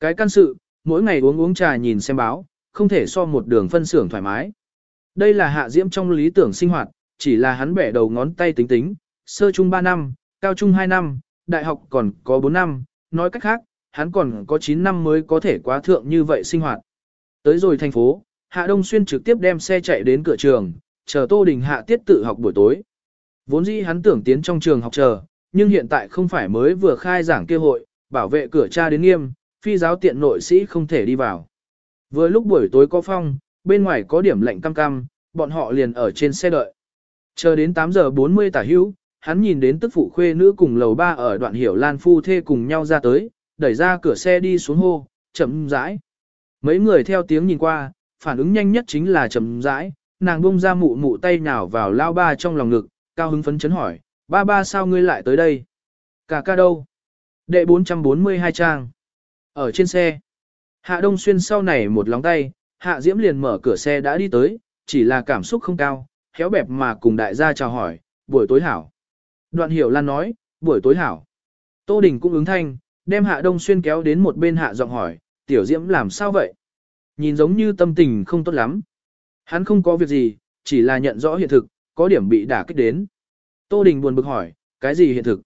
Cái căn sự, mỗi ngày uống uống trà nhìn xem báo, không thể so một đường phân xưởng thoải mái. Đây là hạ diễm trong lý tưởng sinh hoạt, chỉ là hắn bẻ đầu ngón tay tính tính, sơ trung 3 năm, cao trung 2 năm, đại học còn có 4 năm, nói cách khác, hắn còn có 9 năm mới có thể quá thượng như vậy sinh hoạt. Tới rồi thành phố, Hạ Đông Xuyên trực tiếp đem xe chạy đến cửa trường, chờ Tô Đình Hạ tiết tự học buổi tối. Vốn dĩ hắn tưởng tiến trong trường học chờ, nhưng hiện tại không phải mới vừa khai giảng kêu hội, bảo vệ cửa cha đến nghiêm, phi giáo tiện nội sĩ không thể đi vào. Vừa lúc buổi tối có phong, bên ngoài có điểm lạnh cam cam, bọn họ liền ở trên xe đợi. Chờ đến 8 giờ 40 tả hữu, hắn nhìn đến tức phụ khuê nữ cùng lầu ba ở đoạn hiểu lan phu thê cùng nhau ra tới, đẩy ra cửa xe đi xuống hô, chậm rãi. Mấy người theo tiếng nhìn qua, phản ứng nhanh nhất chính là chậm rãi, nàng bông ra mụ mụ tay nhào vào lao ba trong lòng ngực, cao hứng phấn chấn hỏi, ba ba sao ngươi lại tới đây? Cả ca đâu? Đệ 442 trang. Ở trên xe. Hạ Đông Xuyên sau này một lóng tay, Hạ Diễm liền mở cửa xe đã đi tới, chỉ là cảm xúc không cao, khéo bẹp mà cùng đại gia chào hỏi, buổi tối hảo. Đoạn hiểu lan nói, buổi tối hảo. Tô Đình cũng ứng thanh, đem Hạ Đông Xuyên kéo đến một bên Hạ giọng hỏi, tiểu Diễm làm sao vậy? Nhìn giống như tâm tình không tốt lắm. Hắn không có việc gì, chỉ là nhận rõ hiện thực, có điểm bị đả kích đến. Tô Đình buồn bực hỏi, cái gì hiện thực?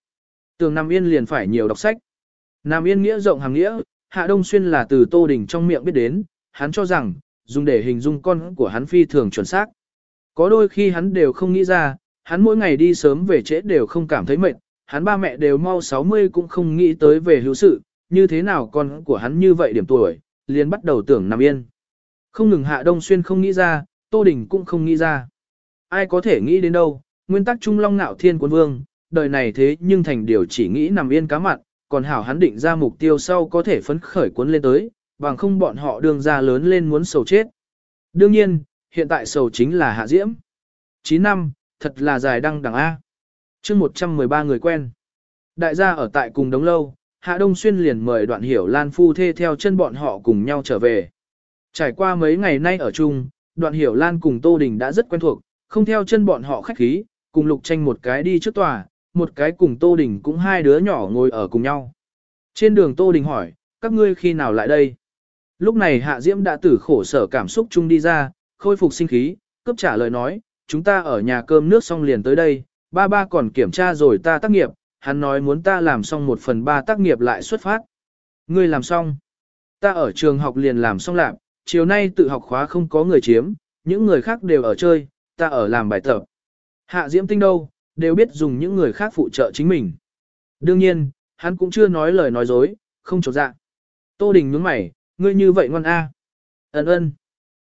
Tường Nam Yên liền phải nhiều đọc sách. Nam Yên nghĩa rộng hàng nghĩa, Hạ Đông Xuyên là từ Tô Đình trong miệng biết đến, hắn cho rằng, dùng để hình dung con của hắn phi thường chuẩn xác. Có đôi khi hắn đều không nghĩ ra, hắn mỗi ngày đi sớm về trễ đều không cảm thấy mệt, hắn ba mẹ đều mau 60 cũng không nghĩ tới về hữu sự, như thế nào con của hắn như vậy điểm tuổi, liền bắt đầu tưởng nằm yên. Không ngừng Hạ Đông Xuyên không nghĩ ra, Tô Đình cũng không nghĩ ra. Ai có thể nghĩ đến đâu, nguyên tắc trung long nạo thiên quân vương, đời này thế nhưng thành điều chỉ nghĩ nằm yên cá mặn, còn hảo hắn định ra mục tiêu sau có thể phấn khởi cuốn lên tới, bằng không bọn họ đường ra lớn lên muốn sầu chết. Đương nhiên, hiện tại sầu chính là hạ diễm. 9 năm, thật là dài đăng đẳng A. chương 113 người quen. Đại gia ở tại cùng đống lâu, Hạ Đông Xuyên liền mời đoạn hiểu Lan Phu thê theo chân bọn họ cùng nhau trở về. Trải qua mấy ngày nay ở chung, đoạn hiểu Lan cùng Tô Đình đã rất quen thuộc, không theo chân bọn họ khách khí, cùng lục tranh một cái đi trước tòa, một cái cùng Tô Đình cũng hai đứa nhỏ ngồi ở cùng nhau. Trên đường Tô Đình hỏi, các ngươi khi nào lại đây? Lúc này Hạ Diễm đã tử khổ sở cảm xúc chung đi ra, khôi phục sinh khí, cấp trả lời nói, chúng ta ở nhà cơm nước xong liền tới đây, ba ba còn kiểm tra rồi ta tác nghiệp, hắn nói muốn ta làm xong một phần ba tác nghiệp lại xuất phát. Ngươi làm xong. Ta ở trường học liền làm xong lạc, chiều nay tự học khóa không có người chiếm, những người khác đều ở chơi, ta ở làm bài tập. Hạ Diễm Tinh đâu, đều biết dùng những người khác phụ trợ chính mình. Đương nhiên, hắn cũng chưa nói lời nói dối, không trột dạ. Tô Đình nhướng mày, ngươi như vậy ngoan a. Ấn ơn.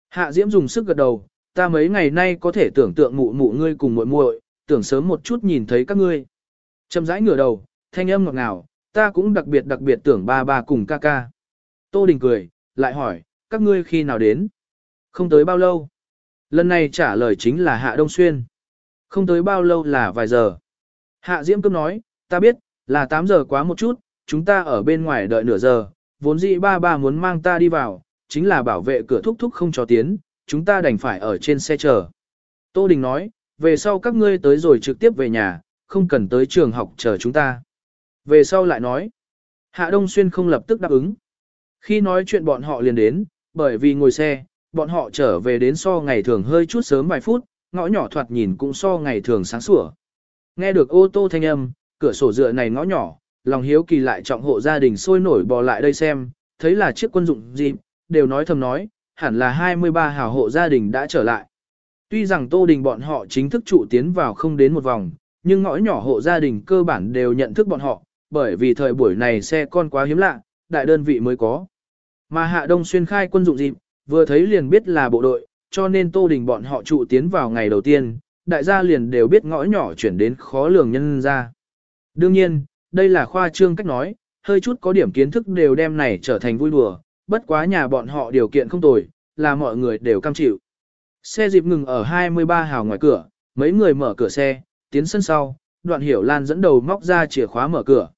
Hạ Diễm dùng sức gật đầu, ta mấy ngày nay có thể tưởng tượng mụ mụ ngươi cùng muội muội, tưởng sớm một chút nhìn thấy các ngươi. Chậm rãi ngửa đầu, thanh âm ngọt ngào, ta cũng đặc biệt đặc biệt tưởng ba ba cùng ca ca. Tô Đình cười, lại hỏi, các ngươi khi nào đến? Không tới bao lâu? Lần này trả lời chính là Hạ Đông Xuyên. Không tới bao lâu là vài giờ. Hạ Diễm cướp nói, ta biết, là 8 giờ quá một chút, chúng ta ở bên ngoài đợi nửa giờ, vốn dĩ ba ba muốn mang ta đi vào, chính là bảo vệ cửa thúc thúc không cho tiến, chúng ta đành phải ở trên xe chờ. Tô Đình nói, về sau các ngươi tới rồi trực tiếp về nhà, không cần tới trường học chờ chúng ta. Về sau lại nói, Hạ Đông Xuyên không lập tức đáp ứng. Khi nói chuyện bọn họ liền đến, bởi vì ngồi xe, bọn họ trở về đến so ngày thường hơi chút sớm vài phút, ngõ nhỏ thoạt nhìn cũng so ngày thường sáng sủa. Nghe được ô tô thanh âm, cửa sổ dựa này ngõ nhỏ, lòng hiếu kỳ lại trọng hộ gia đình sôi nổi bò lại đây xem, thấy là chiếc quân dụng gì, đều nói thầm nói, hẳn là 23 hào hộ gia đình đã trở lại. Tuy rằng Tô Đình bọn họ chính thức trụ tiến vào không đến một vòng, nhưng ngõ nhỏ hộ gia đình cơ bản đều nhận thức bọn họ, bởi vì thời buổi này xe con quá hiếm lạ, đại đơn vị mới có. Mà Hạ Đông xuyên khai quân dụng dịp, vừa thấy liền biết là bộ đội, cho nên Tô Đình bọn họ trụ tiến vào ngày đầu tiên, đại gia liền đều biết ngõ nhỏ chuyển đến khó lường nhân ra. Đương nhiên, đây là khoa trương cách nói, hơi chút có điểm kiến thức đều đem này trở thành vui đùa, bất quá nhà bọn họ điều kiện không tồi, là mọi người đều cam chịu. Xe dịp ngừng ở 23 hào ngoài cửa, mấy người mở cửa xe, tiến sân sau, đoạn hiểu lan dẫn đầu móc ra chìa khóa mở cửa.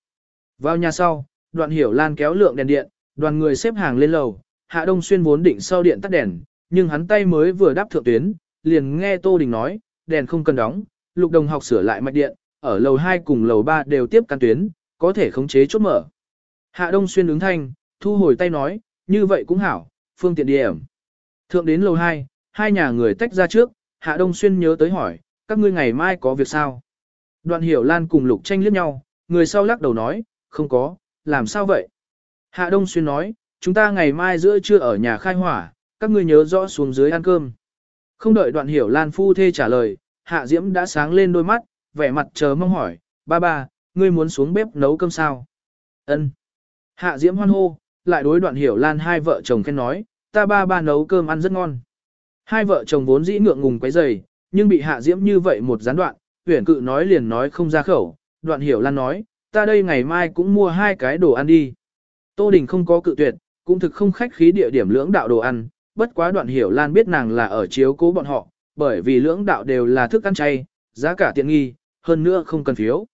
Vào nhà sau, đoạn hiểu lan kéo lượng đèn điện, đoàn người xếp hàng lên lầu, hạ đông xuyên vốn định sau điện tắt đèn, nhưng hắn tay mới vừa đáp thượng tuyến, liền nghe Tô Đình nói, đèn không cần đóng, lục đồng học sửa lại mạch điện, ở lầu 2 cùng lầu 3 đều tiếp căn tuyến, có thể khống chế chốt mở. Hạ Đông Xuyên ứng thanh, thu hồi tay nói, như vậy cũng hảo, phương tiện điểm. Thượng đến lầu 2, hai nhà người tách ra trước, Hạ Đông Xuyên nhớ tới hỏi, các ngươi ngày mai có việc sao? Đoạn hiểu Lan cùng Lục tranh liếc nhau, người sau lắc đầu nói, không có, làm sao vậy? Hạ Đông Xuyên nói, chúng ta ngày mai giữa trưa ở nhà khai hỏa, các ngươi nhớ rõ xuống dưới ăn cơm. Không đợi đoạn hiểu Lan phu thê trả lời, Hạ Diễm đã sáng lên đôi mắt, vẻ mặt chờ mong hỏi, ba ba, ngươi muốn xuống bếp nấu cơm sao? Ân. Hạ Diễm hoan hô, lại đối đoạn hiểu Lan hai vợ chồng khen nói, ta ba ba nấu cơm ăn rất ngon. Hai vợ chồng vốn dĩ ngượng ngùng quấy rầy, nhưng bị Hạ Diễm như vậy một gián đoạn, tuyển cự nói liền nói không ra khẩu, đoạn hiểu Lan nói, ta đây ngày mai cũng mua hai cái đồ ăn đi. Tô Đình không có cự tuyệt, cũng thực không khách khí địa điểm lưỡng đạo đồ ăn, bất quá đoạn hiểu Lan biết nàng là ở chiếu cố bọn họ, bởi vì lưỡng đạo đều là thức ăn chay, giá cả tiện nghi, hơn nữa không cần phiếu.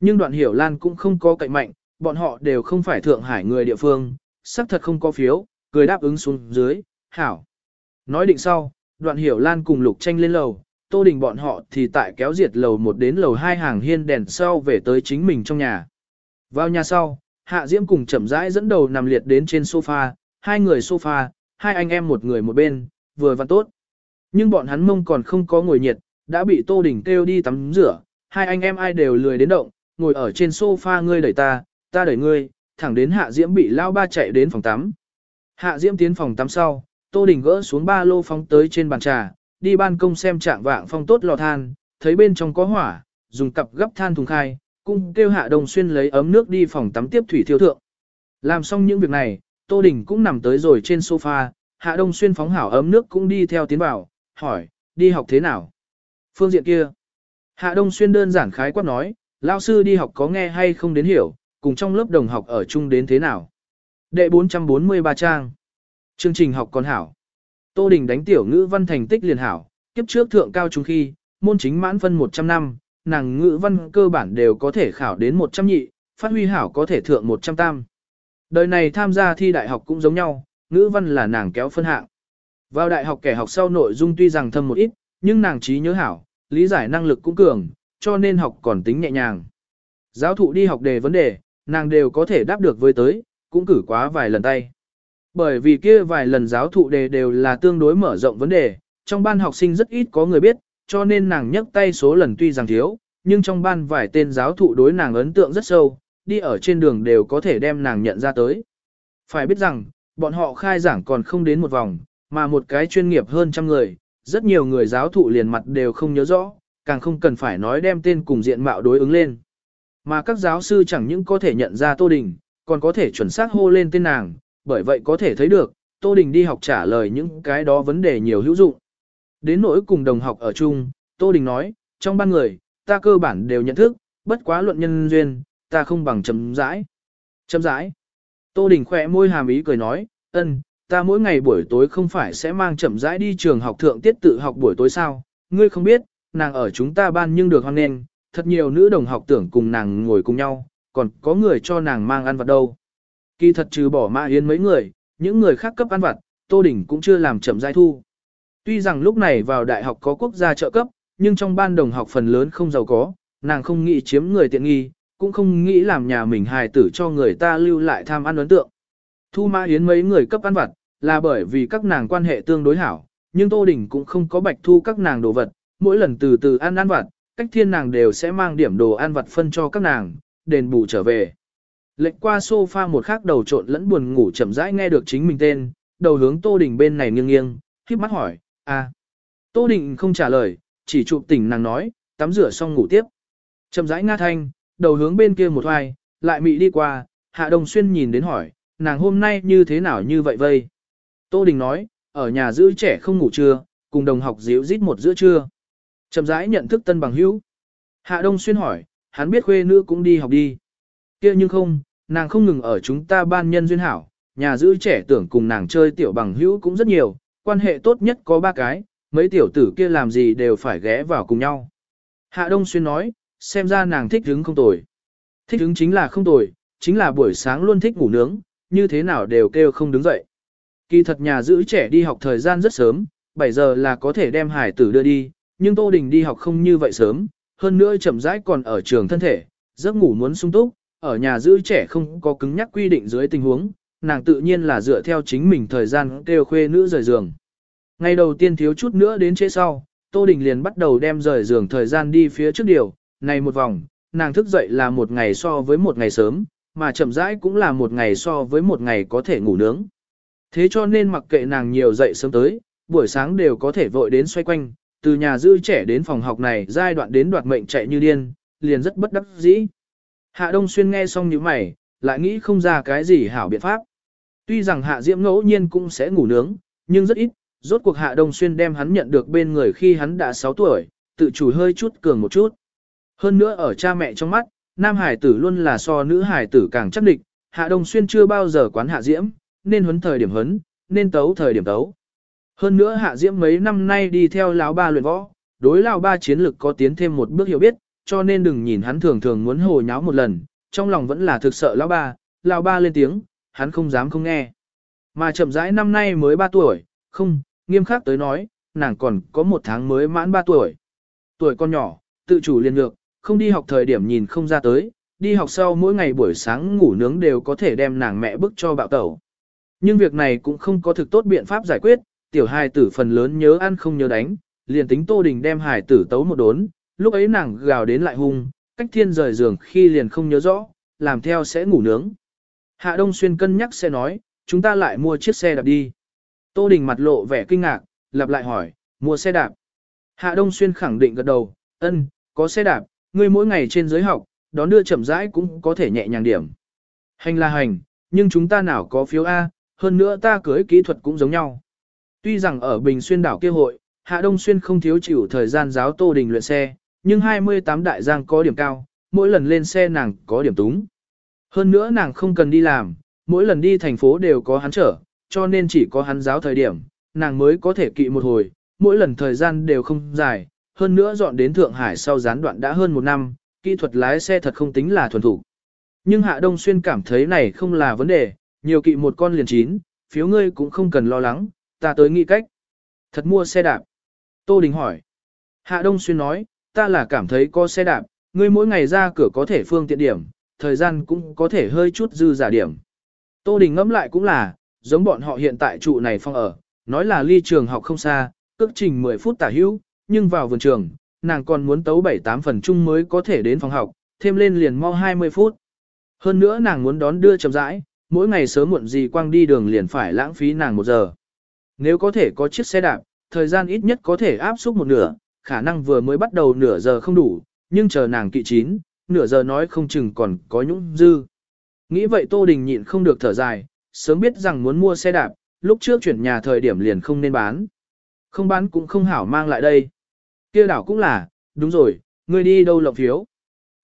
Nhưng đoạn hiểu Lan cũng không có cậy mạnh, bọn họ đều không phải Thượng Hải người địa phương, xác thật không có phiếu, cười đáp ứng xuống dưới, hảo. Nói định sau, đoạn hiểu Lan cùng Lục Tranh lên lầu, Tô Đình bọn họ thì tại kéo diệt lầu một đến lầu hai hàng hiên đèn sau về tới chính mình trong nhà. Vào nhà sau, Hạ Diễm cùng chậm rãi dẫn đầu nằm liệt đến trên sofa, hai người sofa, hai anh em một người một bên, vừa văn tốt. Nhưng bọn hắn mông còn không có ngồi nhiệt, đã bị Tô Đình kêu đi tắm rửa, hai anh em ai đều lười đến động, ngồi ở trên sofa ngươi đẩy ta, ta đẩy ngươi, thẳng đến Hạ Diễm bị lao ba chạy đến phòng tắm. Hạ Diễm tiến phòng tắm sau, Tô Đình gỡ xuống ba lô phóng tới trên bàn trà, đi ban công xem trạng vạng phong tốt lò than, thấy bên trong có hỏa, dùng cặp gấp than thùng khai, cung kêu Hạ Đồng Xuyên lấy ấm nước đi phòng tắm tiếp thủy thiêu thượng. Làm xong những việc này, Tô Đình cũng nằm tới rồi trên sofa, Hạ Đông Xuyên phóng hảo ấm nước cũng đi theo tiến vào, hỏi, đi học thế nào? Phương diện kia. Hạ Đông Xuyên đơn giản khái quát nói, lao sư đi học có nghe hay không đến hiểu, cùng trong lớp đồng học ở chung đến thế nào? Đệ 443 trang. Chương trình học còn hảo. Tô Đình đánh tiểu ngữ văn thành tích liền hảo, kiếp trước thượng cao trung khi, môn chính mãn phân 100 năm, nàng ngữ văn cơ bản đều có thể khảo đến 100 nhị, phát huy hảo có thể thượng 100 tam. Đời này tham gia thi đại học cũng giống nhau, ngữ văn là nàng kéo phân hạng. Vào đại học kẻ học sau nội dung tuy rằng thâm một ít, nhưng nàng trí nhớ hảo, lý giải năng lực cũng cường, cho nên học còn tính nhẹ nhàng. Giáo thụ đi học đề vấn đề, nàng đều có thể đáp được với tới, cũng cử quá vài lần tay. Bởi vì kia vài lần giáo thụ đề đều là tương đối mở rộng vấn đề, trong ban học sinh rất ít có người biết, cho nên nàng nhấc tay số lần tuy rằng thiếu, nhưng trong ban vài tên giáo thụ đối nàng ấn tượng rất sâu, đi ở trên đường đều có thể đem nàng nhận ra tới. Phải biết rằng, bọn họ khai giảng còn không đến một vòng, mà một cái chuyên nghiệp hơn trăm người, rất nhiều người giáo thụ liền mặt đều không nhớ rõ, càng không cần phải nói đem tên cùng diện mạo đối ứng lên. Mà các giáo sư chẳng những có thể nhận ra Tô Đình, còn có thể chuẩn xác hô lên tên nàng, bởi vậy có thể thấy được, Tô Đình đi học trả lời những cái đó vấn đề nhiều hữu dụng. Đến nỗi cùng đồng học ở chung, Tô Đình nói, trong ban người, ta cơ bản đều nhận thức, bất quá luận nhân duyên, ta không bằng chấm rãi. Chấm rãi. Tô Đình khỏe môi hàm ý cười nói, ân, ta mỗi ngày buổi tối không phải sẽ mang chậm rãi đi trường học thượng tiết tự học buổi tối sao, ngươi không biết, nàng ở chúng ta ban nhưng được hoan nghênh, thật nhiều nữ đồng học tưởng cùng nàng ngồi cùng nhau, còn có người cho nàng mang ăn vặt đâu. Kỳ thật trừ bỏ ma yến mấy người, những người khác cấp ăn vặt, Tô Đình cũng chưa làm chậm rãi thu. Tuy rằng lúc này vào đại học có quốc gia trợ cấp, nhưng trong ban đồng học phần lớn không giàu có, nàng không nghĩ chiếm người tiện nghi, cũng không nghĩ làm nhà mình hài tử cho người ta lưu lại tham ăn ấn tượng. Thu Mã Yến mấy người cấp ăn vặt, là bởi vì các nàng quan hệ tương đối hảo, nhưng Tô Đình cũng không có bạch thu các nàng đồ vật, mỗi lần từ từ ăn ăn vặt, cách thiên nàng đều sẽ mang điểm đồ ăn vặt phân cho các nàng, đền bù trở về. Lệnh qua sofa một khắc đầu trộn lẫn buồn ngủ chậm rãi nghe được chính mình tên, đầu hướng Tô Đình bên này nghiêng nghiêng, khiếp mắt hỏi, à. Tô Đình không trả lời, chỉ chụp tỉnh nàng nói, tắm rửa xong ngủ tiếp. Chậm rãi nga thanh, đầu hướng bên kia một hoài, lại mị đi qua, Hạ Đồng Xuyên nhìn đến hỏi, nàng hôm nay như thế nào như vậy vây. Tô Đình nói, ở nhà giữ trẻ không ngủ trưa, cùng đồng học díu rít một giữa trưa. Chậm rãi nhận thức tân bằng hữu. Hạ Đông Xuyên hỏi, hắn biết khuê nữ cũng đi học đi. kia nhưng không, nàng không ngừng ở chúng ta ban nhân duyên hảo, nhà giữ trẻ tưởng cùng nàng chơi tiểu bằng hữu cũng rất nhiều, quan hệ tốt nhất có ba cái, mấy tiểu tử kia làm gì đều phải ghé vào cùng nhau. Hạ Đông Xuyên nói, xem ra nàng thích hứng không tồi. Thích hứng chính là không tồi, chính là buổi sáng luôn thích ngủ nướng, như thế nào đều kêu không đứng dậy. Kỳ thật nhà giữ trẻ đi học thời gian rất sớm, 7 giờ là có thể đem hải tử đưa đi, nhưng Tô Đình đi học không như vậy sớm, hơn nữa chậm rãi còn ở trường thân thể, giấc ngủ muốn sung túc, ở nhà giữ trẻ không có cứng nhắc quy định dưới tình huống, nàng tự nhiên là dựa theo chính mình thời gian kêu khuê nữ rời giường. Ngày đầu tiên thiếu chút nữa đến trễ sau, Tô Đình liền bắt đầu đem rời giường thời gian đi phía trước điều, này một vòng, nàng thức dậy là một ngày so với một ngày sớm, mà chậm rãi cũng là một ngày so với một ngày có thể ngủ nướng. Thế cho nên mặc kệ nàng nhiều dậy sớm tới, buổi sáng đều có thể vội đến xoay quanh, từ nhà dư trẻ đến phòng học này giai đoạn đến đoạt mệnh chạy như điên, liền rất bất đắc dĩ. Hạ Đông Xuyên nghe xong như mày, lại nghĩ không ra cái gì hảo biện pháp. Tuy rằng Hạ Diễm ngẫu nhiên cũng sẽ ngủ nướng, nhưng rất ít, rốt cuộc Hạ Đông Xuyên đem hắn nhận được bên người khi hắn đã 6 tuổi, tự chủ hơi chút cường một chút. Hơn nữa ở cha mẹ trong mắt, nam hải tử luôn là so nữ hải tử càng chắc địch, Hạ Đông Xuyên chưa bao giờ quán Hạ Diễm, nên huấn thời điểm huấn, nên tấu thời điểm tấu. Hơn nữa Hạ Diễm mấy năm nay đi theo lão ba luyện võ, đối lão ba chiến lực có tiến thêm một bước hiểu biết, cho nên đừng nhìn hắn thường thường muốn hồ nháo một lần, trong lòng vẫn là thực sợ lão ba, lão ba lên tiếng, hắn không dám không nghe. Mà chậm rãi năm nay mới 3 tuổi, không, nghiêm khắc tới nói, nàng còn có một tháng mới mãn 3 tuổi. Tuổi con nhỏ, tự chủ liên lược, không đi học thời điểm nhìn không ra tới, đi học sau mỗi ngày buổi sáng ngủ nướng đều có thể đem nàng mẹ bức cho bạo tẩu. Nhưng việc này cũng không có thực tốt biện pháp giải quyết, tiểu hài tử phần lớn nhớ ăn không nhớ đánh, liền tính Tô Đình đem hài tử tấu một đốn, lúc ấy nàng gào đến lại hung, cách thiên rời giường khi liền không nhớ rõ, làm theo sẽ ngủ nướng. Hạ Đông Xuyên cân nhắc sẽ nói, chúng ta lại mua chiếc xe đạp đi. Tô Đình mặt lộ vẻ kinh ngạc, lặp lại hỏi, mua xe đạp. Hạ Đông Xuyên khẳng định gật đầu, ân, có xe đạp, ngươi mỗi ngày trên giới học, đón đưa chậm rãi cũng có thể nhẹ nhàng điểm. Hành là hành, nhưng chúng ta nào có phiếu A, hơn nữa ta cưới kỹ thuật cũng giống nhau. Tuy rằng ở Bình Xuyên đảo kia hội, Hạ Đông Xuyên không thiếu chịu thời gian giáo Tô Đình luyện xe, nhưng 28 đại giang có điểm cao, mỗi lần lên xe nàng có điểm túng. Hơn nữa nàng không cần đi làm, mỗi lần đi thành phố đều có hắn chở, cho nên chỉ có hắn giáo thời điểm, nàng mới có thể kỵ một hồi, mỗi lần thời gian đều không dài, hơn nữa dọn đến Thượng Hải sau gián đoạn đã hơn một năm, kỹ thuật lái xe thật không tính là thuần thủ. Nhưng Hạ Đông Xuyên cảm thấy này không là vấn đề, nhiều kỵ một con liền chín, phiếu ngươi cũng không cần lo lắng, ta tới nghĩ cách. Thật mua xe đạp. Tô Đình hỏi. Hạ Đông Xuyên nói, ta là cảm thấy có xe đạp, ngươi mỗi ngày ra cửa có thể phương tiện điểm, thời gian cũng có thể hơi chút dư giả điểm. Tô Đình ngẫm lại cũng là, giống bọn họ hiện tại trụ này phong ở, nói là ly trường học không xa, cước trình 10 phút tả hữu, nhưng vào vườn trường, nàng còn muốn tấu 7-8 phần chung mới có thể đến phòng học, thêm lên liền mau 20 phút. Hơn nữa nàng muốn đón đưa chậm rãi, mỗi ngày sớm muộn gì quang đi đường liền phải lãng phí nàng một giờ. Nếu có thể có chiếc xe đạp, thời gian ít nhất có thể áp suất một nửa, khả năng vừa mới bắt đầu nửa giờ không đủ, nhưng chờ nàng kỵ chín, nửa giờ nói không chừng còn có nhũng dư. Nghĩ vậy Tô Đình nhịn không được thở dài, sớm biết rằng muốn mua xe đạp, lúc trước chuyển nhà thời điểm liền không nên bán. Không bán cũng không hảo mang lại đây kia đảo cũng là, đúng rồi, ngươi đi đâu lộng phiếu.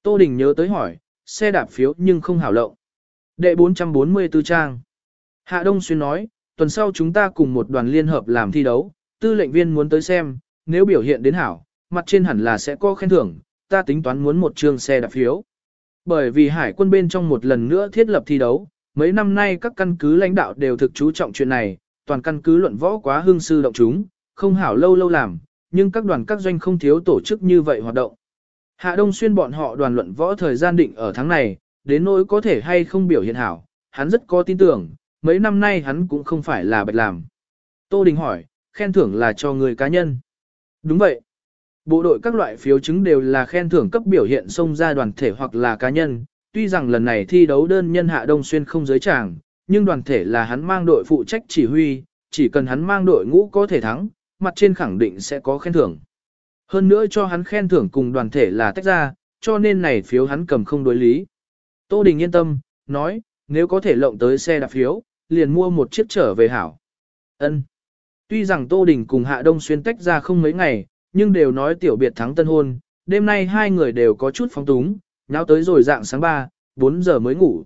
Tô Đình nhớ tới hỏi, xe đạp phiếu nhưng không hảo lộng. Đệ 444 trang. Hạ Đông Xuyên nói, tuần sau chúng ta cùng một đoàn liên hợp làm thi đấu, tư lệnh viên muốn tới xem, nếu biểu hiện đến hảo, mặt trên hẳn là sẽ có khen thưởng, ta tính toán muốn một trường xe đạp phiếu. Bởi vì hải quân bên trong một lần nữa thiết lập thi đấu, mấy năm nay các căn cứ lãnh đạo đều thực chú trọng chuyện này, toàn căn cứ luận võ quá hương sư động chúng, không hảo lâu lâu làm, nhưng các đoàn các doanh không thiếu tổ chức như vậy hoạt động. Hạ Đông Xuyên bọn họ đoàn luận võ thời gian định ở tháng này, đến nỗi có thể hay không biểu hiện hảo, hắn rất có tin tưởng, mấy năm nay hắn cũng không phải là bạch làm. Tô Đình hỏi, khen thưởng là cho người cá nhân. Đúng vậy. Bộ đội các loại phiếu chứng đều là khen thưởng cấp biểu hiện xông ra đoàn thể hoặc là cá nhân, tuy rằng lần này thi đấu đơn nhân Hạ Đông Xuyên không giới tràng, nhưng đoàn thể là hắn mang đội phụ trách chỉ huy, chỉ cần hắn mang đội ngũ có thể thắng, mặt trên khẳng định sẽ có khen thưởng. Hơn nữa cho hắn khen thưởng cùng đoàn thể là tách ra, cho nên này phiếu hắn cầm không đối lý. Tô Đình yên tâm, nói, nếu có thể lộng tới xe đạp phiếu, liền mua một chiếc trở về hảo. Ân. Tuy rằng Tô Đình cùng Hạ Đông Xuyên tách ra không mấy ngày, nhưng đều nói tiểu biệt thắng tân hôn, đêm nay hai người đều có chút phóng túng, nháo tới rồi dạng sáng 3, 4 giờ mới ngủ.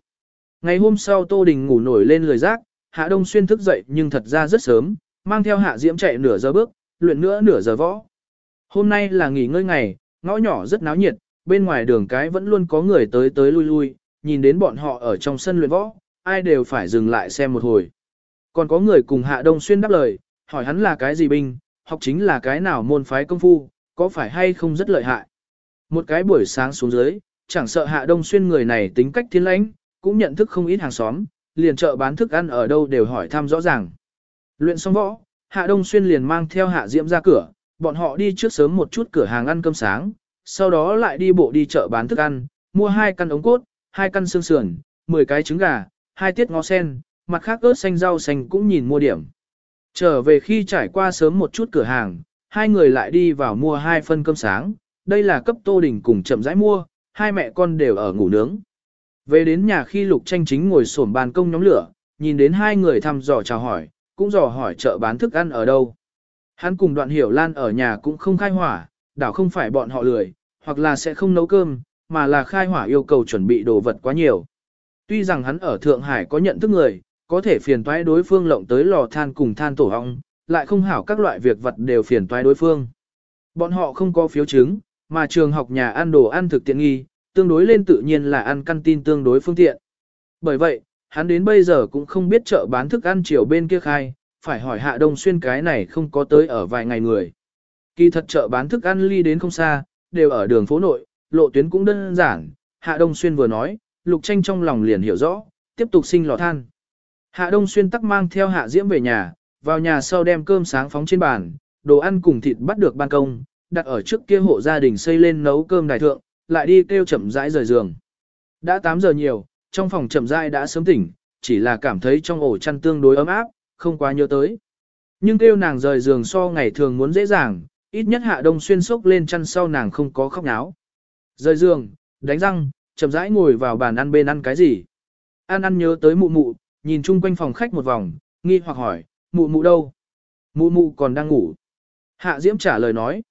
Ngày hôm sau Tô Đình ngủ nổi lên lười rác, Hạ Đông Xuyên thức dậy nhưng thật ra rất sớm, mang theo Hạ Diễm chạy nửa giờ bước, luyện nữa nửa giờ võ. Hôm nay là nghỉ ngơi ngày, ngõ nhỏ rất náo nhiệt, bên ngoài đường cái vẫn luôn có người tới tới lui lui, nhìn đến bọn họ ở trong sân luyện võ, ai đều phải dừng lại xem một hồi. Còn có người cùng Hạ Đông Xuyên đáp lời, hỏi hắn là cái gì binh, học chính là cái nào môn phái công phu, có phải hay không rất lợi hại. Một cái buổi sáng xuống dưới, chẳng sợ Hạ Đông Xuyên người này tính cách thiên lãnh, cũng nhận thức không ít hàng xóm, liền chợ bán thức ăn ở đâu đều hỏi thăm rõ ràng. Luyện xong võ, Hạ Đông Xuyên liền mang theo Hạ Diễm ra cửa, bọn họ đi trước sớm một chút cửa hàng ăn cơm sáng, sau đó lại đi bộ đi chợ bán thức ăn, mua hai căn ống cốt, hai căn xương sườn, 10 cái trứng gà, hai tiết ngó sen, mặt khác ớt xanh rau xanh cũng nhìn mua điểm. Trở về khi trải qua sớm một chút cửa hàng, hai người lại đi vào mua hai phân cơm sáng, đây là cấp Tô Đình cùng chậm rãi mua, hai mẹ con đều ở ngủ nướng. Về đến nhà khi Lục Tranh chính ngồi sổm bàn công nhóm lửa, nhìn đến hai người thăm dò chào hỏi, cũng dò hỏi chợ bán thức ăn ở đâu. Hắn cùng đoạn hiểu lan ở nhà cũng không khai hỏa, đảo không phải bọn họ lười, hoặc là sẽ không nấu cơm, mà là khai hỏa yêu cầu chuẩn bị đồ vật quá nhiều. Tuy rằng hắn ở Thượng Hải có nhận thức người, có thể phiền toái đối phương lộng tới lò than cùng than tổ hong, lại không hảo các loại việc vật đều phiền toái đối phương. Bọn họ không có phiếu chứng, mà trường học nhà ăn đồ ăn thực tiện nghi, tương đối lên tự nhiên là ăn căn tin tương đối phương tiện. Bởi vậy, hắn đến bây giờ cũng không biết chợ bán thức ăn chiều bên kia khai, phải hỏi hạ đông xuyên cái này không có tới ở vài ngày người. Kỳ thật chợ bán thức ăn ly đến không xa, đều ở đường phố nội, lộ tuyến cũng đơn giản, hạ đông xuyên vừa nói, lục tranh trong lòng liền hiểu rõ, tiếp tục sinh lò than. Hạ đông xuyên tắc mang theo hạ diễm về nhà, vào nhà sau đem cơm sáng phóng trên bàn, đồ ăn cùng thịt bắt được ban công, đặt ở trước kia hộ gia đình xây lên nấu cơm đài thượng, lại đi kêu chậm rãi rời giường. Đã 8 giờ nhiều, trong phòng chậm rãi đã sớm tỉnh, chỉ là cảm thấy trong ổ chăn tương đối ấm áp, không quá nhớ tới. Nhưng kêu nàng rời giường so ngày thường muốn dễ dàng, ít nhất hạ đông xuyên sốc lên chăn sau nàng không có khóc náo. Rời giường, đánh răng, chậm rãi ngồi vào bàn ăn bên ăn cái gì. An ăn nhớ tới mụ mụ, nhìn chung quanh phòng khách một vòng, nghi hoặc hỏi, mụ mụ đâu? Mụ mụ còn đang ngủ. Hạ Diễm trả lời nói.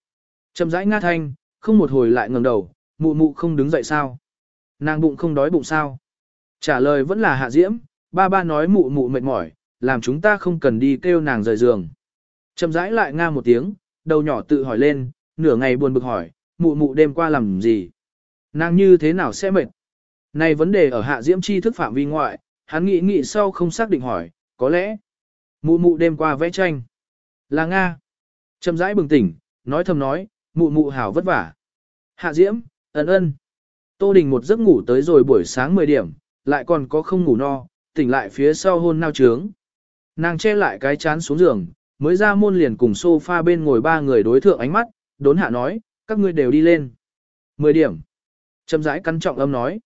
Chậm rãi nga thanh, không một hồi lại ngẩng đầu, mụ mụ không đứng dậy sao? Nàng bụng không đói bụng sao? Trả lời vẫn là Hạ Diễm, ba ba nói mụ mụ mệt mỏi, làm chúng ta không cần đi kêu nàng rời giường. Chậm rãi lại nga một tiếng, đầu nhỏ tự hỏi lên, nửa ngày buồn bực hỏi, mụ mụ đêm qua làm gì? Nàng như thế nào sẽ mệt? Này vấn đề ở Hạ Diễm chi thức phạm vi ngoại, hắn nghĩ nghĩ sau không xác định hỏi, có lẽ, mụ mụ đêm qua vẽ tranh. Là Nga. Chậm rãi bừng tỉnh, nói thầm nói, mụ mụ hảo vất vả. Hạ Diễm, ấn ân. Tô Đình một giấc ngủ tới rồi buổi sáng 10 điểm, lại còn có không ngủ no, tỉnh lại phía sau hôn nao trướng. Nàng che lại cái chán xuống giường, mới ra môn liền cùng sofa bên ngồi ba người đối thượng ánh mắt, đốn hạ nói, các ngươi đều đi lên. 10 điểm. Châm rãi căn trọng âm nói.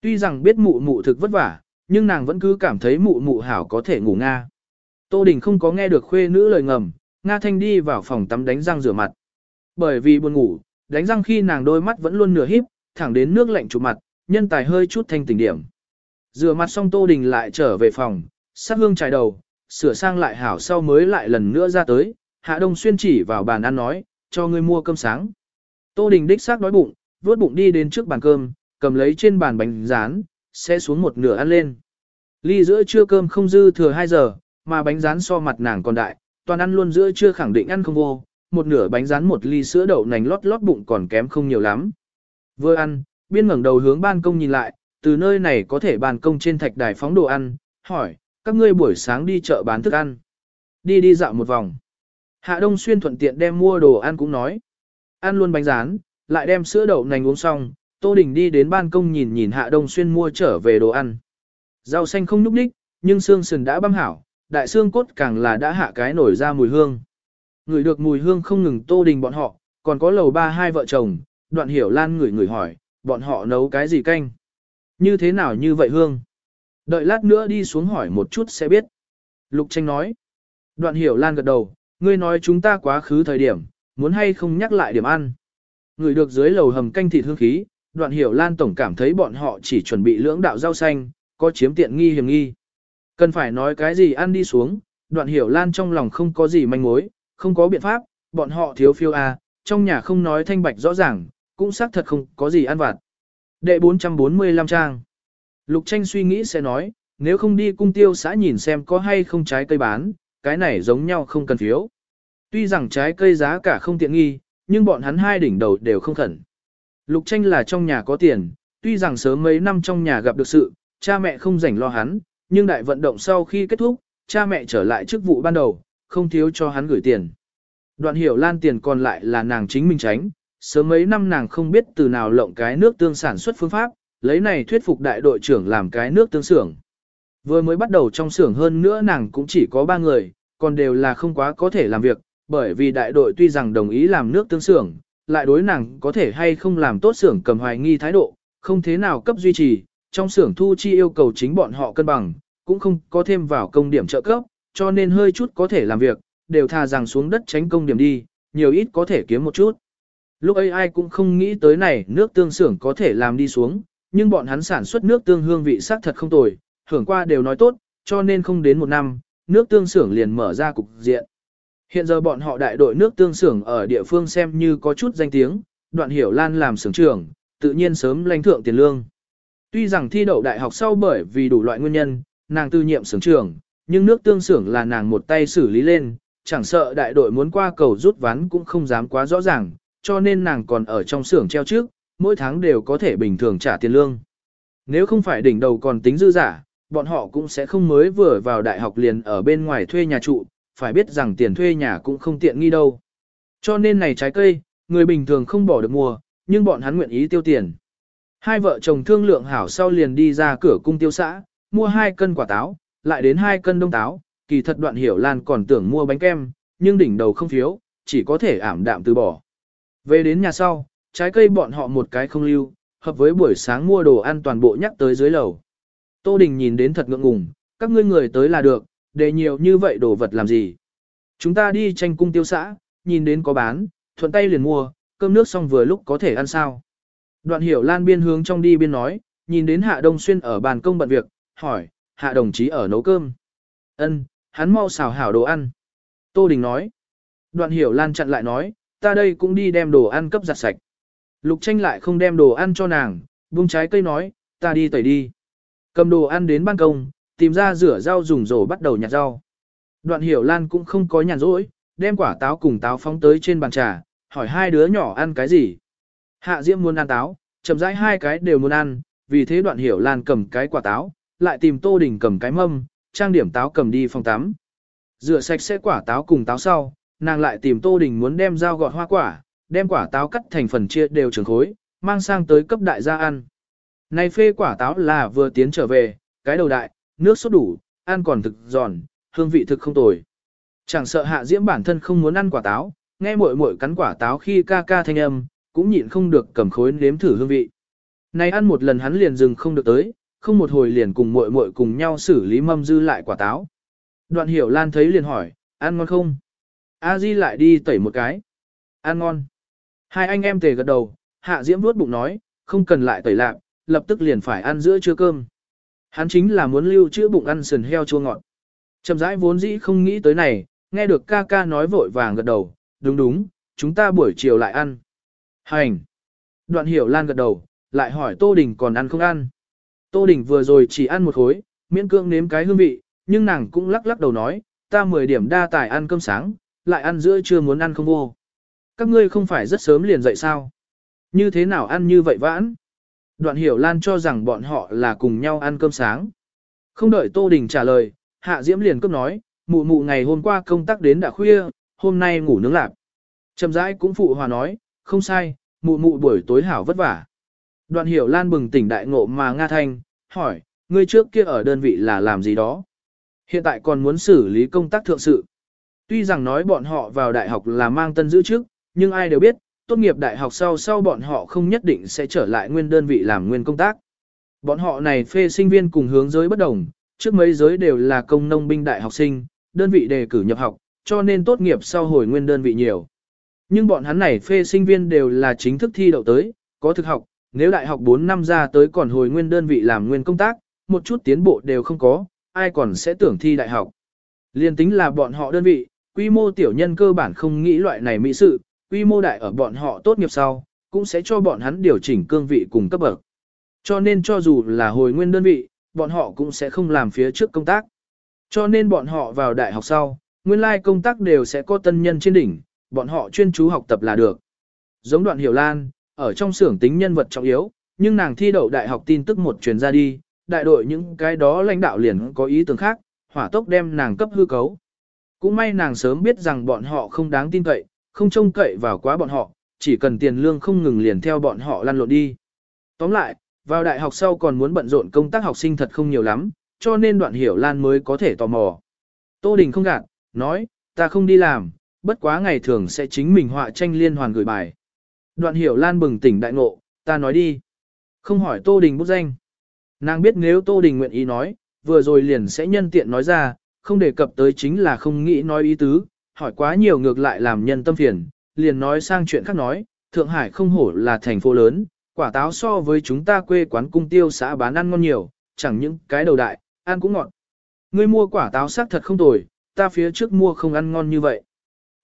Tuy rằng biết mụ mụ thực vất vả, nhưng nàng vẫn cứ cảm thấy mụ mụ hảo có thể ngủ Nga. Tô Đình không có nghe được khuê nữ lời ngầm, Nga Thanh đi vào phòng tắm đánh răng rửa mặt. Bởi vì buồn ngủ, đánh răng khi nàng đôi mắt vẫn luôn nửa híp, thẳng đến nước lạnh chụp mặt, nhân tài hơi chút thanh tỉnh điểm. Rửa mặt xong Tô Đình lại trở về phòng, sát hương trải đầu, sửa sang lại hảo sau mới lại lần nữa ra tới, Hạ Đông Xuyên chỉ vào bàn ăn nói, cho ngươi mua cơm sáng. Tô Đình đích xác đói bụng, vuốt bụng đi đến trước bàn cơm, cầm lấy trên bàn bánh rán, sẽ xuống một nửa ăn lên. Ly giữa trưa cơm không dư thừa 2 giờ, mà bánh rán so mặt nàng còn đại, toàn ăn luôn giữa trưa khẳng định ăn không vô, một nửa bánh rán một ly sữa đậu nành lót lót bụng còn kém không nhiều lắm. Vừa ăn, biên ngẩng đầu hướng ban công nhìn lại, từ nơi này có thể ban công trên thạch đài phóng đồ ăn, hỏi, các ngươi buổi sáng đi chợ bán thức ăn. Đi đi dạo một vòng. Hạ Đông Xuyên thuận tiện đem mua đồ ăn cũng nói. Ăn luôn bánh rán, lại đem sữa đậu nành uống xong, Tô Đình đi đến ban công nhìn nhìn Hạ Đông Xuyên mua trở về đồ ăn. Rau xanh không núp đích, nhưng xương sườn đã băm hảo, đại xương cốt càng là đã hạ cái nổi ra mùi hương. Ngửi được mùi hương không ngừng Tô Đình bọn họ, còn có lầu ba hai vợ chồng, đoạn hiểu lan ngửi ngửi hỏi, bọn họ nấu cái gì canh? Như thế nào như vậy hương? Đợi lát nữa đi xuống hỏi một chút sẽ biết. Lục tranh nói. Đoạn hiểu lan gật đầu, ngươi nói chúng ta quá khứ thời điểm, muốn hay không nhắc lại điểm ăn. Người được dưới lầu hầm canh thịt hương khí, đoạn hiểu lan tổng cảm thấy bọn họ chỉ chuẩn bị lưỡng đạo rau xanh, có chiếm tiện nghi hiểm nghi. Cần phải nói cái gì ăn đi xuống, đoạn hiểu lan trong lòng không có gì manh mối, không có biện pháp, bọn họ thiếu phiêu à, trong nhà không nói thanh bạch rõ ràng, cũng xác thật không có gì ăn vặt. Đệ 445 trang Lục tranh suy nghĩ sẽ nói, nếu không đi cung tiêu xã nhìn xem có hay không trái cây bán, cái này giống nhau không cần phiếu. Tuy rằng trái cây giá cả không tiện nghi, nhưng bọn hắn hai đỉnh đầu đều không khẩn. Lục tranh là trong nhà có tiền, tuy rằng sớm mấy năm trong nhà gặp được sự, cha mẹ không rảnh lo hắn, nhưng đại vận động sau khi kết thúc, cha mẹ trở lại chức vụ ban đầu, không thiếu cho hắn gửi tiền. Đoạn hiểu lan tiền còn lại là nàng chính mình tránh, sớm mấy năm nàng không biết từ nào lộng cái nước tương sản xuất phương pháp, lấy này thuyết phục đại đội trưởng làm cái nước tương xưởng. Vừa mới bắt đầu trong xưởng hơn nữa nàng cũng chỉ có ba người, còn đều là không quá có thể làm việc, bởi vì đại đội tuy rằng đồng ý làm nước tương xưởng, lại đối nàng có thể hay không làm tốt xưởng cầm hoài nghi thái độ, không thế nào cấp duy trì, trong xưởng thu chi yêu cầu chính bọn họ cân bằng, cũng không có thêm vào công điểm trợ cấp, cho nên hơi chút có thể làm việc, đều thà rằng xuống đất tránh công điểm đi, nhiều ít có thể kiếm một chút. Lúc ấy ai cũng không nghĩ tới này nước tương xưởng có thể làm đi xuống, nhưng bọn hắn sản xuất nước tương hương vị sắc thật không tồi, hưởng qua đều nói tốt, cho nên không đến một năm, nước tương xưởng liền mở ra cục diện. Hiện giờ bọn họ đại đội nước tương xưởng ở địa phương xem như có chút danh tiếng, đoạn hiểu lan làm xưởng trưởng, tự nhiên sớm lãnh thượng tiền lương. Tuy rằng thi đậu đại học sau bởi vì đủ loại nguyên nhân, nàng tư nhiệm xưởng trưởng, nhưng nước tương xưởng là nàng một tay xử lý lên, chẳng sợ đại đội muốn qua cầu rút ván cũng không dám quá rõ ràng, cho nên nàng còn ở trong xưởng treo trước, mỗi tháng đều có thể bình thường trả tiền lương. Nếu không phải đỉnh đầu còn tính dư giả, bọn họ cũng sẽ không mới vừa vào đại học liền ở bên ngoài thuê nhà trụ, phải biết rằng tiền thuê nhà cũng không tiện nghi đâu. Cho nên này trái cây, người bình thường không bỏ được mua, nhưng bọn hắn nguyện ý tiêu tiền. Hai vợ chồng thương lượng hảo sau liền đi ra cửa cung tiêu xã, mua hai cân quả táo, lại đến hai cân đông táo, kỳ thật đoạn hiểu lan còn tưởng mua bánh kem, nhưng đỉnh đầu không phiếu, chỉ có thể ảm đạm từ bỏ. Về đến nhà sau, trái cây bọn họ một cái không lưu, hợp với buổi sáng mua đồ ăn toàn bộ nhắc tới dưới lầu. Tô Đình nhìn đến thật ngượng ngùng, các ngươi người tới là được, để nhiều như vậy đồ vật làm gì. Chúng ta đi tranh cung tiêu xã, nhìn đến có bán, thuận tay liền mua, cơm nước xong vừa lúc có thể ăn sao. Đoạn hiểu lan biên hướng trong đi biên nói, nhìn đến Hạ Đông Xuyên ở bàn công bận việc, hỏi, Hạ đồng chí ở nấu cơm. Ân, hắn mau xào hảo đồ ăn. Tô Đình nói. Đoạn hiểu lan chặn lại nói, ta đây cũng đi đem đồ ăn cấp giặt sạch. Lục tranh lại không đem đồ ăn cho nàng, buông trái cây nói, ta đi tẩy đi. Cầm đồ ăn đến ban công, tìm ra rửa rau dùng rổ bắt đầu nhặt rau. Đoạn hiểu lan cũng không có nhàn rỗi, đem quả táo cùng táo phóng tới trên bàn trà, hỏi hai đứa nhỏ ăn cái gì. Hạ Diễm muốn ăn táo, chậm rãi hai cái đều muốn ăn, vì thế đoạn hiểu lan cầm cái quả táo, lại tìm Tô Đình cầm cái mâm, trang điểm táo cầm đi phòng tắm. Rửa sạch sẽ quả táo cùng táo sau, nàng lại tìm Tô Đình muốn đem dao gọt hoa quả, đem quả táo cắt thành phần chia đều trường khối, mang sang tới cấp đại gia ăn. Này phê quả táo là vừa tiến trở về, cái đầu đại, nước sốt đủ, ăn còn thực giòn, hương vị thực không tồi. Chẳng sợ hạ diễm bản thân không muốn ăn quả táo, nghe muội muội cắn quả táo khi ca ca thanh âm, cũng nhịn không được cầm khối nếm thử hương vị. Này ăn một lần hắn liền dừng không được tới, không một hồi liền cùng muội muội cùng nhau xử lý mâm dư lại quả táo. Đoạn hiểu lan thấy liền hỏi, ăn ngon không? A Di lại đi tẩy một cái. Ăn ngon. Hai anh em tề gật đầu, hạ diễm vuốt bụng nói, không cần lại tẩy lạc, lập tức liền phải ăn giữa trưa cơm. Hắn chính là muốn lưu trữ bụng ăn sườn heo chua ngọt. Trầm rãi vốn dĩ không nghĩ tới này, nghe được ca ca nói vội vàng gật đầu, đúng đúng, chúng ta buổi chiều lại ăn. Hành. Đoạn hiểu lan gật đầu, lại hỏi Tô Đình còn ăn không ăn. Tô Đình vừa rồi chỉ ăn một khối, miễn cương nếm cái hương vị, nhưng nàng cũng lắc lắc đầu nói, ta 10 điểm đa tài ăn cơm sáng, lại ăn giữa chưa muốn ăn không vô. Các ngươi không phải rất sớm liền dậy sao? Như thế nào ăn như vậy vãn? Đoạn hiểu Lan cho rằng bọn họ là cùng nhau ăn cơm sáng. Không đợi Tô Đình trả lời, Hạ Diễm liền cấp nói, mụ mụ ngày hôm qua công tác đến đã khuya, hôm nay ngủ nướng lạp. Trầm rãi cũng phụ hòa nói, không sai, mụ mụ buổi tối hảo vất vả. Đoạn hiểu Lan bừng tỉnh đại ngộ mà Nga Thanh, hỏi, ngươi trước kia ở đơn vị là làm gì đó? Hiện tại còn muốn xử lý công tác thượng sự. Tuy rằng nói bọn họ vào đại học là mang tân giữ trước, nhưng ai đều biết, tốt nghiệp đại học sau sau bọn họ không nhất định sẽ trở lại nguyên đơn vị làm nguyên công tác. Bọn họ này phê sinh viên cùng hướng giới bất đồng, trước mấy giới đều là công nông binh đại học sinh, đơn vị đề cử nhập học, cho nên tốt nghiệp sau hồi nguyên đơn vị nhiều. Nhưng bọn hắn này phê sinh viên đều là chính thức thi đậu tới, có thực học, nếu đại học 4 năm ra tới còn hồi nguyên đơn vị làm nguyên công tác, một chút tiến bộ đều không có, ai còn sẽ tưởng thi đại học. Liên tính là bọn họ đơn vị, quy mô tiểu nhân cơ bản không nghĩ loại này mỹ sự, quy mô đại ở bọn họ tốt nghiệp sau, cũng sẽ cho bọn hắn điều chỉnh cương vị cùng cấp bậc. Cho nên cho dù là hồi nguyên đơn vị, bọn họ cũng sẽ không làm phía trước công tác. Cho nên bọn họ vào đại học sau, nguyên lai công tác đều sẽ có tân nhân trên đỉnh, bọn họ chuyên chú học tập là được. Giống đoạn hiểu lan, ở trong xưởng tính nhân vật trọng yếu, nhưng nàng thi đậu đại học tin tức một truyền ra đi, đại đội những cái đó lãnh đạo liền có ý tưởng khác, hỏa tốc đem nàng cấp hư cấu. Cũng may nàng sớm biết rằng bọn họ không đáng tin cậy, không trông cậy vào quá bọn họ, chỉ cần tiền lương không ngừng liền theo bọn họ lăn lộn đi. Tóm lại, vào đại học sau còn muốn bận rộn công tác học sinh thật không nhiều lắm, cho nên đoạn hiểu lan mới có thể tò mò. Tô Đình không gạt, nói, ta không đi làm, bất quá ngày thường sẽ chính mình họa tranh liên hoàn gửi bài. Đoạn hiểu lan bừng tỉnh đại ngộ, ta nói đi. Không hỏi Tô Đình bút danh. Nàng biết nếu Tô Đình nguyện ý nói, vừa rồi liền sẽ nhân tiện nói ra, không đề cập tới chính là không nghĩ nói ý tứ, hỏi quá nhiều ngược lại làm nhân tâm phiền, liền nói sang chuyện khác nói, Thượng Hải không hổ là thành phố lớn, quả táo so với chúng ta quê quán cung tiêu xã bán ăn ngon nhiều, chẳng những cái đầu đại, ăn cũng ngọt. Ngươi mua quả táo xác thật không tồi, ta phía trước mua không ăn ngon như vậy.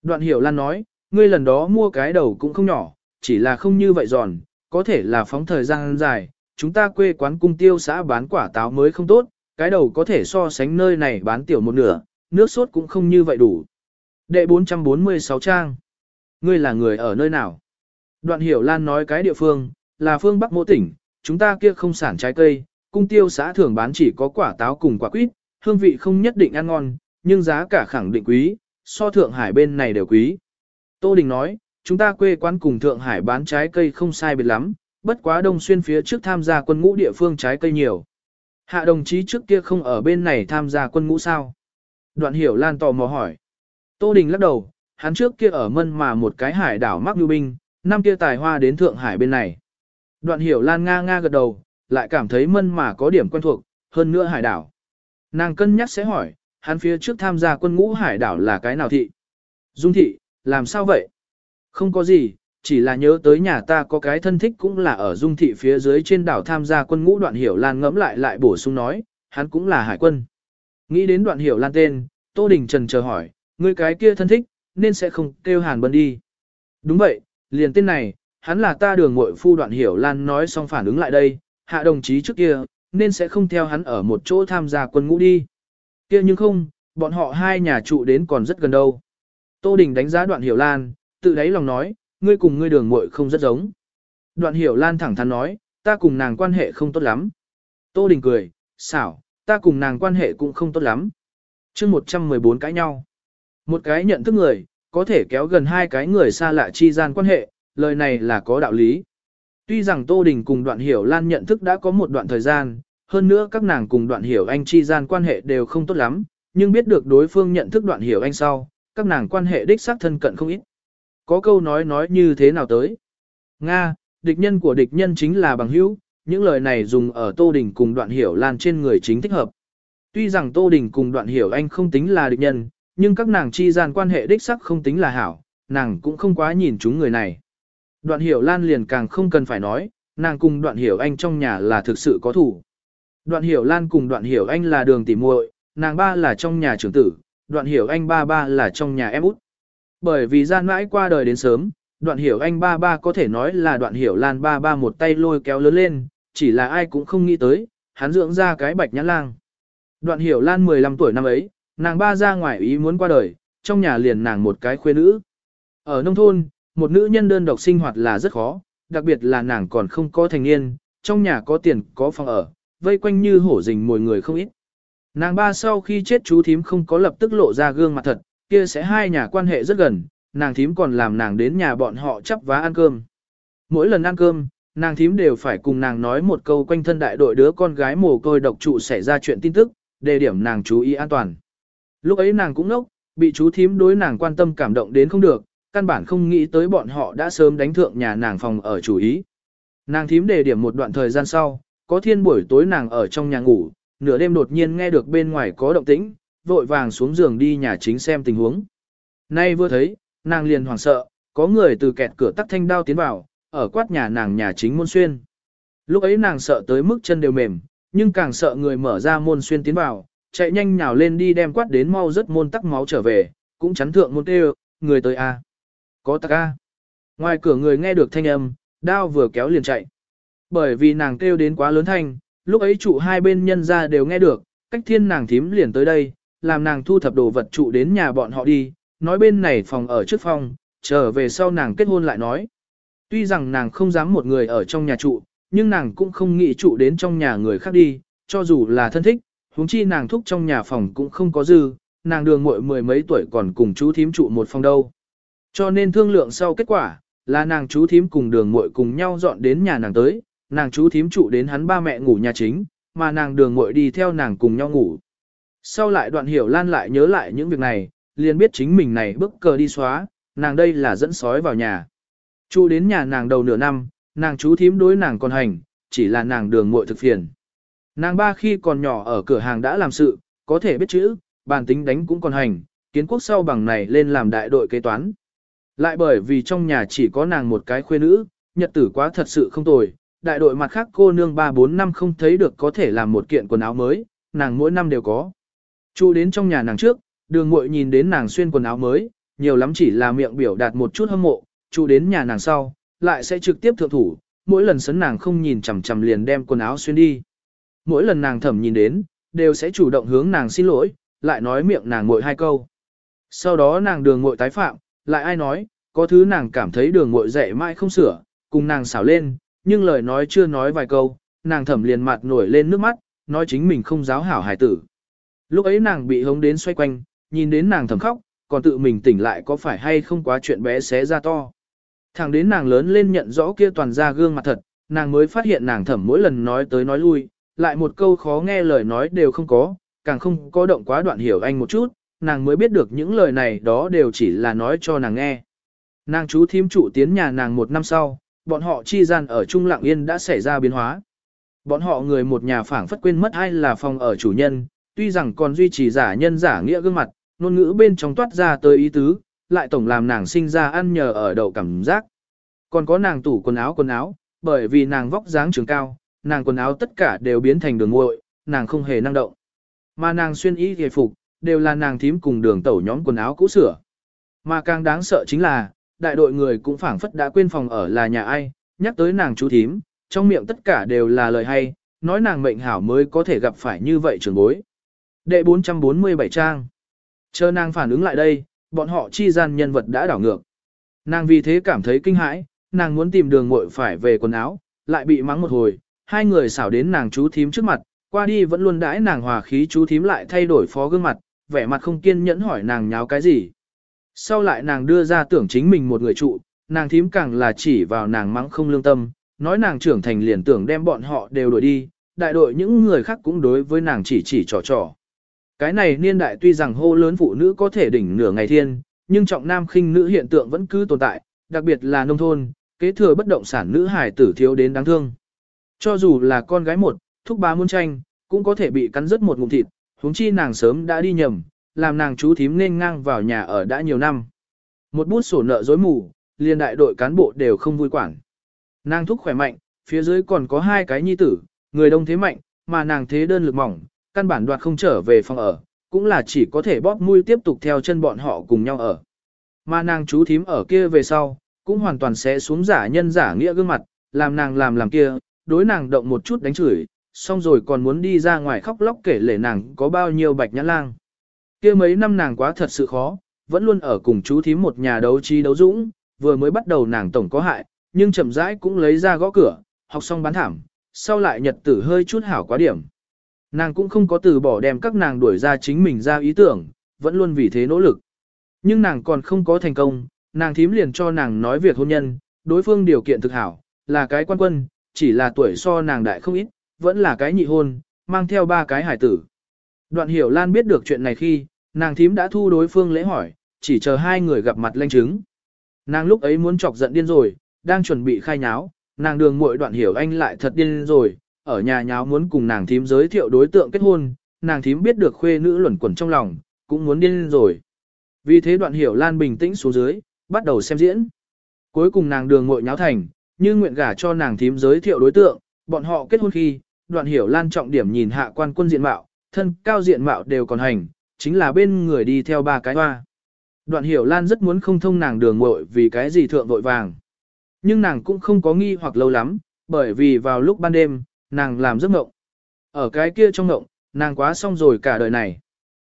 Đoạn hiểu lan nói, ngươi lần đó mua cái đầu cũng không nhỏ, chỉ là không như vậy giòn, có thể là phóng thời gian dài, chúng ta quê quán cung tiêu xã bán quả táo mới không tốt, cái đầu có thể so sánh nơi này bán tiểu một nửa, nước sốt cũng không như vậy đủ. Đệ 446 trang. Ngươi là người ở nơi nào? Đoạn hiểu Lan nói cái địa phương, là phương Bắc mộ tỉnh, chúng ta kia không sản trái cây, cung tiêu xã thường bán chỉ có quả táo cùng quả quýt, hương vị không nhất định ăn ngon, nhưng giá cả khẳng định quý, so Thượng Hải bên này đều quý. Tô Đình nói, chúng ta quê quán cùng Thượng Hải bán trái cây không sai biệt lắm, bất quá đông xuyên phía trước tham gia quân ngũ địa phương trái cây nhiều. Hạ đồng chí trước kia không ở bên này tham gia quân ngũ sao? Đoạn hiểu Lan tò mò hỏi. Tô Đình lắc đầu, hắn trước kia ở mân mà một cái hải đảo mắc lưu binh, năm kia tài hoa đến Thượng Hải bên này. Đoạn hiểu Lan nga nga gật đầu, lại cảm thấy mân mà có điểm quen thuộc, hơn nữa hải đảo. Nàng cân nhắc sẽ hỏi, hắn phía trước tham gia quân ngũ hải đảo là cái nào thị? Dung thị, làm sao vậy? Không có gì, chỉ là nhớ tới nhà ta có cái thân thích cũng là ở dung thị phía dưới trên đảo tham gia quân ngũ đoạn hiểu lan ngẫm lại lại bổ sung nói, hắn cũng là hải quân. Nghĩ đến đoạn hiểu lan tên, Tô Đình Trần chờ hỏi, người cái kia thân thích, nên sẽ không kêu hàn bân đi. Đúng vậy, liền tên này, hắn là ta đường muội phu đoạn hiểu lan nói xong phản ứng lại đây, hạ đồng chí trước kia, nên sẽ không theo hắn ở một chỗ tham gia quân ngũ đi. kia nhưng không, bọn họ hai nhà trụ đến còn rất gần đâu. Tô Đình đánh giá đoạn hiểu lan, tự đáy lòng nói, ngươi cùng ngươi đường muội không rất giống. Đoạn hiểu lan thẳng thắn nói, ta cùng nàng quan hệ không tốt lắm. Tô Đình cười, xảo, ta cùng nàng quan hệ cũng không tốt lắm. chương 114 cãi nhau. Một cái nhận thức người, có thể kéo gần hai cái người xa lạ chi gian quan hệ, lời này là có đạo lý. Tuy rằng Tô Đình cùng đoạn hiểu Lan nhận thức đã có một đoạn thời gian, hơn nữa các nàng cùng đoạn hiểu anh chi gian quan hệ đều không tốt lắm, nhưng biết được đối phương nhận thức đoạn hiểu anh sau, các nàng quan hệ đích xác thân cận không ít. Có câu nói nói như thế nào tới? Nga, địch nhân của địch nhân chính là bằng hữu, những lời này dùng ở Tô Đình cùng đoạn hiểu Lan trên người chính thích hợp. Tuy rằng Tô Đình cùng đoạn hiểu anh không tính là địch nhân, nhưng các nàng chi gian quan hệ đích sắc không tính là hảo, nàng cũng không quá nhìn chúng người này. Đoạn hiểu Lan liền càng không cần phải nói, nàng cùng đoạn hiểu anh trong nhà là thực sự có thủ. Đoạn hiểu Lan cùng đoạn hiểu anh là đường tỉ muội, nàng ba là trong nhà trưởng tử, đoạn hiểu anh ba ba là trong nhà em út. Bởi vì gian mãi qua đời đến sớm, đoạn hiểu anh ba ba có thể nói là đoạn hiểu Lan ba ba một tay lôi kéo lớn lên, chỉ là ai cũng không nghĩ tới, hắn dưỡng ra cái bạch nhãn lang. Đoạn hiểu Lan 15 tuổi năm ấy, nàng ba ra ngoài ý muốn qua đời, trong nhà liền nàng một cái khuê nữ. Ở nông thôn, một nữ nhân đơn độc sinh hoạt là rất khó, đặc biệt là nàng còn không có thành niên, trong nhà có tiền, có phòng ở, vây quanh như hổ rình mồi người không ít. Nàng ba sau khi chết chú thím không có lập tức lộ ra gương mặt thật, kia sẽ hai nhà quan hệ rất gần, nàng thím còn làm nàng đến nhà bọn họ chắp vá ăn cơm. Mỗi lần ăn cơm, nàng thím đều phải cùng nàng nói một câu quanh thân đại đội đứa con gái mồ côi độc trụ xảy ra chuyện tin tức, đề điểm nàng chú ý an toàn. Lúc ấy nàng cũng nốc, bị chú thím đối nàng quan tâm cảm động đến không được, căn bản không nghĩ tới bọn họ đã sớm đánh thượng nhà nàng phòng ở chủ ý. Nàng thím đề điểm một đoạn thời gian sau, có thiên buổi tối nàng ở trong nhà ngủ, nửa đêm đột nhiên nghe được bên ngoài có động tĩnh, vội vàng xuống giường đi nhà chính xem tình huống. Nay vừa thấy, nàng liền hoảng sợ, có người từ kẹt cửa tắt thanh đao tiến vào, ở quát nhà nàng nhà chính môn xuyên. Lúc ấy nàng sợ tới mức chân đều mềm, nhưng càng sợ người mở ra môn xuyên tiến vào, chạy nhanh nhào lên đi đem quát đến mau rất môn tắc máu trở về, cũng chắn thượng môn kêu, người tới a, Có tắc a. Ngoài cửa người nghe được thanh âm, đao vừa kéo liền chạy. Bởi vì nàng kêu đến quá lớn thanh, lúc ấy trụ hai bên nhân ra đều nghe được, cách thiên nàng thím liền tới đây, làm nàng thu thập đồ vật trụ đến nhà bọn họ đi, nói bên này phòng ở trước phòng, trở về sau nàng kết hôn lại nói. Tuy rằng nàng không dám một người ở trong nhà trụ, nhưng nàng cũng không nghĩ trụ đến trong nhà người khác đi, cho dù là thân thích, huống chi nàng thúc trong nhà phòng cũng không có dư, nàng đường muội mười mấy tuổi còn cùng chú thím trụ một phòng đâu. Cho nên thương lượng sau kết quả, là nàng chú thím cùng đường muội cùng nhau dọn đến nhà nàng tới, nàng chú thím trụ đến hắn ba mẹ ngủ nhà chính, mà nàng đường muội đi theo nàng cùng nhau ngủ. Sau lại đoạn hiểu lan lại nhớ lại những việc này, liền biết chính mình này bức cờ đi xóa, nàng đây là dẫn sói vào nhà. Chu đến nhà nàng đầu nửa năm, nàng chú thím đối nàng còn hành, chỉ là nàng đường muội thực phiền. Nàng ba khi còn nhỏ ở cửa hàng đã làm sự, có thể biết chữ, bản tính đánh cũng còn hành, kiến quốc sau bằng này lên làm đại đội kế toán. Lại bởi vì trong nhà chỉ có nàng một cái khuê nữ, nhật tử quá thật sự không tồi, đại đội mặt khác cô nương 3-4 năm không thấy được có thể làm một kiện quần áo mới, nàng mỗi năm đều có. Chu đến trong nhà nàng trước, đường muội nhìn đến nàng xuyên quần áo mới, nhiều lắm chỉ là miệng biểu đạt một chút hâm mộ, chu đến nhà nàng sau, lại sẽ trực tiếp thượng thủ, mỗi lần sấn nàng không nhìn chằm chằm liền đem quần áo xuyên đi. Mỗi lần nàng thẩm nhìn đến, đều sẽ chủ động hướng nàng xin lỗi, lại nói miệng nàng muội hai câu. Sau đó nàng đường muội tái phạm, lại ai nói, có thứ nàng cảm thấy đường muội dạy mãi không sửa, cùng nàng xảo lên, nhưng lời nói chưa nói vài câu, nàng thẩm liền mặt nổi lên nước mắt, nói chính mình không giáo hảo hải tử. Lúc ấy nàng bị hống đến xoay quanh, nhìn đến nàng thầm khóc, còn tự mình tỉnh lại có phải hay không quá chuyện bé xé ra to. Thẳng đến nàng lớn lên nhận rõ kia toàn ra gương mặt thật, nàng mới phát hiện nàng thẩm mỗi lần nói tới nói lui, lại một câu khó nghe lời nói đều không có, càng không có động quá đoạn hiểu anh một chút, nàng mới biết được những lời này đó đều chỉ là nói cho nàng nghe. Nàng chú thím chủ tiến nhà nàng một năm sau, bọn họ chi gian ở Trung Lặng Yên đã xảy ra biến hóa. Bọn họ người một nhà phảng phất quên mất ai là phòng ở chủ nhân, tuy rằng còn duy trì giả nhân giả nghĩa gương mặt, ngôn ngữ bên trong toát ra tới ý tứ, lại tổng làm nàng sinh ra ăn nhờ ở đậu cảm giác. Còn có nàng tủ quần áo quần áo, bởi vì nàng vóc dáng trường cao, nàng quần áo tất cả đều biến thành đường nguội, nàng không hề năng động. Mà nàng xuyên y hề phục, đều là nàng thím cùng đường tẩu nhóm quần áo cũ sửa. Mà càng đáng sợ chính là, đại đội người cũng phảng phất đã quên phòng ở là nhà ai, nhắc tới nàng chú thím, trong miệng tất cả đều là lời hay, nói nàng mệnh hảo mới có thể gặp phải như vậy trường bối. Đệ 447 trang. Chờ nàng phản ứng lại đây, bọn họ chi gian nhân vật đã đảo ngược. Nàng vì thế cảm thấy kinh hãi, nàng muốn tìm đường muội phải về quần áo, lại bị mắng một hồi, hai người xảo đến nàng chú thím trước mặt, qua đi vẫn luôn đãi nàng hòa khí chú thím lại thay đổi phó gương mặt, vẻ mặt không kiên nhẫn hỏi nàng nháo cái gì. Sau lại nàng đưa ra tưởng chính mình một người trụ, nàng thím càng là chỉ vào nàng mắng không lương tâm, nói nàng trưởng thành liền tưởng đem bọn họ đều đuổi đi, đại đội những người khác cũng đối với nàng chỉ chỉ trò trò. Cái này niên đại tuy rằng hô lớn phụ nữ có thể đỉnh nửa ngày thiên, nhưng trọng nam khinh nữ hiện tượng vẫn cứ tồn tại, đặc biệt là nông thôn, kế thừa bất động sản nữ hài tử thiếu đến đáng thương. Cho dù là con gái một, thúc bá muôn tranh, cũng có thể bị cắn rứt một ngụm thịt, huống chi nàng sớm đã đi nhầm, làm nàng chú thím nên ngang vào nhà ở đã nhiều năm. Một bút sổ nợ dối mù, liên đại đội cán bộ đều không vui quản. Nàng thúc khỏe mạnh, phía dưới còn có hai cái nhi tử, người đông thế mạnh, mà nàng thế đơn lực mỏng, căn bản đoạt không trở về phòng ở, cũng là chỉ có thể bóp mũi tiếp tục theo chân bọn họ cùng nhau ở. Mà nàng chú thím ở kia về sau, cũng hoàn toàn sẽ xuống giả nhân giả nghĩa gương mặt, làm nàng làm làm kia, đối nàng động một chút đánh chửi, xong rồi còn muốn đi ra ngoài khóc lóc kể lể nàng có bao nhiêu bạch nhãn lang. kia mấy năm nàng quá thật sự khó, vẫn luôn ở cùng chú thím một nhà đấu trí đấu dũng, vừa mới bắt đầu nàng tổng có hại, nhưng chậm rãi cũng lấy ra gõ cửa, học xong bán thảm, sau lại nhật tử hơi chút hảo quá điểm. Nàng cũng không có từ bỏ đem các nàng đuổi ra chính mình ra ý tưởng, vẫn luôn vì thế nỗ lực. Nhưng nàng còn không có thành công, nàng thím liền cho nàng nói việc hôn nhân, đối phương điều kiện thực hảo, là cái quan quân, chỉ là tuổi so nàng đại không ít, vẫn là cái nhị hôn, mang theo ba cái hải tử. Đoạn hiểu Lan biết được chuyện này khi, nàng thím đã thu đối phương lễ hỏi, chỉ chờ hai người gặp mặt lanh chứng. Nàng lúc ấy muốn chọc giận điên rồi, đang chuẩn bị khai nháo, nàng đường muội đoạn hiểu anh lại thật điên rồi, ở nhà nháo muốn cùng nàng thím giới thiệu đối tượng kết hôn, nàng thím biết được khuê nữ luẩn quẩn trong lòng, cũng muốn điên rồi. Vì thế đoạn hiểu Lan bình tĩnh xuống dưới, bắt đầu xem diễn. Cuối cùng nàng đường ngội nháo thành, như nguyện gả cho nàng thím giới thiệu đối tượng, bọn họ kết hôn khi, đoạn hiểu Lan trọng điểm nhìn hạ quan quân diện mạo, thân cao diện mạo đều còn hành, chính là bên người đi theo ba cái hoa. Đoạn hiểu Lan rất muốn không thông nàng đường ngội vì cái gì thượng vội vàng. Nhưng nàng cũng không có nghi hoặc lâu lắm, bởi vì vào lúc ban đêm, nàng làm giấc mộng. Ở cái kia trong mộng, nàng quá xong rồi cả đời này.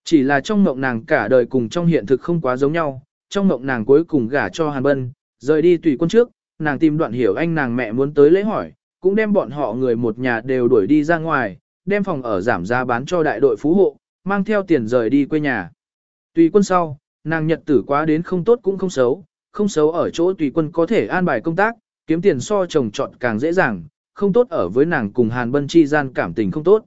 Chỉ là trong mộng nàng cả đời cùng trong hiện thực không quá giống nhau, trong mộng nàng cuối cùng gả cho Hàn Bân, rời đi tùy quân trước, nàng tìm đoạn hiểu anh nàng mẹ muốn tới lễ hỏi, cũng đem bọn họ người một nhà đều đuổi đi ra ngoài, đem phòng ở giảm giá bán cho đại đội phú hộ, mang theo tiền rời đi quê nhà. Tùy quân sau, nàng nhật tử quá đến không tốt cũng không xấu, không xấu ở chỗ tùy quân có thể an bài công tác, kiếm tiền so chồng chọn càng dễ dàng, không tốt ở với nàng cùng Hàn Bân chi gian cảm tình không tốt.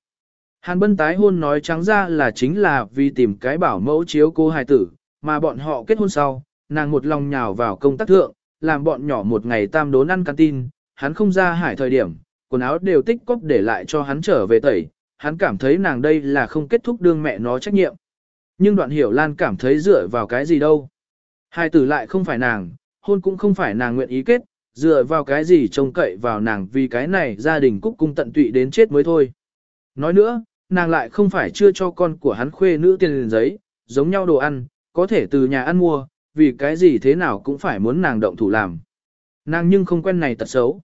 Hàn Bân tái hôn nói trắng ra là chính là vì tìm cái bảo mẫu chiếu cô hài tử, mà bọn họ kết hôn sau, nàng một lòng nhào vào công tác thượng, làm bọn nhỏ một ngày tam đốn ăn canteen, hắn không ra hải thời điểm, quần áo đều tích cóp để lại cho hắn trở về tẩy, hắn cảm thấy nàng đây là không kết thúc đương mẹ nó trách nhiệm. Nhưng đoạn hiểu Lan cảm thấy dựa vào cái gì đâu. Hai tử lại không phải nàng, hôn cũng không phải nàng nguyện ý kết, dựa vào cái gì trông cậy vào nàng vì cái này gia đình cúc cung tận tụy đến chết mới thôi. Nói nữa, nàng lại không phải chưa cho con của hắn khuê nữ tiền liền giấy, giống nhau đồ ăn, có thể từ nhà ăn mua, vì cái gì thế nào cũng phải muốn nàng động thủ làm. Nàng nhưng không quen này tật xấu.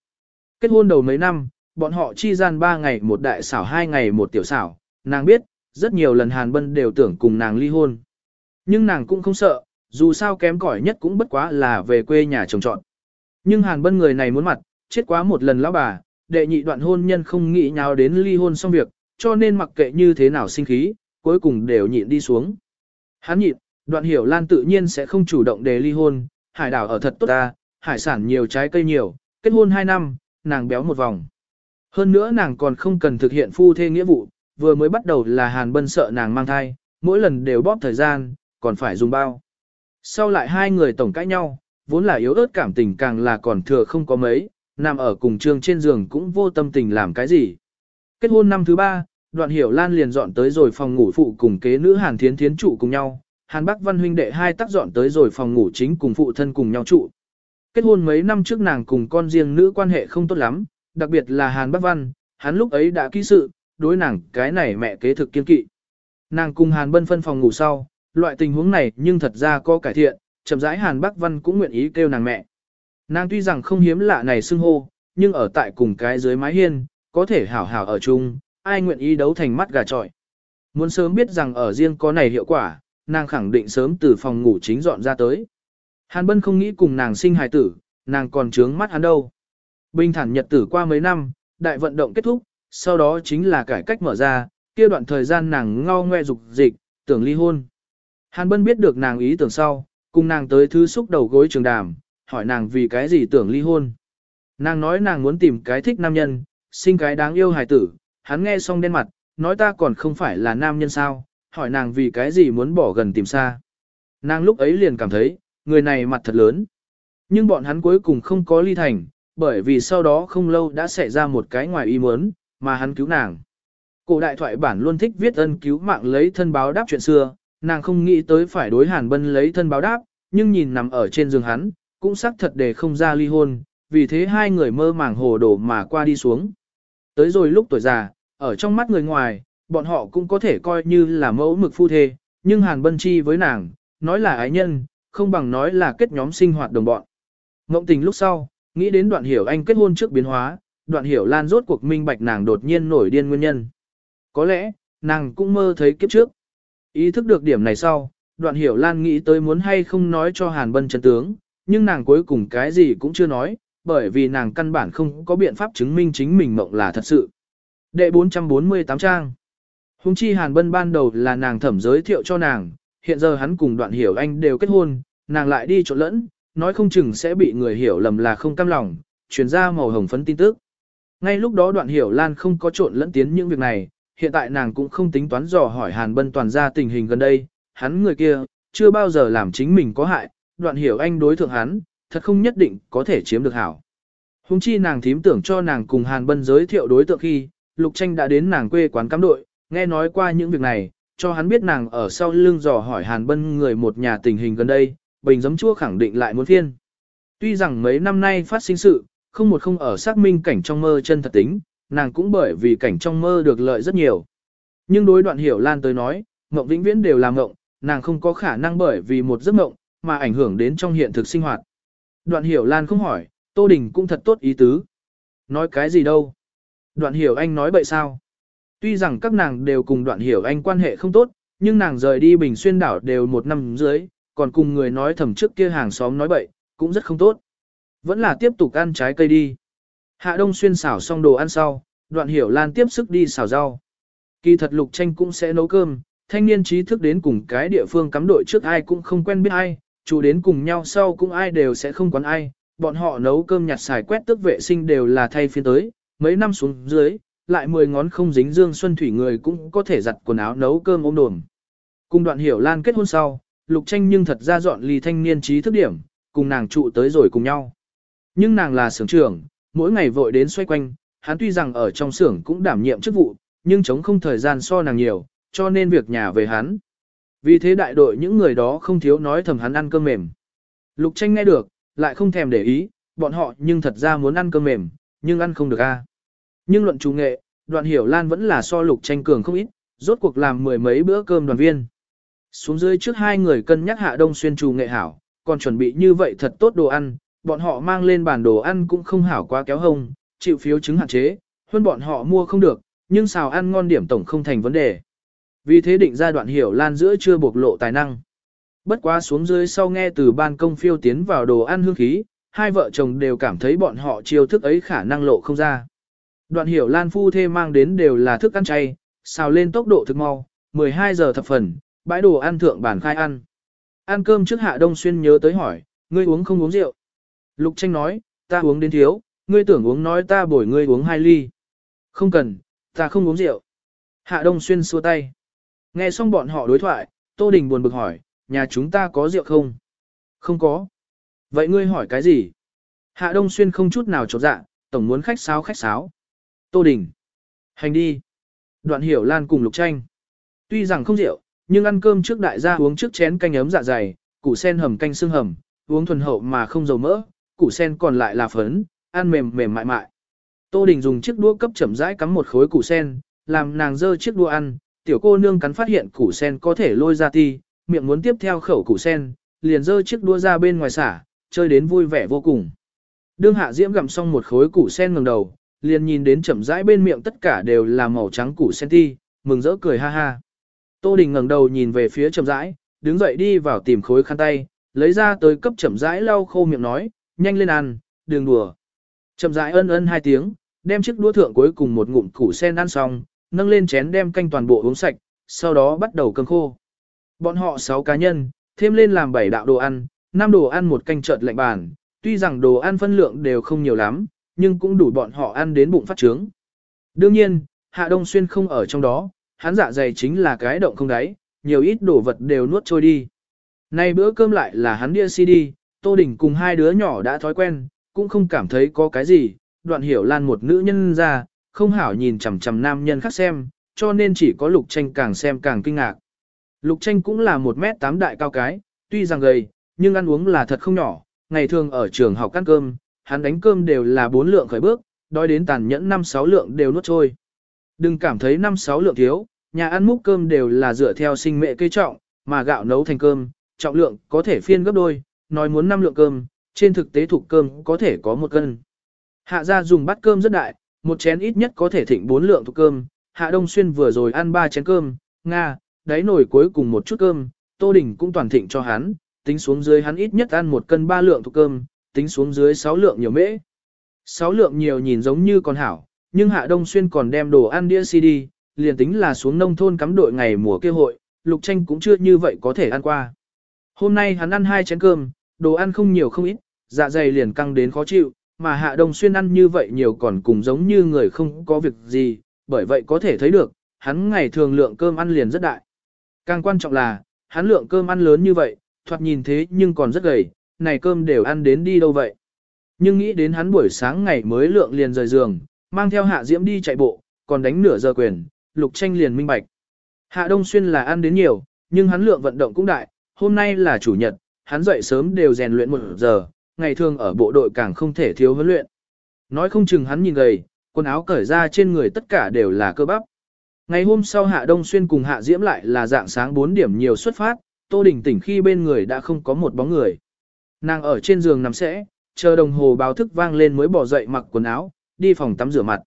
Kết hôn đầu mấy năm, bọn họ chi gian ba ngày một đại xảo hai ngày một tiểu xảo, nàng biết, rất nhiều lần Hàn Bân đều tưởng cùng nàng ly hôn. Nhưng nàng cũng không sợ, dù sao kém cỏi nhất cũng bất quá là về quê nhà chồng trọn. Nhưng Hàn Bân người này muốn mặt, chết quá một lần lão bà, đệ nhị đoạn hôn nhân không nghĩ nhau đến ly hôn xong việc, cho nên mặc kệ như thế nào sinh khí, cuối cùng đều nhịn đi xuống. Hắn nhịn, đoạn hiểu Lan tự nhiên sẽ không chủ động đề ly hôn, hải đảo ở thật tốt ta, hải sản nhiều trái cây nhiều, kết hôn 2 năm, nàng béo một vòng. Hơn nữa nàng còn không cần thực hiện phu thê nghĩa vụ, vừa mới bắt đầu là Hàn Bân sợ nàng mang thai, mỗi lần đều bóp thời gian, còn phải dùng bao. Sau lại hai người tổng cãi nhau, vốn là yếu ớt cảm tình càng là còn thừa không có mấy, nằm ở cùng trường trên giường cũng vô tâm tình làm cái gì. Kết hôn năm thứ ba, đoạn hiểu Lan liền dọn tới rồi phòng ngủ phụ cùng kế nữ Hàn Thiến Thiến trụ cùng nhau, Hàn Bắc Văn huynh đệ hai tác dọn tới rồi phòng ngủ chính cùng phụ thân cùng nhau trụ. Kết hôn mấy năm trước nàng cùng con riêng nữ quan hệ không tốt lắm, đặc biệt là Hàn Bắc Văn, hắn lúc ấy đã ký sự, đối nàng cái này mẹ kế thực kiên kỵ. Nàng cùng Hàn Bân phân phòng ngủ sau, loại tình huống này nhưng thật ra có cải thiện, chậm rãi Hàn Bắc Văn cũng nguyện ý kêu nàng mẹ. Nàng tuy rằng không hiếm lạ này xưng hô, nhưng ở tại cùng cái dưới mái hiên, có thể hảo hảo ở chung, ai nguyện ý đấu thành mắt gà trọi. Muốn sớm biết rằng ở riêng có này hiệu quả, nàng khẳng định sớm từ phòng ngủ chính dọn ra tới. Hàn Bân không nghĩ cùng nàng sinh hài tử, nàng còn trướng mắt hắn đâu. Bình thản nhật tử qua mấy năm, đại vận động kết thúc, sau đó chính là cải cách mở ra, kia đoạn thời gian nàng ngao ngoe dục dịch, tưởng ly hôn. Hàn Bân biết được nàng ý tưởng sau, cùng nàng tới thứ xúc đầu gối trường đàm, hỏi nàng vì cái gì tưởng ly hôn. Nàng nói nàng muốn tìm cái thích nam nhân, sinh cái đáng yêu hài tử, hắn nghe xong đen mặt, nói ta còn không phải là nam nhân sao, hỏi nàng vì cái gì muốn bỏ gần tìm xa. Nàng lúc ấy liền cảm thấy, người này mặt thật lớn. Nhưng bọn hắn cuối cùng không có ly thành, bởi vì sau đó không lâu đã xảy ra một cái ngoài ý muốn, mà hắn cứu nàng. Cổ đại thoại bản luôn thích viết ân cứu mạng lấy thân báo đáp chuyện xưa, nàng không nghĩ tới phải đối Hàn Bân lấy thân báo đáp, nhưng nhìn nằm ở trên giường hắn, cũng xác thật để không ra ly hôn, vì thế hai người mơ màng hồ đồ mà qua đi xuống. Tới rồi lúc tuổi già, ở trong mắt người ngoài, bọn họ cũng có thể coi như là mẫu mực phu thê, nhưng Hàn Bân Chi với nàng, nói là ái nhân, không bằng nói là kết nhóm sinh hoạt đồng bọn. Ngộng tình lúc sau, nghĩ đến đoạn hiểu anh kết hôn trước biến hóa, đoạn hiểu lan rốt cuộc minh bạch nàng đột nhiên nổi điên nguyên nhân. Có lẽ, nàng cũng mơ thấy kiếp trước. Ý thức được điểm này sau, đoạn hiểu lan nghĩ tới muốn hay không nói cho Hàn Bân chân tướng, nhưng nàng cuối cùng cái gì cũng chưa nói, bởi vì nàng căn bản không có biện pháp chứng minh chính mình mộng là thật sự. Đệ 448 trang Hùng chi Hàn Bân ban đầu là nàng thẩm giới thiệu cho nàng, hiện giờ hắn cùng đoạn hiểu anh đều kết hôn, nàng lại đi trộn lẫn, nói không chừng sẽ bị người hiểu lầm là không cam lòng, truyền ra màu hồng phấn tin tức. Ngay lúc đó đoạn hiểu Lan không có trộn lẫn tiến những việc này, hiện tại nàng cũng không tính toán dò hỏi Hàn Bân toàn ra tình hình gần đây, hắn người kia, chưa bao giờ làm chính mình có hại, đoạn hiểu anh đối thượng hắn, thật không nhất định có thể chiếm được hảo. Hùng chi nàng thím tưởng cho nàng cùng Hàn Bân giới thiệu đối tượng khi, Lục Tranh đã đến nàng quê quán cắm đội, nghe nói qua những việc này, cho hắn biết nàng ở sau lưng dò hỏi Hàn Bân người một nhà tình hình gần đây, bình giấm chua khẳng định lại muốn phiên. Tuy rằng mấy năm nay phát sinh sự, không một không ở xác minh cảnh trong mơ chân thật tính, nàng cũng bởi vì cảnh trong mơ được lợi rất nhiều. Nhưng đối đoạn hiểu Lan tới nói, mộng vĩnh viễn đều là mộng, nàng không có khả năng bởi vì một giấc mộng, mà ảnh hưởng đến trong hiện thực sinh hoạt. Đoạn hiểu Lan không hỏi, Tô Đình cũng thật tốt ý tứ. Nói cái gì đâu? Đoạn hiểu anh nói bậy sao? Tuy rằng các nàng đều cùng đoạn hiểu anh quan hệ không tốt, nhưng nàng rời đi Bình Xuyên đảo đều một năm dưới, còn cùng người nói thầm trước kia hàng xóm nói bậy, cũng rất không tốt. Vẫn là tiếp tục ăn trái cây đi. Hạ Đông Xuyên xào xong đồ ăn sau, đoạn hiểu lan tiếp sức đi xào rau. Kỳ thật lục tranh cũng sẽ nấu cơm, thanh niên trí thức đến cùng cái địa phương cắm đội trước ai cũng không quen biết ai, chủ đến cùng nhau sau cũng ai đều sẽ không quán ai, bọn họ nấu cơm nhặt xài quét tức vệ sinh đều là thay phiên tới, mấy năm xuống dưới, lại mười ngón không dính dương xuân thủy người cũng có thể giặt quần áo nấu cơm ôm đồm. Cùng đoạn hiểu lan kết hôn sau, lục tranh nhưng thật ra dọn ly thanh niên trí thức điểm, cùng nàng trụ tới rồi cùng nhau. Nhưng nàng là sưởng trưởng, mỗi ngày vội đến xoay quanh, hắn tuy rằng ở trong xưởng cũng đảm nhiệm chức vụ, nhưng chống không thời gian so nàng nhiều, cho nên việc nhà về hắn. Vì thế đại đội những người đó không thiếu nói thầm hắn ăn cơm mềm. Lục tranh nghe được, lại không thèm để ý, bọn họ nhưng thật ra muốn ăn cơm mềm, nhưng ăn không được a. Nhưng luận chủ nghệ, đoạn hiểu lan vẫn là so lục tranh cường không ít, rốt cuộc làm mười mấy bữa cơm đoàn viên. Xuống dưới trước hai người cân nhắc hạ đông xuyên chủ nghệ hảo, còn chuẩn bị như vậy thật tốt đồ ăn, bọn họ mang lên bản đồ ăn cũng không hảo quá kéo hông, chịu phiếu chứng hạn chế, hơn bọn họ mua không được, nhưng xào ăn ngon điểm tổng không thành vấn đề. Vì thế định ra đoạn hiểu lan giữa chưa bộc lộ tài năng. Bất quá xuống dưới sau nghe từ ban công phiêu tiến vào đồ ăn hương khí, hai vợ chồng đều cảm thấy bọn họ chiêu thức ấy khả năng lộ không ra. Đoạn hiểu lan phu thê mang đến đều là thức ăn chay, xào lên tốc độ thực mau, 12 giờ thập phần, bãi đồ ăn thượng bản khai ăn. Ăn cơm trước hạ đông xuyên nhớ tới hỏi, ngươi uống không uống rượu. Lục tranh nói, ta uống đến thiếu, ngươi tưởng uống nói ta bổi ngươi uống hai ly. Không cần, ta không uống rượu. Hạ đông xuyên xua tay. Nghe xong bọn họ đối thoại, Tô Đình buồn bực hỏi, nhà chúng ta có rượu không? Không có. Vậy ngươi hỏi cái gì? Hạ Đông Xuyên không chút nào chột dạ, tổng muốn khách sáo khách sáo. Tô Đình. Hành đi. Đoạn hiểu lan cùng lục tranh. Tuy rằng không rượu, nhưng ăn cơm trước đại gia uống trước chén canh ấm dạ dày, củ sen hầm canh xương hầm, uống thuần hậu mà không dầu mỡ, củ sen còn lại là phấn, ăn mềm mềm mại mại. Tô Đình dùng chiếc đũa cấp chậm rãi cắm một khối củ sen, làm nàng dơ chiếc đũa ăn, tiểu cô nương cắn phát hiện củ sen có thể lôi ra ti, miệng muốn tiếp theo khẩu củ sen, liền dơ chiếc đũa ra bên ngoài xả, chơi đến vui vẻ vô cùng. Đương hạ diễm gặm xong một khối củ sen ngẩng đầu, liền nhìn đến chậm rãi bên miệng tất cả đều là màu trắng củ sen ti, mừng rỡ cười ha ha. Tô Đình ngẩng đầu nhìn về phía chậm rãi, đứng dậy đi vào tìm khối khăn tay, lấy ra tới cấp chậm rãi lau khô miệng nói, nhanh lên ăn, đừng đùa. Chậm rãi ân ân hai tiếng, đem chiếc đũa thượng cuối cùng một ngụm củ sen ăn xong, nâng lên chén đem canh toàn bộ uống sạch, sau đó bắt đầu cơm khô. Bọn họ 6 cá nhân, thêm lên làm 7 đạo đồ ăn, 5 đồ ăn một canh chợt lạnh bàn, tuy rằng đồ ăn phân lượng đều không nhiều lắm, nhưng cũng đủ bọn họ ăn đến bụng phát trướng. Đương nhiên, Hạ Đông Xuyên không ở trong đó, hắn dạ dày chính là cái động không đáy, nhiều ít đồ vật đều nuốt trôi đi. Nay bữa cơm lại là hắn đĩa CD, Tô Đình cùng hai đứa nhỏ đã thói quen, cũng không cảm thấy có cái gì, đoạn hiểu lan một nữ nhân ra, không hảo nhìn chằm chằm nam nhân khác xem, cho nên chỉ có lục tranh càng xem càng kinh ngạc. Lục tranh cũng là một mét tám đại cao cái, tuy rằng gầy, nhưng ăn uống là thật không nhỏ, ngày thường ở trường học ăn cơm, hắn đánh cơm đều là bốn lượng khởi bước, đói đến tàn nhẫn năm sáu lượng đều nuốt trôi. Đừng cảm thấy năm sáu lượng thiếu, nhà ăn múc cơm đều là dựa theo sinh mệ cây trọng, mà gạo nấu thành cơm, trọng lượng có thể phiên gấp đôi, nói muốn năm lượng cơm, trên thực tế thuộc cơm có thể có một cân. Hạ gia dùng bát cơm rất đại, một chén ít nhất có thể thịnh bốn lượng thuộc cơm, Hạ Đông Xuyên vừa rồi ăn ba chén cơm, Nga, đáy nồi cuối cùng một chút cơm, Tô Đình cũng toàn thịnh cho hắn, tính xuống dưới hắn ít nhất ăn một cân ba lượng thuộc cơm, tính xuống dưới sáu lượng nhiều mễ. Sáu lượng nhiều nhìn giống như còn hảo, nhưng Hạ Đông Xuyên còn đem đồ ăn đĩa CD, liền tính là xuống nông thôn cắm đội ngày mùa kêu hội, Lục Tranh cũng chưa như vậy có thể ăn qua. Hôm nay hắn ăn hai chén cơm, đồ ăn không nhiều không ít, dạ dày liền căng đến khó chịu, mà Hạ Đông Xuyên ăn như vậy nhiều còn cùng giống như người không có việc gì, bởi vậy có thể thấy được, hắn ngày thường lượng cơm ăn liền rất đại. Càng quan trọng là, hắn lượng cơm ăn lớn như vậy, thoạt nhìn thế nhưng còn rất gầy, này cơm đều ăn đến đi đâu vậy. Nhưng nghĩ đến hắn buổi sáng ngày mới lượng liền rời giường, mang theo Hạ Diễm đi chạy bộ, còn đánh nửa giờ quyền, Lục Tranh liền minh bạch. Hạ Đông Xuyên là ăn đến nhiều, nhưng hắn lượng vận động cũng đại, hôm nay là chủ nhật, hắn dậy sớm đều rèn luyện một giờ, ngày thường ở bộ đội càng không thể thiếu huấn luyện. Nói không chừng hắn nhìn gầy, quần áo cởi ra trên người tất cả đều là cơ bắp. Ngày hôm sau Hạ Đông Xuyên cùng Hạ Diễm lại là dạng sáng 4 điểm nhiều xuất phát, Tô Đình tỉnh khi bên người đã không có một bóng người. Nàng ở trên giường nằm sẽ, chờ đồng hồ báo thức vang lên mới bỏ dậy mặc quần áo, đi phòng tắm rửa mặt.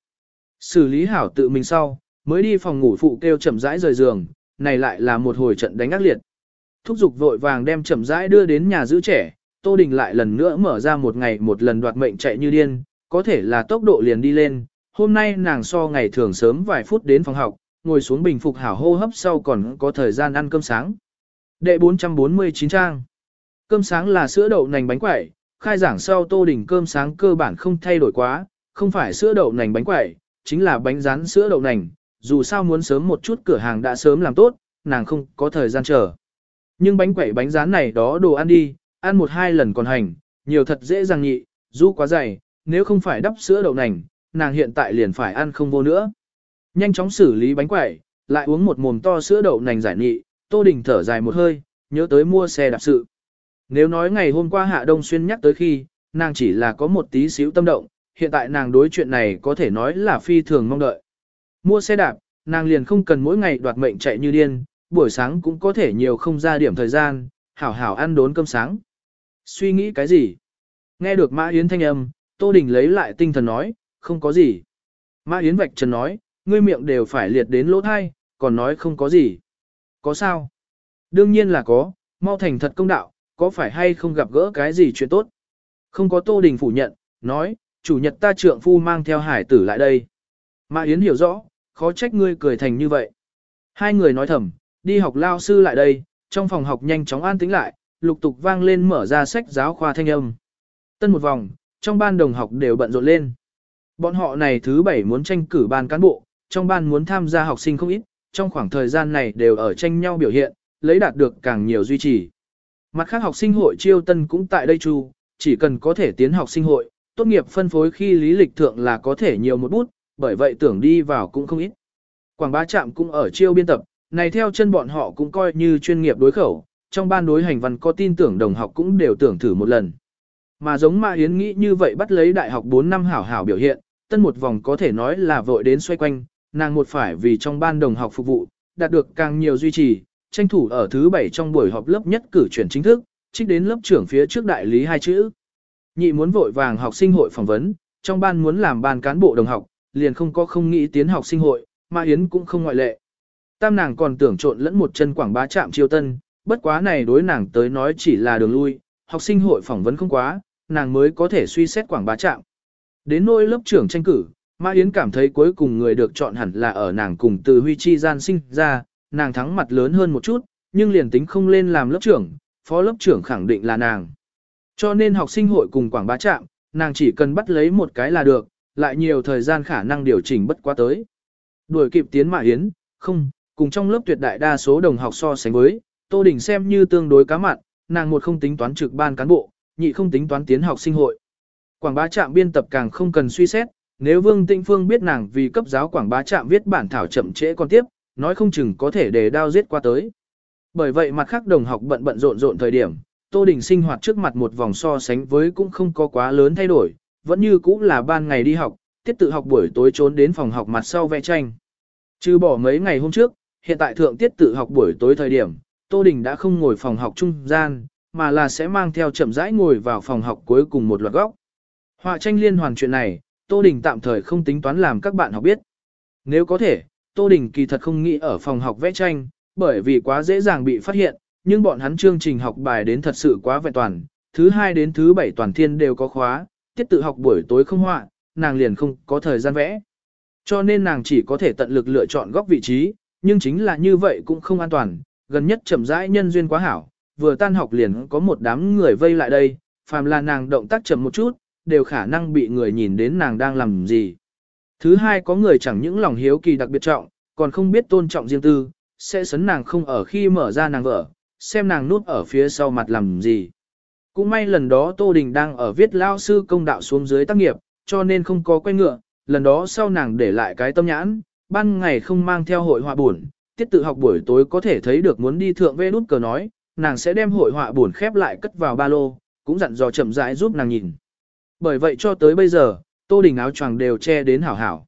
Xử lý hảo tự mình sau, mới đi phòng ngủ phụ kêu chậm rãi rời giường, này lại là một hồi trận đánh ác liệt. Thúc giục vội vàng đem chậm rãi đưa đến nhà giữ trẻ, Tô Đình lại lần nữa mở ra một ngày một lần đoạt mệnh chạy như điên, có thể là tốc độ liền đi lên. Hôm nay nàng so ngày thường sớm vài phút đến phòng học, ngồi xuống bình phục hảo hô hấp sau còn có thời gian ăn cơm sáng. Đệ 449 trang. Cơm sáng là sữa đậu nành bánh quẩy, khai giảng sau Tô Đình cơm sáng cơ bản không thay đổi quá, không phải sữa đậu nành bánh quẩy, chính là bánh rán sữa đậu nành, dù sao muốn sớm một chút cửa hàng đã sớm làm tốt, nàng không có thời gian chờ. Nhưng bánh quẩy bánh rán này đó đồ ăn đi, ăn một hai lần còn hành, nhiều thật dễ dàng nhị, du quá dày, nếu không phải đắp sữa đậu nành, nàng hiện tại liền phải ăn không vô nữa. Nhanh chóng xử lý bánh quẩy, lại uống một mồm to sữa đậu nành giải nhị, Tô Đình thở dài một hơi, nhớ tới mua xe đạp sự. Nếu nói ngày hôm qua Hạ Đông Xuyên nhắc tới khi, nàng chỉ là có một tí xíu tâm động, hiện tại nàng đối chuyện này có thể nói là phi thường mong đợi. Mua xe đạp, nàng liền không cần mỗi ngày đoạt mệnh chạy như điên, buổi sáng cũng có thể nhiều không ra điểm thời gian, hảo hảo ăn đốn cơm sáng. Suy nghĩ cái gì? Nghe được Mã Yến thanh âm, Tô Đình lấy lại tinh thần nói, không có gì. Mã Yến vạch trần nói, ngươi miệng đều phải liệt đến lỗ thai, còn nói không có gì. Có sao? Đương nhiên là có, mau thành thật công đạo, có phải hay không gặp gỡ cái gì chuyện tốt? Không có Tô Đình phủ nhận, nói, chủ nhật ta trượng phu mang theo hải tử lại đây. Mã Yến hiểu rõ, khó trách ngươi cười thành như vậy. Hai người nói thầm, đi học lao sư lại đây, trong phòng học nhanh chóng an tĩnh lại, lục tục vang lên mở ra sách giáo khoa thanh âm. Tân một vòng, trong ban đồng học đều bận rộn lên. Bọn họ này thứ bảy muốn tranh cử ban cán bộ, trong ban muốn tham gia học sinh không ít, trong khoảng thời gian này đều ở tranh nhau biểu hiện, lấy đạt được càng nhiều duy trì. Mặt khác học sinh hội chiêu tân cũng tại đây chu, chỉ cần có thể tiến học sinh hội, tốt nghiệp phân phối khi lý lịch thượng là có thể nhiều một bút, bởi vậy tưởng đi vào cũng không ít. Quảng bá trạm cũng ở chiêu biên tập, này theo chân bọn họ cũng coi như chuyên nghiệp đối khẩu, trong ban đối hành văn có tin tưởng đồng học cũng đều tưởng thử một lần. Mà giống Mã Yến nghĩ như vậy bắt lấy đại học 4 năm hảo hảo biểu hiện, tân một vòng có thể nói là vội đến xoay quanh, nàng một phải vì trong ban đồng học phục vụ, đạt được càng nhiều duy trì, tranh thủ ở thứ bảy trong buổi họp lớp nhất cử chuyển chính thức, trích đến lớp trưởng phía trước đại lý hai chữ. Nhị muốn vội vàng học sinh hội phỏng vấn, trong ban muốn làm ban cán bộ đồng học, liền không có không nghĩ tiến học sinh hội, mà Yến cũng không ngoại lệ. Tam nàng còn tưởng trộn lẫn một chân quảng bá trạm chiêu tân, bất quá này đối nàng tới nói chỉ là đường lui, học sinh hội phỏng vấn không quá, nàng mới có thể suy xét quảng bá trạm. Đến nỗi lớp trưởng tranh cử, Mã Yến cảm thấy cuối cùng người được chọn hẳn là ở nàng cùng từ huy chi gian sinh ra, nàng thắng mặt lớn hơn một chút, nhưng liền tính không lên làm lớp trưởng, phó lớp trưởng khẳng định là nàng. Cho nên học sinh hội cùng quảng bá trạm, nàng chỉ cần bắt lấy một cái là được, lại nhiều thời gian khả năng điều chỉnh bất quá tới. Đuổi kịp tiến Mã Yến, không, cùng trong lớp tuyệt đại đa số đồng học so sánh với, Tô Đình xem như tương đối cá mặn, nàng một không tính toán trực ban cán bộ, nhị không tính toán tiến học sinh hội. Quảng bá trạm biên tập càng không cần suy xét, nếu Vương Tĩnh Phương biết nàng vì cấp giáo quảng bá trạm viết bản thảo chậm trễ con tiếp, nói không chừng có thể để đao giết qua tới. Bởi vậy mặt khác đồng học bận bận rộn rộn thời điểm, Tô Đình sinh hoạt trước mặt một vòng so sánh với cũng không có quá lớn thay đổi, vẫn như cũ là ban ngày đi học, tiết tự học buổi tối trốn đến phòng học mặt sau vẽ tranh. Trừ bỏ mấy ngày hôm trước, hiện tại thượng tiết tự học buổi tối thời điểm, Tô Đình đã không ngồi phòng học trung gian, mà là sẽ mang theo chậm rãi ngồi vào phòng học cuối cùng một loạt góc. Họa tranh liên hoàn chuyện này, Tô Đình tạm thời không tính toán làm các bạn học biết. Nếu có thể, Tô Đình kỳ thật không nghĩ ở phòng học vẽ tranh, bởi vì quá dễ dàng bị phát hiện, nhưng bọn hắn chương trình học bài đến thật sự quá vẹn toàn, thứ hai đến thứ bảy toàn thiên đều có khóa, tiết tự học buổi tối không họa, nàng liền không có thời gian vẽ. Cho nên nàng chỉ có thể tận lực lựa chọn góc vị trí, nhưng chính là như vậy cũng không an toàn, gần nhất chậm rãi nhân duyên quá hảo, vừa tan học liền có một đám người vây lại đây, phàm là nàng động tác chậm một chút, đều khả năng bị người nhìn đến nàng đang làm gì. Thứ hai có người chẳng những lòng hiếu kỳ đặc biệt trọng, còn không biết tôn trọng riêng tư, sẽ sấn nàng không ở khi mở ra nàng vợ, xem nàng núp ở phía sau mặt làm gì. Cũng may lần đó Tô Đình đang ở viết lao sư công đạo xuống dưới tác nghiệp, cho nên không có quay ngựa, lần đó sau nàng để lại cái tâm nhãn, ban ngày không mang theo hội họa buồn, tiết tự học buổi tối có thể thấy được muốn đi thượng vê nút cờ nói, nàng sẽ đem hội họa buồn khép lại cất vào ba lô, cũng dặn dò chậm rãi giúp nàng nhìn. Bởi vậy cho tới bây giờ, Tô Đình áo choàng đều che đến hảo hảo.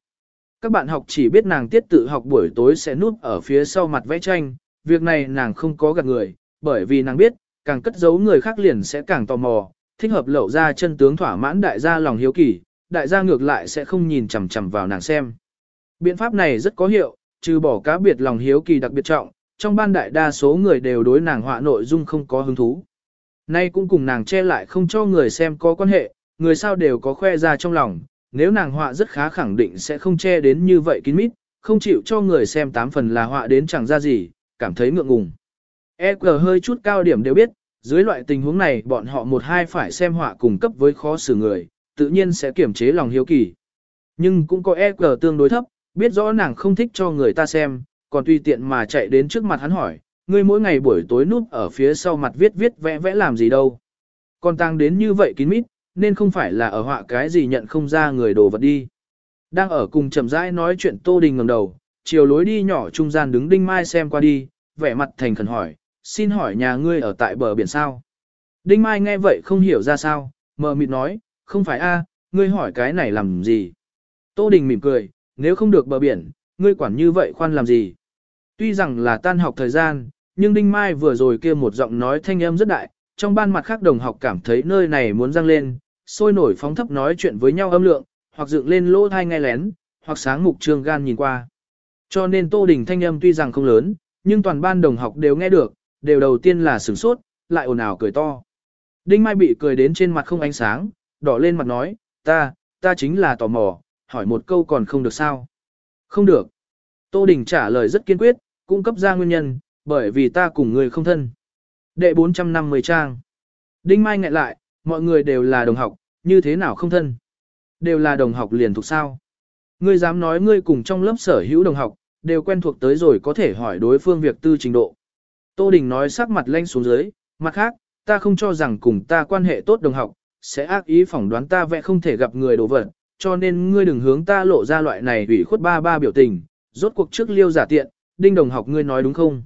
Các bạn học chỉ biết nàng tiết tự học buổi tối sẽ núp ở phía sau mặt vẽ tranh, việc này nàng không có gạt người, bởi vì nàng biết, càng cất giấu người khác liền sẽ càng tò mò, thích hợp lậu ra chân tướng thỏa mãn đại gia lòng hiếu kỳ, đại gia ngược lại sẽ không nhìn chằm chằm vào nàng xem. Biện pháp này rất có hiệu, trừ bỏ cá biệt lòng hiếu kỳ đặc biệt trọng, trong ban đại đa số người đều đối nàng họa nội dung không có hứng thú. Nay cũng cùng nàng che lại không cho người xem có quan hệ, người sao đều có khoe ra trong lòng, nếu nàng họa rất khá khẳng định sẽ không che đến như vậy kín mít, không chịu cho người xem tám phần là họa đến chẳng ra gì, cảm thấy ngượng ngùng. EQ hơi chút cao điểm đều biết, dưới loại tình huống này bọn họ một hai phải xem họa cùng cấp với khó xử người, tự nhiên sẽ kiểm chế lòng hiếu kỳ. Nhưng cũng có EQ tương đối thấp, biết rõ nàng không thích cho người ta xem, còn tùy tiện mà chạy đến trước mặt hắn hỏi, ngươi mỗi ngày buổi tối núp ở phía sau mặt viết viết vẽ vẽ làm gì đâu. Còn tăng đến như vậy kín mít, nên không phải là ở họa cái gì nhận không ra người đồ vật đi. Đang ở cùng chậm rãi nói chuyện Tô Đình ngẩng đầu, chiều lối đi nhỏ trung gian đứng Đinh Mai xem qua đi, vẻ mặt thành khẩn hỏi, xin hỏi nhà ngươi ở tại bờ biển sao? Đinh Mai nghe vậy không hiểu ra sao, mờ mịt nói, không phải a, ngươi hỏi cái này làm gì? Tô Đình mỉm cười, nếu không được bờ biển, ngươi quản như vậy khoan làm gì? Tuy rằng là tan học thời gian, nhưng Đinh Mai vừa rồi kia một giọng nói thanh âm rất đại, trong ban mặt khác đồng học cảm thấy nơi này muốn răng lên, sôi nổi phóng thấp nói chuyện với nhau âm lượng, hoặc dựng lên lỗ thai nghe lén, hoặc sáng mục trương gan nhìn qua. Cho nên Tô Đình thanh âm tuy rằng không lớn, nhưng toàn ban đồng học đều nghe được, đều đầu tiên là sửng sốt, lại ồn ào cười to. Đinh Mai bị cười đến trên mặt không ánh sáng, đỏ lên mặt nói, ta, ta chính là tò mò, hỏi một câu còn không được sao. Không được. Tô Đình trả lời rất kiên quyết, cung cấp ra nguyên nhân, bởi vì ta cùng người không thân. Đệ 450 trang. Đinh Mai ngại lại, mọi người đều là đồng học, như thế nào không thân. Đều là đồng học liền thuộc sao. Ngươi dám nói ngươi cùng trong lớp sở hữu đồng học, đều quen thuộc tới rồi có thể hỏi đối phương việc tư trình độ. Tô Đình nói sắc mặt lanh xuống dưới, mặt khác, ta không cho rằng cùng ta quan hệ tốt đồng học, sẽ ác ý phỏng đoán ta vẽ không thể gặp người đồ vật, cho nên ngươi đừng hướng ta lộ ra loại này ủy khuất ba ba biểu tình, rốt cuộc trước liêu giả tiện, đinh đồng học ngươi nói đúng không?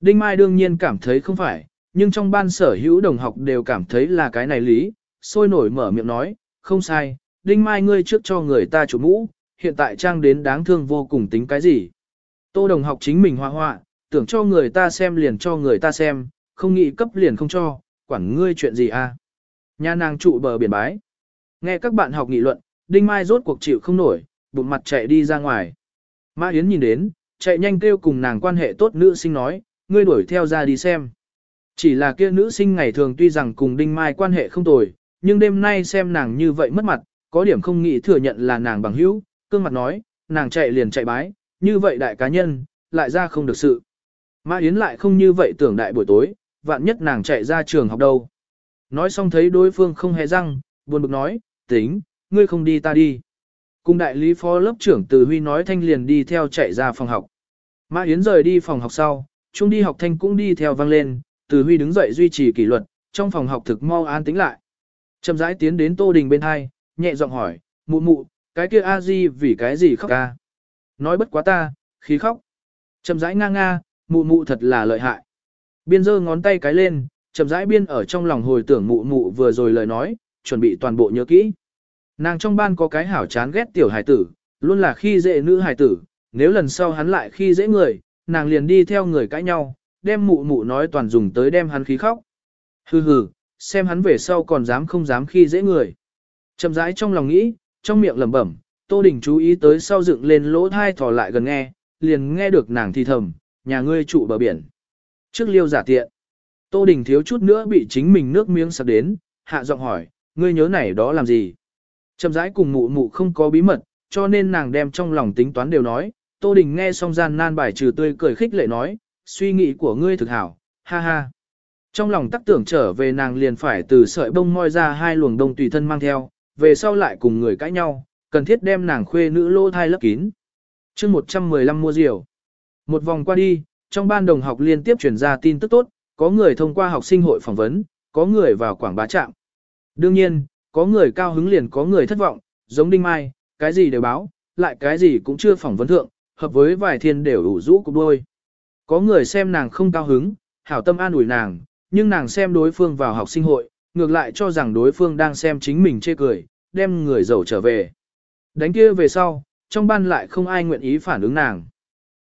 Đinh Mai đương nhiên cảm thấy không phải, nhưng trong ban sở hữu đồng học đều cảm thấy là cái này lý, sôi nổi mở miệng nói, không sai, Đinh Mai ngươi trước cho người ta chủ mũ, hiện tại trang đến đáng thương vô cùng tính cái gì. Tô đồng học chính mình hoa hoa, tưởng cho người ta xem liền cho người ta xem, không nghĩ cấp liền không cho, quản ngươi chuyện gì à. Nhà nàng trụ bờ biển bái. Nghe các bạn học nghị luận, Đinh Mai rốt cuộc chịu không nổi, bụng mặt chạy đi ra ngoài. Mã Yến nhìn đến, chạy nhanh kêu cùng nàng quan hệ tốt nữ sinh nói, ngươi đuổi theo ra đi xem. Chỉ là kia nữ sinh ngày thường tuy rằng cùng Đinh Mai quan hệ không tồi, nhưng đêm nay xem nàng như vậy mất mặt, có điểm không nghĩ thừa nhận là nàng bằng hữu, cương mặt nói, nàng chạy liền chạy bái, như vậy đại cá nhân, lại ra không được sự. Mã Yến lại không như vậy tưởng đại buổi tối, vạn nhất nàng chạy ra trường học đâu. Nói xong thấy đối phương không hề răng, buồn bực nói, tính, ngươi không đi ta đi. Cùng đại lý phó lớp trưởng Từ Huy nói thanh liền đi theo chạy ra phòng học. Mã Yến rời đi phòng học sau, chung đi học thanh cũng đi theo vang lên, Từ Huy đứng dậy duy trì kỷ luật, trong phòng học thực mau an tĩnh lại. Chậm rãi tiến đến Tô Đình bên hai, nhẹ giọng hỏi, mụ mụ, cái kia a di vì cái gì khóc ca? Nói bất quá ta, khí khóc. Chậm rãi nga nga, mụ mụ thật là lợi hại. Biên giơ ngón tay cái lên, chậm rãi biên ở trong lòng hồi tưởng mụ mụ vừa rồi lời nói, chuẩn bị toàn bộ nhớ kỹ. Nàng trong ban có cái hảo chán ghét tiểu hài tử, luôn là khi dễ nữ hài tử, nếu lần sau hắn lại khi dễ người, nàng liền đi theo người cãi nhau, đem mụ mụ nói toàn dùng tới đem hắn khí khóc. Hừ hừ, xem hắn về sau còn dám không dám khi dễ người. Chậm rãi trong lòng nghĩ, trong miệng lẩm bẩm, Tô Đình chú ý tới sau dựng lên lỗ thai thò lại gần nghe, liền nghe được nàng thì thầm, nhà ngươi trụ bờ biển. Trước liêu giả tiện, Tô Đình thiếu chút nữa bị chính mình nước miếng sặc đến, hạ giọng hỏi, ngươi nhớ này đó làm gì? Chậm rãi cùng mụ mụ không có bí mật, cho nên nàng đem trong lòng tính toán đều nói, Tô Đình nghe xong gian nan bài trừ tươi cười khích lệ nói, suy nghĩ của ngươi thực hảo, ha ha. Trong lòng tắc tưởng trở về nàng liền phải từ sợi bông moi ra hai luồng đông tùy thân mang theo, về sau lại cùng người cãi nhau, cần thiết đem nàng khuê nữ lô thai lấp kín. chương 115 mua diều. Một vòng qua đi, trong ban đồng học liên tiếp truyền ra tin tức tốt, có người thông qua học sinh hội phỏng vấn, có người vào quảng bá trạm. Đương nhiên, có người cao hứng liền có người thất vọng, giống Đinh Mai, cái gì đều báo, lại cái gì cũng chưa phỏng vấn thượng, hợp với vài thiên đều ủ rũ cục đôi. Có người xem nàng không cao hứng, hảo tâm an ủi nàng, nhưng nàng xem đối phương vào học sinh hội, ngược lại cho rằng đối phương đang xem chính mình chê cười, đem người giàu trở về. Đánh kia về sau, trong ban lại không ai nguyện ý phản ứng nàng.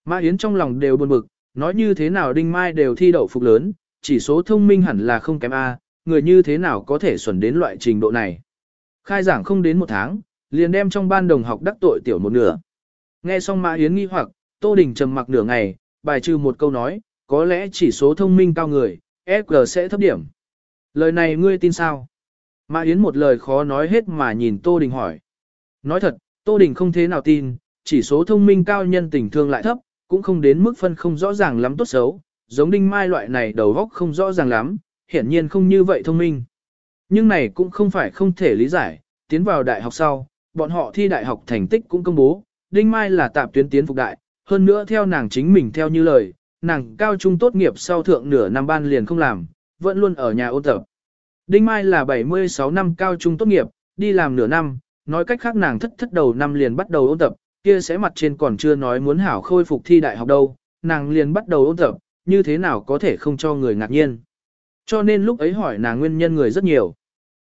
Mã Yến trong lòng đều buồn bực, nói như thế nào Đinh Mai đều thi đậu phục lớn, chỉ số thông minh hẳn là không kém A, người như thế nào có thể xuẩn đến loại trình độ này. Khai giảng không đến một tháng, liền đem trong ban đồng học đắc tội tiểu một nửa. Nghe xong Mã Yến nghi hoặc, Tô Đình trầm mặc nửa ngày, bài trừ một câu nói, có lẽ chỉ số thông minh cao người, Fg sẽ thấp điểm. Lời này ngươi tin sao? Mã Yến một lời khó nói hết mà nhìn Tô Đình hỏi. Nói thật, Tô Đình không thế nào tin, chỉ số thông minh cao nhân tình thương lại thấp, cũng không đến mức phân không rõ ràng lắm tốt xấu, giống Đinh Mai loại này đầu góc không rõ ràng lắm, hiển nhiên không như vậy thông minh. Nhưng này cũng không phải không thể lý giải, tiến vào đại học sau, bọn họ thi đại học thành tích cũng công bố, Đinh Mai là tạp tuyến tiến phục đại, hơn nữa theo nàng chính mình theo như lời, nàng cao trung tốt nghiệp sau thượng nửa năm ban liền không làm, vẫn luôn ở nhà ôn tập. Đinh Mai là 76 năm cao trung tốt nghiệp, đi làm nửa năm, nói cách khác nàng thất thất đầu năm liền bắt đầu ôn tập, kia sẽ mặt trên còn chưa nói muốn hảo khôi phục thi đại học đâu, nàng liền bắt đầu ôn tập, như thế nào có thể không cho người ngạc nhiên. Cho nên lúc ấy hỏi nàng nguyên nhân người rất nhiều.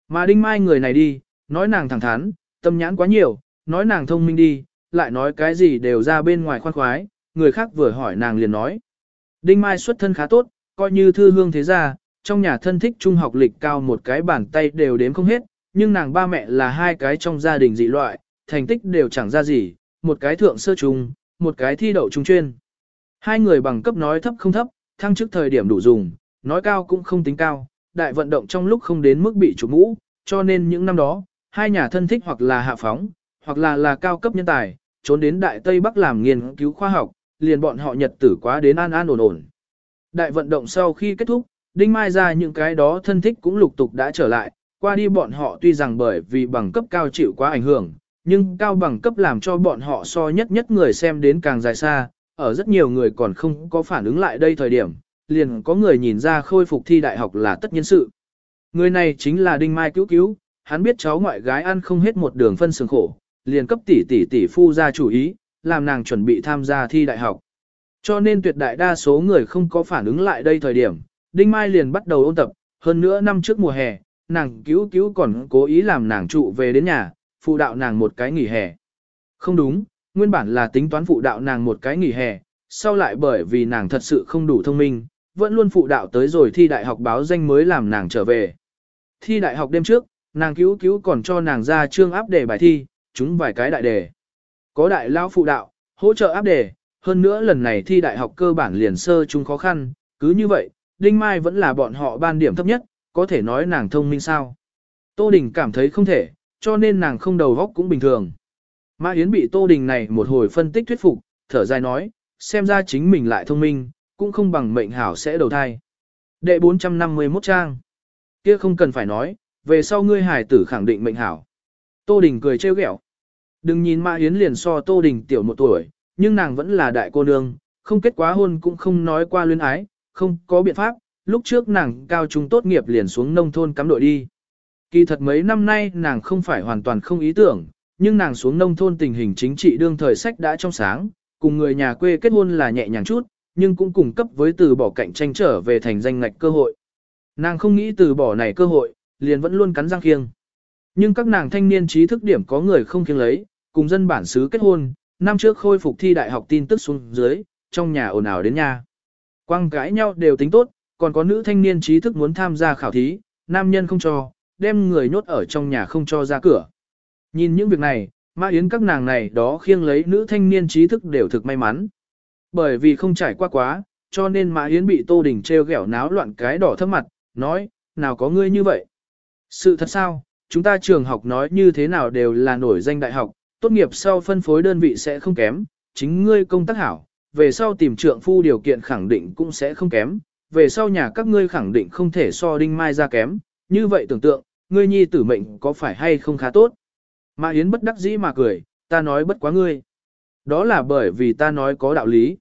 Mà Đinh Mai người này đi, nói nàng thẳng thắn, tâm nhãn quá nhiều, nói nàng thông minh đi, lại nói cái gì đều ra bên ngoài khoan khoái, người khác vừa hỏi nàng liền nói. Đinh Mai xuất thân khá tốt, coi như thư hương thế gia, trong nhà thân thích trung học lịch cao một cái bàn tay đều đếm không hết, nhưng nàng ba mẹ là hai cái trong gia đình dị loại, thành tích đều chẳng ra gì, một cái thượng sơ trung, một cái thi đậu trung chuyên. Hai người bằng cấp nói thấp không thấp, thăng chức thời điểm đủ dùng, nói cao cũng không tính cao, đại vận động trong lúc không đến mức bị chủ mũ, cho nên những năm đó, hai nhà thân thích hoặc là hạ phóng, hoặc là là cao cấp nhân tài, trốn đến Đại Tây Bắc làm nghiên cứu khoa học, liền bọn họ nhật tử quá đến an an ổn ổn. Đại vận động sau khi kết thúc, Đinh Mai ra những cái đó thân thích cũng lục tục đã trở lại, qua đi bọn họ tuy rằng bởi vì bằng cấp cao chịu quá ảnh hưởng, nhưng cao bằng cấp làm cho bọn họ so nhất nhất người xem đến càng dài xa, ở rất nhiều người còn không có phản ứng lại đây thời điểm, liền có người nhìn ra khôi phục thi đại học là tất nhiên sự. Người này chính là Đinh Mai cứu cứu, hắn biết cháu ngoại gái ăn không hết một đường phân sừng khổ, liền cấp tỷ tỷ tỷ phu ra chủ ý, làm nàng chuẩn bị tham gia thi đại học. Cho nên tuyệt đại đa số người không có phản ứng lại đây thời điểm, Đinh Mai liền bắt đầu ôn tập, hơn nữa năm trước mùa hè, nàng cứu cứu còn cố ý làm nàng trụ về đến nhà, phụ đạo nàng một cái nghỉ hè. Không đúng, nguyên bản là tính toán phụ đạo nàng một cái nghỉ hè, sau lại bởi vì nàng thật sự không đủ thông minh, vẫn luôn phụ đạo tới rồi thi đại học báo danh mới làm nàng trở về. Thi đại học đêm trước, nàng cứu cứu còn cho nàng ra chương áp đề bài thi, chúng vài cái đại đề. Có đại lao phụ đạo, hỗ trợ áp đề, hơn nữa lần này thi đại học cơ bản liền sơ chúng khó khăn, cứ như vậy, Đinh Mai vẫn là bọn họ ban điểm thấp nhất, có thể nói nàng thông minh sao. Tô Đình cảm thấy không thể, cho nên nàng không đầu góc cũng bình thường. Mã Yến bị Tô Đình này một hồi phân tích thuyết phục, thở dài nói, xem ra chính mình lại thông minh, cũng không bằng mệnh hảo sẽ đầu thai. Đệ 451 trang. Kia không cần phải nói, về sau ngươi hải tử khẳng định mệnh hảo. Tô Đình cười trêu ghẹo. Đừng nhìn Mã Yến liền so Tô Đình tiểu một tuổi, nhưng nàng vẫn là đại cô nương, không kết quá hôn cũng không nói qua luyến ái, không có biện pháp, lúc trước nàng cao trung tốt nghiệp liền xuống nông thôn cắm đội đi. Kỳ thật mấy năm nay nàng không phải hoàn toàn không ý tưởng, nhưng nàng xuống nông thôn tình hình chính trị đương thời sách đã trong sáng, cùng người nhà quê kết hôn là nhẹ nhàng chút, nhưng cũng cung cấp với từ bỏ cạnh tranh trở về thành danh ngạch cơ hội. Nàng không nghĩ từ bỏ này cơ hội, liền vẫn luôn cắn răng kiêng. Nhưng các nàng thanh niên trí thức điểm có người không kiêng lấy, cùng dân bản xứ kết hôn, năm trước khôi phục thi đại học tin tức xuống dưới, trong nhà ồn ào đến nhà. Quang cãi nhau đều tính tốt, còn có nữ thanh niên trí thức muốn tham gia khảo thí, nam nhân không cho, đem người nhốt ở trong nhà không cho ra cửa. Nhìn những việc này, Mã Yến các nàng này đó khiêng lấy nữ thanh niên trí thức đều thực may mắn. Bởi vì không trải qua quá, cho nên Mã Yến bị Tô Đình treo gẻo náo loạn cái đỏ thấp mặt, nói, nào có ngươi như vậy. Sự thật sao, chúng ta trường học nói như thế nào đều là nổi danh đại học, tốt nghiệp sau phân phối đơn vị sẽ không kém, chính ngươi công tác hảo, về sau tìm trượng phu điều kiện khẳng định cũng sẽ không kém, về sau nhà các ngươi khẳng định không thể so đinh mai ra kém, như vậy tưởng tượng, ngươi nhi tử mệnh có phải hay không khá tốt. Mã Yến bất đắc dĩ mà cười, ta nói bất quá ngươi. Đó là bởi vì ta nói có đạo lý.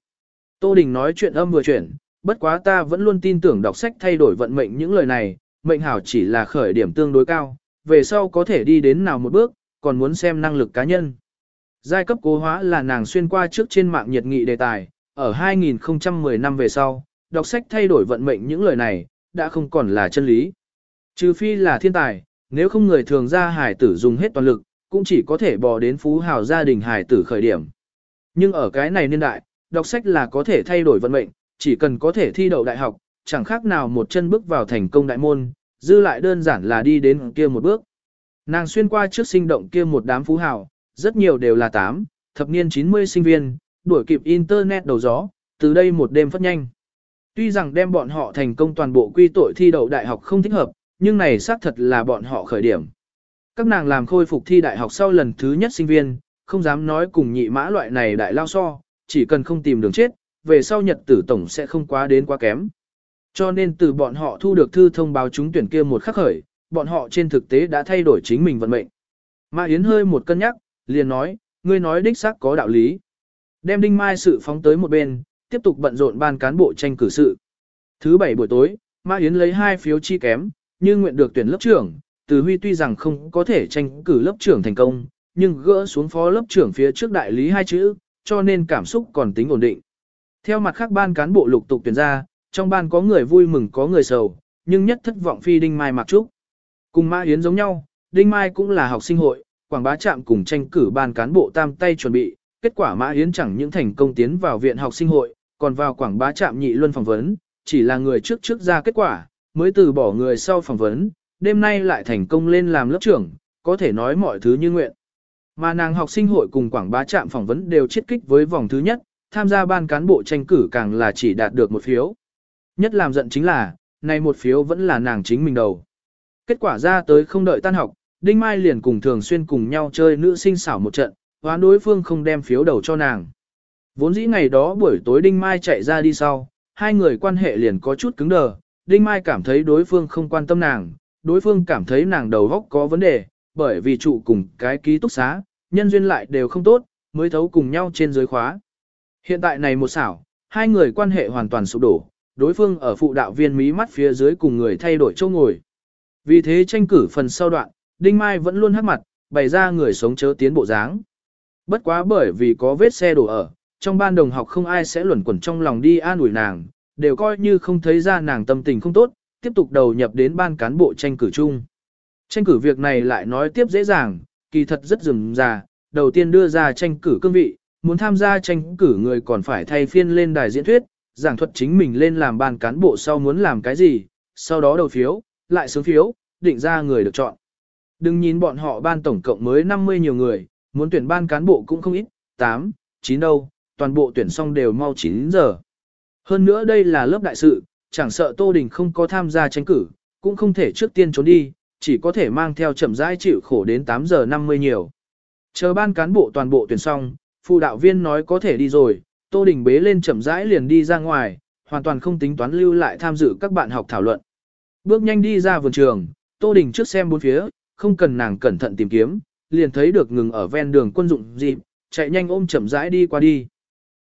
Tô Đình nói chuyện âm vừa chuyển, bất quá ta vẫn luôn tin tưởng đọc sách thay đổi vận mệnh những lời này, mệnh hảo chỉ là khởi điểm tương đối cao, về sau có thể đi đến nào một bước, còn muốn xem năng lực cá nhân. Giai cấp cố hóa là nàng xuyên qua trước trên mạng nhiệt nghị đề tài, ở 2010 năm về sau, đọc sách thay đổi vận mệnh những lời này, đã không còn là chân lý. Trừ phi là thiên tài, nếu không người thường ra hải tử dùng hết toàn lực, cũng chỉ có thể bò đến phú hào gia đình hải tử khởi điểm. Nhưng ở cái này niên đại, đọc sách là có thể thay đổi vận mệnh, chỉ cần có thể thi đậu đại học, chẳng khác nào một chân bước vào thành công đại môn, dư lại đơn giản là đi đến kia một bước. Nàng xuyên qua trước sinh động kia một đám phú hào, rất nhiều đều là 8, thập niên 90 sinh viên, đuổi kịp internet đầu gió, từ đây một đêm phát nhanh. Tuy rằng đem bọn họ thành công toàn bộ quy tội thi đậu đại học không thích hợp, nhưng này xác thật là bọn họ khởi điểm. Các nàng làm khôi phục thi đại học sau lần thứ nhất sinh viên, không dám nói cùng nhị mã loại này đại lao so, chỉ cần không tìm đường chết, về sau nhật tử tổng sẽ không quá đến quá kém. Cho nên từ bọn họ thu được thư thông báo trúng tuyển kia một khắc khởi, bọn họ trên thực tế đã thay đổi chính mình vận mệnh. Mã Yến hơi một cân nhắc, liền nói, ngươi nói đích xác có đạo lý. Đem Đinh Mai sự phóng tới một bên, tiếp tục bận rộn ban cán bộ tranh cử sự. Thứ bảy buổi tối, Mã Yến lấy hai phiếu chi kém, nhưng nguyện được tuyển lớp trưởng, Từ Huy tuy rằng không có thể tranh cử lớp trưởng thành công, nhưng gỡ xuống phó lớp trưởng phía trước đại lý hai chữ, cho nên cảm xúc còn tính ổn định. Theo mặt khác ban cán bộ lục tục tuyển ra, trong ban có người vui mừng có người sầu, nhưng nhất thất vọng phi Đinh Mai Mặc Trúc. Cùng Mã Yến giống nhau, Đinh Mai cũng là học sinh hội, Quảng Bá Trạm cùng tranh cử ban cán bộ tam tay chuẩn bị, kết quả Mã Yến chẳng những thành công tiến vào viện học sinh hội, còn vào Quảng Bá Trạm nhị luân phỏng vấn, chỉ là người trước trước ra kết quả, mới từ bỏ người sau phỏng vấn, đêm nay lại thành công lên làm lớp trưởng, có thể nói mọi thứ như nguyện. Mà nàng học sinh hội cùng Quảng Bá Trạm phỏng vấn đều chiết kích với vòng thứ nhất, tham gia ban cán bộ tranh cử càng là chỉ đạt được một phiếu. Nhất làm giận chính là, này một phiếu vẫn là nàng chính mình đầu. Kết quả ra tới không đợi tan học, Đinh Mai liền cùng thường xuyên cùng nhau chơi nữ sinh xảo một trận, hoán đối phương không đem phiếu đầu cho nàng. Vốn dĩ ngày đó buổi tối Đinh Mai chạy ra đi sau, hai người quan hệ liền có chút cứng đờ, Đinh Mai cảm thấy đối phương không quan tâm nàng, đối phương cảm thấy nàng đầu góc có vấn đề, bởi vì trụ cùng cái ký túc xá, nhân duyên lại đều không tốt, mới thấu cùng nhau trên dưới khóa. Hiện tại này một xảo, hai người quan hệ hoàn toàn sụp đổ, đối phương ở phụ đạo viên mí mắt phía dưới cùng người thay đổi chỗ ngồi. Vì thế tranh cử phần sau đoạn, Đinh Mai vẫn luôn hắc mặt, bày ra người sống chớ tiến bộ dáng. Bất quá bởi vì có vết xe đổ ở, trong ban đồng học không ai sẽ luẩn quẩn trong lòng đi an ủi nàng, đều coi như không thấy ra nàng tâm tình không tốt, tiếp tục đầu nhập đến ban cán bộ tranh cử chung. Tranh cử việc này lại nói tiếp dễ dàng, kỳ thật rất rườm rà, đầu tiên đưa ra tranh cử cương vị, muốn tham gia tranh cử người còn phải thay phiên lên đài diễn thuyết, giảng thuật chính mình lên làm ban cán bộ sau muốn làm cái gì, sau đó đầu phiếu, lại sướng phiếu, định ra người được chọn. Đừng nhìn bọn họ ban tổng cộng mới 50 nhiều người, muốn tuyển ban cán bộ cũng không ít, 8, 9 đâu, toàn bộ tuyển xong đều mau 9 giờ. Hơn nữa đây là lớp đại sự, chẳng sợ Tô Đình không có tham gia tranh cử, cũng không thể trước tiên trốn đi, chỉ có thể mang theo chậm rãi chịu khổ đến 8 giờ 50 nhiều. Chờ ban cán bộ toàn bộ tuyển xong, phụ đạo viên nói có thể đi rồi, Tô Đình bế lên chậm rãi liền đi ra ngoài, hoàn toàn không tính toán lưu lại tham dự các bạn học thảo luận. Bước nhanh đi ra vườn trường, Tô Đình trước xem bốn phía, không cần nàng cẩn thận tìm kiếm, liền thấy được ngừng ở ven đường quân dụng dịp, chạy nhanh ôm chậm rãi đi qua đi.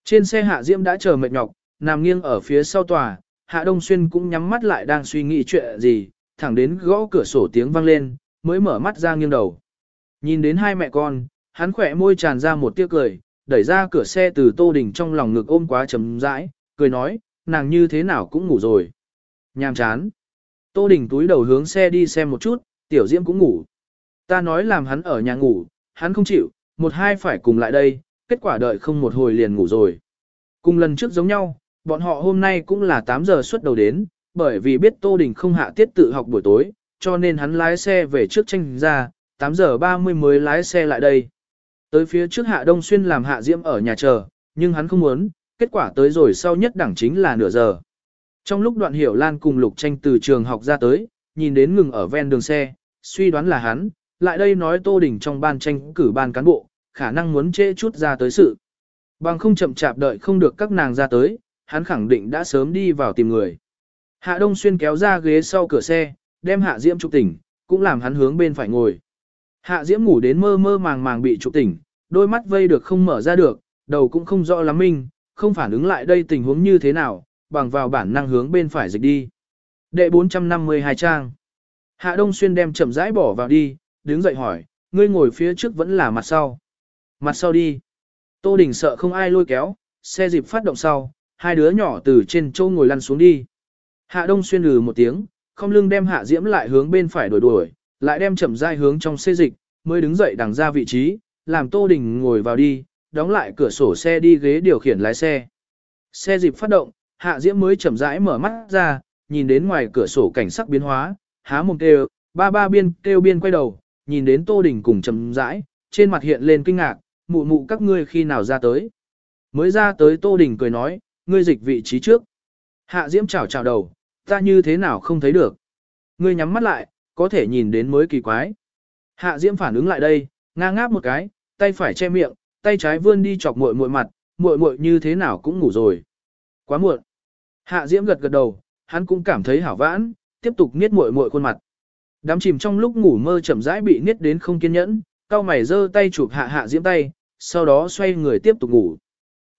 Trên xe Hạ Diễm đã chờ mệt nhọc, nằm nghiêng ở phía sau tòa, Hạ Đông Xuyên cũng nhắm mắt lại đang suy nghĩ chuyện gì, thẳng đến gõ cửa sổ tiếng vang lên, mới mở mắt ra nghiêng đầu. Nhìn đến hai mẹ con, hắn khỏe môi tràn ra một tiếc cười, đẩy ra cửa xe từ Tô Đình trong lòng ngực ôm quá chấm rãi, cười nói, nàng như thế nào cũng ngủ rồi. Nhàm chán. Tô Đình túi đầu hướng xe đi xem một chút, Tiểu Diễm cũng ngủ. Ta nói làm hắn ở nhà ngủ, hắn không chịu, một hai phải cùng lại đây, kết quả đợi không một hồi liền ngủ rồi. Cùng lần trước giống nhau, bọn họ hôm nay cũng là 8 giờ xuất đầu đến, bởi vì biết Tô Đình không hạ tiết tự học buổi tối, cho nên hắn lái xe về trước tranh ra, 8 giờ 30 mới lái xe lại đây. Tới phía trước Hạ Đông Xuyên làm Hạ Diễm ở nhà chờ, nhưng hắn không muốn, kết quả tới rồi sau nhất đẳng chính là nửa giờ. Trong lúc đoạn hiểu Lan cùng Lục Tranh từ trường học ra tới, nhìn đến ngừng ở ven đường xe, suy đoán là hắn, lại đây nói Tô Đình trong ban tranh cử ban cán bộ, khả năng muốn trễ chút ra tới sự. Bằng không chậm chạp đợi không được các nàng ra tới, hắn khẳng định đã sớm đi vào tìm người. Hạ Đông Xuyên kéo ra ghế sau cửa xe, đem Hạ Diễm trục tỉnh, cũng làm hắn hướng bên phải ngồi. Hạ Diễm ngủ đến mơ mơ màng màng bị trục tỉnh, đôi mắt vây được không mở ra được, đầu cũng không rõ lắm minh, không phản ứng lại đây tình huống như thế nào, bằng vào bản năng hướng bên phải dịch đi. Đệ 452 trang. Hạ Đông Xuyên đem chậm rãi bỏ vào đi, đứng dậy hỏi, ngươi ngồi phía trước vẫn là mặt sau. Mặt sau đi. Tô Đình sợ không ai lôi kéo, xe dịp phát động sau, hai đứa nhỏ từ trên châu ngồi lăn xuống đi. Hạ Đông Xuyên lừ một tiếng, không lưng đem Hạ Diễm lại hướng bên phải đuổi đuổi, lại đem chậm rãi hướng trong xe dịch, mới đứng dậy đằng ra vị trí, làm Tô Đình ngồi vào đi, đóng lại cửa sổ xe đi ghế điều khiển lái xe. Xe dịp phát động, Hạ Diễm mới chậm rãi mở mắt ra, nhìn đến ngoài cửa sổ cảnh sắc biến hóa, há mồm kêu, ba ba biên kêu biên quay đầu, nhìn đến Tô Đình cùng chậm rãi, trên mặt hiện lên kinh ngạc, mụ mụ các ngươi khi nào ra tới. Mới ra tới Tô Đình cười nói, ngươi dịch vị trí trước. Hạ Diễm chào chào đầu, ta như thế nào không thấy được. Ngươi nhắm mắt lại, có thể nhìn đến mới kỳ quái. Hạ Diễm phản ứng lại đây, ngang ngáp một cái, tay phải che miệng, tay trái vươn đi chọc muội muội mặt, muội muội như thế nào cũng ngủ rồi. Quá muộn. Hạ Diễm gật gật đầu, hắn cũng cảm thấy hảo vãn, tiếp tục niết muội muội khuôn mặt. Đám chìm trong lúc ngủ mơ chậm rãi bị niết đến không kiên nhẫn, cao mày giơ tay chụp hạ hạ diễm tay, sau đó xoay người tiếp tục ngủ.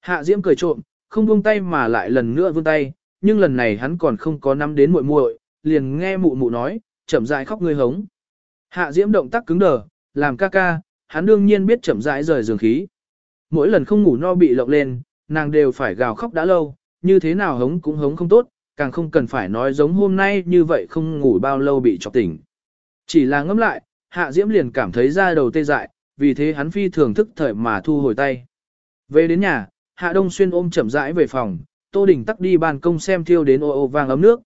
Hạ diễm cười trộm, không buông tay mà lại lần nữa vươn tay, nhưng lần này hắn còn không có nắm đến muội muội, liền nghe mụ mụ nói, chậm rãi khóc ngươi hống. Hạ diễm động tác cứng đờ, làm ca ca, hắn đương nhiên biết chậm rãi rời giường khí. Mỗi lần không ngủ no bị lộng lên, nàng đều phải gào khóc đã lâu, như thế nào hống cũng hống không tốt, càng không cần phải nói giống hôm nay như vậy không ngủ bao lâu bị chọc tỉnh. Chỉ là ngẫm lại, Hạ Diễm liền cảm thấy da đầu tê dại, vì thế hắn phi thường thức thời mà thu hồi tay. Về đến nhà, Hạ Đông Xuyên ôm chậm rãi về phòng, Tô Đình tắc đi ban công xem thiêu đến ô ô vàng ấm nước.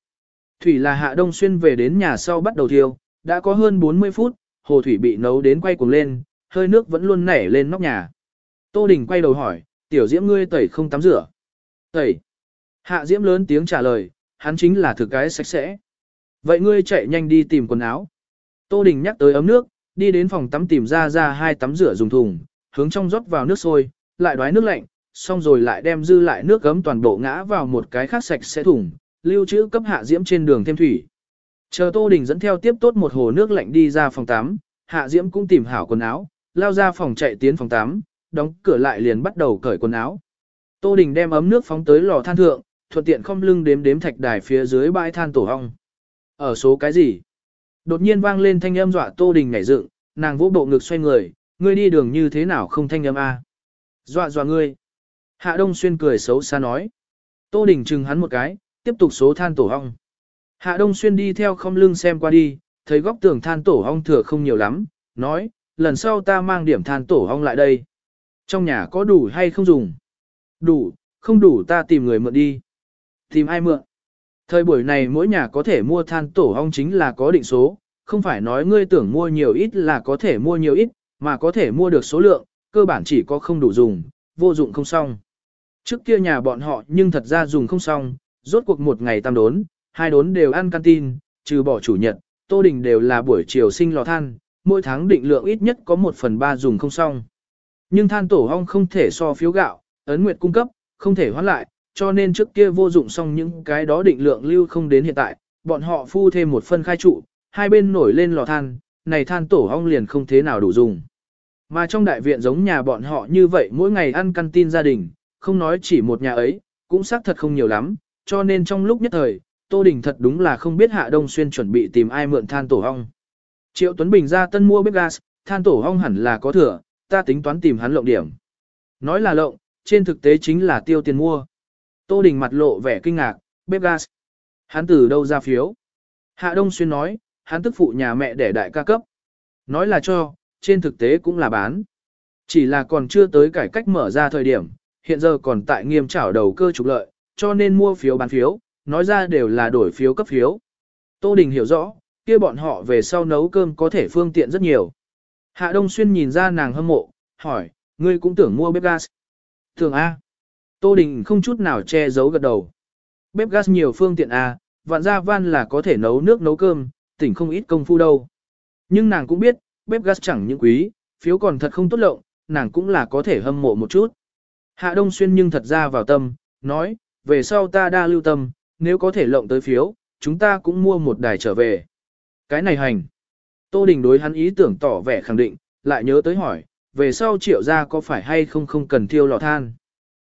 Thủy là Hạ Đông Xuyên về đến nhà sau bắt đầu thiêu, đã có hơn 40 phút, hồ thủy bị nấu đến quay cuồng lên, hơi nước vẫn luôn nảy lên nóc nhà. Tô Đình quay đầu hỏi, tiểu diễm ngươi tẩy không tắm rửa. Tẩy. Hạ diễm lớn tiếng trả lời, hắn chính là thực cái sạch sẽ. Vậy ngươi chạy nhanh đi tìm quần áo. Tô Đình nhắc tới ấm nước, đi đến phòng tắm tìm ra ra hai tắm rửa dùng thùng, hướng trong rót vào nước sôi, lại đoái nước lạnh, xong rồi lại đem dư lại nước gấm toàn bộ ngã vào một cái khác sạch sẽ thùng, lưu trữ cấp hạ diễm trên đường thêm thủy. Chờ Tô Đình dẫn theo tiếp tốt một hồ nước lạnh đi ra phòng tắm, hạ diễm cũng tìm hảo quần áo, lao ra phòng chạy tiến phòng tắm, đóng cửa lại liền bắt đầu cởi quần áo. Tô Đình đem ấm nước phóng tới lò than thượng, thuận tiện không lưng đếm đếm thạch đài phía dưới bãi than tổ hong. Ở số cái gì? Đột nhiên vang lên thanh âm dọa Tô Đình nhảy dựng, nàng vỗ bộ ngực xoay người, ngươi đi đường như thế nào không thanh âm a? Dọa dọa ngươi. Hạ Đông Xuyên cười xấu xa nói. Tô Đình chừng hắn một cái, tiếp tục số than tổ hong. Hạ Đông Xuyên đi theo không lưng xem qua đi, thấy góc tường than tổ hong thừa không nhiều lắm, nói, lần sau ta mang điểm than tổ hong lại đây. Trong nhà có đủ hay không dùng? Đủ, không đủ ta tìm người mượn đi. Tìm ai mượn? Thời buổi này mỗi nhà có thể mua than tổ ong chính là có định số, không phải nói ngươi tưởng mua nhiều ít là có thể mua nhiều ít, mà có thể mua được số lượng, cơ bản chỉ có không đủ dùng, vô dụng không xong. Trước kia nhà bọn họ nhưng thật ra dùng không xong, rốt cuộc một ngày tam đốn, hai đốn đều ăn canteen, trừ bỏ chủ nhật, tô đình đều là buổi chiều sinh lò than, mỗi tháng định lượng ít nhất có một phần ba dùng không xong. Nhưng than tổ hong không thể so phiếu gạo, ấn nguyệt cung cấp, không thể hoán lại, cho nên trước kia vô dụng xong những cái đó định lượng lưu không đến hiện tại, bọn họ phu thêm một phân khai trụ, hai bên nổi lên lò than, này than tổ hong liền không thế nào đủ dùng. Mà trong đại viện giống nhà bọn họ như vậy mỗi ngày ăn căn tin gia đình, không nói chỉ một nhà ấy, cũng xác thật không nhiều lắm, cho nên trong lúc nhất thời, Tô Đình thật đúng là không biết Hạ Đông Xuyên chuẩn bị tìm ai mượn than tổ ong. Triệu Tuấn Bình ra tân mua bếp gas, than tổ ong hẳn là có thừa, ta tính toán tìm hắn lộng điểm. Nói là lộng, trên thực tế chính là tiêu tiền mua. Tô Đình mặt lộ vẻ kinh ngạc, bếp gas. Hắn từ đâu ra phiếu? Hạ Đông Xuyên nói, hắn tức phụ nhà mẹ để đại ca cấp. Nói là cho, trên thực tế cũng là bán. Chỉ là còn chưa tới cải cách mở ra thời điểm, hiện giờ còn tại nghiêm trảo đầu cơ trục lợi, cho nên mua phiếu bán phiếu, nói ra đều là đổi phiếu cấp phiếu. Tô Đình hiểu rõ, kia bọn họ về sau nấu cơm có thể phương tiện rất nhiều. Hạ Đông Xuyên nhìn ra nàng hâm mộ, hỏi, ngươi cũng tưởng mua bếp gas. Tưởng A. Tô Đình không chút nào che giấu gật đầu. Bếp gas nhiều phương tiện A, vạn gia van là có thể nấu nước nấu cơm, tỉnh không ít công phu đâu. Nhưng nàng cũng biết, bếp gas chẳng những quý, phiếu còn thật không tốt lộng, nàng cũng là có thể hâm mộ một chút. Hạ Đông Xuyên nhưng thật ra vào tâm, nói, về sau ta đa lưu tâm, nếu có thể lộng tới phiếu, chúng ta cũng mua một đài trở về. Cái này hành. Tô Đình đối hắn ý tưởng tỏ vẻ khẳng định, lại nhớ tới hỏi, về sau triệu gia có phải hay không không cần thiêu lò than.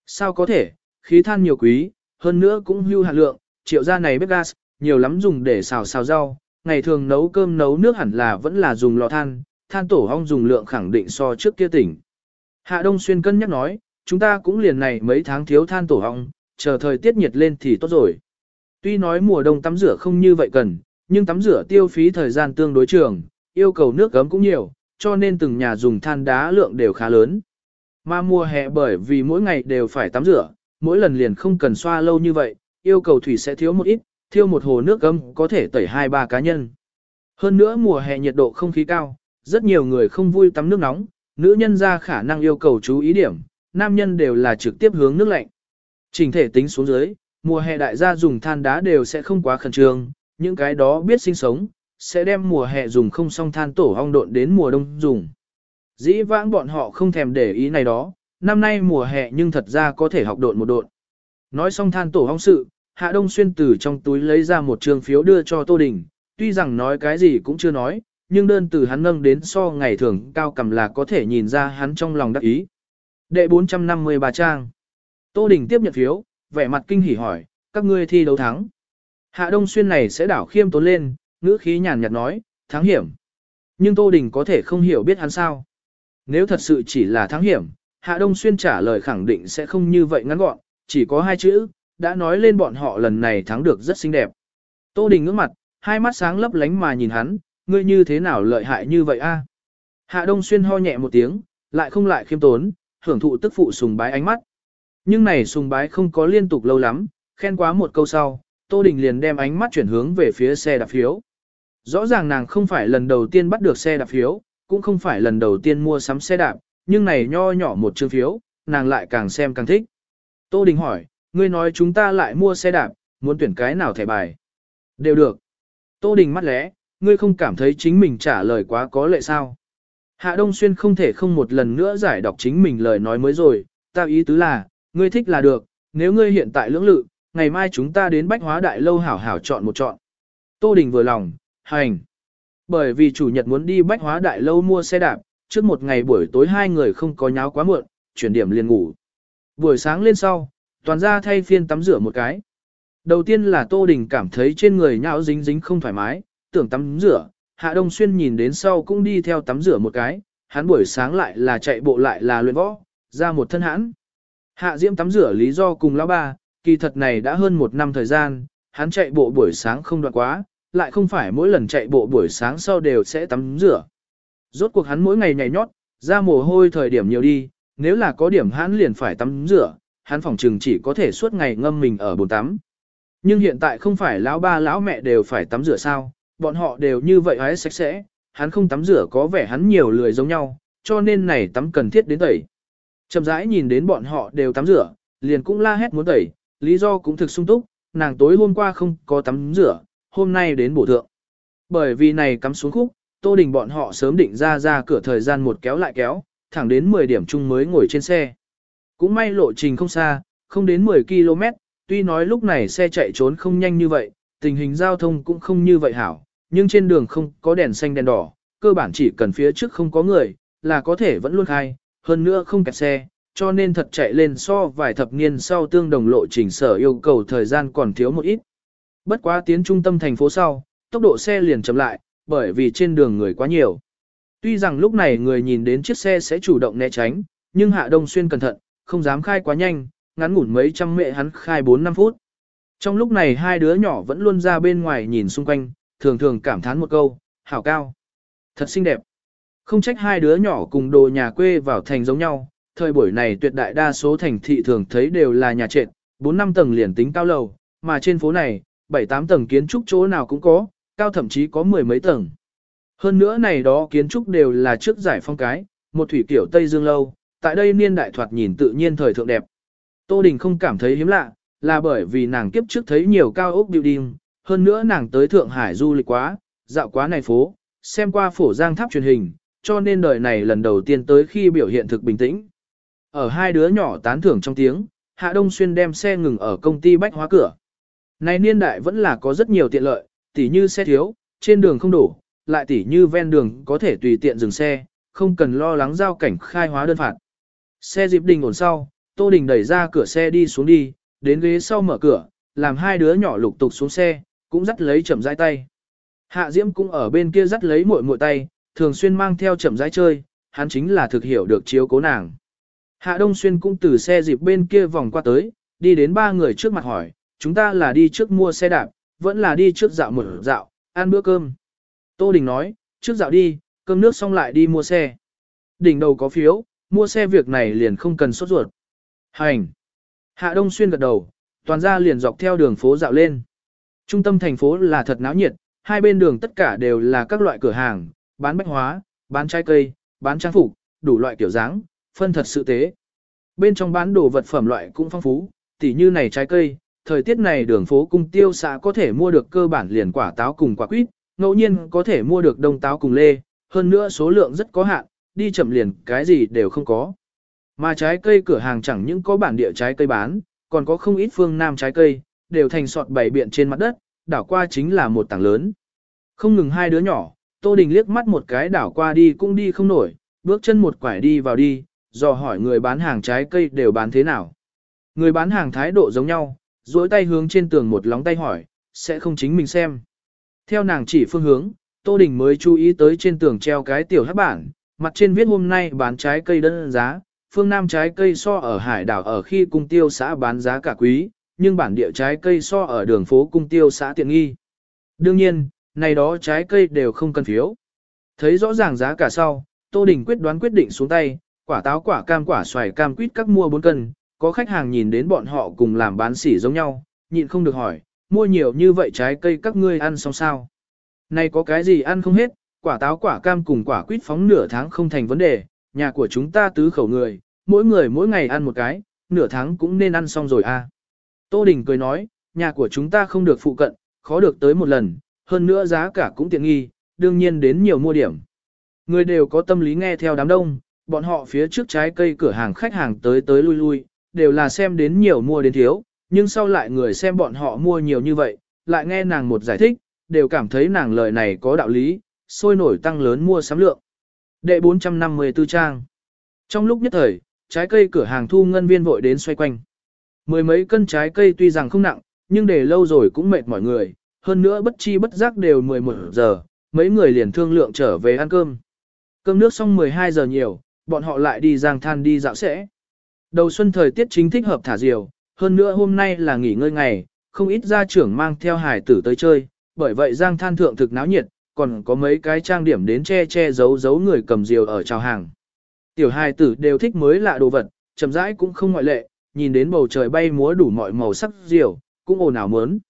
Sao có thể, khí than nhiều quý, hơn nữa cũng hưu hạt lượng, triệu gia này bếp gas, nhiều lắm dùng để xào xào rau, ngày thường nấu cơm nấu nước hẳn là vẫn là dùng lò than, than tổ hong dùng lượng khẳng định so trước kia tỉnh. Hạ Đông Xuyên cân nhắc nói, chúng ta cũng liền này mấy tháng thiếu than tổ hong, chờ thời tiết nhiệt lên thì tốt rồi. Tuy nói mùa đông tắm rửa không như vậy cần, nhưng tắm rửa tiêu phí thời gian tương đối trường, yêu cầu nước gấm cũng nhiều, cho nên từng nhà dùng than đá lượng đều khá lớn. Mà mùa hè bởi vì mỗi ngày đều phải tắm rửa, mỗi lần liền không cần xoa lâu như vậy, yêu cầu thủy sẽ thiếu một ít, thiêu một hồ nước gấm có thể tẩy hai ba cá nhân. Hơn nữa mùa hè nhiệt độ không khí cao, rất nhiều người không vui tắm nước nóng, nữ nhân ra khả năng yêu cầu chú ý điểm, nam nhân đều là trực tiếp hướng nước lạnh. Trình thể tính xuống dưới, mùa hè đại gia dùng than đá đều sẽ không quá khẩn trương, những cái đó biết sinh sống, sẽ đem mùa hè dùng không xong than tổ ong độn đến mùa đông dùng. Dĩ vãng bọn họ không thèm để ý này đó, năm nay mùa hè nhưng thật ra có thể học độn một độn. Nói xong than tổ ong sự, Hạ Đông Xuyên từ trong túi lấy ra một trường phiếu đưa cho Tô Đình, tuy rằng nói cái gì cũng chưa nói, nhưng đơn từ hắn nâng đến so ngày thường cao cầm là có thể nhìn ra hắn trong lòng đắc ý. Đệ 453 trang. Tô Đình tiếp nhận phiếu, vẻ mặt kinh hỉ hỏi, các ngươi thi đấu thắng. Hạ Đông Xuyên này sẽ đảo khiêm tốn lên, ngữ khí nhàn nhạt nói, thắng hiểm. Nhưng Tô Đình có thể không hiểu biết hắn sao. Nếu thật sự chỉ là thắng hiểm, Hạ Đông Xuyên trả lời khẳng định sẽ không như vậy ngắn gọn, chỉ có hai chữ, đã nói lên bọn họ lần này thắng được rất xinh đẹp. Tô Đình ngước mặt, hai mắt sáng lấp lánh mà nhìn hắn, ngươi như thế nào lợi hại như vậy a? Hạ Đông Xuyên ho nhẹ một tiếng, lại không lại khiêm tốn, hưởng thụ tức phụ sùng bái ánh mắt. Nhưng này sùng bái không có liên tục lâu lắm, khen quá một câu sau, Tô Đình liền đem ánh mắt chuyển hướng về phía xe đạp phiếu. Rõ ràng nàng không phải lần đầu tiên bắt được xe đạp phiếu, cũng không phải lần đầu tiên mua sắm xe đạp, nhưng này nho nhỏ một chương phiếu, nàng lại càng xem càng thích. Tô Đình hỏi, ngươi nói chúng ta lại mua xe đạp, muốn tuyển cái nào thẻ bài? Đều được. Tô Đình mắt lẽ, ngươi không cảm thấy chính mình trả lời quá có lệ sao? Hạ Đông Xuyên không thể không một lần nữa giải đọc chính mình lời nói mới rồi, ta ý tứ là, ngươi thích là được, nếu ngươi hiện tại lưỡng lự, ngày mai chúng ta đến bách hóa đại lâu hảo hảo chọn một chọn. Tô Đình vừa lòng, hành. Bởi vì chủ nhật muốn đi bách hóa đại lâu mua xe đạp, trước một ngày buổi tối hai người không có nháo quá muộn, chuyển điểm liền ngủ. Buổi sáng lên sau, toàn ra thay phiên tắm rửa một cái. Đầu tiên là Tô Đình cảm thấy trên người nhão dính dính không thoải mái, tưởng tắm rửa, Hạ Đông Xuyên nhìn đến sau cũng đi theo tắm rửa một cái, hắn buổi sáng lại là chạy bộ lại là luyện võ, ra một thân hãn. Hạ Diễm tắm rửa lý do cùng lão ba, kỳ thật này đã hơn một năm thời gian, hắn chạy bộ buổi sáng không đoạn quá, lại không phải mỗi lần chạy bộ buổi sáng sau đều sẽ tắm rửa. Rốt cuộc hắn mỗi ngày nhảy nhót, ra mồ hôi thời điểm nhiều đi, nếu là có điểm hắn liền phải tắm rửa, hắn phòng trừng chỉ có thể suốt ngày ngâm mình ở bồn tắm. Nhưng hiện tại không phải lão ba lão mẹ đều phải tắm rửa sao, bọn họ đều như vậy hái sạch sẽ, hắn không tắm rửa có vẻ hắn nhiều lười giống nhau, cho nên này tắm cần thiết đến tẩy. Chậm rãi nhìn đến bọn họ đều tắm rửa, liền cũng la hét muốn tẩy, lý do cũng thực sung túc, nàng tối hôm qua không có tắm rửa, hôm nay đến bổ thượng. Bởi vì này cắm xuống khúc, Tô Đình bọn họ sớm định ra ra cửa thời gian một kéo lại kéo, thẳng đến 10 điểm chung mới ngồi trên xe. Cũng may lộ trình không xa, không đến 10 km, tuy nói lúc này xe chạy trốn không nhanh như vậy, tình hình giao thông cũng không như vậy hảo, nhưng trên đường không có đèn xanh đèn đỏ, cơ bản chỉ cần phía trước không có người, là có thể vẫn luôn khai, hơn nữa không kẹt xe, cho nên thật chạy lên so vài thập niên sau tương đồng lộ trình sở yêu cầu thời gian còn thiếu một ít. Bất quá tiến trung tâm thành phố sau, tốc độ xe liền chậm lại, bởi vì trên đường người quá nhiều. Tuy rằng lúc này người nhìn đến chiếc xe sẽ chủ động né tránh, nhưng Hạ Đông Xuyên cẩn thận, không dám khai quá nhanh, ngắn ngủn mấy trăm mệ hắn khai 4-5 phút. Trong lúc này hai đứa nhỏ vẫn luôn ra bên ngoài nhìn xung quanh, thường thường cảm thán một câu, hảo cao. Thật xinh đẹp. Không trách hai đứa nhỏ cùng đồ nhà quê vào thành giống nhau, thời buổi này tuyệt đại đa số thành thị thường thấy đều là nhà trệt, 4-5 tầng liền tính cao lầu, mà trên phố này, 7-8 tầng kiến trúc chỗ nào cũng có, cao thậm chí có mười mấy tầng. Hơn nữa này đó kiến trúc đều là trước giải phong cái, một thủy kiểu Tây Dương lâu, tại đây niên đại thoạt nhìn tự nhiên thời thượng đẹp. Tô Đình không cảm thấy hiếm lạ, là bởi vì nàng kiếp trước thấy nhiều cao ốc building, hơn nữa nàng tới Thượng Hải du lịch quá, dạo quá này phố, xem qua phổ giang tháp truyền hình, cho nên đời này lần đầu tiên tới khi biểu hiện thực bình tĩnh. Ở hai đứa nhỏ tán thưởng trong tiếng, Hạ Đông Xuyên đem xe ngừng ở công ty bách hóa cửa. Này niên đại vẫn là có rất nhiều tiện lợi, tỉ như xe thiếu, trên đường không đủ, lại tỉ như ven đường có thể tùy tiện dừng xe, không cần lo lắng giao cảnh khai hóa đơn phạt. Xe dịp đình ổn sau, Tô Đình đẩy ra cửa xe đi xuống đi, đến ghế sau mở cửa, làm hai đứa nhỏ lục tục xuống xe, cũng dắt lấy chậm rãi tay. Hạ Diễm cũng ở bên kia dắt lấy muội muội tay, thường xuyên mang theo chậm rãi chơi, hắn chính là thực hiểu được chiếu cố nàng. Hạ Đông Xuyên cũng từ xe dịp bên kia vòng qua tới, đi đến ba người trước mặt hỏi, chúng ta là đi trước mua xe đạp, vẫn là đi trước dạo một dạo, ăn bữa cơm. Tô Đình nói, trước dạo đi, cơm nước xong lại đi mua xe. Đỉnh đầu có phiếu, mua xe việc này liền không cần sốt ruột. Hành. Hạ Đông Xuyên gật đầu, toàn ra liền dọc theo đường phố dạo lên. Trung tâm thành phố là thật náo nhiệt, hai bên đường tất cả đều là các loại cửa hàng, bán bách hóa, bán trái cây, bán trang phục, đủ loại kiểu dáng, phân thật sự tế. Bên trong bán đồ vật phẩm loại cũng phong phú, tỉ như này trái cây, thời tiết này đường phố cung tiêu xã có thể mua được cơ bản liền quả táo cùng quả quýt, ngẫu nhiên có thể mua được đông táo cùng lê, hơn nữa số lượng rất có hạn, đi chậm liền cái gì đều không có. Mà trái cây cửa hàng chẳng những có bản địa trái cây bán, còn có không ít phương nam trái cây, đều thành sọt bảy biện trên mặt đất, đảo qua chính là một tảng lớn. Không ngừng hai đứa nhỏ, Tô Đình liếc mắt một cái đảo qua đi cũng đi không nổi, bước chân một quải đi vào đi, dò hỏi người bán hàng trái cây đều bán thế nào. Người bán hàng thái độ giống nhau, duỗi tay hướng trên tường một lóng tay hỏi, sẽ không chính mình xem. Theo nàng chỉ phương hướng, Tô Đình mới chú ý tới trên tường treo cái tiểu hát bản, mặt trên viết hôm nay bán trái cây đơn giá, phương Nam trái cây so ở hải đảo ở khi cung tiêu xã bán giá cả quý, nhưng bản địa trái cây so ở đường phố cung tiêu xã tiện nghi. Đương nhiên, này đó trái cây đều không cần phiếu. Thấy rõ ràng giá cả sau, Tô Đình quyết đoán quyết định xuống tay, quả táo quả cam quả xoài cam quýt các mua 4 cân, có khách hàng nhìn đến bọn họ cùng làm bán sỉ giống nhau, nhịn không được hỏi, mua nhiều như vậy trái cây các ngươi ăn xong sao? Này có cái gì ăn không hết, quả táo quả cam cùng quả quýt phóng nửa tháng không thành vấn đề, nhà của chúng ta tứ khẩu người, mỗi người mỗi ngày ăn một cái, nửa tháng cũng nên ăn xong rồi à. Tô Đình cười nói, nhà của chúng ta không được phụ cận, khó được tới một lần, hơn nữa giá cả cũng tiện nghi, đương nhiên đến nhiều mua điểm. Người đều có tâm lý nghe theo đám đông, bọn họ phía trước trái cây cửa hàng khách hàng tới tới lui lui, đều là xem đến nhiều mua đến thiếu, nhưng sau lại người xem bọn họ mua nhiều như vậy, lại nghe nàng một giải thích, đều cảm thấy nàng lời này có đạo lý, sôi nổi tăng lớn mua sắm lượng. Đệ 454 trang. Trong lúc nhất thời, trái cây cửa hàng thu ngân viên vội đến xoay quanh. Mười mấy cân trái cây tuy rằng không nặng, nhưng để lâu rồi cũng mệt mọi người, hơn nữa bất chi bất giác đều 11 giờ, mấy người liền thương lượng trở về ăn cơm. Cơm nước xong 12 giờ nhiều, bọn họ lại đi giang than đi dạo sẽ. Đầu xuân thời tiết chính thích hợp thả diều, hơn nữa hôm nay là nghỉ ngơi ngày, không ít gia trưởng mang theo hải tử tới chơi, bởi vậy giang than thượng thực náo nhiệt, còn có mấy cái trang điểm đến che che giấu giấu người cầm diều ở chào hàng. Tiểu hài tử đều thích mới lạ đồ vật, chậm rãi cũng không ngoại lệ, nhìn đến bầu trời bay múa đủ mọi màu sắc diều, cũng ồn ào mớn.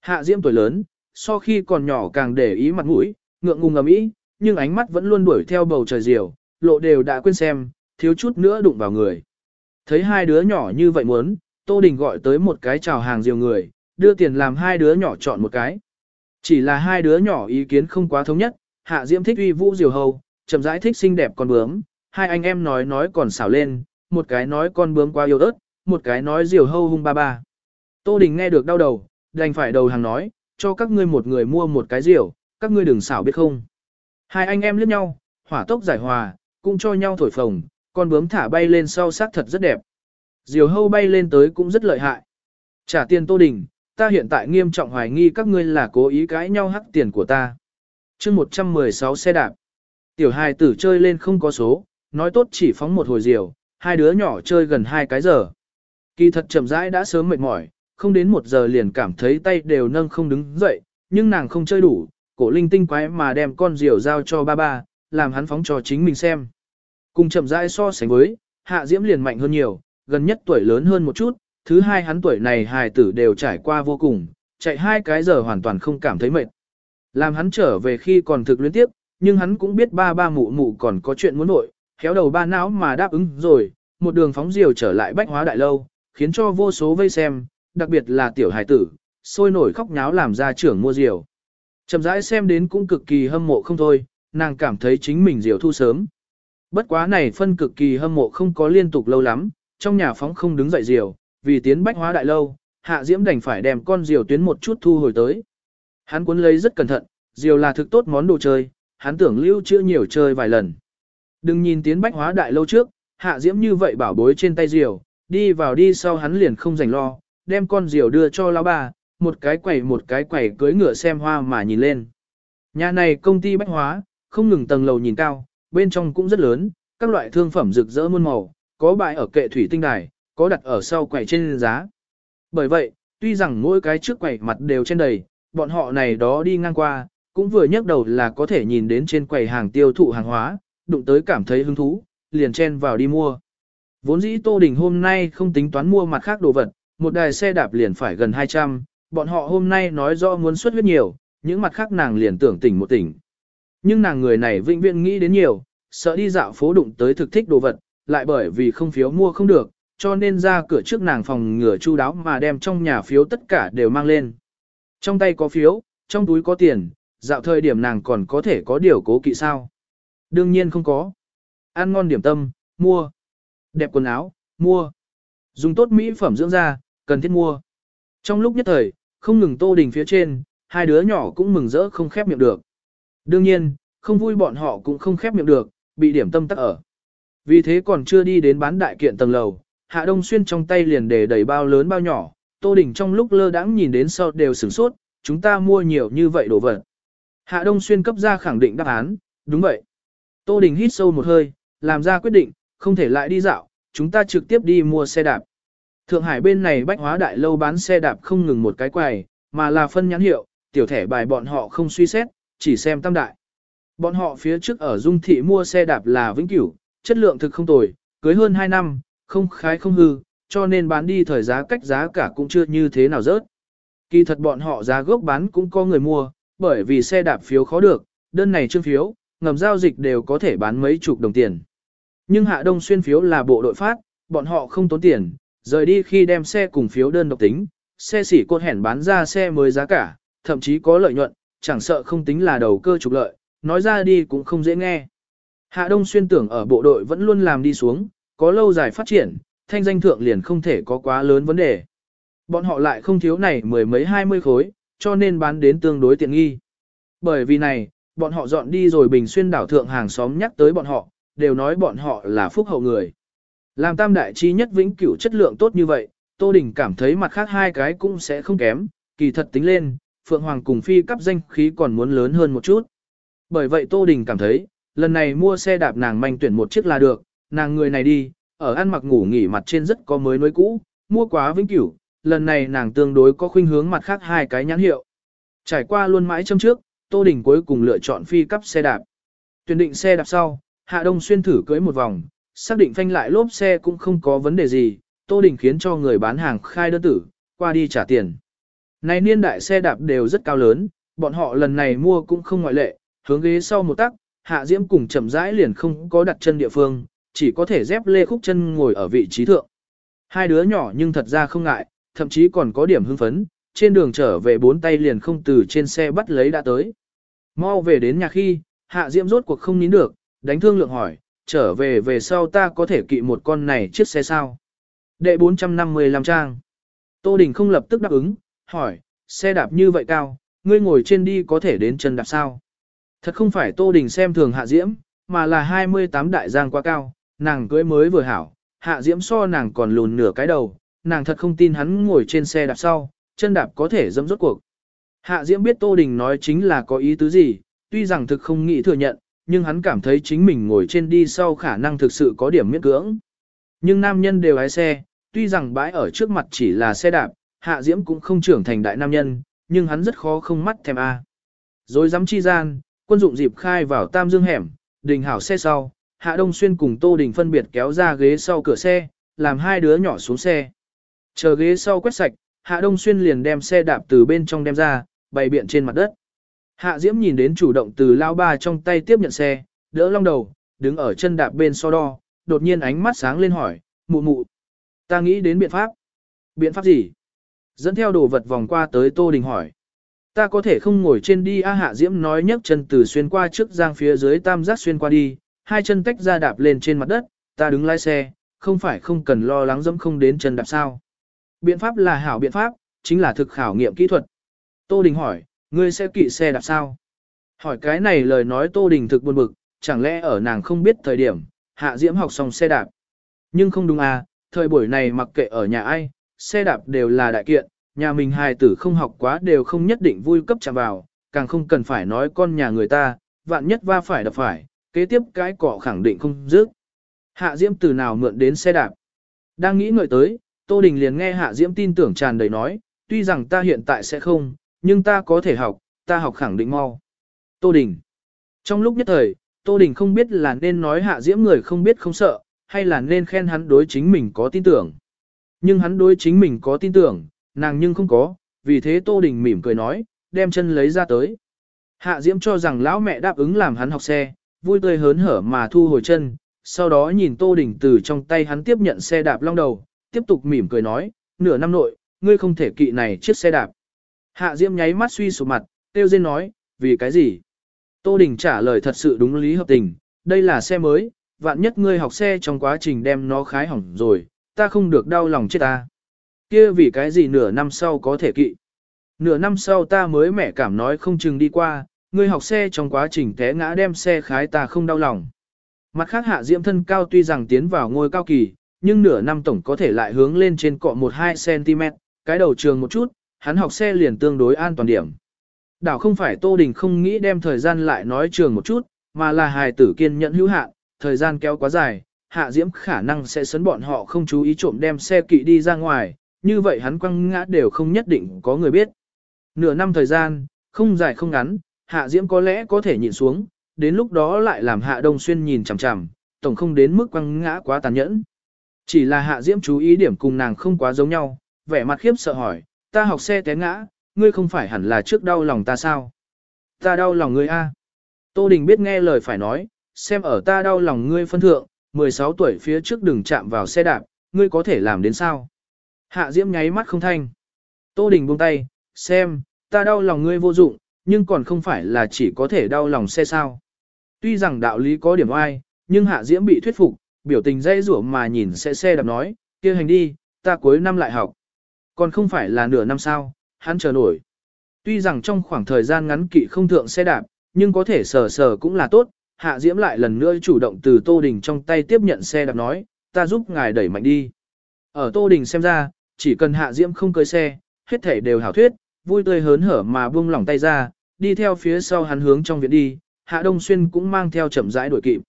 Hạ Diễm tuổi lớn, so khi còn nhỏ càng để ý mặt mũi, ngượng ngùng ngầm ý, nhưng ánh mắt vẫn luôn đuổi theo bầu trời diều, lộ đều đã quên xem, thiếu chút nữa đụng vào người. Thấy hai đứa nhỏ như vậy muốn, Tô Đình gọi tới một cái chào hàng diều người, đưa tiền làm hai đứa nhỏ chọn một cái. Chỉ là hai đứa nhỏ ý kiến không quá thống nhất, Hạ Diễm thích uy vũ diều hầu, chậm rãi thích xinh đẹp con bướm, hai anh em nói nói còn xảo lên, một cái nói con bướm quá yêu ớt, một cái nói diều hâu hung ba ba. Tô Đình nghe được đau đầu, đành phải đầu hàng nói, cho các ngươi một người mua một cái diều, các ngươi đừng xảo biết không. Hai anh em liếc nhau, hỏa tốc giải hòa, cũng cho nhau thổi phồng, con bướm thả bay lên sau sát thật rất đẹp. Diều hâu bay lên tới cũng rất lợi hại. Trả tiền Tô Đình, ta hiện tại nghiêm trọng hoài nghi các ngươi là cố ý cãi nhau hắc tiền của ta. chương 116 xe đạp. Tiểu hài tử chơi lên không có số, nói tốt chỉ phóng một hồi diều, hai đứa nhỏ chơi gần hai cái giờ. Kỳ thật chậm rãi đã sớm mệt mỏi, không đến một giờ liền cảm thấy tay đều nâng không đứng dậy, nhưng nàng không chơi đủ, cổ linh tinh quái mà đem con diều giao cho ba ba, làm hắn phóng cho chính mình xem. Cùng chậm rãi so sánh với, hạ diễm liền mạnh hơn nhiều, gần nhất tuổi lớn hơn một chút, thứ hai hắn tuổi này hài tử đều trải qua vô cùng, chạy hai cái giờ hoàn toàn không cảm thấy mệt. Làm hắn trở về khi còn thực luyến tiếp, nhưng hắn cũng biết ba ba mụ mụ còn có chuyện muốn nội, khéo đầu ba não mà đáp ứng rồi, một đường phóng diều trở lại bách hóa đại lâu, khiến cho vô số vây xem, đặc biệt là tiểu Hải tử, sôi nổi khóc nháo làm ra trưởng mua diều. Chậm rãi xem đến cũng cực kỳ hâm mộ không thôi, nàng cảm thấy chính mình diều thu sớm. Bất quá này phân cực kỳ hâm mộ không có liên tục lâu lắm, trong nhà phóng không đứng dậy diều, vì tiến bách hóa đại lâu, hạ diễm đành phải đem con diều tuyến một chút thu hồi tới. Hắn cuốn lấy rất cẩn thận, diều là thực tốt món đồ chơi, hắn tưởng lưu chưa nhiều chơi vài lần. Đừng nhìn tiến bách hóa đại lâu trước, hạ diễm như vậy bảo bối trên tay diều, đi vào đi sau hắn liền không rảnh lo, đem con diều đưa cho lão bà, một cái quẩy một cái quẩy cưới ngựa xem hoa mà nhìn lên. Nhà này công ty bách hóa, không ngừng tầng lầu nhìn cao, bên trong cũng rất lớn, các loại thương phẩm rực rỡ muôn màu, có bãi ở kệ thủy tinh đài, có đặt ở sau quầy trên giá. Bởi vậy, tuy rằng mỗi cái trước quầy mặt đều trên đầy, bọn họ này đó đi ngang qua, cũng vừa nhấc đầu là có thể nhìn đến trên quầy hàng tiêu thụ hàng hóa, đụng tới cảm thấy hứng thú, liền chen vào đi mua. Vốn dĩ Tô Đình hôm nay không tính toán mua mặt khác đồ vật, một đài xe đạp liền phải gần 200, bọn họ hôm nay nói rõ muốn xuất huyết nhiều, những mặt khác nàng liền tưởng tỉnh một tỉnh. Nhưng nàng người này vĩnh viễn nghĩ đến nhiều, sợ đi dạo phố đụng tới thực thích đồ vật, lại bởi vì không phiếu mua không được, cho nên ra cửa trước nàng phòng ngừa chu đáo mà đem trong nhà phiếu tất cả đều mang lên. Trong tay có phiếu, trong túi có tiền, dạo thời điểm nàng còn có thể có điều cố kỵ sao. Đương nhiên không có. Ăn ngon điểm tâm, mua. Đẹp quần áo, mua. Dùng tốt mỹ phẩm dưỡng da, cần thiết mua. Trong lúc nhất thời, không ngừng tô đình phía trên, hai đứa nhỏ cũng mừng rỡ không khép miệng được. Đương nhiên, không vui bọn họ cũng không khép miệng được, bị điểm tâm tắc ở. Vì thế còn chưa đi đến bán đại kiện tầng lầu, Hạ Đông Xuyên trong tay liền để đầy bao lớn bao nhỏ, Tô Đình trong lúc lơ đãng nhìn đến sau đều sửng sốt, chúng ta mua nhiều như vậy đồ vật. Hạ Đông Xuyên cấp ra khẳng định đáp án, đúng vậy. Tô Đình hít sâu một hơi, làm ra quyết định, không thể lại đi dạo, chúng ta trực tiếp đi mua xe đạp. Thượng Hải bên này bách hóa đại lâu bán xe đạp không ngừng một cái quầy, mà là phân nhãn hiệu, tiểu thẻ bài bọn họ không suy xét, chỉ xem tam đại. Bọn họ phía trước ở Dung Thị mua xe đạp là vĩnh cửu, chất lượng thực không tồi, cưới hơn 2 năm, không khái không hư, cho nên bán đi thời giá cách giá cả cũng chưa như thế nào rớt. Kỳ thật bọn họ giá gốc bán cũng có người mua, bởi vì xe đạp phiếu khó được, đơn này trương phiếu, ngầm giao dịch đều có thể bán mấy chục đồng tiền. Nhưng Hạ Đông Xuyên phiếu là bộ đội phát, bọn họ không tốn tiền, rời đi khi đem xe cùng phiếu đơn độc tính, xe xỉ côn hẻn bán ra xe mới giá cả, thậm chí có lợi nhuận, chẳng sợ không tính là đầu cơ trục lợi, nói ra đi cũng không dễ nghe. Hạ Đông Xuyên tưởng ở bộ đội vẫn luôn làm đi xuống, có lâu dài phát triển, thanh danh thượng liền không thể có quá lớn vấn đề. Bọn họ lại không thiếu này mười mấy hai mươi khối, cho nên bán đến tương đối tiện nghi. Bởi vì này, bọn họ dọn đi rồi bình xuyên đảo thượng hàng xóm nhắc tới bọn họ, đều nói bọn họ là phúc hậu người. Làm tam đại chi nhất vĩnh cửu chất lượng tốt như vậy, Tô Đình cảm thấy mặt khác hai cái cũng sẽ không kém, kỳ thật tính lên, Phượng Hoàng cùng phi cấp danh khí còn muốn lớn hơn một chút. Bởi vậy Tô Đình cảm thấy, lần này mua xe đạp nàng manh tuyển một chiếc là được, nàng người này đi, ở ăn mặc ngủ nghỉ mặt trên rất có mới nối cũ, mua quá vĩnh cửu, lần này nàng tương đối có khuynh hướng mặt khác hai cái nhãn hiệu. Trải qua luôn mãi châm trước, Tô Đình cuối cùng lựa chọn phi cấp xe đạp. Tuyển định xe đạp sau, Hạ Đông Xuyên thử cưới một vòng, xác định phanh lại lốp xe cũng không có vấn đề gì, Tô Đình khiến cho người bán hàng khai đơn tử, qua đi trả tiền. Này niên đại xe đạp đều rất cao lớn, bọn họ lần này mua cũng không ngoại lệ, hướng ghế sau một tắc, Hạ Diễm cùng chậm rãi liền không có đặt chân địa phương, chỉ có thể dép lê khúc chân ngồi ở vị trí thượng. Hai đứa nhỏ nhưng thật ra không ngại, thậm chí còn có điểm hưng phấn, trên đường trở về bốn tay liền không từ trên xe bắt lấy đã tới. Mau về đến nhà khi, Hạ Diễm rốt cuộc không nín được, đánh thương lượng hỏi, trở về về sau ta có thể kỵ một con này chiếc xe sao? Đệ 455 trang. Tô Đình không lập tức đáp ứng, hỏi, xe đạp như vậy cao, ngươi ngồi trên đi có thể đến chân đạp sao? Thật không phải Tô Đình xem thường Hạ Diễm, mà là 28 đại giang quá cao, nàng cưới mới vừa hảo, Hạ Diễm so nàng còn lùn nửa cái đầu, nàng thật không tin hắn ngồi trên xe đạp sau, chân đạp có thể dẫm rốt cuộc. Hạ Diễm biết Tô Đình nói chính là có ý tứ gì, tuy rằng thực không nghĩ thừa nhận, nhưng hắn cảm thấy chính mình ngồi trên đi sau khả năng thực sự có điểm miễn cưỡng. Nhưng nam nhân đều lái xe, tuy rằng bãi ở trước mặt chỉ là xe đạp, Hạ Diễm cũng không trưởng thành đại nam nhân, nhưng hắn rất khó không mắt thèm A. Rồi dám chi gian, quân dụng dịp khai vào tam dương hẻm, đình hảo xe sau, Hạ Đông Xuyên cùng Tô Đình phân biệt kéo ra ghế sau cửa xe, làm hai đứa nhỏ xuống xe. Chờ ghế sau quét sạch, Hạ Đông Xuyên liền đem xe đạp từ bên trong đem ra, bày biện trên mặt đất. Hạ Diễm nhìn đến chủ động từ lao ba trong tay tiếp nhận xe, đỡ long đầu, đứng ở chân đạp bên so đo, đột nhiên ánh mắt sáng lên hỏi, mụ mụ. Ta nghĩ đến biện pháp. Biện pháp gì? Dẫn theo đồ vật vòng qua tới Tô Đình hỏi. Ta có thể không ngồi trên đi A Hạ Diễm nói nhấc chân từ xuyên qua trước giang phía dưới tam giác xuyên qua đi, hai chân tách ra đạp lên trên mặt đất, ta đứng lái xe, không phải không cần lo lắng dẫm không đến chân đạp sao. Biện pháp là hảo biện pháp, chính là thực khảo nghiệm kỹ thuật. Tô Đình hỏi, ngươi sẽ kỵ xe đạp sao? Hỏi cái này lời nói Tô Đình thực buồn bực, chẳng lẽ ở nàng không biết thời điểm, Hạ Diễm học xong xe đạp. Nhưng không đúng à, thời buổi này mặc kệ ở nhà ai, xe đạp đều là đại kiện, nhà mình hài tử không học quá đều không nhất định vui cấp chạm vào, càng không cần phải nói con nhà người ta, vạn nhất va phải đập phải, kế tiếp cái cỏ khẳng định không dứt. Hạ Diễm từ nào mượn đến xe đạp. Đang nghĩ ngợi tới, Tô Đình liền nghe Hạ Diễm tin tưởng tràn đầy nói, tuy rằng ta hiện tại sẽ không, nhưng ta có thể học, ta học khẳng định mau. Tô Đình. Trong lúc nhất thời, Tô Đình không biết là nên nói Hạ Diễm người không biết không sợ, hay là nên khen hắn đối chính mình có tin tưởng. Nhưng hắn đối chính mình có tin tưởng, nàng nhưng không có, vì thế Tô Đình mỉm cười nói, đem chân lấy ra tới. Hạ Diễm cho rằng lão mẹ đáp ứng làm hắn học xe, vui tươi hớn hở mà thu hồi chân, sau đó nhìn Tô Đình từ trong tay hắn tiếp nhận xe đạp long đầu, tiếp tục mỉm cười nói, nửa năm nội, ngươi không thể kỵ này chiếc xe đạp. Hạ Diễm nháy mắt suy sụp mặt, tiêu dên nói, vì cái gì? Tô Đình trả lời thật sự đúng lý hợp tình, đây là xe mới, vạn nhất ngươi học xe trong quá trình đem nó khái hỏng rồi, ta không được đau lòng chết ta. Kia vì cái gì nửa năm sau có thể kỵ. Nửa năm sau ta mới mẹ cảm nói không chừng đi qua, ngươi học xe trong quá trình té ngã đem xe khái ta không đau lòng. Mặt khác hạ diễm thân cao tuy rằng tiến vào ngôi cao kỳ, nhưng nửa năm tổng có thể lại hướng lên trên cọ 1-2 cm, cái đầu trường một chút, hắn học xe liền tương đối an toàn điểm. Đảo không phải Tô Đình không nghĩ đem thời gian lại nói trường một chút, mà là hài tử kiên nhẫn hữu hạn, thời gian kéo quá dài, hạ diễm khả năng sẽ sấn bọn họ không chú ý trộm đem xe kỵ đi ra ngoài, như vậy hắn quăng ngã đều không nhất định có người biết. Nửa năm thời gian, không dài không ngắn, hạ diễm có lẽ có thể nhịn xuống, đến lúc đó lại làm hạ đông xuyên nhìn chằm chằm, tổng không đến mức quăng ngã quá tàn nhẫn. Chỉ là hạ diễm chú ý điểm cùng nàng không quá giống nhau, vẻ mặt khiếp sợ hỏi, ta học xe té ngã, ngươi không phải hẳn là trước đau lòng ta sao? Ta đau lòng ngươi a. Tô Đình biết nghe lời phải nói, xem ở ta đau lòng ngươi phân thượng, 16 tuổi phía trước đừng chạm vào xe đạp, ngươi có thể làm đến sao? Hạ Diễm nháy mắt không thanh. Tô Đình buông tay, xem, ta đau lòng ngươi vô dụng, nhưng còn không phải là chỉ có thể đau lòng xe sao. Tuy rằng đạo lý có điểm oai, nhưng Hạ Diễm bị thuyết phục, biểu tình dây rủa mà nhìn xe xe đạp nói, kia hành đi, ta cuối năm lại học. Còn không phải là nửa năm sao, hắn chờ nổi. Tuy rằng trong khoảng thời gian ngắn kỵ không thượng xe đạp, nhưng có thể sờ sờ cũng là tốt, Hạ Diễm lại lần nữa chủ động từ Tô Đình trong tay tiếp nhận xe đạp nói, ta giúp ngài đẩy mạnh đi. Ở Tô Đình xem ra, chỉ cần Hạ Diễm không cưới xe, hết thể đều hảo thuyết, vui tươi hớn hở mà buông lỏng tay ra, đi theo phía sau hắn hướng trong viện đi, Hạ Đông Xuyên cũng mang theo chậm rãi đuổi kịp.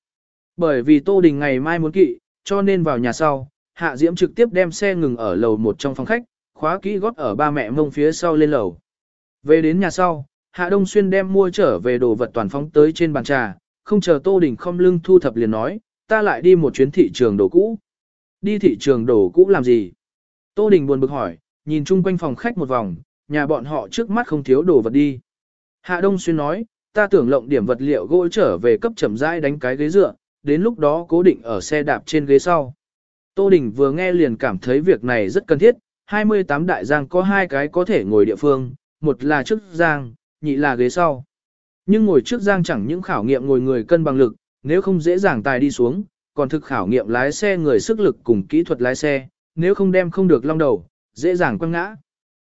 Bởi vì Tô Đình ngày mai muốn kỵ, cho nên vào nhà sau, Hạ Diễm trực tiếp đem xe ngừng ở lầu một trong phòng khách, khóa kỹ gót ở ba mẹ mông phía sau lên lầu. Về đến nhà sau, Hạ Đông Xuyên đem mua trở về đồ vật toàn phóng tới trên bàn trà, không chờ Tô Đình không lưng thu thập liền nói, ta lại đi một chuyến thị trường đồ cũ. Đi thị trường đồ cũ làm gì? Tô Đình buồn bực hỏi, nhìn chung quanh phòng khách một vòng, nhà bọn họ trước mắt không thiếu đồ vật đi. Hạ Đông Xuyên nói, ta tưởng lộng điểm vật liệu gỗ trở về cấp chậm rãi đánh cái ghế dựa, đến lúc đó cố định ở xe đạp trên ghế sau. Tô Đình vừa nghe liền cảm thấy việc này rất cần thiết, 28 đại giang có hai cái có thể ngồi địa phương, một là trước giang, nhị là ghế sau. Nhưng ngồi trước giang chẳng những khảo nghiệm ngồi người cân bằng lực, nếu không dễ dàng tài đi xuống, còn thực khảo nghiệm lái xe người sức lực cùng kỹ thuật lái xe, nếu không đem không được long đầu, dễ dàng quăng ngã.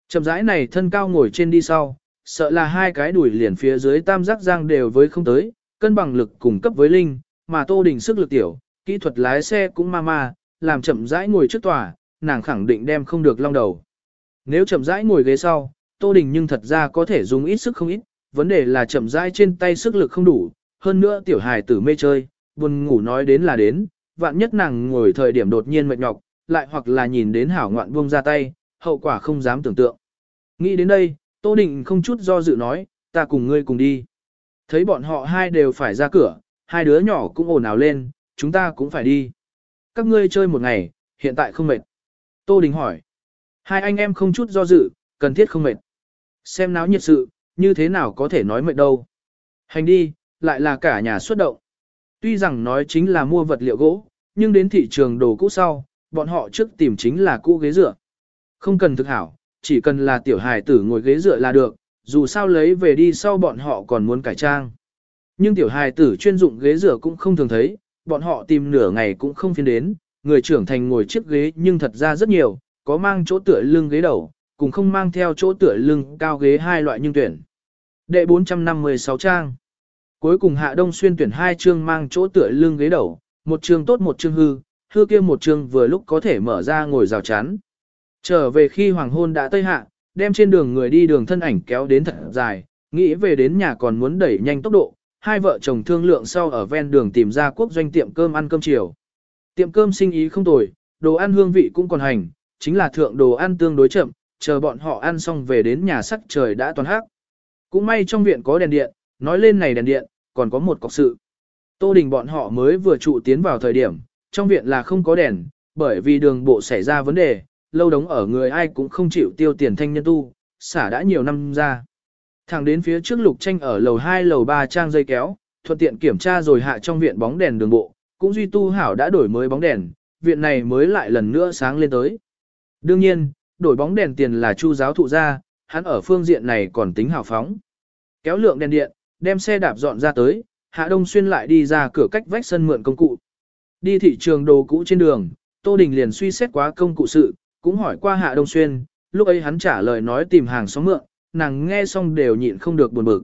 Chậm rãi này thân cao ngồi trên đi sau, sợ là hai cái đuổi liền phía dưới tam giác giang đều với không tới, cân bằng lực cùng cấp với linh, mà Tô đỉnh sức lực tiểu, kỹ thuật lái xe cũng ma ma, làm chậm rãi ngồi trước tòa, nàng khẳng định đem không được long đầu. Nếu chậm rãi ngồi ghế sau, Tô Đình nhưng thật ra có thể dùng ít sức không ít, vấn đề là chậm rãi trên tay sức lực không đủ, hơn nữa tiểu hài tử mê chơi, buồn ngủ nói đến là đến, vạn nhất nàng ngồi thời điểm đột nhiên mệt nhọc, lại hoặc là nhìn đến hảo ngoạn buông ra tay, hậu quả không dám tưởng tượng. Nghĩ đến đây, Tô Đình không chút do dự nói, ta cùng ngươi cùng đi. Thấy bọn họ hai đều phải ra cửa, hai đứa nhỏ cũng ồn ào lên, chúng ta cũng phải đi. Các ngươi chơi một ngày, hiện tại không mệt. Tô Đình hỏi. Hai anh em không chút do dự, cần thiết không mệt. Xem náo nhiệt sự, như thế nào có thể nói mệt đâu. Hành đi, lại là cả nhà xuất động. Tuy rằng nói chính là mua vật liệu gỗ, nhưng đến thị trường đồ cũ sau, bọn họ trước tìm chính là cũ ghế dựa. Không cần thực hảo, chỉ cần là tiểu hài tử ngồi ghế dựa là được, dù sao lấy về đi sau bọn họ còn muốn cải trang. Nhưng tiểu hài tử chuyên dụng ghế dựa cũng không thường thấy, bọn họ tìm nửa ngày cũng không phiên đến, người trưởng thành ngồi chiếc ghế nhưng thật ra rất nhiều, có mang chỗ tựa lưng ghế đầu, cùng không mang theo chỗ tựa lưng cao ghế hai loại nhưng tuyển. Đệ 456 trang. Cuối cùng Hạ Đông Xuyên tuyển hai chương mang chỗ tựa lưng ghế đầu, một chương tốt một chương hư, hư kia một chương vừa lúc có thể mở ra ngồi rào chắn. Trở về khi hoàng hôn đã tây hạ, đem trên đường người đi đường thân ảnh kéo đến thật dài, nghĩ về đến nhà còn muốn đẩy nhanh tốc độ, hai vợ chồng thương lượng sau ở ven đường tìm ra quốc doanh tiệm cơm ăn cơm chiều. Tiệm cơm sinh ý không tồi, đồ ăn hương vị cũng còn hành, chính là thượng đồ ăn tương đối chậm, chờ bọn họ ăn xong về đến nhà sắc trời đã toàn hắc. Cũng may trong viện có đèn điện, nói lên này đèn điện, còn có một cọc sự. Tô Đình bọn họ mới vừa trụ tiến vào thời điểm, trong viện là không có đèn, bởi vì đường bộ xảy ra vấn đề, lâu đống ở người ai cũng không chịu tiêu tiền thanh nhân tu, xả đã nhiều năm ra. Thẳng đến phía trước lục tranh ở lầu 2 lầu 3 trang dây kéo, thuận tiện kiểm tra rồi hạ trong viện bóng đèn đường bộ, cũng duy tu hảo đã đổi mới bóng đèn, viện này mới lại lần nữa sáng lên tới. Đương nhiên, đổi bóng đèn tiền là chu giáo thụ ra, hắn ở phương diện này còn tính hào phóng. Kéo lượng đèn điện, đem xe đạp dọn ra tới, Hạ Đông Xuyên lại đi ra cửa cách vách sân mượn công cụ. Đi thị trường đồ cũ trên đường, Tô Đình liền suy xét quá công cụ sự, cũng hỏi qua Hạ Đông Xuyên, lúc ấy hắn trả lời nói tìm hàng xóm mượn, nàng nghe xong đều nhịn không được buồn bực.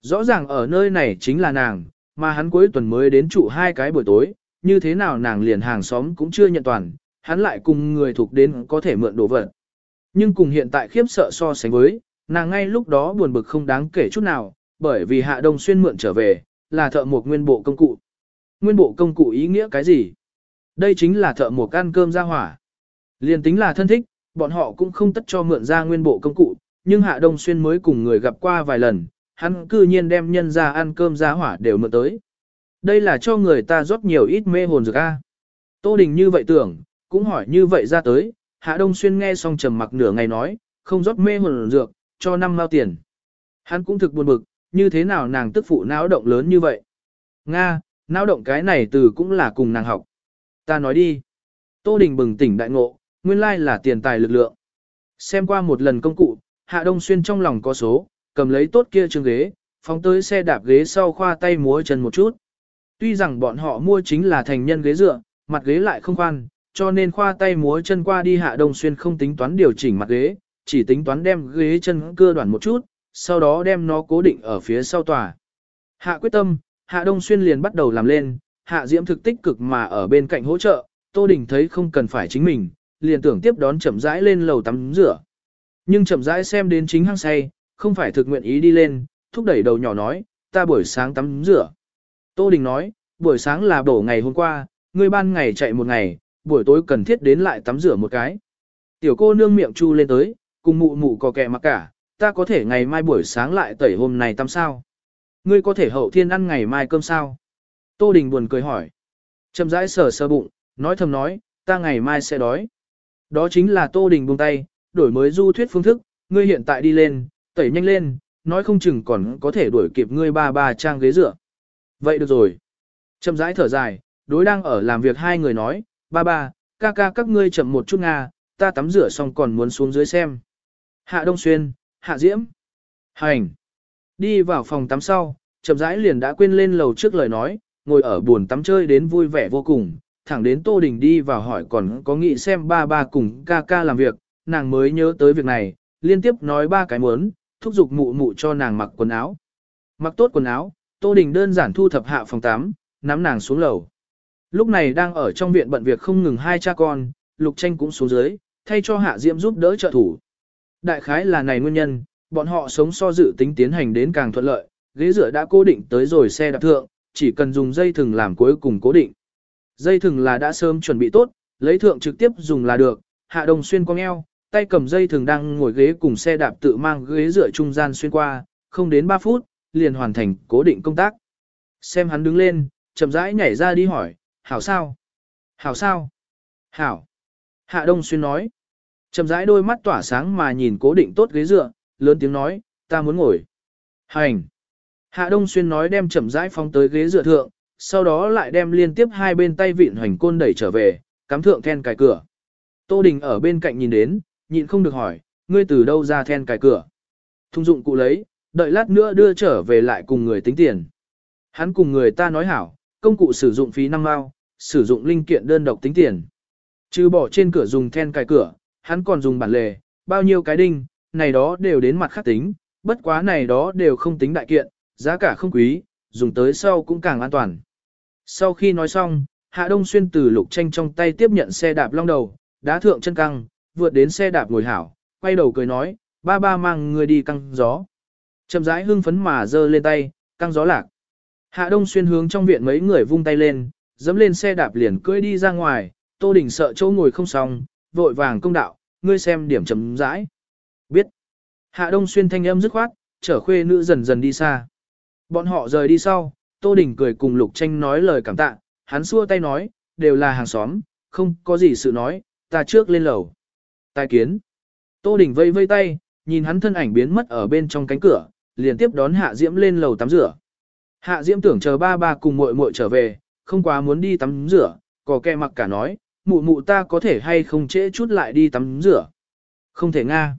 Rõ ràng ở nơi này chính là nàng, mà hắn cuối tuần mới đến trụ hai cái buổi tối, như thế nào nàng liền hàng xóm cũng chưa nhận toàn, hắn lại cùng người thuộc đến có thể mượn đồ vật. Nhưng cùng hiện tại khiếp sợ so sánh với, nàng ngay lúc đó buồn bực không đáng kể chút nào, bởi vì Hạ Đông Xuyên mượn trở về, là thợ một nguyên bộ công cụ. Nguyên bộ công cụ ý nghĩa cái gì? Đây chính là thợ một ăn cơm ra hỏa. liền tính là thân thích, bọn họ cũng không tất cho mượn ra nguyên bộ công cụ, nhưng Hạ Đông Xuyên mới cùng người gặp qua vài lần, hắn cư nhiên đem nhân ra ăn cơm ra hỏa đều mượn tới. Đây là cho người ta rót nhiều ít mê hồn dược a. Tô Đình như vậy tưởng, cũng hỏi như vậy ra tới, Hạ Đông Xuyên nghe xong trầm mặc nửa ngày nói, không rót mê hồn dược, cho năm mao tiền. Hắn cũng thực buồn bực, như thế nào nàng tức phụ não động lớn như vậy. Nga, não động cái này từ cũng là cùng nàng học. Ta nói đi. Tô Đình bừng tỉnh đại ngộ, nguyên lai là tiền tài lực lượng. Xem qua một lần công cụ, Hạ Đông Xuyên trong lòng có số, cầm lấy tốt kia trường ghế, phóng tới xe đạp ghế sau khoa tay múa chân một chút. Tuy rằng bọn họ mua chính là thành nhân ghế dựa, mặt ghế lại không khoan, cho nên khoa tay múa chân qua đi Hạ Đông Xuyên không tính toán điều chỉnh mặt ghế, chỉ tính toán đem ghế chân cưa đoạn một chút, sau đó đem nó cố định ở phía sau tòa. Hạ quyết tâm, Hạ Đông Xuyên liền bắt đầu làm lên, Hạ Diễm thực tích cực mà ở bên cạnh hỗ trợ, Tô Đình thấy không cần phải chính mình, liền tưởng tiếp đón chậm rãi lên lầu tắm rửa. Nhưng chậm rãi xem đến chính hăng say, không phải thực nguyện ý đi lên, thúc đẩy đầu nhỏ nói, ta buổi sáng tắm rửa. Tô Đình nói, buổi sáng là đổ ngày hôm qua, ngươi ban ngày chạy một ngày, buổi tối cần thiết đến lại tắm rửa một cái. Tiểu cô nương miệng chu lên tới, cùng mụ mụ có kẹ mặc cả, ta có thể ngày mai buổi sáng lại tẩy hôm này tắm sao. Ngươi có thể hậu thiên ăn ngày mai cơm sao? Tô Đình buồn cười hỏi. Chậm rãi sờ sờ bụng, nói thầm nói, ta ngày mai sẽ đói. Đó chính là Tô Đình buông tay, đổi mới du thuyết phương thức, ngươi hiện tại đi lên, tẩy nhanh lên, nói không chừng còn có thể đuổi kịp ngươi ba ba trang ghế dựa. Vậy được rồi. Chậm rãi thở dài, đối đang ở làm việc hai người nói, ba ba, ca ca các ngươi chậm một chút nga, ta tắm rửa xong còn muốn xuống dưới xem. Hạ Đông Xuyên, Hạ Diễm. Hành. Đi vào phòng tắm sau, chậm rãi liền đã quên lên lầu trước lời nói, ngồi ở buồn tắm chơi đến vui vẻ vô cùng, thẳng đến Tô Đình đi vào hỏi còn có nghĩ xem ba ba cùng ca ca làm việc, nàng mới nhớ tới việc này, liên tiếp nói ba cái muốn, thúc giục mụ mụ cho nàng mặc quần áo. Mặc tốt quần áo, Tô Đình đơn giản thu thập hạ phòng tắm, nắm nàng xuống lầu. Lúc này đang ở trong viện bận việc không ngừng hai cha con, Lục Tranh cũng xuống dưới, thay cho Hạ Diễm giúp đỡ trợ thủ. Đại khái là này nguyên nhân, bọn họ sống so dự tính tiến hành đến càng thuận lợi, ghế dựa đã cố định tới rồi xe đạp thượng, chỉ cần dùng dây thừng làm cuối cùng cố định. Dây thừng là đã sớm chuẩn bị tốt, lấy thượng trực tiếp dùng là được, Hạ Đồng xuyên cong eo, tay cầm dây thường đang ngồi ghế cùng xe đạp tự mang ghế dựa trung gian xuyên qua, không đến 3 phút, liền hoàn thành cố định công tác. Xem hắn đứng lên, chậm rãi nhảy ra đi hỏi, hảo sao? Hảo sao? Hảo. Hạ Đông Xuyên nói. Chậm rãi đôi mắt tỏa sáng mà nhìn cố định tốt ghế dựa, lớn tiếng nói, ta muốn ngồi. Hành. Hạ Đông Xuyên nói đem chậm rãi phóng tới ghế dựa thượng, sau đó lại đem liên tiếp hai bên tay vịn hoành côn đẩy trở về, cắm thượng then cài cửa. Tô Đình ở bên cạnh nhìn đến, nhịn không được hỏi, ngươi từ đâu ra then cài cửa. Thung dụng cụ lấy, đợi lát nữa đưa trở về lại cùng người tính tiền. Hắn cùng người ta nói hảo, công cụ sử dụng phí năm mao, sử dụng linh kiện đơn độc tính tiền. Trừ bỏ trên cửa dùng then cài cửa, hắn còn dùng bản lề, bao nhiêu cái đinh, này đó đều đến mặt khác tính, bất quá này đó đều không tính đại kiện, giá cả không quý, dùng tới sau cũng càng an toàn. Sau khi nói xong, Hạ Đông Xuyên từ lục tranh trong tay tiếp nhận xe đạp long đầu, đá thượng chân căng, vượt đến xe đạp ngồi hảo, quay đầu cười nói, ba ba mang người đi căng gió. Chậm rãi hưng phấn mà giơ lên tay, căng gió lạc. Hạ Đông Xuyên hướng trong viện mấy người vung tay lên, dẫm lên xe đạp liền cưỡi đi ra ngoài, Tô Đình sợ chỗ ngồi không xong, vội vàng công đạo, ngươi xem điểm chấm rãi. Biết. Hạ Đông Xuyên thanh âm dứt khoát, chở khuê nữ dần dần đi xa. Bọn họ rời đi sau, Tô Đình cười cùng Lục Tranh nói lời cảm tạ, hắn xua tay nói, đều là hàng xóm, không có gì sự nói, ta trước lên lầu. Tai kiến. Tô Đình vây vây tay, nhìn hắn thân ảnh biến mất ở bên trong cánh cửa, liền tiếp đón Hạ Diễm lên lầu tắm rửa. Hạ Diễm tưởng chờ ba ba cùng muội muội trở về, không quá muốn đi tắm rửa, có kẻ mặc cả nói, mụ mụ ta có thể hay không trễ chút lại đi tắm rửa. Không thể nga.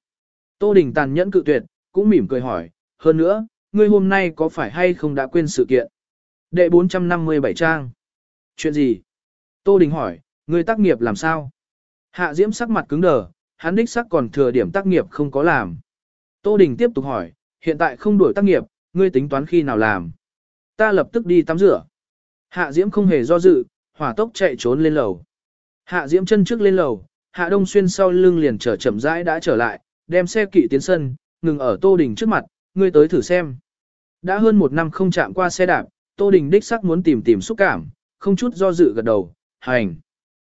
Tô Đình tàn nhẫn cự tuyệt, cũng mỉm cười hỏi, hơn nữa, ngươi hôm nay có phải hay không đã quên sự kiện? Đệ 457 trang. Chuyện gì? Tô Đình hỏi, ngươi tác nghiệp làm sao? Hạ Diễm sắc mặt cứng đờ, hắn đích sắc còn thừa điểm tác nghiệp không có làm. Tô Đình tiếp tục hỏi, hiện tại không đuổi tác nghiệp, ngươi tính toán khi nào làm. Ta lập tức đi tắm rửa. Hạ Diễm không hề do dự, hỏa tốc chạy trốn lên lầu. Hạ Diễm chân trước lên lầu, Hạ Đông Xuyên sau lưng liền trở chậm rãi đã trở lại, đem xe kỵ tiến sân, ngừng ở Tô Đình trước mặt, ngươi tới thử xem. Đã hơn một năm không chạm qua xe đạp, Tô Đình đích sắc muốn tìm tìm xúc cảm, không chút do dự gật đầu, hành.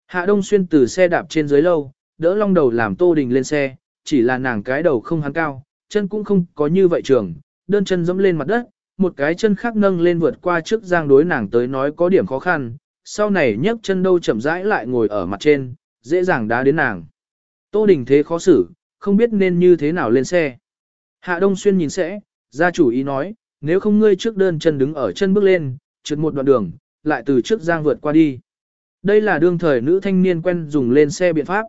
Hạ Đông Xuyên từ xe đạp trên dưới lâu, đỡ long đầu làm Tô Đình lên xe, chỉ là nàng cái đầu không hắn cao, chân cũng không có như vậy trường, đơn chân dẫm lên mặt đất, một cái chân khác nâng lên vượt qua trước giang đối nàng tới nói có điểm khó khăn, sau này nhấc chân đâu chậm rãi lại ngồi ở mặt trên, dễ dàng đá đến nàng. Tô Đình thế khó xử, không biết nên như thế nào lên xe. Hạ Đông Xuyên nhìn sẽ, gia chủ ý nói, nếu không ngươi trước đơn chân đứng ở chân bước lên, trượt một đoạn đường, lại từ trước giang vượt qua đi. Đây là đương thời nữ thanh niên quen dùng lên xe biện pháp.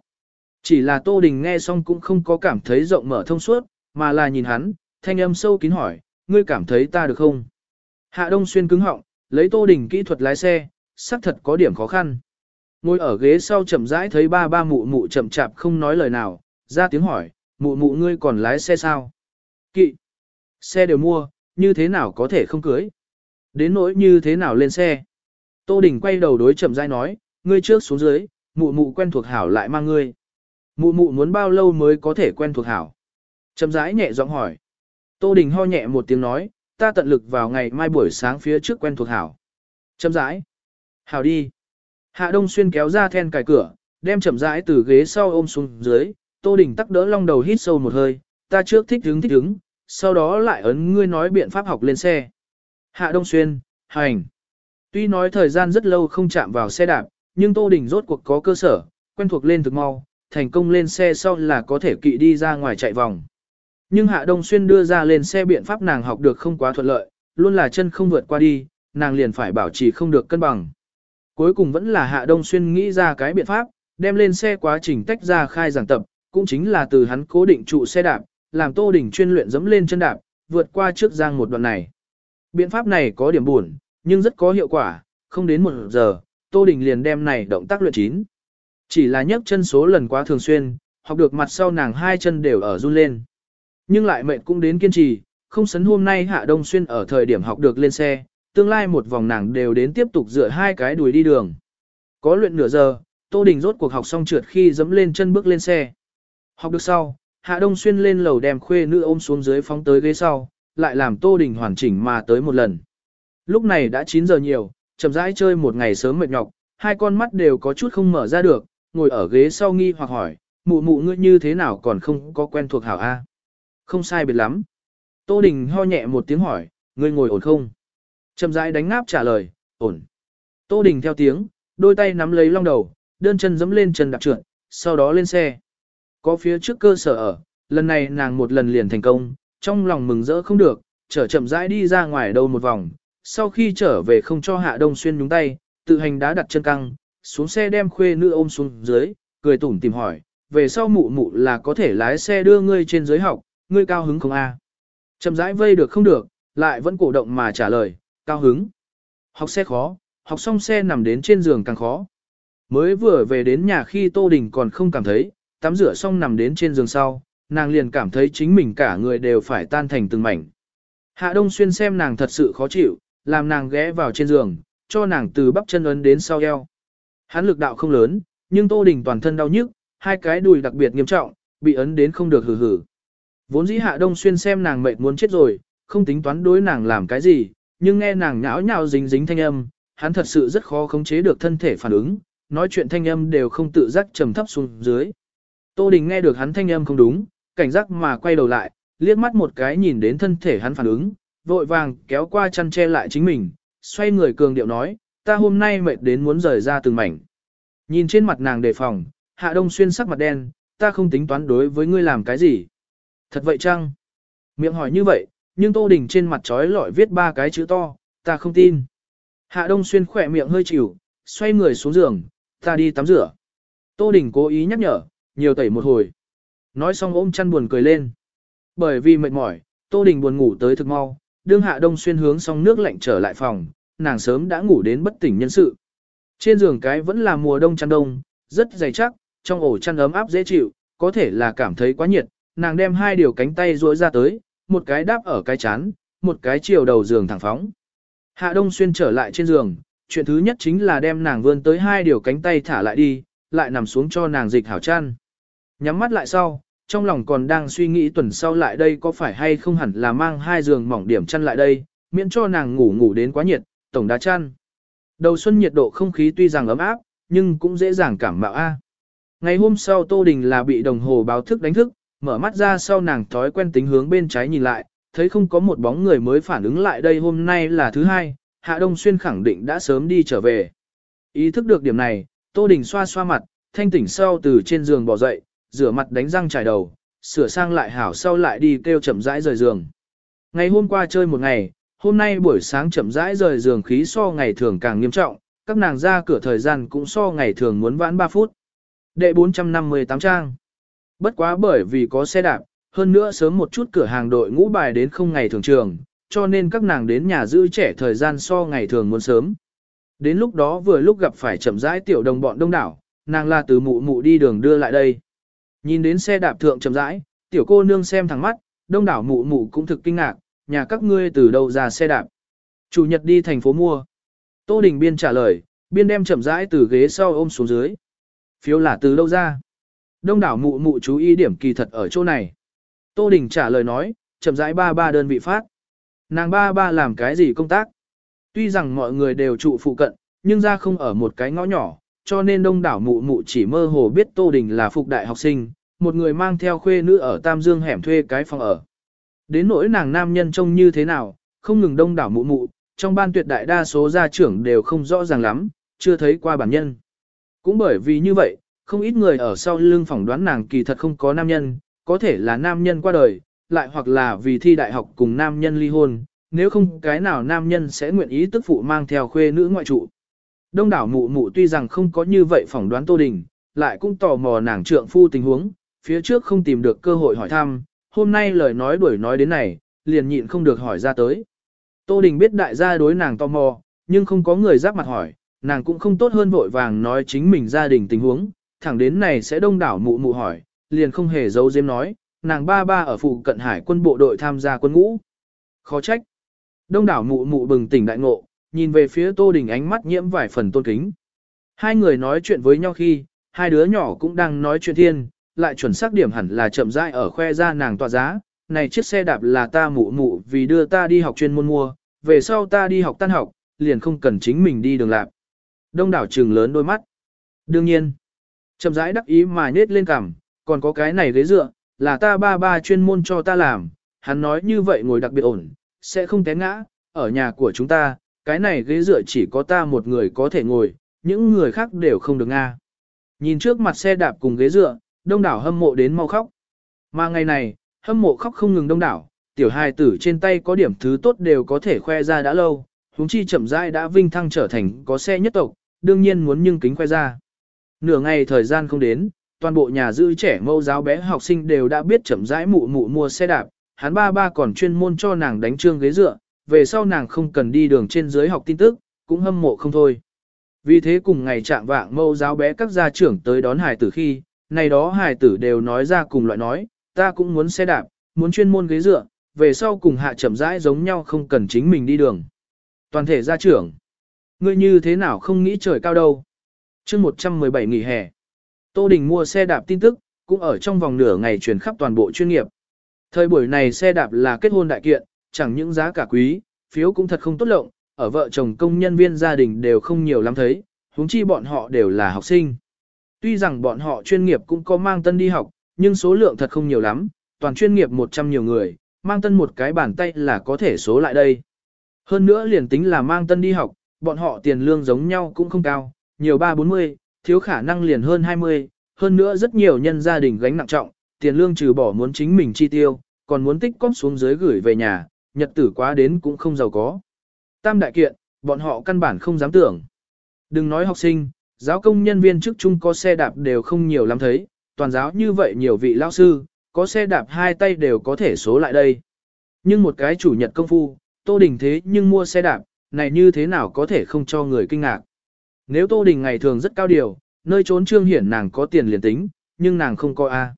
Chỉ là Tô Đình nghe xong cũng không có cảm thấy rộng mở thông suốt, mà là nhìn hắn, thanh âm sâu kín hỏi, ngươi cảm thấy ta được không? Hạ Đông Xuyên cứng họng, lấy Tô Đình kỹ thuật lái xe, xác thật có điểm khó khăn. Ngồi ở ghế sau chậm rãi thấy ba ba mụ mụ chậm chạp không nói lời nào, ra tiếng hỏi, mụ mụ ngươi còn lái xe sao? Kỵ. Xe đều mua, như thế nào có thể không cưới? Đến nỗi như thế nào lên xe? Tô Đình quay đầu đối chậm rãi nói, ngươi trước xuống dưới, mụ mụ quen thuộc hảo lại mang ngươi. Mụ mụ muốn bao lâu mới có thể quen thuộc hảo? Chậm rãi nhẹ giọng hỏi. Tô Đình ho nhẹ một tiếng nói, ta tận lực vào ngày mai buổi sáng phía trước quen thuộc hảo. Chậm rãi. Hảo đi. Hạ Đông Xuyên kéo ra then cài cửa, đem chậm rãi từ ghế sau ôm xuống dưới, Tô Đình tắc đỡ long đầu hít sâu một hơi, ta trước thích hứng thích hứng, sau đó lại ấn ngươi nói biện pháp học lên xe. Hạ Đông Xuyên, hành. Tuy nói thời gian rất lâu không chạm vào xe đạp, nhưng Tô Đình rốt cuộc có cơ sở, quen thuộc lên thực mau, thành công lên xe sau là có thể kỵ đi ra ngoài chạy vòng. Nhưng Hạ Đông Xuyên đưa ra lên xe biện pháp nàng học được không quá thuận lợi, luôn là chân không vượt qua đi, nàng liền phải bảo trì không được cân bằng. Cuối cùng vẫn là Hạ Đông Xuyên nghĩ ra cái biện pháp, đem lên xe quá trình tách ra khai giảng tập, cũng chính là từ hắn cố định trụ xe đạp, làm Tô Đình chuyên luyện dẫm lên chân đạp, vượt qua trước giang một đoạn này. Biện pháp này có điểm buồn, nhưng rất có hiệu quả, không đến một giờ, Tô Đình liền đem này động tác luyện chín. Chỉ là nhấc chân số lần quá thường xuyên, học được mặt sau nàng hai chân đều ở run lên. Nhưng lại mệt cũng đến kiên trì, không sấn hôm nay Hạ Đông Xuyên ở thời điểm học được lên xe, tương lai một vòng nàng đều đến tiếp tục dựa hai cái đùi đi đường. Có luyện nửa giờ, Tô Đình rốt cuộc học xong trượt khi dẫm lên chân bước lên xe. Học được sau, Hạ Đông Xuyên lên lầu đem khuê nữ ôm xuống dưới phóng tới ghế sau, lại làm Tô Đình hoàn chỉnh mà tới một lần. Lúc này đã 9 giờ nhiều, chậm rãi chơi một ngày sớm mệt nhọc, hai con mắt đều có chút không mở ra được, ngồi ở ghế sau nghi hoặc hỏi, mụ mụ ngươi như thế nào còn không có quen thuộc hảo A. Không sai biệt lắm. Tô Đình ho nhẹ một tiếng hỏi, ngươi ngồi ổn không? Chậm rãi đánh ngáp trả lời, ổn. Tô Đình theo tiếng, đôi tay nắm lấy long đầu, đơn chân dẫm lên chân đạp trượt, sau đó lên xe. Có phía trước cơ sở ở, lần này nàng một lần liền thành công, trong lòng mừng rỡ không được, trở chậm rãi đi ra ngoài đâu một vòng, sau khi trở về không cho Hạ Đông Xuyên nhúng tay, tự hành đá đặt chân căng, xuống xe đem khuê nữ ôm xuống dưới, cười tủm tìm hỏi, về sau mụ mụ là có thể lái xe đưa ngươi trên dưới học, ngươi cao hứng không a? Chậm rãi vây được không được, lại vẫn cổ động mà trả lời, cao hứng. Học xe khó, học xong xe nằm đến trên giường càng khó. Mới vừa về đến nhà khi Tô Đình còn không cảm thấy, tắm rửa xong nằm đến trên giường sau, nàng liền cảm thấy chính mình cả người đều phải tan thành từng mảnh. Hạ Đông Xuyên xem nàng thật sự khó chịu, làm nàng ghé vào trên giường, cho nàng từ bắp chân ấn đến sau eo. Hắn lực đạo không lớn, nhưng Tô Đình toàn thân đau nhức, hai cái đùi đặc biệt nghiêm trọng, bị ấn đến không được hử hử. Vốn dĩ Hạ Đông Xuyên xem nàng mệt muốn chết rồi, không tính toán đối nàng làm cái gì, nhưng nghe nàng nhão nhào dính dính thanh âm, hắn thật sự rất khó khống chế được thân thể phản ứng, nói chuyện thanh âm đều không tự giác trầm thấp xuống dưới. Tô Đình nghe được hắn thanh âm không đúng, cảnh giác mà quay đầu lại, liếc mắt một cái nhìn đến thân thể hắn phản ứng, vội vàng kéo qua chăn che lại chính mình, xoay người cường điệu nói, ta hôm nay mệt đến muốn rời ra từng mảnh. Nhìn trên mặt nàng đề phòng, Hạ Đông Xuyên sắc mặt đen, ta không tính toán đối với ngươi làm cái gì. Thật vậy chăng? Miệng hỏi như vậy, nhưng Tô Đình trên mặt trói lọi viết ba cái chữ to, ta không tin. Hạ Đông Xuyên khỏe miệng hơi chịu, xoay người xuống giường, ta đi tắm rửa. Tô Đình cố ý nhắc nhở, nhiều tẩy một hồi. Nói xong ôm chăn buồn cười lên. Bởi vì mệt mỏi, Tô Đình buồn ngủ tới thực mau, đương Hạ Đông Xuyên hướng xong nước lạnh trở lại phòng, nàng sớm đã ngủ đến bất tỉnh nhân sự. Trên giường cái vẫn là mùa đông chăn đông, rất dày chắc, trong ổ chăn ấm áp dễ chịu, có thể là cảm thấy quá nhiệt, nàng đem hai điều cánh tay duỗi ra tới, một cái đáp ở cái chán, một cái chiều đầu giường thẳng phóng. Hạ Đông Xuyên trở lại trên giường, chuyện thứ nhất chính là đem nàng vươn tới hai điều cánh tay thả lại đi, lại nằm xuống cho nàng dịch hảo chăn. Nhắm mắt lại sau, trong lòng còn đang suy nghĩ tuần sau lại đây có phải hay không hẳn là mang hai giường mỏng điểm chăn lại đây, miễn cho nàng ngủ ngủ đến quá nhiệt, tổng đá chăn. Đầu xuân nhiệt độ không khí tuy rằng ấm áp, nhưng cũng dễ dàng cảm mạo a. Ngày hôm sau Tô Đình là bị đồng hồ báo thức đánh thức, mở mắt ra sau nàng thói quen tính hướng bên trái nhìn lại, thấy không có một bóng người mới phản ứng lại đây hôm nay là thứ hai, Hạ Đông Xuyên khẳng định đã sớm đi trở về. Ý thức được điểm này, Tô Đình xoa xoa mặt, thanh tỉnh sau từ trên giường bỏ dậy, rửa mặt đánh răng trải đầu, sửa sang lại hảo sau lại đi kêu chậm rãi rời giường. Ngày hôm qua chơi một ngày, hôm nay buổi sáng chậm rãi rời giường khí so ngày thường càng nghiêm trọng, các nàng ra cửa thời gian cũng so ngày thường muốn vãn 3 phút. Đệ 458 trang. Bất quá bởi vì có xe đạp, hơn nữa sớm một chút cửa hàng đội ngũ bài đến không ngày thường trường, cho nên các nàng đến nhà giữ trẻ thời gian so ngày thường muốn sớm. Đến lúc đó vừa lúc gặp phải chậm rãi tiểu đồng bọn đông đảo, nàng là từ mụ mụ đi đường đưa lại đây. Nhìn đến xe đạp thượng chậm rãi, tiểu cô nương xem thẳng mắt, đông đảo mụ mụ cũng thực kinh ngạc, nhà các ngươi từ đâu ra xe đạp. Chủ nhật đi thành phố mua. Tô Đình Biên trả lời, Biên đem chậm rãi từ ghế sau ôm xuống dưới. Phiếu là từ đâu ra? Đông đảo mụ mụ chú ý điểm kỳ thật ở chỗ này. Tô Đình trả lời nói, chậm rãi ba ba đơn vị phát. Nàng ba ba làm cái gì công tác? Tuy rằng mọi người đều trụ phụ cận, nhưng ra không ở một cái ngõ nhỏ, cho nên đông đảo mụ mụ chỉ mơ hồ biết Tô Đình là phục đại học sinh, một người mang theo khuê nữ ở Tam Dương hẻm thuê cái phòng ở. Đến nỗi nàng nam nhân trông như thế nào, không ngừng đông đảo mụ mụ, trong ban tuyệt đại đa số gia trưởng đều không rõ ràng lắm, chưa thấy qua bản nhân. Cũng bởi vì như vậy, không ít người ở sau lưng phỏng đoán nàng kỳ thật không có nam nhân, có thể là nam nhân qua đời, lại hoặc là vì thi đại học cùng nam nhân ly hôn, nếu không cái nào nam nhân sẽ nguyện ý tức phụ mang theo khuê nữ ngoại trụ. Đông đảo mụ mụ tuy rằng không có như vậy phỏng đoán Tô Đình, lại cũng tò mò nàng trượng phu tình huống, phía trước không tìm được cơ hội hỏi thăm, hôm nay lời nói đuổi nói đến này, liền nhịn không được hỏi ra tới. Tô Đình biết đại gia đối nàng tò mò, nhưng không có người giáp mặt hỏi, nàng cũng không tốt hơn vội vàng nói chính mình gia đình tình huống, thẳng đến này sẽ đông đảo mụ mụ hỏi, liền không hề giấu giếm nói, nàng ba ba ở phụ cận hải quân bộ đội tham gia quân ngũ. Khó trách. Đông đảo mụ mụ bừng tỉnh đại ngộ, nhìn về phía Tô Đình ánh mắt nhiễm vài phần tôn kính. Hai người nói chuyện với nhau khi, hai đứa nhỏ cũng đang nói chuyện thiên, lại chuẩn xác điểm hẳn là chậm rãi ở khoe ra nàng tọa giá. Này chiếc xe đạp là ta mụ mụ vì đưa ta đi học chuyên môn mua, về sau ta đi học tan học, liền không cần chính mình đi đường lạc. Đông đảo trừng lớn đôi mắt. Đương nhiên, chậm rãi đắc ý mà nết lên cằm, còn có cái này ghế dựa, là ta ba ba chuyên môn cho ta làm, hắn nói như vậy ngồi đặc biệt ổn, sẽ không té ngã, ở nhà của chúng ta, cái này ghế dựa chỉ có ta một người có thể ngồi, những người khác đều không được nga. Nhìn trước mặt xe đạp cùng ghế dựa, đông đảo hâm mộ đến mau khóc. Mà ngày này, hâm mộ khóc không ngừng đông đảo, tiểu hài tử trên tay có điểm thứ tốt đều có thể khoe ra đã lâu, huống chi chậm rãi đã vinh thăng trở thành có xe nhất tộc, đương nhiên muốn nhưng kính khoe ra. Nửa ngày thời gian không đến, toàn bộ nhà giữ trẻ mâu giáo bé học sinh đều đã biết chậm rãi mụ mụ mua xe đạp, hắn ba ba còn chuyên môn cho nàng đánh trương ghế dựa, về sau nàng không cần đi đường trên dưới học tin tức, cũng hâm mộ không thôi. Vì thế cùng ngày trạng vạng mâu giáo bé các gia trưởng tới đón hài tử khi, này đó hài tử đều nói ra cùng loại nói, ta cũng muốn xe đạp, muốn chuyên môn ghế dựa, về sau cùng hạ chậm rãi giống nhau không cần chính mình đi đường. Toàn thể gia trưởng, ngươi như thế nào không nghĩ trời cao đâu. chương 117 nghỉ hè, Tô Đình mua xe đạp tin tức, cũng ở trong vòng nửa ngày truyền khắp toàn bộ chuyên nghiệp. Thời buổi này xe đạp là kết hôn đại kiện, chẳng những giá cả quý, phiếu cũng thật không tốt lộng, ở vợ chồng công nhân viên gia đình đều không nhiều lắm thấy, huống chi bọn họ đều là học sinh. Tuy rằng bọn họ chuyên nghiệp cũng có mang tân đi học, nhưng số lượng thật không nhiều lắm, toàn chuyên nghiệp 100 nhiều người, mang tân một cái bàn tay là có thể số lại đây. Hơn nữa liền tính là mang tân đi học, bọn họ tiền lương giống nhau cũng không cao, nhiều 3-40, thiếu khả năng liền hơn 20, hơn nữa rất nhiều nhân gia đình gánh nặng trọng, tiền lương trừ bỏ muốn chính mình chi tiêu, còn muốn tích cóp xuống dưới gửi về nhà, nhật tử quá đến cũng không giàu có. Tam đại kiện, bọn họ căn bản không dám tưởng. Đừng nói học sinh, giáo công nhân viên chức chung có xe đạp đều không nhiều lắm thấy, toàn giáo như vậy nhiều vị lao sư, có xe đạp hai tay đều có thể số lại đây. Nhưng một cái chủ nhật công phu, Tô Đình thế nhưng mua xe đạp, này như thế nào có thể không cho người kinh ngạc. Nếu Tô Đình ngày thường rất cao điều, nơi trốn trương hiển nàng có tiền liền tính, nhưng nàng không có A.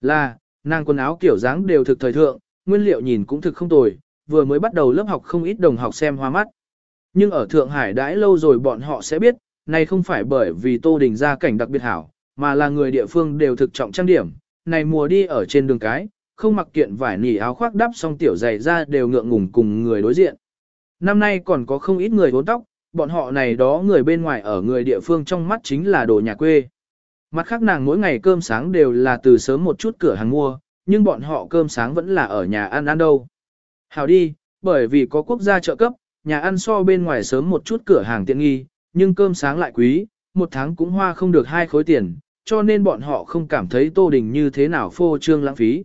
Là, nàng quần áo kiểu dáng đều thực thời thượng, nguyên liệu nhìn cũng thực không tồi, vừa mới bắt đầu lớp học không ít đồng học xem hoa mắt. Nhưng ở Thượng Hải đãi lâu rồi bọn họ sẽ biết, này không phải bởi vì Tô Đình gia cảnh đặc biệt hảo, mà là người địa phương đều thực trọng trang điểm, này mùa đi ở trên đường cái, không mặc kiện vải nỉ áo khoác đắp xong tiểu giày ra đều ngượng ngùng cùng người đối diện. Năm nay còn có không ít người vốn tóc, bọn họ này đó người bên ngoài ở người địa phương trong mắt chính là đồ nhà quê. Mặt khác nàng mỗi ngày cơm sáng đều là từ sớm một chút cửa hàng mua, nhưng bọn họ cơm sáng vẫn là ở nhà ăn ăn đâu. Hào đi, bởi vì có quốc gia trợ cấp, nhà ăn so bên ngoài sớm một chút cửa hàng tiện nghi, nhưng cơm sáng lại quý, một tháng cũng hoa không được hai khối tiền, cho nên bọn họ không cảm thấy Tô Đình như thế nào phô trương lãng phí.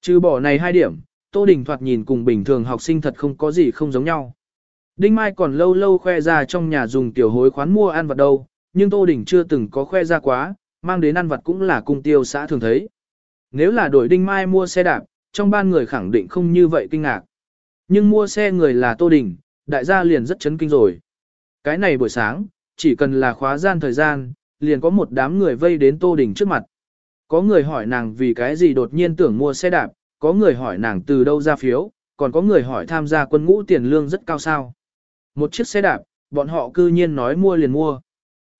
Trừ bỏ này hai điểm, Tô Đình thoạt nhìn cùng bình thường học sinh thật không có gì không giống nhau. Đinh Mai còn lâu lâu khoe ra trong nhà dùng tiểu hối khoán mua ăn vặt đâu, nhưng Tô Đình chưa từng có khoe ra quá, mang đến ăn vặt cũng là cung tiêu xã thường thấy. Nếu là đổi Đinh Mai mua xe đạp, trong ban người khẳng định không như vậy kinh ngạc. Nhưng mua xe người là Tô Đình, đại gia liền rất chấn kinh rồi. Cái này buổi sáng, chỉ cần là khóa gian thời gian, liền có một đám người vây đến Tô Đình trước mặt. Có người hỏi nàng vì cái gì đột nhiên tưởng mua xe đạp, có người hỏi nàng từ đâu ra phiếu, còn có người hỏi tham gia quân ngũ tiền lương rất cao sao. Một chiếc xe đạp, bọn họ cư nhiên nói mua liền mua.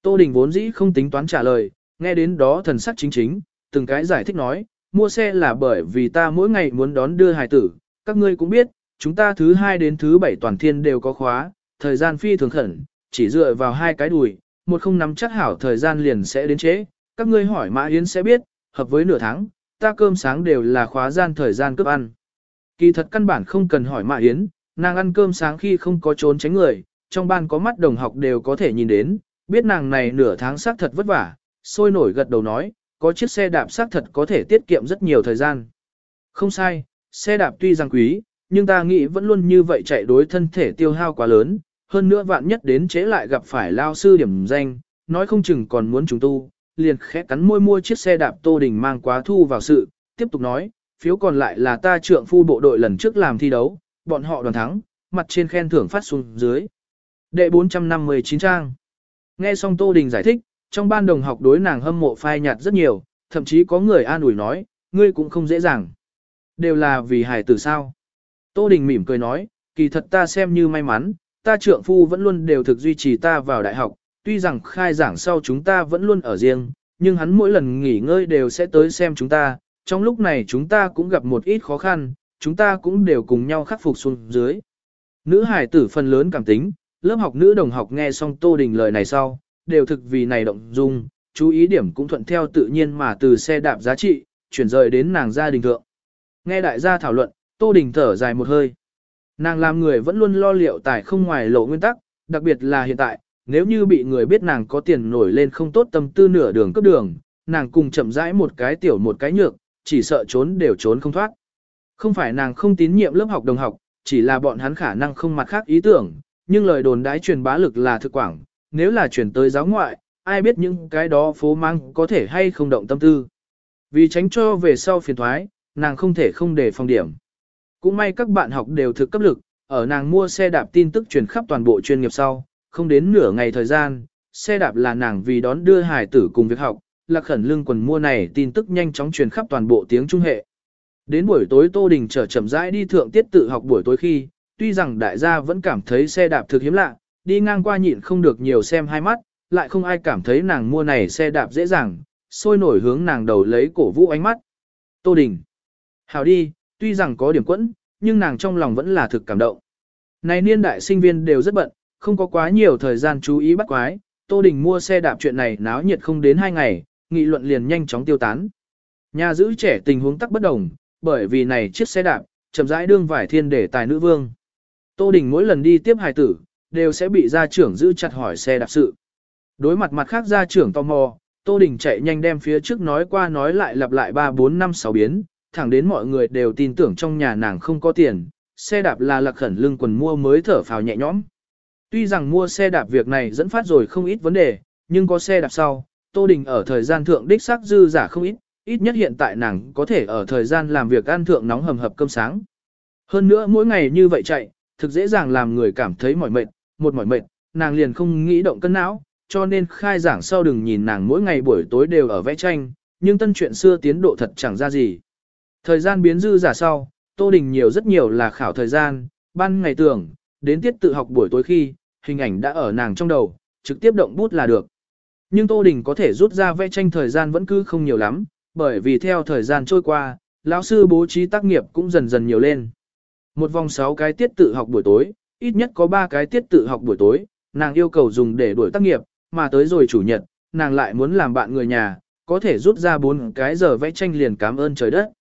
Tô Đình vốn dĩ không tính toán trả lời, nghe đến đó thần sắc chính chính, từng cái giải thích nói, mua xe là bởi vì ta mỗi ngày muốn đón đưa hài tử, các ngươi cũng biết, chúng ta thứ hai đến thứ bảy toàn thiên đều có khóa, thời gian phi thường khẩn, chỉ dựa vào hai cái đùi, một không nắm chắc hảo thời gian liền sẽ đến chế. các ngươi hỏi Mã Yến sẽ biết, hợp với nửa tháng, ta cơm sáng đều là khóa gian thời gian cướp ăn. Kỳ thật căn bản không cần hỏi Mã Yến, nàng ăn cơm sáng khi không có trốn tránh người, trong ban có mắt đồng học đều có thể nhìn đến, biết nàng này nửa tháng xác thật vất vả, sôi nổi gật đầu nói, có chiếc xe đạp xác thật có thể tiết kiệm rất nhiều thời gian. Không sai, xe đạp tuy rằng quý, nhưng ta nghĩ vẫn luôn như vậy chạy đối thân thể tiêu hao quá lớn, hơn nữa vạn nhất đến chế lại gặp phải lao sư điểm danh, nói không chừng còn muốn chúng tu, liền khẽ cắn môi mua chiếc xe đạp Tô Đình mang quá thu vào sự, tiếp tục nói, phiếu còn lại là ta trượng phu bộ đội lần trước làm thi đấu, bọn họ đoàn thắng, mặt trên khen thưởng phát xuống dưới. Đệ 459 trang. Nghe xong Tô Đình giải thích, trong ban đồng học đối nàng hâm mộ phai nhạt rất nhiều, thậm chí có người an ủi nói, ngươi cũng không dễ dàng. Đều là vì hài tử sao. Tô Đình mỉm cười nói, kỳ thật ta xem như may mắn, ta trượng phu vẫn luôn đều thực duy trì ta vào đại học, tuy rằng khai giảng sau chúng ta vẫn luôn ở riêng, nhưng hắn mỗi lần nghỉ ngơi đều sẽ tới xem chúng ta, trong lúc này chúng ta cũng gặp một ít khó khăn, chúng ta cũng đều cùng nhau khắc phục xuống dưới. Nữ hải tử phần lớn cảm tính, lớp học nữ đồng học nghe xong Tô Đình lời này sau, đều thực vì này động dung, chú ý điểm cũng thuận theo tự nhiên mà từ xe đạp giá trị, chuyển rời đến nàng gia đình thượng. Nghe đại gia thảo luận, Tô Đình thở dài một hơi. Nàng làm người vẫn luôn lo liệu tài không ngoài lộ nguyên tắc, đặc biệt là hiện tại, nếu như bị người biết nàng có tiền nổi lên không tốt tâm tư nửa đường cấp đường, nàng cùng chậm rãi một cái tiểu một cái nhược, chỉ sợ trốn đều trốn không thoát. Không phải nàng không tín nhiệm lớp học đồng học, chỉ là bọn hắn khả năng không mặt khác ý tưởng, nhưng lời đồn đãi truyền bá lực là thực quảng, nếu là truyền tới giáo ngoại, ai biết những cái đó phố mang có thể hay không động tâm tư. Vì tránh cho về sau phiền thoái, nàng không thể không để phòng điểm. Cũng may các bạn học đều thực cấp lực, ở nàng mua xe đạp tin tức truyền khắp toàn bộ chuyên nghiệp sau, không đến nửa ngày thời gian, xe đạp là nàng vì đón đưa hải tử cùng việc học, lạc khẩn lương quần mua này tin tức nhanh chóng truyền khắp toàn bộ tiếng trung hệ. Đến buổi tối Tô Đình trở chậm rãi đi thượng tiết tự học buổi tối khi, tuy rằng đại gia vẫn cảm thấy xe đạp thực hiếm lạ, đi ngang qua nhịn không được nhiều xem hai mắt, lại không ai cảm thấy nàng mua này xe đạp dễ dàng, sôi nổi hướng nàng đầu lấy cổ vũ ánh mắt. Tô Đình. Hào đi, tuy rằng có điểm quẫn, nhưng nàng trong lòng vẫn là thực cảm động. Này niên đại sinh viên đều rất bận, không có quá nhiều thời gian chú ý bắt quái, Tô Đình mua xe đạp chuyện này náo nhiệt không đến hai ngày, nghị luận liền nhanh chóng tiêu tán. Nhà giữ trẻ tình huống tắc bất đồng, bởi vì này chiếc xe đạp, chậm rãi đương vải thiên để tài nữ vương. Tô Đình mỗi lần đi tiếp hài tử, đều sẽ bị gia trưởng giữ chặt hỏi xe đạp sự. Đối mặt mặt khác gia trưởng tò mò, Tô Đình chạy nhanh đem phía trước nói qua nói lại lặp lại 3 4 5 6 biến, thẳng đến mọi người đều tin tưởng trong nhà nàng không có tiền, xe đạp là lạc khẩn lưng quần mua mới thở phào nhẹ nhõm. Tuy rằng mua xe đạp việc này dẫn phát rồi không ít vấn đề, nhưng có xe đạp sau, Tô Đình ở thời gian thượng đích xác dư giả không ít, ít nhất hiện tại nàng có thể ở thời gian làm việc ăn thượng nóng hầm hập cơm sáng. Hơn nữa mỗi ngày như vậy chạy, thực dễ dàng làm người cảm thấy mỏi mệt, một mỏi mệt, nàng liền không nghĩ động cân não, cho nên khai giảng sau đừng nhìn nàng mỗi ngày buổi tối đều ở vẽ tranh, nhưng tân chuyện xưa tiến độ thật chẳng ra gì. Thời gian biến dư giả sau, Tô Đình nhiều rất nhiều là khảo thời gian, ban ngày tưởng, đến tiết tự học buổi tối khi, hình ảnh đã ở nàng trong đầu, trực tiếp động bút là được. Nhưng Tô Đình có thể rút ra vẽ tranh thời gian vẫn cứ không nhiều lắm, bởi vì theo thời gian trôi qua, lão sư bố trí tác nghiệp cũng dần dần nhiều lên. Một vòng 6 cái tiết tự học buổi tối, ít nhất có 3 cái tiết tự học buổi tối, nàng yêu cầu dùng để đuổi tác nghiệp, mà tới rồi chủ nhật, nàng lại muốn làm bạn người nhà, có thể rút ra 4 cái giờ vẽ tranh liền cảm ơn trời đất.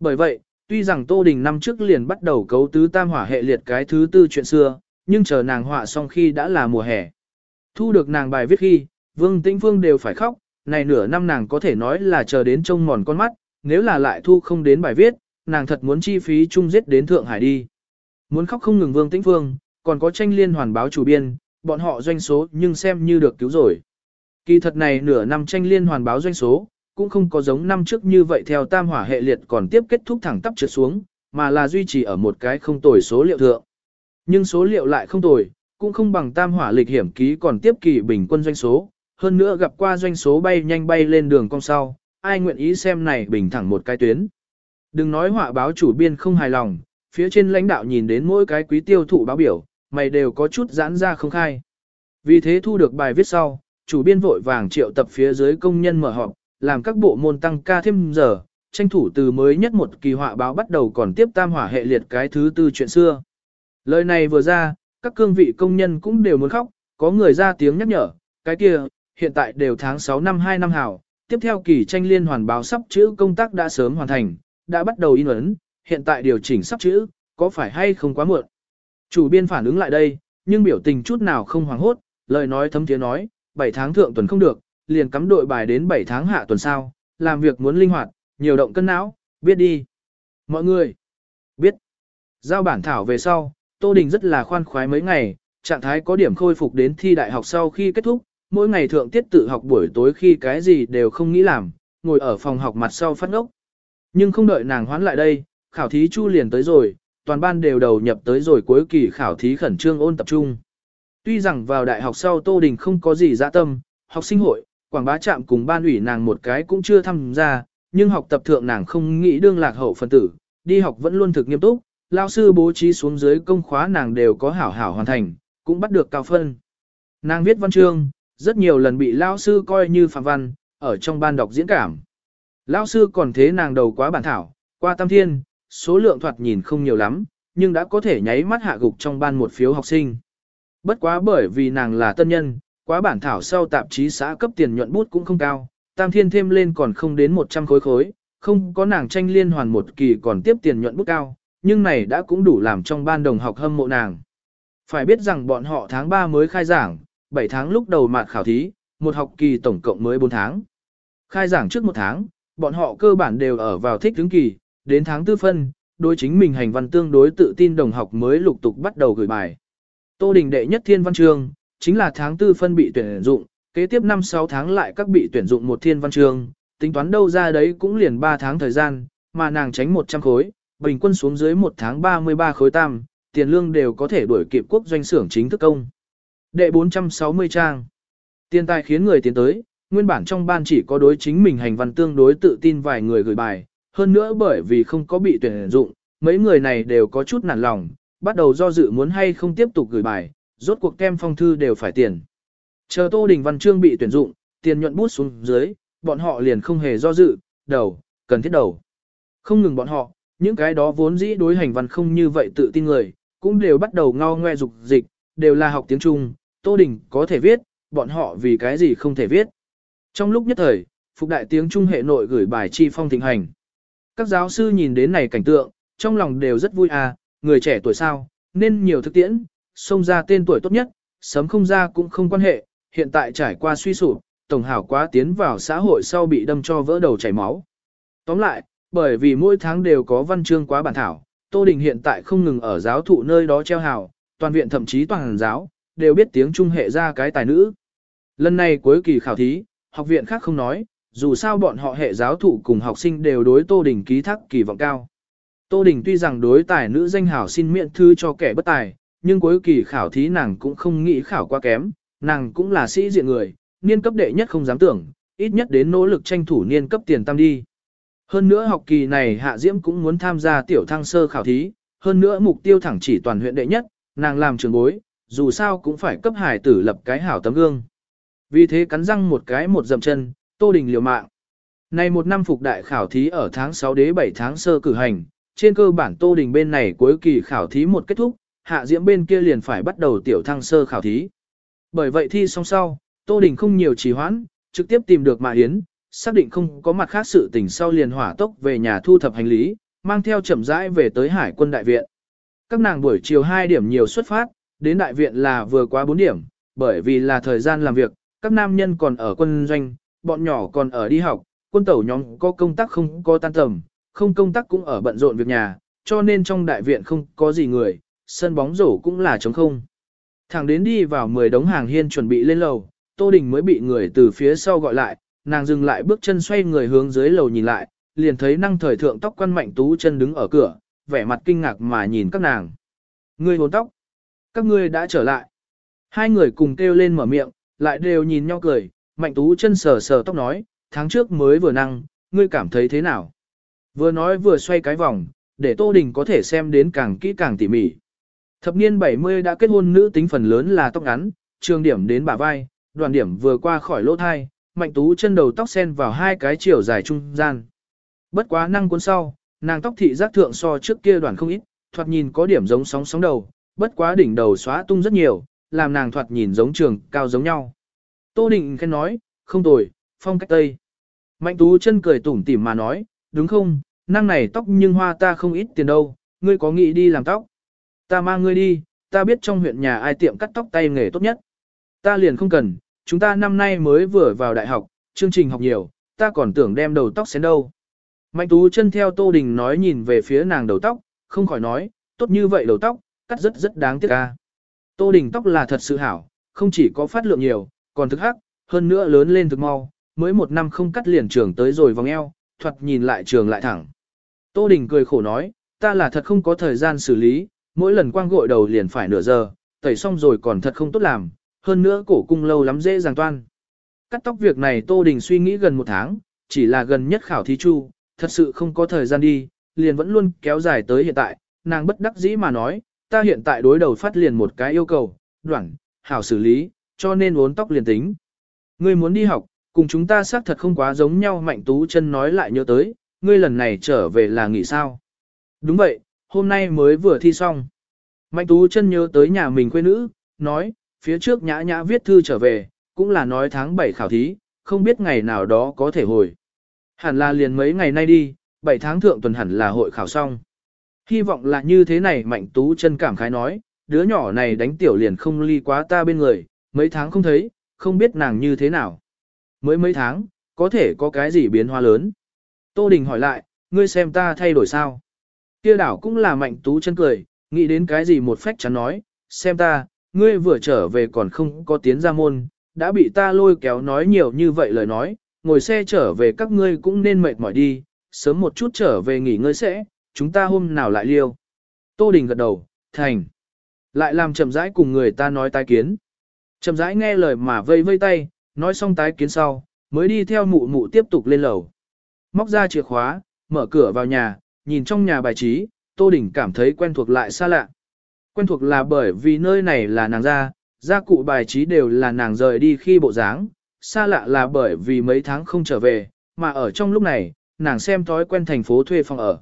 Bởi vậy, tuy rằng Tô Đình năm trước liền bắt đầu cấu tứ tam hỏa hệ liệt cái thứ tư chuyện xưa, nhưng chờ nàng họa xong khi đã là mùa hè. Thu được nàng bài viết khi, Vương Tĩnh Phương đều phải khóc, này nửa năm nàng có thể nói là chờ đến trông mòn con mắt, nếu là lại thu không đến bài viết, nàng thật muốn chi phí chung giết đến Thượng Hải đi. Muốn khóc không ngừng Vương Tĩnh Phương, còn có tranh liên hoàn báo chủ biên, bọn họ doanh số nhưng xem như được cứu rồi. Kỳ thật này nửa năm tranh liên hoàn báo doanh số, cũng không có giống năm trước như vậy theo tam hỏa hệ liệt còn tiếp kết thúc thẳng tắp trượt xuống, mà là duy trì ở một cái không tồi số liệu thượng. Nhưng số liệu lại không tồi, cũng không bằng tam hỏa lịch hiểm ký còn tiếp kỳ bình quân doanh số, hơn nữa gặp qua doanh số bay nhanh bay lên đường cong sau, ai nguyện ý xem này bình thẳng một cái tuyến. Đừng nói họa báo chủ biên không hài lòng, phía trên lãnh đạo nhìn đến mỗi cái quý tiêu thụ báo biểu, mày đều có chút giãn ra không khai. Vì thế thu được bài viết sau, chủ biên vội vàng triệu tập phía dưới công nhân mở họp, làm các bộ môn tăng ca thêm giờ, tranh thủ từ mới nhất một kỳ họa báo bắt đầu còn tiếp tam hỏa hệ liệt cái thứ tư chuyện xưa. Lời này vừa ra, các cương vị công nhân cũng đều muốn khóc, có người ra tiếng nhắc nhở, cái kia, hiện tại đều tháng 6 năm 2 năm hảo, tiếp theo kỳ tranh liên hoàn báo sắp chữ công tác đã sớm hoàn thành, đã bắt đầu in ấn, hiện tại điều chỉnh sắp chữ, có phải hay không quá muộn. Chủ biên phản ứng lại đây, nhưng biểu tình chút nào không hoảng hốt, lời nói thấm tiếng nói, 7 tháng thượng tuần không được, liền cắm đội bài đến 7 tháng hạ tuần sau, làm việc muốn linh hoạt, nhiều động cân não, biết đi. Mọi người, biết. Giao bản thảo về sau, Tô Đình rất là khoan khoái mấy ngày, trạng thái có điểm khôi phục đến thi đại học sau khi kết thúc, mỗi ngày thượng tiết tự học buổi tối khi cái gì đều không nghĩ làm, ngồi ở phòng học mặt sau phát ngốc. Nhưng không đợi nàng hoán lại đây, khảo thí chu liền tới rồi, toàn ban đều đầu nhập tới rồi cuối kỳ khảo thí khẩn trương ôn tập trung. Tuy rằng vào đại học sau Tô Đình không có gì dạ tâm, học sinh hội, quảng bá trạm cùng ban ủy nàng một cái cũng chưa tham gia, nhưng học tập thượng nàng không nghĩ đương lạc hậu phân tử, đi học vẫn luôn thực nghiêm túc, lao sư bố trí xuống dưới công khóa nàng đều có hảo hảo hoàn thành, cũng bắt được cao phân. Nàng viết văn chương, rất nhiều lần bị lao sư coi như phạm văn, ở trong ban đọc diễn cảm. Lao sư còn thế nàng đầu quá bản thảo, qua tam thiên, số lượng thoạt nhìn không nhiều lắm, nhưng đã có thể nháy mắt hạ gục trong ban một phiếu học sinh. Bất quá bởi vì nàng là tân nhân, quá bản thảo sau tạp chí xã cấp tiền nhuận bút cũng không cao, tam thiên thêm lên còn không đến 100 khối khối, không có nàng tranh liên hoàn một kỳ còn tiếp tiền nhuận bút cao, nhưng này đã cũng đủ làm trong ban đồng học hâm mộ nàng. Phải biết rằng bọn họ tháng 3 mới khai giảng, 7 tháng lúc đầu mạt khảo thí, một học kỳ tổng cộng mới 4 tháng. Khai giảng trước một tháng, bọn họ cơ bản đều ở vào thích ứng kỳ, đến tháng tư phân, đối chính mình hành văn tương đối tự tin đồng học mới lục tục bắt đầu gửi bài. Tô Đình đệ nhất thiên văn chương, chính là tháng tư phân bị tuyển dụng, kế tiếp 5-6 tháng lại các bị tuyển dụng một thiên văn trường tính toán đâu ra đấy cũng liền 3 tháng thời gian, mà nàng tránh 100 khối, bình quân xuống dưới một tháng 33 khối tam, tiền lương đều có thể đuổi kịp quốc doanh xưởng chính thức công. Đệ 460 trang. Tiền tài khiến người tiến tới, nguyên bản trong ban chỉ có đối chính mình hành văn tương đối tự tin vài người gửi bài, hơn nữa bởi vì không có bị tuyển dụng, mấy người này đều có chút nản lòng, bắt đầu do dự muốn hay không tiếp tục gửi bài, rốt cuộc kem phong thư đều phải tiền. Chờ Tô Đình Văn Chương bị tuyển dụng, tiền nhuận bút xuống dưới, bọn họ liền không hề do dự, đầu, cần thiết đầu. Không ngừng bọn họ, những cái đó vốn dĩ đối hành văn không như vậy tự tin người, cũng đều bắt đầu ngao ngoe dục dịch, đều là học tiếng Trung, Tô Đình có thể viết, bọn họ vì cái gì không thể viết. Trong lúc nhất thời, Phục Đại tiếng Trung hệ nội gửi bài chi phong thịnh hành. Các giáo sư nhìn đến này cảnh tượng, trong lòng đều rất vui à, người trẻ tuổi sao, nên nhiều thực tiễn, xông ra tên tuổi tốt nhất, sớm không ra cũng không quan hệ, hiện tại trải qua suy sụp, tổng hảo quá tiến vào xã hội sau bị đâm cho vỡ đầu chảy máu. Tóm lại, bởi vì mỗi tháng đều có văn chương quá bản thảo, Tô Đình hiện tại không ngừng ở giáo thụ nơi đó treo hào, toàn viện thậm chí toàn giáo, đều biết tiếng Trung hệ ra cái tài nữ. Lần này cuối kỳ khảo thí, học viện khác không nói, dù sao bọn họ hệ giáo thụ cùng học sinh đều đối Tô Đình ký thác kỳ vọng cao. Tô Đình tuy rằng đối tài nữ danh hảo xin miễn thư cho kẻ bất tài, nhưng cuối kỳ khảo thí nàng cũng không nghĩ khảo quá kém, nàng cũng là sĩ diện người, niên cấp đệ nhất không dám tưởng, ít nhất đến nỗ lực tranh thủ niên cấp tiền tam đi. Hơn nữa học kỳ này Hạ Diễm cũng muốn tham gia tiểu thăng sơ khảo thí, hơn nữa mục tiêu thẳng chỉ toàn huyện đệ nhất, nàng làm trường bối, dù sao cũng phải cấp hải tử lập cái hảo tấm gương. Vì thế cắn răng một cái một dậm chân, Tô Đình liều mạng. Này một năm phục đại khảo thí ở tháng 6 đế 7 tháng sơ cử hành, trên cơ bản Tô Đình bên này cuối kỳ khảo thí một kết thúc, hạ diễm bên kia liền phải bắt đầu tiểu thăng sơ khảo thí. Bởi vậy thi xong sau, Tô Đình không nhiều trì hoãn, trực tiếp tìm được Mã Yến, xác định không có mặt khác sự tình sau liền hỏa tốc về nhà thu thập hành lý, mang theo chậm rãi về tới Hải quân đại viện. Các nàng buổi chiều 2 điểm nhiều xuất phát, đến đại viện là vừa qua 4 điểm, bởi vì là thời gian làm việc, các nam nhân còn ở quân doanh, bọn nhỏ còn ở đi học, quân tẩu nhóm có công tác không có tan tầm, không công tác cũng ở bận rộn việc nhà, cho nên trong đại viện không có gì người, sân bóng rổ cũng là trống không. Thẳng đến đi vào 10 đống hàng hiên chuẩn bị lên lầu, Tô Đình mới bị người từ phía sau gọi lại, nàng dừng lại bước chân xoay người hướng dưới lầu nhìn lại, liền thấy năng thời thượng tóc quan mạnh tú chân đứng ở cửa, vẻ mặt kinh ngạc mà nhìn các nàng. Ngươi hồn tóc, các ngươi đã trở lại. Hai người cùng kêu lên mở miệng, lại đều nhìn nhau cười, mạnh tú chân sờ sờ tóc nói, tháng trước mới vừa năng, ngươi cảm thấy thế nào? Vừa nói vừa xoay cái vòng, để Tô Đình có thể xem đến càng kỹ càng tỉ mỉ. Thập niên 70 đã kết hôn nữ tính phần lớn là tóc ngắn, trường điểm đến bả vai, đoàn điểm vừa qua khỏi lỗ thai, mạnh tú chân đầu tóc sen vào hai cái chiều dài trung gian. Bất quá năng cuốn sau, nàng tóc thị giác thượng so trước kia đoàn không ít, thoạt nhìn có điểm giống sóng sóng đầu, bất quá đỉnh đầu xóa tung rất nhiều, làm nàng thoạt nhìn giống trường cao giống nhau. Tô Định khen nói, không tồi, phong cách tây. Mạnh tú chân cười tủm tỉm mà nói, đúng không, năng này tóc nhưng hoa ta không ít tiền đâu, ngươi có nghĩ đi làm tóc. Ta mang ngươi đi, ta biết trong huyện nhà ai tiệm cắt tóc tay nghề tốt nhất. Ta liền không cần, chúng ta năm nay mới vừa vào đại học, chương trình học nhiều, ta còn tưởng đem đầu tóc xén đâu. Mạnh tú chân theo Tô Đình nói nhìn về phía nàng đầu tóc, không khỏi nói, tốt như vậy đầu tóc, cắt rất rất đáng tiếc ca. Tô Đình tóc là thật sự hảo, không chỉ có phát lượng nhiều, còn thực hắc, hơn nữa lớn lên thực mau, mới một năm không cắt liền trường tới rồi vòng eo, thoạt nhìn lại trường lại thẳng. Tô Đình cười khổ nói, ta là thật không có thời gian xử lý, mỗi lần quang gội đầu liền phải nửa giờ, tẩy xong rồi còn thật không tốt làm, hơn nữa cổ cung lâu lắm dễ dàng toan. Cắt tóc việc này Tô Đình suy nghĩ gần một tháng, chỉ là gần nhất khảo thí chu, thật sự không có thời gian đi, liền vẫn luôn kéo dài tới hiện tại, nàng bất đắc dĩ mà nói, ta hiện tại đối đầu phát liền một cái yêu cầu, đoạn, hảo xử lý, cho nên uốn tóc liền tính. Ngươi muốn đi học, cùng chúng ta xác thật không quá giống nhau mạnh tú chân nói lại nhớ tới, ngươi lần này trở về là nghỉ sao. Đúng vậy, hôm nay mới vừa thi xong. Mạnh tú chân nhớ tới nhà mình quê nữ, nói, phía trước nhã nhã viết thư trở về, cũng là nói tháng 7 khảo thí, không biết ngày nào đó có thể hồi. Hẳn là liền mấy ngày nay đi, 7 tháng thượng tuần hẳn là hội khảo xong. Hy vọng là như thế này mạnh tú chân cảm khái nói, đứa nhỏ này đánh tiểu liền không ly quá ta bên người, mấy tháng không thấy, không biết nàng như thế nào. Mới mấy tháng, có thể có cái gì biến hóa lớn. Tô Đình hỏi lại, ngươi xem ta thay đổi sao? Kia đảo cũng là mạnh tú chân cười, nghĩ đến cái gì một phách chắn nói, xem ta, ngươi vừa trở về còn không có tiến ra môn, đã bị ta lôi kéo nói nhiều như vậy lời nói, ngồi xe trở về các ngươi cũng nên mệt mỏi đi, sớm một chút trở về nghỉ ngơi sẽ, chúng ta hôm nào lại liêu. Tô Đình gật đầu, thành. Lại làm chậm rãi cùng người ta nói tái kiến. Chậm rãi nghe lời mà vây vây tay, nói xong tái kiến sau, mới đi theo mụ mụ tiếp tục lên lầu. Móc ra chìa khóa, mở cửa vào nhà, nhìn trong nhà bài trí, Tô Đình cảm thấy quen thuộc lại xa lạ. Quen thuộc là bởi vì nơi này là nàng ra, gia cụ bài trí đều là nàng rời đi khi bộ dáng, xa lạ là bởi vì mấy tháng không trở về, mà ở trong lúc này, nàng xem thói quen thành phố thuê phòng ở.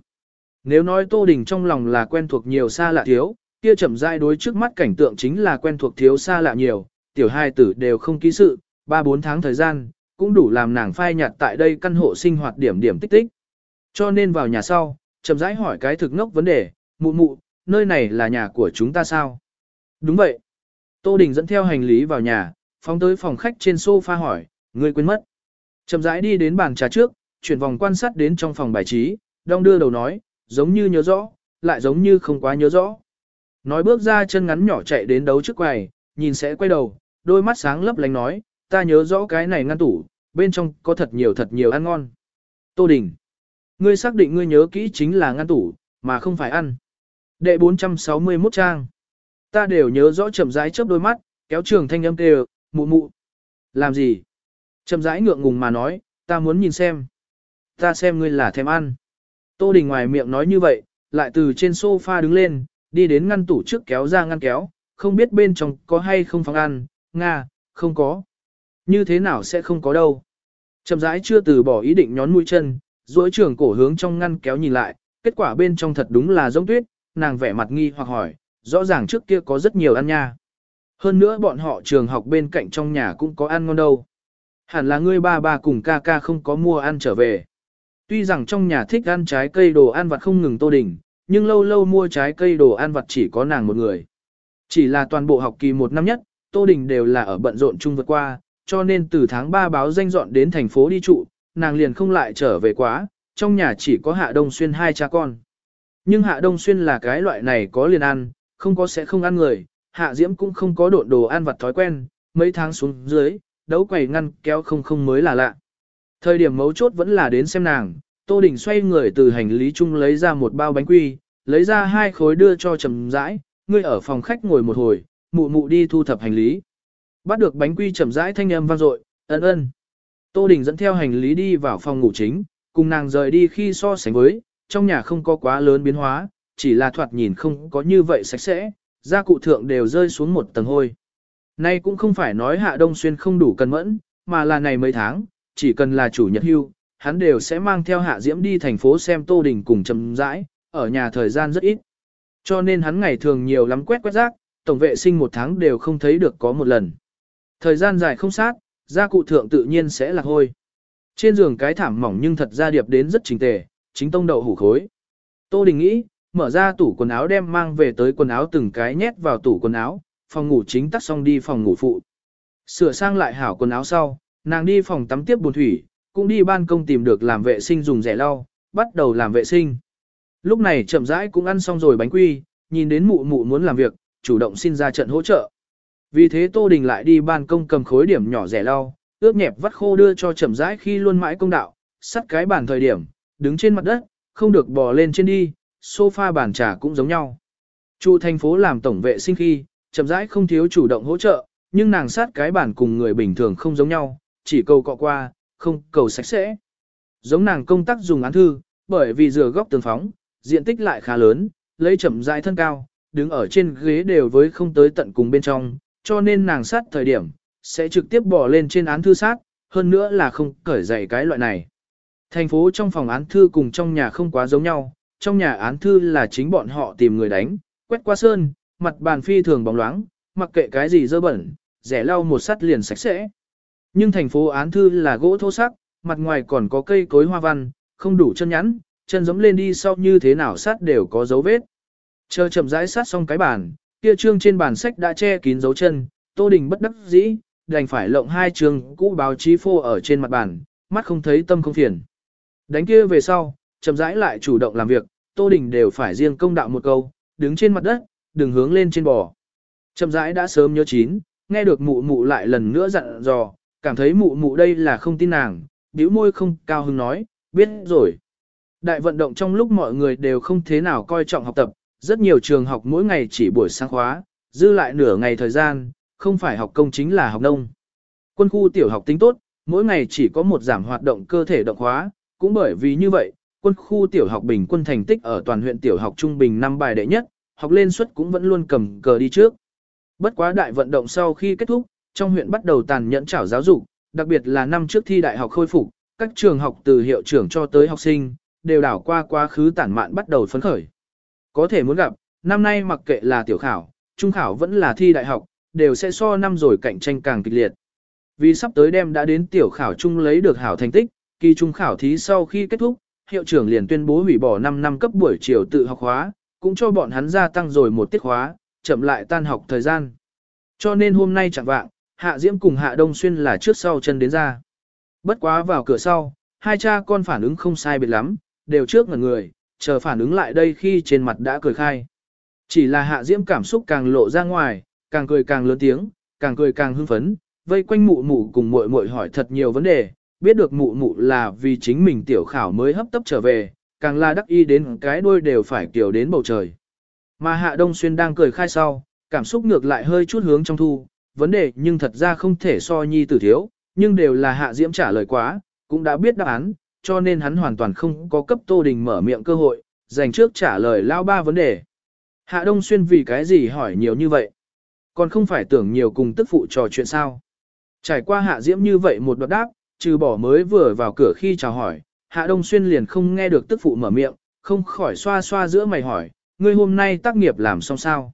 Nếu nói Tô Đình trong lòng là quen thuộc nhiều xa lạ thiếu, kia chậm rãi đối trước mắt cảnh tượng chính là quen thuộc thiếu xa lạ nhiều, tiểu hai tử đều không ký sự, 3-4 tháng thời gian, cũng đủ làm nàng phai nhạt tại đây căn hộ sinh hoạt điểm điểm tích tích. Cho nên vào nhà sau, chậm rãi hỏi cái thực ngốc vấn đề, mụ mụ, nơi này là nhà của chúng ta sao? Đúng vậy. Tô Đình dẫn theo hành lý vào nhà, phóng tới phòng khách trên sofa hỏi, ngươi quên mất. Chậm rãi đi đến bàn trà trước, chuyển vòng quan sát đến trong phòng bài trí, đong đưa đầu nói, giống như nhớ rõ, lại giống như không quá nhớ rõ. Nói bước ra chân ngắn nhỏ chạy đến đấu trước quầy, nhìn sẽ quay đầu, đôi mắt sáng lấp lánh nói, ta nhớ rõ cái này ngăn tủ, bên trong có thật nhiều thật nhiều ăn ngon. Tô Đình, ngươi xác định ngươi nhớ kỹ chính là ngăn tủ, mà không phải ăn. Đệ 461 trang. Ta đều nhớ rõ chậm rãi chớp đôi mắt, kéo trường thanh âm kêu, mụ mụ. Làm gì? Chậm rãi ngượng ngùng mà nói, ta muốn nhìn xem. Ta xem ngươi là thèm ăn. Tô Đình ngoài miệng nói như vậy, lại từ trên sofa đứng lên, đi đến ngăn tủ trước kéo ra ngăn kéo, không biết bên trong có hay không phòng ăn, nga, không có. Như thế nào sẽ không có đâu. Chậm rãi chưa từ bỏ ý định nhón mũi chân, duỗi trường cổ hướng trong ngăn kéo nhìn lại, kết quả bên trong thật đúng là giống tuyết, nàng vẻ mặt nghi hoặc hỏi, rõ ràng trước kia có rất nhiều ăn nha. Hơn nữa bọn họ trường học bên cạnh trong nhà cũng có ăn ngon đâu. Hẳn là ngươi ba ba cùng ca ca không có mua ăn trở về. Tuy rằng trong nhà thích ăn trái cây đồ ăn vặt không ngừng tô đỉnh, nhưng lâu lâu mua trái cây đồ ăn vặt chỉ có nàng một người. Chỉ là toàn bộ học kỳ một năm nhất, Tô Đình đều là ở bận rộn chung vượt qua, cho nên từ tháng 3 báo danh dọn đến thành phố đi trụ, nàng liền không lại trở về quá, trong nhà chỉ có Hạ Đông Xuyên hai cha con. Nhưng Hạ Đông Xuyên là cái loại này có liền ăn, không có sẽ không ăn người, Hạ Diễm cũng không có độn đồ ăn vặt thói quen, mấy tháng xuống dưới, đấu quầy ngăn kéo không không mới là lạ. Thời điểm mấu chốt vẫn là đến xem nàng, Tô Đình xoay người từ hành lý chung lấy ra một bao bánh quy, lấy ra hai khối đưa cho Trầm Rãi, ngươi ở phòng khách ngồi một hồi, mụ mụ đi thu thập hành lý. Bắt được bánh quy Trầm Rãi thanh âm vang dội, ân ân. Tô Đình dẫn theo hành lý đi vào phòng ngủ chính, cùng nàng rời đi khi so sánh với, trong nhà không có quá lớn biến hóa, chỉ là thoạt nhìn không có như vậy sạch sẽ, gia cụ thượng đều rơi xuống một tầng hôi. Nay cũng không phải nói Hạ Đông Xuyên không đủ cân mẫn, mà là này mấy tháng, chỉ cần là chủ nhật hưu, hắn đều sẽ mang theo Hạ Diễm đi thành phố xem Tô Đình cùng chấm rãi, ở nhà thời gian rất ít. Cho nên hắn ngày thường nhiều lắm quét quét rác, tổng vệ sinh một tháng đều không thấy được có một lần. Thời gian dài không sát, gia cụ thượng tự nhiên sẽ là hôi. Trên giường cái thảm mỏng nhưng thật ra điệp đến rất chỉnh tề, chính tông đậu hủ khối. Tô Đình nghĩ, mở ra tủ quần áo đem mang về tới quần áo từng cái nhét vào tủ quần áo, phòng ngủ chính tắt xong đi phòng ngủ phụ. Sửa sang lại hảo quần áo sau, nàng đi phòng tắm tiếp bồn thủy, cũng đi ban công tìm được làm vệ sinh dùng rẻ lau, bắt đầu làm vệ sinh. Lúc này chậm rãi cũng ăn xong rồi bánh quy, nhìn đến mụ mụ muốn làm việc, chủ động xin ra trận hỗ trợ. Vì thế Tô Đình lại đi ban công cầm khối điểm nhỏ rẻ lau, ướp nhẹp vắt khô đưa cho chậm rãi khi luôn mãi công đạo, sắt cái bàn thời điểm, đứng trên mặt đất, không được bò lên trên đi, sofa bàn trà cũng giống nhau. Chủ thành phố làm tổng vệ sinh khi, chậm rãi không thiếu chủ động hỗ trợ, nhưng nàng sát cái bàn cùng người bình thường không giống nhau, chỉ cầu cọ qua, không cầu sạch sẽ. Giống nàng công tác dùng án thư, bởi vì rửa góc tường phóng, diện tích lại khá lớn, lấy chậm rãi thân cao, đứng ở trên ghế đều với không tới tận cùng bên trong, cho nên nàng sát thời điểm, sẽ trực tiếp bỏ lên trên án thư sát, hơn nữa là không cởi dậy cái loại này. Thành phố trong phòng án thư cùng trong nhà không quá giống nhau, trong nhà án thư là chính bọn họ tìm người đánh, quét qua sơn, mặt bàn phi thường bóng loáng, mặc kệ cái gì dơ bẩn, rẻ lau một sắt liền sạch sẽ. Nhưng thành phố án thư là gỗ thô sắc, mặt ngoài còn có cây cối hoa văn, không đủ chân nhắn, chân giống lên đi sau như thế nào sát đều có dấu vết. Chờ chậm rãi sát xong cái bàn, kia trương trên bàn sách đã che kín dấu chân, Tô Đình bất đắc dĩ, đành phải lộng hai trường cũ báo chí phô ở trên mặt bàn, mắt không thấy tâm không phiền. Đánh kia về sau, chậm rãi lại chủ động làm việc, Tô Đình đều phải riêng công đạo một câu, đứng trên mặt đất, đừng hướng lên trên bò. Chậm rãi đã sớm nhớ chín, nghe được mụ mụ lại lần nữa dặn dò, cảm thấy mụ mụ đây là không tin nàng, bĩu môi không cao hứng nói, biết rồi. Đại vận động trong lúc mọi người đều không thế nào coi trọng học tập, rất nhiều trường học mỗi ngày chỉ buổi sáng khóa, dư lại nửa ngày thời gian, không phải học công chính là học nông. Quân khu tiểu học tính tốt, mỗi ngày chỉ có một giảm hoạt động cơ thể động khóa, cũng bởi vì như vậy, quân khu tiểu học bình quân thành tích ở toàn huyện tiểu học trung bình năm bài đệ nhất, học lên suất cũng vẫn luôn cầm cờ đi trước. Bất quá đại vận động sau khi kết thúc, trong huyện bắt đầu tàn nhẫn trảo giáo dục, đặc biệt là năm trước thi đại học khôi phục, các trường học từ hiệu trưởng cho tới học sinh, đều đảo qua quá khứ tản mạn bắt đầu phấn khởi. Có thể muốn gặp, năm nay mặc kệ là tiểu khảo, trung khảo vẫn là thi đại học, đều sẽ so năm rồi cạnh tranh càng kịch liệt. Vì sắp tới đêm đã đến tiểu khảo trung lấy được hảo thành tích, kỳ trung khảo thí sau khi kết thúc, hiệu trưởng liền tuyên bố hủy bỏ 5 năm cấp buổi chiều tự học hóa, cũng cho bọn hắn gia tăng rồi một tiết khóa, chậm lại tan học thời gian. Cho nên hôm nay chẳng vạng, Hạ Diễm cùng Hạ Đông Xuyên là trước sau chân đến ra. Bất quá vào cửa sau, hai cha con phản ứng không sai biệt lắm, đều trước ngẩn người, chờ phản ứng lại đây khi trên mặt đã cười khai. Chỉ là Hạ Diễm cảm xúc càng lộ ra ngoài, càng cười càng lớn tiếng, càng cười càng hưng phấn, vây quanh mụ mụ cùng muội muội hỏi thật nhiều vấn đề, biết được mụ mụ là vì chính mình tiểu khảo mới hấp tấp trở về, càng là đắc y đến cái đuôi đều phải kiểu đến bầu trời. Mà Hạ Đông Xuyên đang cười khai sau, cảm xúc ngược lại hơi chút hướng trong thu, vấn đề nhưng thật ra không thể so nhi tử thiếu, nhưng đều là Hạ Diễm trả lời quá, cũng đã biết đáp án, cho nên hắn hoàn toàn không có cấp Tô Đình mở miệng cơ hội, dành trước trả lời lao ba vấn đề. Hạ Đông Xuyên vì cái gì hỏi nhiều như vậy? Còn không phải tưởng nhiều cùng tức phụ trò chuyện sao? Trải qua Hạ Diễm như vậy một đoạn đáp, trừ bỏ mới vừa vào cửa khi chào hỏi, Hạ Đông Xuyên liền không nghe được tức phụ mở miệng, không khỏi xoa xoa giữa mày hỏi, ngươi hôm nay tác nghiệp làm xong sao?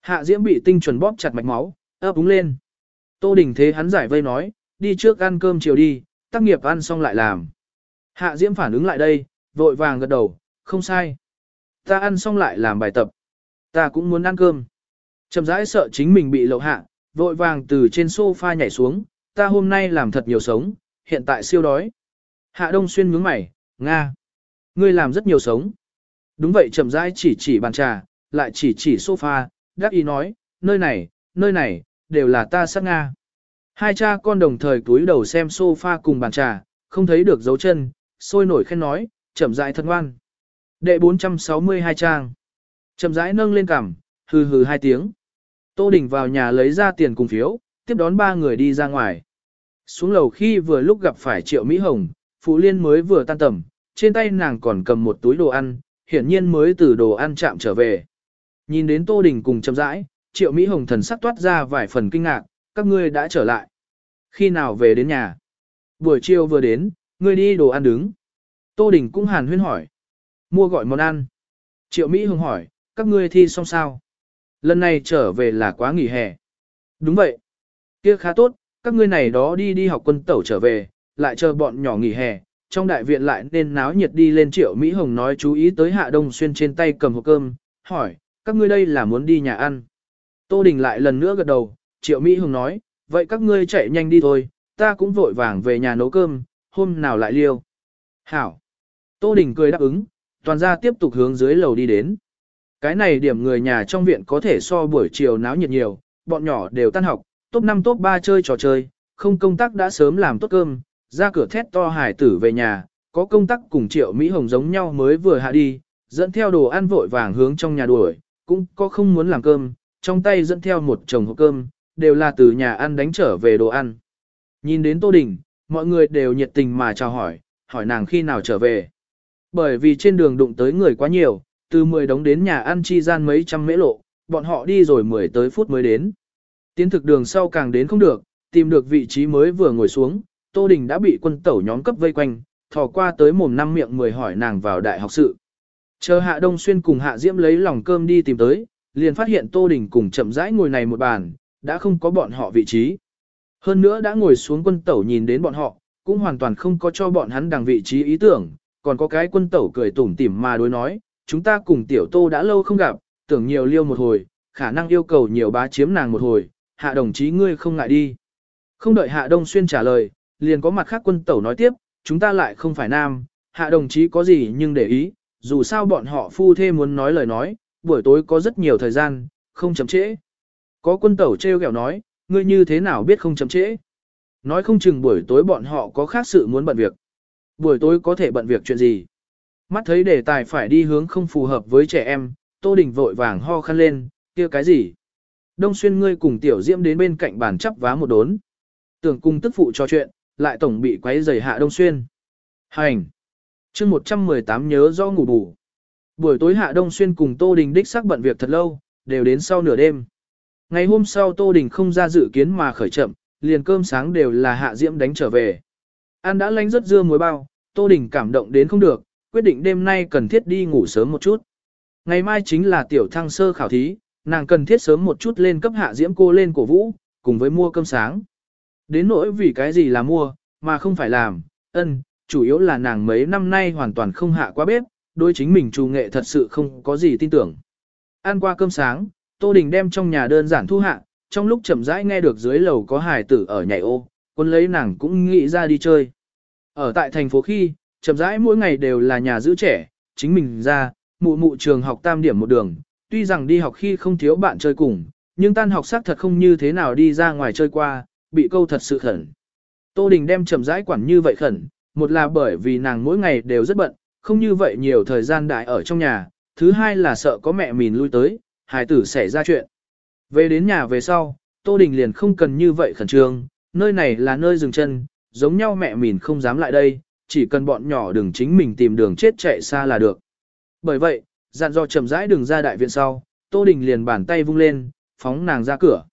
Hạ Diễm bị tinh chuẩn bóp chặt mạch máu, ấp úng lên. Tô Đình thế hắn giải vây nói, đi trước ăn cơm chiều đi, tác nghiệp ăn xong lại làm. Hạ Diễm phản ứng lại đây, vội vàng gật đầu, không sai. Ta ăn xong lại làm bài tập. Ta cũng muốn ăn cơm. Chậm rãi sợ chính mình bị lậu hạ, vội vàng từ trên sofa nhảy xuống, ta hôm nay làm thật nhiều sống, hiện tại siêu đói. Hạ Đông Xuyên nhướng mày, Nga. Ngươi làm rất nhiều sống. Đúng vậy chậm rãi chỉ chỉ bàn trà, lại chỉ chỉ sofa, đắc ý nói, nơi này, nơi này, đều là ta sát Nga. Hai cha con đồng thời túi đầu xem sofa cùng bàn trà, không thấy được dấu chân, sôi nổi khen nói, chậm rãi thân ngoan. Đệ 462 trang. Chậm rãi nâng lên cằm, hừ hừ hai tiếng. Tô Đình vào nhà lấy ra tiền cùng phiếu, tiếp đón ba người đi ra ngoài. Xuống lầu khi vừa lúc gặp phải Triệu Mỹ Hồng, Phụ Liên mới vừa tan tầm, trên tay nàng còn cầm một túi đồ ăn, hiển nhiên mới từ đồ ăn chạm trở về. Nhìn đến Tô Đình cùng chậm rãi, Triệu Mỹ Hồng thần sắc toát ra vài phần kinh ngạc, các ngươi đã trở lại. Khi nào về đến nhà? Buổi chiều vừa đến, ngươi đi đồ ăn đứng. Tô Đình cũng hàn huyên hỏi. Mua gọi món ăn. Triệu Mỹ Hồng hỏi, các ngươi thi xong sao? Lần này trở về là quá nghỉ hè. Đúng vậy. Kia khá tốt, các ngươi này đó đi đi học quân tẩu trở về, lại chờ bọn nhỏ nghỉ hè. Trong đại viện lại nên náo nhiệt đi lên Triệu Mỹ Hồng nói chú ý tới Hạ Đông Xuyên trên tay cầm hộp cơm, hỏi, các ngươi đây là muốn đi nhà ăn. Tô Đình lại lần nữa gật đầu, Triệu Mỹ Hồng nói, vậy các ngươi chạy nhanh đi thôi, ta cũng vội vàng về nhà nấu cơm, hôm nào lại liêu. Hảo. Tô Đình cười đáp ứng, toàn gia tiếp tục hướng dưới lầu đi đến. Cái này điểm người nhà trong viện có thể so buổi chiều náo nhiệt nhiều, bọn nhỏ đều tan học, top 5 top 3 chơi trò chơi, không công tác đã sớm làm tốt cơm, ra cửa thét to hải tử về nhà, có công tác cùng triệu Mỹ Hồng giống nhau mới vừa hạ đi, dẫn theo đồ ăn vội vàng hướng trong nhà đuổi, cũng có không muốn làm cơm, trong tay dẫn theo một chồng hộp cơm, đều là từ nhà ăn đánh trở về đồ ăn. Nhìn đến Tô Đình, mọi người đều nhiệt tình mà chào hỏi, hỏi nàng khi nào trở về. Bởi vì trên đường đụng tới người quá nhiều, từ 10 đống đến nhà ăn chi gian mấy trăm mễ lộ, bọn họ đi rồi 10 tới phút mới đến. Tiến thực đường sau càng đến không được, tìm được vị trí mới vừa ngồi xuống, Tô Đình đã bị quân tẩu nhóm cấp vây quanh, thò qua tới mồm năm miệng mười hỏi nàng vào đại học sự. Chờ Hạ Đông Xuyên cùng Hạ Diễm lấy lòng cơm đi tìm tới, liền phát hiện Tô Đình cùng chậm rãi ngồi này một bàn, đã không có bọn họ vị trí. Hơn nữa đã ngồi xuống quân tẩu nhìn đến bọn họ, cũng hoàn toàn không có cho bọn hắn đằng vị trí ý tưởng, còn có cái quân tẩu cười tủm tỉm mà đối nói, chúng ta cùng tiểu tô đã lâu không gặp, tưởng nhiều liêu một hồi, khả năng yêu cầu nhiều bá chiếm nàng một hồi, hạ đồng chí ngươi không ngại đi. Không đợi hạ đông xuyên trả lời, liền có mặt khác quân tẩu nói tiếp, chúng ta lại không phải nam, hạ đồng chí có gì nhưng để ý, dù sao bọn họ phu thê muốn nói lời nói, buổi tối có rất nhiều thời gian, không chậm trễ. Có quân tẩu treo kẹo nói, ngươi như thế nào biết không chậm trễ. Nói không chừng buổi tối bọn họ có khác sự muốn bận việc. Buổi tối có thể bận việc chuyện gì. Mắt thấy đề tài phải đi hướng không phù hợp với trẻ em, Tô Đình vội vàng ho khăn lên, kia cái gì? Đông xuyên ngươi cùng tiểu diễm đến bên cạnh bàn chắp vá một đốn. Tưởng cung tức phụ cho chuyện, lại tổng bị quấy rầy hạ đông xuyên. Hành! chương 118 nhớ do ngủ bù. Buổi tối hạ đông xuyên cùng Tô Đình đích xác bận việc thật lâu, đều đến sau nửa đêm. Ngày hôm sau Tô Đình không ra dự kiến mà khởi chậm, liền cơm sáng đều là hạ diễm đánh trở về. An đã lánh rất dưa muối bao, Tô Đình cảm động đến không được, quyết định đêm nay cần thiết đi ngủ sớm một chút. Ngày mai chính là tiểu thăng sơ khảo thí, nàng cần thiết sớm một chút lên cấp hạ diễm cô lên cổ vũ, cùng với mua cơm sáng. Đến nỗi vì cái gì là mua, mà không phải làm, ân, chủ yếu là nàng mấy năm nay hoàn toàn không hạ qua bếp, đôi chính mình trù nghệ thật sự không có gì tin tưởng. Ăn qua cơm sáng, Tô Đình đem trong nhà đơn giản thu hạ, trong lúc chậm rãi nghe được dưới lầu có hài tử ở nhảy ô, quân lấy nàng cũng nghĩ ra đi chơi. Ở tại thành phố khi, chậm rãi mỗi ngày đều là nhà giữ trẻ, chính mình ra, mụ mụ trường học tam điểm một đường, tuy rằng đi học khi không thiếu bạn chơi cùng, nhưng tan học xác thật không như thế nào đi ra ngoài chơi qua, bị câu thật sự khẩn. Tô Đình đem chậm rãi quản như vậy khẩn, một là bởi vì nàng mỗi ngày đều rất bận, không như vậy nhiều thời gian đại ở trong nhà, thứ hai là sợ có mẹ mình lui tới, hài tử xảy ra chuyện. Về đến nhà về sau, Tô Đình liền không cần như vậy khẩn trương, nơi này là nơi dừng chân, giống nhau mẹ mình không dám lại đây, chỉ cần bọn nhỏ đừng chính mình tìm đường chết chạy xa là được. Bởi vậy, dặn dò chậm rãi đường ra đại viện sau, Tô Đình liền bàn tay vung lên, phóng nàng ra cửa.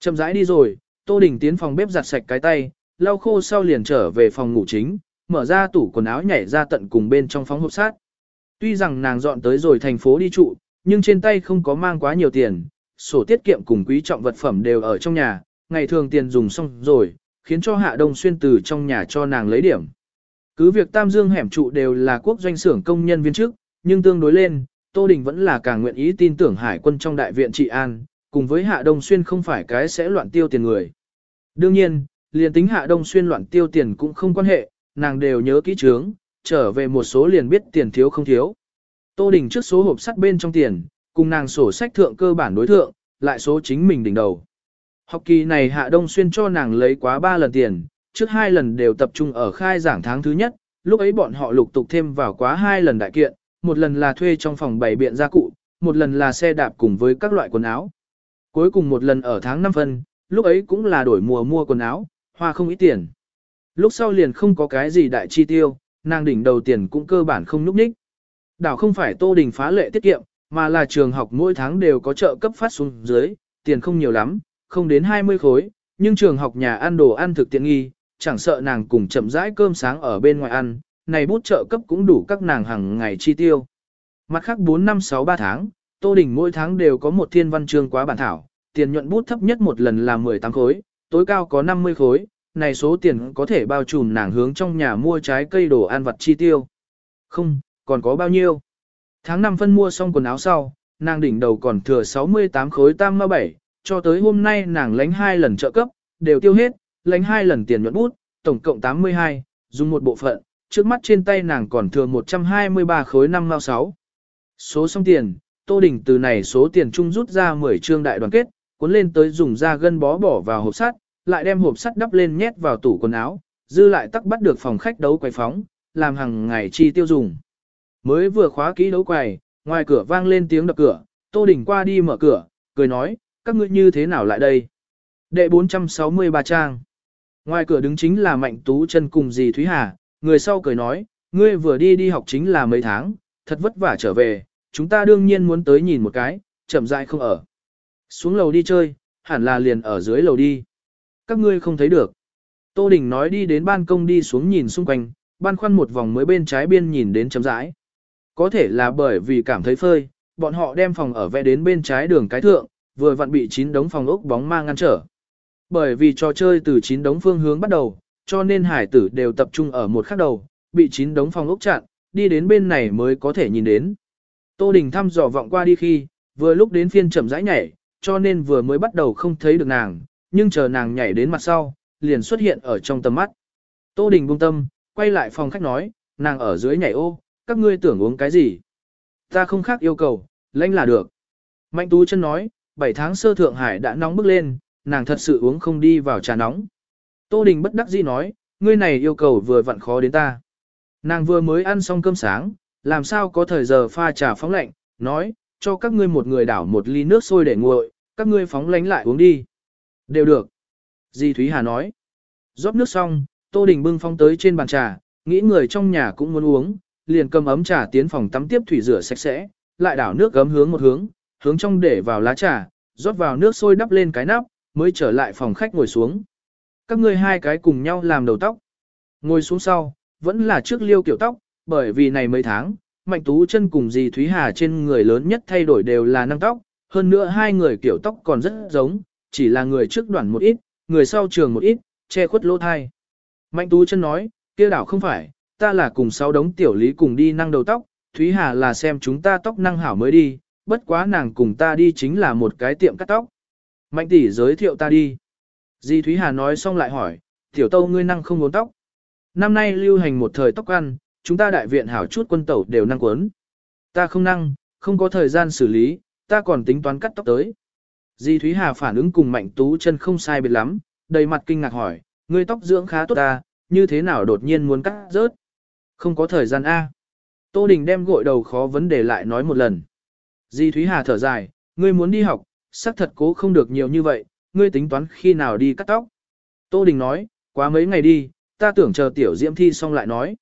Chậm rãi đi rồi, Tô Đình tiến phòng bếp giặt sạch cái tay, lau khô sau liền trở về phòng ngủ chính, mở ra tủ quần áo nhảy ra tận cùng bên trong phóng hộp sát. Tuy rằng nàng dọn tới rồi thành phố đi trụ, nhưng trên tay không có mang quá nhiều tiền, sổ tiết kiệm cùng quý trọng vật phẩm đều ở trong nhà, ngày thường tiền dùng xong rồi, khiến cho Hạ Đông Xuyên từ trong nhà cho nàng lấy điểm. Cứ việc Tam Dương hẻm trụ đều là quốc doanh xưởng công nhân viên chức, nhưng tương đối lên, Tô Đình vẫn là càng nguyện ý tin tưởng hải quân trong đại viện trị an, cùng với Hạ Đông Xuyên không phải cái sẽ loạn tiêu tiền người. Đương nhiên, liền tính Hạ Đông Xuyên loạn tiêu tiền cũng không quan hệ, nàng đều nhớ kỹ trướng, trở về một số liền biết tiền thiếu không thiếu. Tô Đình trước số hộp sắt bên trong tiền, cùng nàng sổ sách thượng cơ bản đối thượng, lại số chính mình đỉnh đầu. Học kỳ này Hạ Đông Xuyên cho nàng lấy quá 3 lần tiền, trước hai lần đều tập trung ở khai giảng tháng thứ nhất, lúc ấy bọn họ lục tục thêm vào quá hai lần đại kiện, một lần là thuê trong phòng bày biện gia cụ, một lần là xe đạp cùng với các loại quần áo. Cuối cùng một lần ở tháng 5 phân, lúc ấy cũng là đổi mùa mua quần áo, hoa không ít tiền. Lúc sau liền không có cái gì đại chi tiêu, nàng đỉnh đầu tiền cũng cơ bản không núp ních. Đảo không phải Tô Đình phá lệ tiết kiệm, mà là trường học mỗi tháng đều có trợ cấp phát xuống dưới, tiền không nhiều lắm, không đến 20 khối, nhưng trường học nhà ăn đồ ăn thực tiện nghi, chẳng sợ nàng cùng chậm rãi cơm sáng ở bên ngoài ăn, này bút trợ cấp cũng đủ các nàng hàng ngày chi tiêu. Mặt khác 4 năm 6 3 tháng, Tô Đình mỗi tháng đều có một thiên văn chương quá bản thảo, tiền nhuận bút thấp nhất một lần là 18 khối, tối cao có 50 khối, này số tiền có thể bao trùm nàng hướng trong nhà mua trái cây đồ ăn vặt chi tiêu. Không, còn có bao nhiêu? Tháng 5 phân mua xong quần áo sau, nàng đỉnh đầu còn thừa 68 khối tam ma bảy, cho tới hôm nay nàng lánh hai lần trợ cấp, đều tiêu hết, lánh hai lần tiền nhuận bút, tổng cộng 82, dùng một bộ phận, trước mắt trên tay nàng còn thừa 123 khối năm mao 6. Số xong tiền, Tô Đình từ này số tiền chung rút ra 10 trương đại đoàn kết, cuốn lên tới dùng da gân bó bỏ vào hộp sắt, lại đem hộp sắt đắp lên nhét vào tủ quần áo, dư lại tắc bắt được phòng khách đấu quay phóng, làm hàng ngày chi tiêu dùng. Mới vừa khóa kỹ đấu quầy, ngoài cửa vang lên tiếng đập cửa, Tô Đình qua đi mở cửa, cười nói, các ngươi như thế nào lại đây? Đệ 463 trang. Ngoài cửa đứng chính là Mạnh Tú chân cùng dì Thúy Hà, người sau cười nói, ngươi vừa đi đi học chính là mấy tháng, thật vất vả trở về, chúng ta đương nhiên muốn tới nhìn một cái, chậm rãi không ở. Xuống lầu đi chơi, hẳn là liền ở dưới lầu đi. Các ngươi không thấy được. Tô Đình nói đi đến ban công đi xuống nhìn xung quanh, ban khoăn một vòng mới bên trái biên nhìn đến chấm rãi. Có thể là bởi vì cảm thấy phơi, bọn họ đem phòng ở vẽ đến bên trái đường cái thượng, vừa vặn bị chín đống phòng ốc bóng ma ngăn trở. Bởi vì trò chơi từ chín đống phương hướng bắt đầu, cho nên hải tử đều tập trung ở một khắc đầu, bị chín đống phòng ốc chặn, đi đến bên này mới có thể nhìn đến. Tô Đình thăm dò vọng qua đi khi, vừa lúc đến phiên chậm rãi nhảy, cho nên vừa mới bắt đầu không thấy được nàng, nhưng chờ nàng nhảy đến mặt sau, liền xuất hiện ở trong tầm mắt. Tô Đình buông tâm, quay lại phòng khách nói, nàng ở dưới nhảy ô, các ngươi tưởng uống cái gì? Ta không khác yêu cầu, lãnh là được. Mạnh Tú chân nói, 7 tháng sơ Thượng Hải đã nóng bức lên, nàng thật sự uống không đi vào trà nóng. Tô Đình bất đắc dĩ nói, ngươi này yêu cầu vừa vặn khó đến ta. Nàng vừa mới ăn xong cơm sáng, làm sao có thời giờ pha trà phóng lạnh, nói, cho các ngươi một người đảo một ly nước sôi để nguội, các ngươi phóng lánh lại uống đi. Đều được. Di Thúy Hà nói. rót nước xong, Tô Đình bưng phong tới trên bàn trà, nghĩ người trong nhà cũng muốn uống, liền cầm ấm trà tiến phòng tắm tiếp thủy rửa sạch sẽ, lại đảo nước gấm hướng một hướng, hướng trong để vào lá trà, rót vào nước sôi đắp lên cái nắp, mới trở lại phòng khách ngồi xuống. Các ngươi hai cái cùng nhau làm đầu tóc. Ngồi xuống sau, vẫn là trước liêu kiểu tóc, bởi vì này mấy tháng, Mạnh Tú chân cùng dì Thúy Hà trên người lớn nhất thay đổi đều là năng tóc, hơn nữa hai người kiểu tóc còn rất giống, chỉ là người trước đoạn một ít, người sau trường một ít, che khuất lỗ thai. Mạnh Tú chân nói, kia đảo không phải, ta là cùng sáu đống tiểu lý cùng đi năng đầu tóc, Thúy Hà là xem chúng ta tóc năng hảo mới đi, bất quá nàng cùng ta đi chính là một cái tiệm cắt tóc. Mạnh tỷ giới thiệu ta đi. Di Thúy Hà nói xong lại hỏi, tiểu tâu ngươi năng không muốn tóc. Năm nay lưu hành một thời tóc ăn, chúng ta đại viện hảo chút quân tẩu đều năng quấn. Ta không năng, không có thời gian xử lý, ta còn tính toán cắt tóc tới. Di Thúy Hà phản ứng cùng Mạnh Tú chân không sai biệt lắm, đầy mặt kinh ngạc hỏi, ngươi tóc dưỡng khá tốt ta, như thế nào đột nhiên muốn cắt rớt? Không có thời gian A. Tô Đình đem gội đầu khó vấn đề lại nói một lần. Di Thúy Hà thở dài, ngươi muốn đi học, xác thật cố không được nhiều như vậy, ngươi tính toán khi nào đi cắt tóc. Tô Đình nói, quá mấy ngày đi, ta tưởng chờ tiểu diễm thi xong lại nói.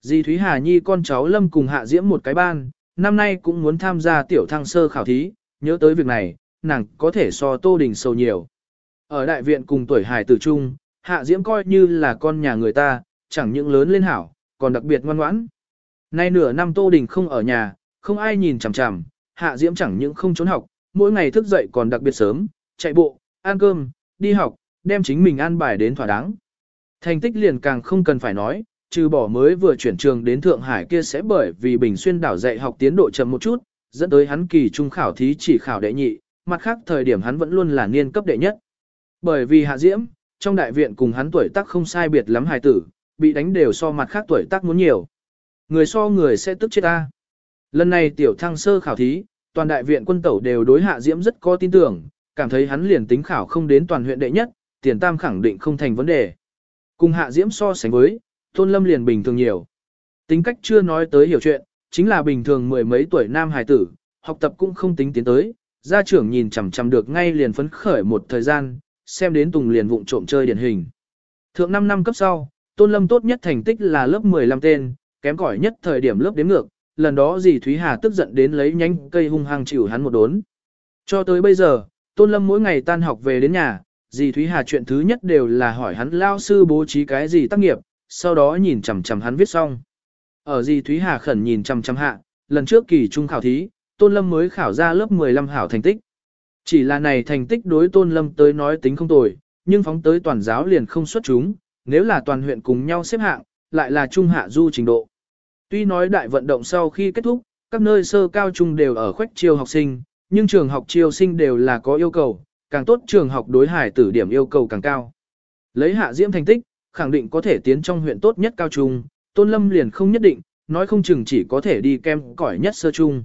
Di Thúy Hà Nhi con cháu Lâm cùng hạ diễm một cái ban, năm nay cũng muốn tham gia tiểu thăng sơ khảo thí, nhớ tới việc này, nàng có thể so Tô Đình sâu nhiều. Ở đại viện cùng tuổi hài tử trung, Hạ Diễm coi như là con nhà người ta, chẳng những lớn lên hảo, còn đặc biệt ngoan ngoãn. Nay nửa năm Tô Đình không ở nhà, không ai nhìn chằm chằm, Hạ Diễm chẳng những không trốn học, mỗi ngày thức dậy còn đặc biệt sớm, chạy bộ, ăn cơm, đi học, đem chính mình ăn bài đến thỏa đáng. Thành tích liền càng không cần phải nói, trừ bỏ mới vừa chuyển trường đến Thượng Hải kia sẽ bởi vì Bình Xuyên đảo dạy học tiến độ chậm một chút, dẫn tới hắn kỳ trung khảo thí chỉ khảo đệ nhị, mặt khác thời điểm hắn vẫn luôn là niên cấp đệ nhất. Bởi vì Hạ Diễm, trong đại viện cùng hắn tuổi tác không sai biệt lắm hài tử, bị đánh đều so mặt khác tuổi tác muốn nhiều. Người so người sẽ tức chết ta. Lần này tiểu thăng sơ khảo thí, toàn đại viện quân tẩu đều đối Hạ Diễm rất có tin tưởng, cảm thấy hắn liền tính khảo không đến toàn huyện đệ nhất, tiền tam khẳng định không thành vấn đề. Cùng Hạ Diễm so sánh với, Tôn Lâm liền bình thường nhiều. Tính cách chưa nói tới hiểu chuyện, chính là bình thường mười mấy tuổi nam hài tử, học tập cũng không tính tiến tới, gia trưởng nhìn chằm chằm được ngay liền phấn khởi một thời gian, xem đến Tùng liền vụng trộm chơi điển hình. Thượng 5 năm cấp sau, Tôn Lâm tốt nhất thành tích là lớp 15 tên, kém cỏi nhất thời điểm lớp đếm ngược, lần đó dì Thúy Hà tức giận đến lấy nhánh cây hung hăng chịu hắn một đốn. Cho tới bây giờ, Tôn Lâm mỗi ngày tan học về đến nhà, dì Thúy Hà chuyện thứ nhất đều là hỏi hắn lao sư bố trí cái gì tác nghiệp, sau đó nhìn chằm chằm hắn viết xong. Ở dì Thúy Hà khẩn nhìn chằm chằm hạ, lần trước kỳ trung khảo thí, Tôn Lâm mới khảo ra lớp 15 hảo thành tích. Chỉ là này thành tích đối Tôn Lâm tới nói tính không tồi, nhưng phóng tới toàn giáo liền không xuất chúng, nếu là toàn huyện cùng nhau xếp hạng, lại là trung hạ du trình độ. Tuy nói đại vận động sau khi kết thúc, các nơi sơ cao trung đều ở khoách chiêu học sinh, nhưng trường học chiêu sinh đều là có yêu cầu, càng tốt trường học đối hải tử điểm yêu cầu càng cao. Lấy hạ diễm thành tích, khẳng định có thể tiến trong huyện tốt nhất cao trung, Tôn Lâm liền không nhất định, nói không chừng chỉ có thể đi kem cỏi nhất sơ trung.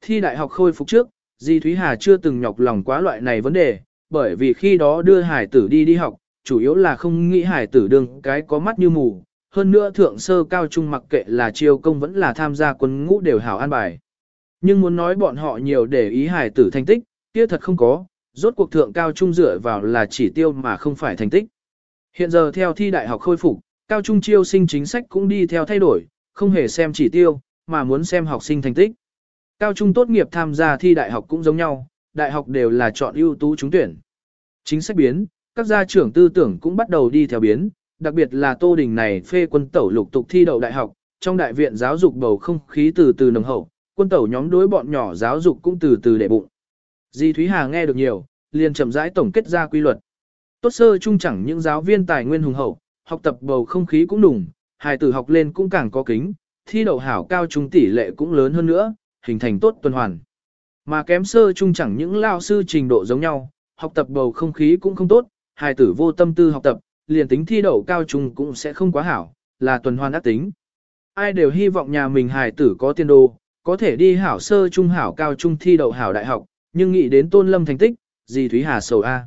Thi đại học khôi phục trước, Di Thúy Hà chưa từng nhọc lòng quá loại này vấn đề, bởi vì khi đó đưa hải tử đi đi học, chủ yếu là không nghĩ hải tử đương cái có mắt như mù. Hơn nữa thượng sơ cao trung mặc kệ là chiêu công vẫn là tham gia quân ngũ đều hảo an bài. Nhưng muốn nói bọn họ nhiều để ý hải tử thành tích, kia thật không có, rốt cuộc thượng cao trung dựa vào là chỉ tiêu mà không phải thành tích. Hiện giờ theo thi đại học khôi phục, cao trung chiêu sinh chính sách cũng đi theo thay đổi, không hề xem chỉ tiêu, mà muốn xem học sinh thành tích. Cao trung tốt nghiệp tham gia thi đại học cũng giống nhau, đại học đều là chọn ưu tú trúng tuyển. Chính sách biến, các gia trưởng tư tưởng cũng bắt đầu đi theo biến, đặc biệt là Tô Đình này phê quân tẩu lục tục thi đậu đại học, trong đại viện giáo dục bầu không khí từ từ nồng hậu, quân tẩu nhóm đối bọn nhỏ giáo dục cũng từ từ để bụng. Di Thúy Hà nghe được nhiều, liền chậm rãi tổng kết ra quy luật. Tốt sơ trung chẳng những giáo viên tài nguyên hùng hậu, học tập bầu không khí cũng đủng, hài tử học lên cũng càng có kính, thi đậu hảo cao trung tỷ lệ cũng lớn hơn nữa, hình thành tốt tuần hoàn. Mà kém sơ trung chẳng những lao sư trình độ giống nhau, học tập bầu không khí cũng không tốt, hài tử vô tâm tư học tập, liền tính thi đậu cao trung cũng sẽ không quá hảo, là tuần hoàn ác tính. Ai đều hy vọng nhà mình hài tử có tiên đồ, có thể đi hảo sơ trung hảo cao trung thi đậu hảo đại học, nhưng nghĩ đến tôn lâm thành tích, gì Thúy Hà sầu A.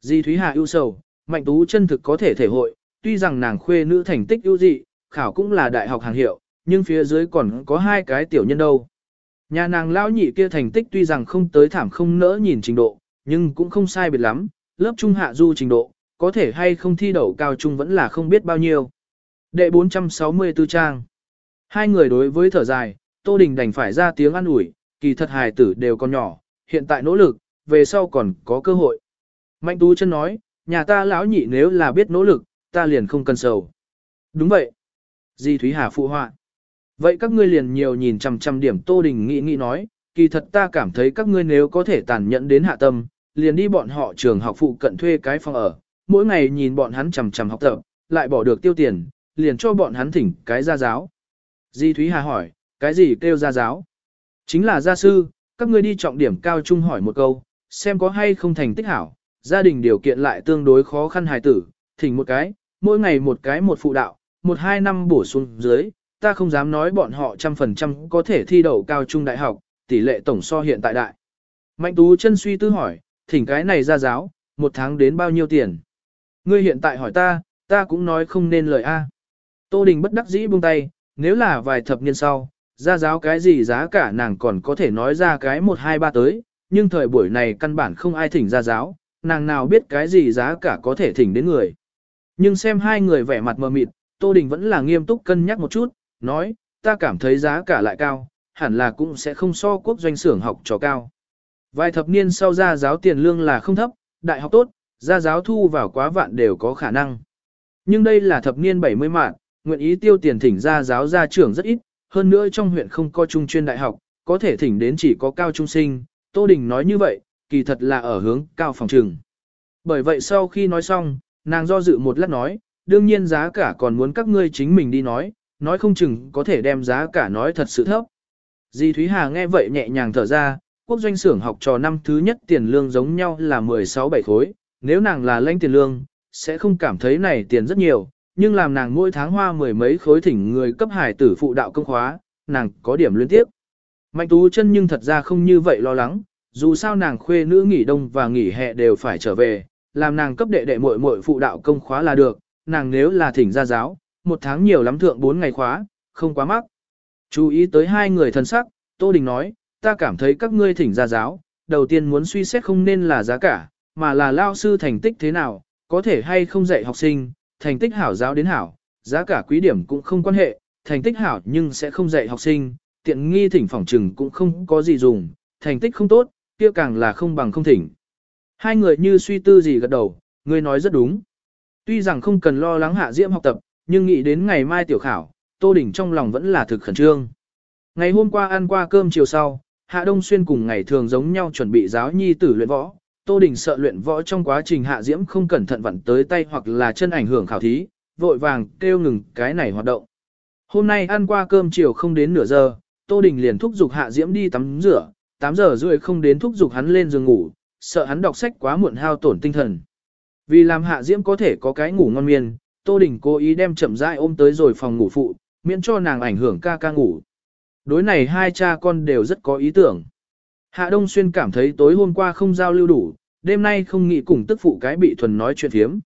Di Thúy Hà ưu sầu, Mạnh Tú chân thực có thể thể hội, tuy rằng nàng khuê nữ thành tích ưu dị, khảo cũng là đại học hàng hiệu, nhưng phía dưới còn có hai cái tiểu nhân đâu. Nhà nàng lão nhị kia thành tích tuy rằng không tới thảm không nỡ nhìn trình độ, nhưng cũng không sai biệt lắm, lớp trung hạ du trình độ, có thể hay không thi đậu cao trung vẫn là không biết bao nhiêu. Đệ 464 trang. Hai người đối với thở dài, Tô Đình đành phải ra tiếng an ủi, kỳ thật hài tử đều còn nhỏ, hiện tại nỗ lực, về sau còn có cơ hội. Mạnh Tú chân nói, nhà ta lão nhị nếu là biết nỗ lực, ta liền không cần sầu. Đúng vậy. Di Thúy Hà phụ họa. Vậy các ngươi liền nhiều nhìn chằm chằm điểm Tô Đình nghĩ nghĩ nói, kỳ thật ta cảm thấy các ngươi nếu có thể tàn nhẫn đến hạ tâm, liền đi bọn họ trường học phụ cận thuê cái phòng ở, mỗi ngày nhìn bọn hắn chằm chằm học tập, lại bỏ được tiêu tiền, liền cho bọn hắn thỉnh cái gia giáo. Di Thúy Hà hỏi, cái gì kêu gia giáo? Chính là gia sư, các ngươi đi trọng điểm cao trung hỏi một câu, xem có hay không thành tích hảo, gia đình điều kiện lại tương đối khó khăn hài tử, thỉnh một cái, mỗi ngày một cái một phụ đạo, một hai năm bổ sung dưới, ta không dám nói bọn họ trăm phần trăm có thể thi đậu cao trung đại học, tỷ lệ tổng so hiện tại đại. Mạnh Tú chân suy tư hỏi, thỉnh cái này ra giáo, một tháng đến bao nhiêu tiền? Ngươi hiện tại hỏi ta, ta cũng nói không nên lời A. Tô Đình bất đắc dĩ buông tay, nếu là vài thập niên sau, ra giáo cái gì giá cả nàng còn có thể nói ra cái một hai ba tới, nhưng thời buổi này căn bản không ai thỉnh ra giáo, nàng nào biết cái gì giá cả có thể thỉnh đến người. Nhưng xem hai người vẻ mặt mờ mịt, Tô Đình vẫn là nghiêm túc cân nhắc một chút, nói, ta cảm thấy giá cả lại cao, hẳn là cũng sẽ không so quốc doanh xưởng học trò cao. Vài thập niên sau ra giáo tiền lương là không thấp, đại học tốt, ra giáo thu vào quá vạn đều có khả năng. Nhưng đây là thập niên 70 mạng, nguyện ý tiêu tiền thỉnh ra giáo ra trưởng rất ít, hơn nữa trong huyện không có trung chuyên đại học, có thể thỉnh đến chỉ có cao trung sinh, Tô Đình nói như vậy, kỳ thật là ở hướng cao phòng trường. Bởi vậy sau khi nói xong, nàng do dự một lát nói, đương nhiên giá cả còn muốn các ngươi chính mình đi nói, nói không chừng có thể đem giá cả nói thật sự thấp. Di Thúy Hà nghe vậy nhẹ nhàng thở ra, quốc doanh xưởng học trò năm thứ nhất tiền lương giống nhau là 16-7 khối, nếu nàng là lãnh tiền lương, sẽ không cảm thấy này tiền rất nhiều, nhưng làm nàng mỗi tháng hoa mười mấy khối thỉnh người cấp hải tử phụ đạo công khóa, nàng có điểm liên tiếp. Mạnh tú chân nhưng thật ra không như vậy lo lắng, dù sao nàng khuê nữ nghỉ đông và nghỉ hè đều phải trở về, làm nàng cấp đệ đệ muội muội phụ đạo công khóa là được, nàng nếu là thỉnh gia giáo, một tháng nhiều lắm thượng bốn ngày khóa, không quá mắc. Chú ý tới hai người thân sắc, Tô Đình nói, ta cảm thấy các ngươi thỉnh gia giáo, đầu tiên muốn suy xét không nên là giá cả, mà là lao sư thành tích thế nào, có thể hay không dạy học sinh, thành tích hảo giáo đến hảo, giá cả quý điểm cũng không quan hệ, thành tích hảo nhưng sẽ không dạy học sinh, tiện nghi thỉnh phòng trừng cũng không có gì dùng, thành tích không tốt, kia càng là không bằng không thỉnh. Hai người như suy tư gì gật đầu, ngươi nói rất đúng. Tuy rằng không cần lo lắng hạ diễm học tập, nhưng nghĩ đến ngày mai tiểu khảo, Tô Đình trong lòng vẫn là thực khẩn trương. Ngày hôm qua ăn qua cơm chiều sau, Hạ Đông Xuyên cùng ngày thường giống nhau chuẩn bị giáo nhi tử luyện võ. Tô Đình sợ luyện võ trong quá trình Hạ Diễm không cẩn thận vặn tới tay hoặc là chân ảnh hưởng khảo thí, vội vàng kêu ngừng cái này hoạt động. Hôm nay ăn qua cơm chiều không đến nửa giờ, Tô Đình liền thúc giục Hạ Diễm đi tắm rửa, 8 giờ rưỡi không đến thúc giục hắn lên giường ngủ, sợ hắn đọc sách quá muộn hao tổn tinh thần. Vì làm Hạ Diễm có thể có cái ngủ ngon miên, Tô Đình cố ý đem chậm rãi ôm tới rồi phòng ngủ phụ, miễn cho nàng ảnh hưởng ca ca ngủ. Đối này hai cha con đều rất có ý tưởng. Hạ Đông Xuyên cảm thấy tối hôm qua không giao lưu đủ, đêm nay không nghĩ cùng tức phụ cái bị thuần nói chuyện thiếm.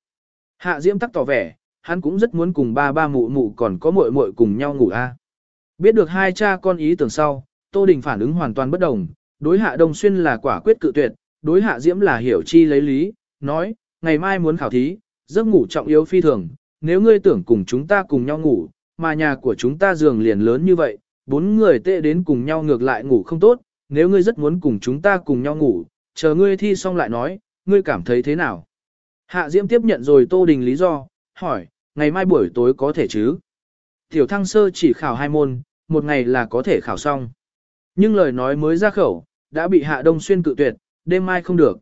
Hạ Diễm tắc tỏ vẻ, hắn cũng rất muốn cùng ba ba mụ mụ còn có muội muội cùng nhau ngủ a. Biết được hai cha con ý tưởng sau, Tô Đình phản ứng hoàn toàn bất đồng, đối Hạ Đông Xuyên là quả quyết cự tuyệt, đối Hạ Diễm là hiểu chi lấy lý, nói, ngày mai muốn khảo thí, giấc ngủ trọng yếu phi thường, nếu ngươi tưởng cùng chúng ta cùng nhau ngủ, mà nhà của chúng ta giường liền lớn như vậy, bốn người tệ đến cùng nhau ngược lại ngủ không tốt, nếu ngươi rất muốn cùng chúng ta cùng nhau ngủ, chờ ngươi thi xong lại nói, ngươi cảm thấy thế nào? Hạ Diễm tiếp nhận rồi Tô Đình lý do, hỏi, ngày mai buổi tối có thể chứ? Tiểu thăng sơ chỉ khảo hai môn, một ngày là có thể khảo xong. Nhưng lời nói mới ra khẩu, đã bị Hạ Đông Xuyên cự tuyệt, đêm mai không được.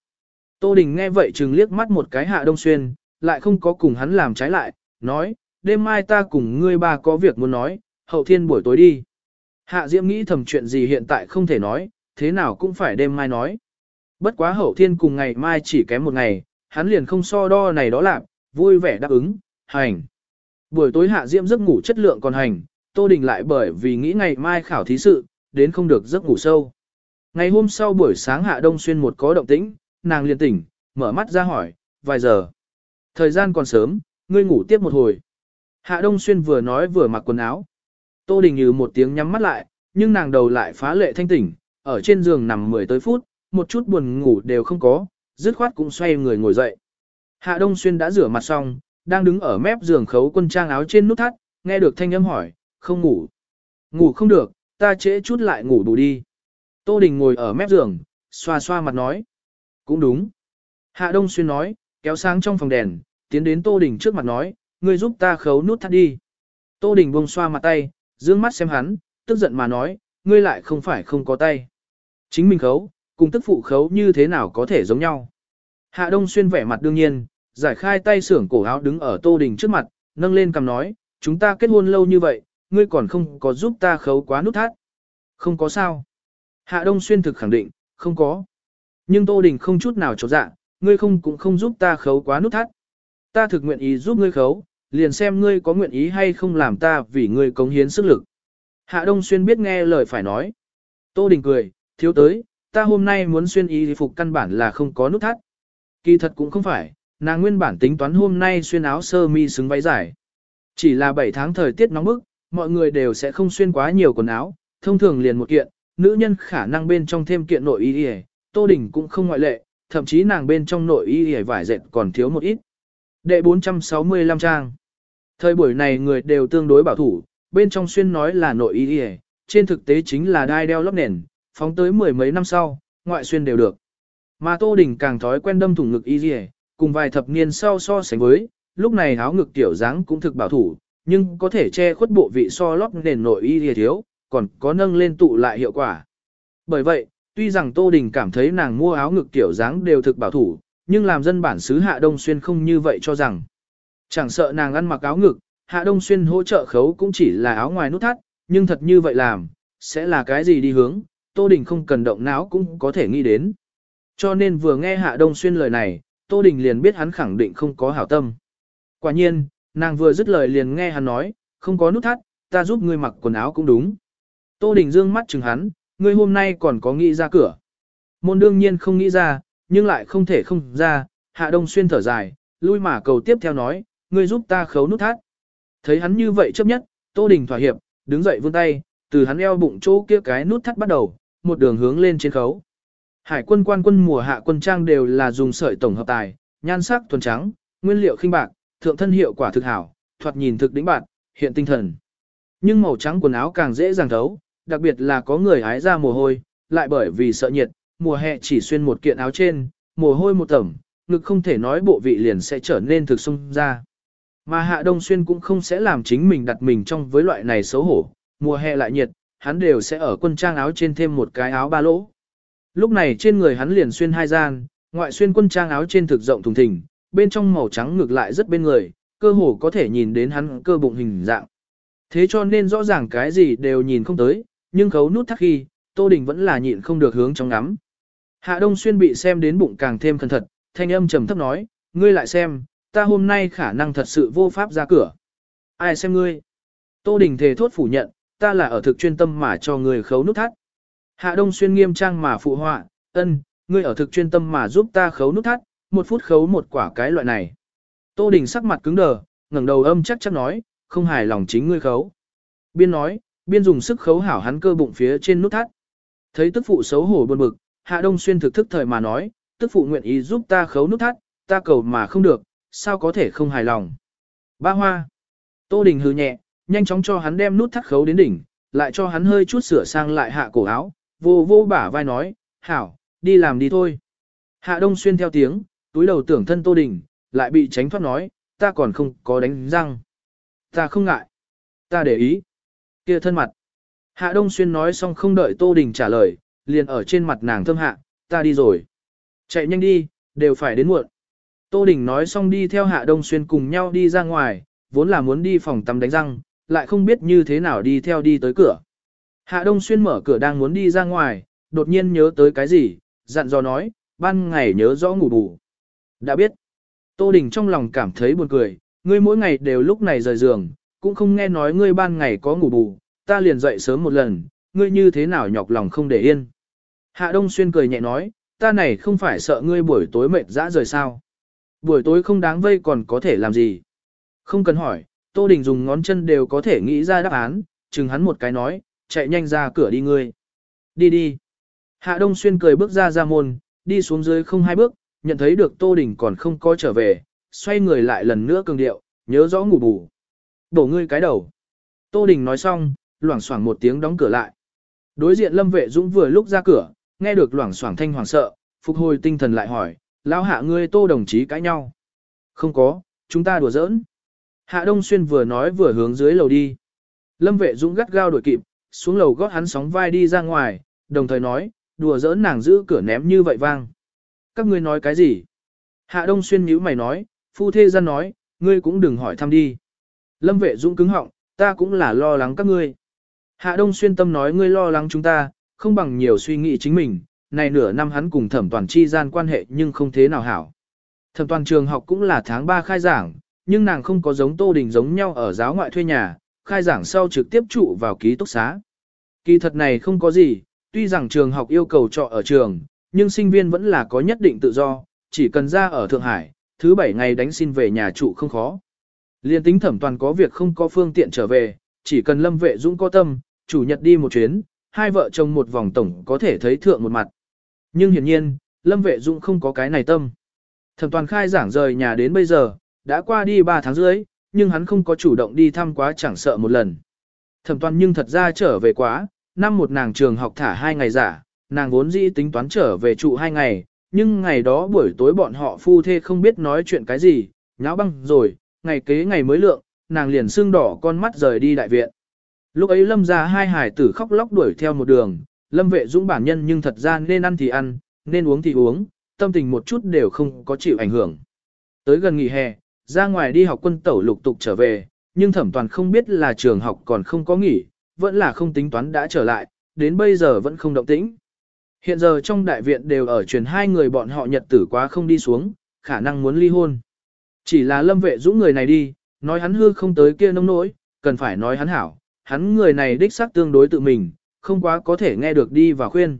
Tô Đình nghe vậy chừng liếc mắt một cái Hạ Đông Xuyên, lại không có cùng hắn làm trái lại, nói, đêm mai ta cùng ngươi ba có việc muốn nói, hậu thiên buổi tối đi. Hạ Diễm nghĩ thầm chuyện gì hiện tại không thể nói, thế nào cũng phải đêm mai nói. Bất quá hậu thiên cùng ngày mai chỉ kém một ngày, hắn liền không so đo này đó làm, vui vẻ đáp ứng, hành. Buổi tối Hạ Diễm giấc ngủ chất lượng còn hành, Tô Đình lại bởi vì nghĩ ngày mai khảo thí sự, đến không được giấc ngủ sâu. Ngày hôm sau buổi sáng Hạ Đông Xuyên một có động tĩnh, nàng liền tỉnh, mở mắt ra hỏi, vài giờ. Thời gian còn sớm, ngươi ngủ tiếp một hồi. Hạ Đông Xuyên vừa nói vừa mặc quần áo. Tô Đình như một tiếng nhắm mắt lại, nhưng nàng đầu lại phá lệ thanh tỉnh, ở trên giường nằm mười tới phút, một chút buồn ngủ đều không có, dứt khoát cũng xoay người ngồi dậy. Hạ Đông Xuyên đã rửa mặt xong, đang đứng ở mép giường khấu quân trang áo trên nút thắt, nghe được thanh âm hỏi, không ngủ. Ngủ không được, ta trễ chút lại ngủ đủ đi. Tô Đình ngồi ở mép giường, xoa xoa mặt nói. Cũng đúng. Hạ Đông Xuyên nói, kéo sáng trong phòng đèn, tiến đến Tô Đình trước mặt nói, ngươi giúp ta khấu nút thắt đi. Tô Đình buông xoa mặt tay, dương mắt xem hắn, tức giận mà nói, ngươi lại không phải không có tay. Chính mình khấu, cùng tức phụ khấu như thế nào có thể giống nhau. Hạ Đông Xuyên vẻ mặt đương nhiên, giải khai tay xưởng cổ áo đứng ở Tô Đình trước mặt, nâng lên cầm nói, chúng ta kết hôn lâu như vậy, ngươi còn không có giúp ta khấu quá nút thắt. Không có sao. Hạ Đông Xuyên thực khẳng định, không có. Nhưng Tô Đình không chút nào trọt dạ, ngươi không cũng không giúp ta khấu quá nút thắt. Ta thực nguyện ý giúp ngươi khấu, liền xem ngươi có nguyện ý hay không làm ta vì ngươi cống hiến sức lực. Hạ Đông Xuyên biết nghe lời phải nói. Tô Đình cười, thiếu tới, ta hôm nay muốn xuyên y phục căn bản là không có nút thắt. Kỳ thật cũng không phải, nàng nguyên bản tính toán hôm nay xuyên áo sơ mi xứng váy dài. Chỉ là 7 tháng thời tiết nóng bức, mọi người đều sẽ không xuyên quá nhiều quần áo, thông thường liền một kiện, nữ nhân khả năng bên trong thêm kiện nội y y, Tô Đình cũng không ngoại lệ, thậm chí nàng bên trong nội y y vải dệt còn thiếu một ít. Đệ 465 trang. Thời buổi này người đều tương đối bảo thủ, bên trong xuyên nói là nội y y, trên thực tế chính là đai đeo lót nền, phóng tới mười mấy năm sau, ngoại xuyên đều được. Mà Tô Đình càng thói quen đâm thủng ngực y y, cùng vài thập niên sau so sánh với, lúc này áo ngực tiểu dáng cũng thực bảo thủ, nhưng có thể che khuất bộ vị so lót nền nội y y thiếu, còn có nâng lên tụ lại hiệu quả. Bởi vậy, tuy rằng Tô Đình cảm thấy nàng mua áo ngực tiểu dáng đều thực bảo thủ, nhưng làm dân bản xứ Hạ Đông Xuyên không như vậy cho rằng. Chẳng sợ nàng ăn mặc áo ngực, Hạ Đông Xuyên hỗ trợ khấu cũng chỉ là áo ngoài nút thắt, nhưng thật như vậy làm, sẽ là cái gì đi hướng, Tô Đình không cần động não cũng có thể nghĩ đến. Cho nên vừa nghe Hạ Đông Xuyên lời này, Tô Đình liền biết hắn khẳng định không có hảo tâm. Quả nhiên, nàng vừa dứt lời liền nghe hắn nói, không có nút thắt, ta giúp ngươi mặc quần áo cũng đúng. Tô Đình dương mắt chừng hắn, ngươi hôm nay còn có nghĩ ra cửa. Môn đương nhiên không nghĩ ra, nhưng lại không thể không ra, Hạ Đông Xuyên thở dài, lui mà cầu tiếp theo nói, ngươi giúp ta khấu nút thắt. Thấy hắn như vậy chấp nhất, Tô Đình thỏa hiệp, đứng dậy vươn tay, từ hắn eo bụng chỗ kia cái nút thắt bắt đầu, một đường hướng lên trên khấu. Hải quân quan quân mùa hạ quân trang đều là dùng sợi tổng hợp tài, nhan sắc thuần trắng, nguyên liệu khinh bạc, thượng thân hiệu quả thực hảo, thoạt nhìn thực đỉnh bạc, hiện tinh thần. Nhưng màu trắng quần áo càng dễ dàng thấu, đặc biệt là có người hái ra mồ hôi, lại bởi vì sợ nhiệt, mùa hè chỉ xuyên một kiện áo trên, mồ hôi một tẩm, ngực không thể nói bộ vị liền sẽ trở nên thực sung ra. Mà hạ đông xuyên cũng không sẽ làm chính mình đặt mình trong với loại này xấu hổ, mùa hè lại nhiệt, hắn đều sẽ ở quân trang áo trên thêm một cái áo ba lỗ. Lúc này trên người hắn liền xuyên hai gian, ngoại xuyên quân trang áo trên thực rộng thùng thình, bên trong màu trắng ngược lại rất bên người, cơ hồ có thể nhìn đến hắn cơ bụng hình dạng. Thế cho nên rõ ràng cái gì đều nhìn không tới, nhưng khấu nút thắt khi, Tô Đình vẫn là nhịn không được hướng trong ngắm. Hạ Đông Xuyên bị xem đến bụng càng thêm cẩn thận, thanh âm trầm thấp nói, ngươi lại xem, ta hôm nay khả năng thật sự vô pháp ra cửa. Ai xem ngươi? Tô Đình thề thốt phủ nhận, ta là ở thực chuyên tâm mà cho người khấu nút thắt. Hạ Đông Xuyên nghiêm trang mà phụ họa, ân, ngươi ở thực chuyên tâm mà giúp ta khấu nút thắt, một phút khấu một quả cái loại này. Tô Đình sắc mặt cứng đờ, ngẩng đầu âm chắc chắc nói, không hài lòng chính ngươi khấu. Biên nói, biên dùng sức khấu hảo hắn cơ bụng phía trên nút thắt. Thấy tức phụ xấu hổ buồn bực, Hạ Đông Xuyên thực thức thời mà nói, tức phụ nguyện ý giúp ta khấu nút thắt, ta cầu mà không được, sao có thể không hài lòng. Ba hoa. Tô Đình hừ nhẹ, nhanh chóng cho hắn đem nút thắt khấu đến đỉnh, lại cho hắn hơi chút sửa sang lại hạ cổ áo, vô vô bả vai nói, hảo, đi làm đi thôi. Hạ Đông Xuyên theo tiếng, túi đầu tưởng thân Tô Đình, lại bị tránh thoát nói, ta còn không có đánh răng. Ta không ngại. Ta để ý. kia thân mặt. Hạ Đông Xuyên nói xong không đợi Tô Đình trả lời, liền ở trên mặt nàng thâm hạ, ta đi rồi. Chạy nhanh đi, đều phải đến muộn. Tô Đình nói xong đi theo Hạ Đông Xuyên cùng nhau đi ra ngoài, vốn là muốn đi phòng tắm đánh răng, lại không biết như thế nào đi theo đi tới cửa. Hạ Đông Xuyên mở cửa đang muốn đi ra ngoài, đột nhiên nhớ tới cái gì, dặn dò nói, ban ngày nhớ rõ ngủ bù. Đã biết. Tô Đình trong lòng cảm thấy buồn cười, ngươi mỗi ngày đều lúc này rời giường, cũng không nghe nói ngươi ban ngày có ngủ bù, ta liền dậy sớm một lần, ngươi như thế nào nhọc lòng không để yên. Hạ Đông Xuyên cười nhẹ nói, ta này không phải sợ ngươi buổi tối mệt dã rời sao. Buổi tối không đáng vây còn có thể làm gì. Không cần hỏi, Tô Đình dùng ngón chân đều có thể nghĩ ra đáp án, chừng hắn một cái nói, chạy nhanh ra cửa đi ngươi. Đi đi. Hạ Đông Xuyên cười bước ra ra môn, đi xuống dưới không hai bước, nhận thấy được Tô Đình còn không có trở về, xoay người lại lần nữa cường điệu, nhớ rõ ngủ bù. Đổ ngươi cái đầu. Tô Đình nói xong, loảng xoảng một tiếng đóng cửa lại. Đối diện Lâm Vệ Dũng vừa lúc ra cửa, nghe được loảng xoảng thanh hoàng sợ, phục hồi tinh thần lại hỏi, lão hạ ngươi Tô đồng chí cãi nhau. Không có, chúng ta đùa giỡn. Hạ Đông Xuyên vừa nói vừa hướng dưới lầu đi. Lâm Vệ Dũng gắt gao đuổi kịp, xuống lầu gót hắn sóng vai đi ra ngoài, đồng thời nói, đùa giỡn nàng giữ cửa ném như vậy vang. Các ngươi nói cái gì? Hạ Đông Xuyên nhíu mày nói, phu thê gian nói, ngươi cũng đừng hỏi thăm đi. Lâm Vệ Dũng cứng họng, ta cũng là lo lắng các ngươi. Hạ Đông Xuyên tâm nói ngươi lo lắng chúng ta, không bằng nhiều suy nghĩ chính mình, này nửa năm hắn cùng thẩm toàn chi gian quan hệ nhưng không thế nào hảo. Thẩm toàn trường học cũng là tháng 3 khai giảng, nhưng nàng không có giống Tô Đình giống nhau ở giáo ngoại thuê nhà, khai giảng sau trực tiếp trụ vào ký túc xá. Kỳ thật này không có gì, tuy rằng trường học yêu cầu trọ ở trường, nhưng sinh viên vẫn là có nhất định tự do, chỉ cần ra ở Thượng Hải, thứ bảy ngày đánh xin về nhà trụ không khó. Liên tính thẩm toàn có việc không có phương tiện trở về, chỉ cần lâm vệ dũng có tâm, chủ nhật đi một chuyến, hai vợ chồng một vòng tổng có thể thấy thượng một mặt. Nhưng hiển nhiên, lâm vệ dũng không có cái này tâm. Thẩm toàn khai giảng rời nhà đến bây giờ, đã qua đi 3 tháng rưỡi, nhưng hắn không có chủ động đi thăm quá chẳng sợ một lần. Thẩm toàn nhưng thật ra trở về quá, năm một nàng trường học thả hai ngày giả, nàng vốn dĩ tính toán trở về trụ hai ngày, nhưng ngày đó buổi tối bọn họ phu thê không biết nói chuyện cái gì, nháo băng rồi, ngày kế ngày mới lượng, nàng liền sưng đỏ con mắt rời đi đại viện. Lúc ấy lâm ra hai hải tử khóc lóc đuổi theo một đường, lâm vệ dũng bản nhân nhưng thật ra nên ăn thì ăn, nên uống thì uống, tâm tình một chút đều không có chịu ảnh hưởng. Tới gần nghỉ hè, ra ngoài đi học quân tẩu lục tục trở về, nhưng thẩm toàn không biết là trường học còn không có nghỉ, vẫn là không tính toán đã trở lại, đến bây giờ vẫn không động tĩnh. Hiện giờ trong đại viện đều ở truyền hai người bọn họ nhật tử quá không đi xuống, khả năng muốn ly hôn. Chỉ là lâm vệ dũng người này đi, nói hắn hư không tới kia nông nỗi, cần phải nói hắn hảo, hắn người này đích xác tương đối tự mình, không quá có thể nghe được đi và khuyên.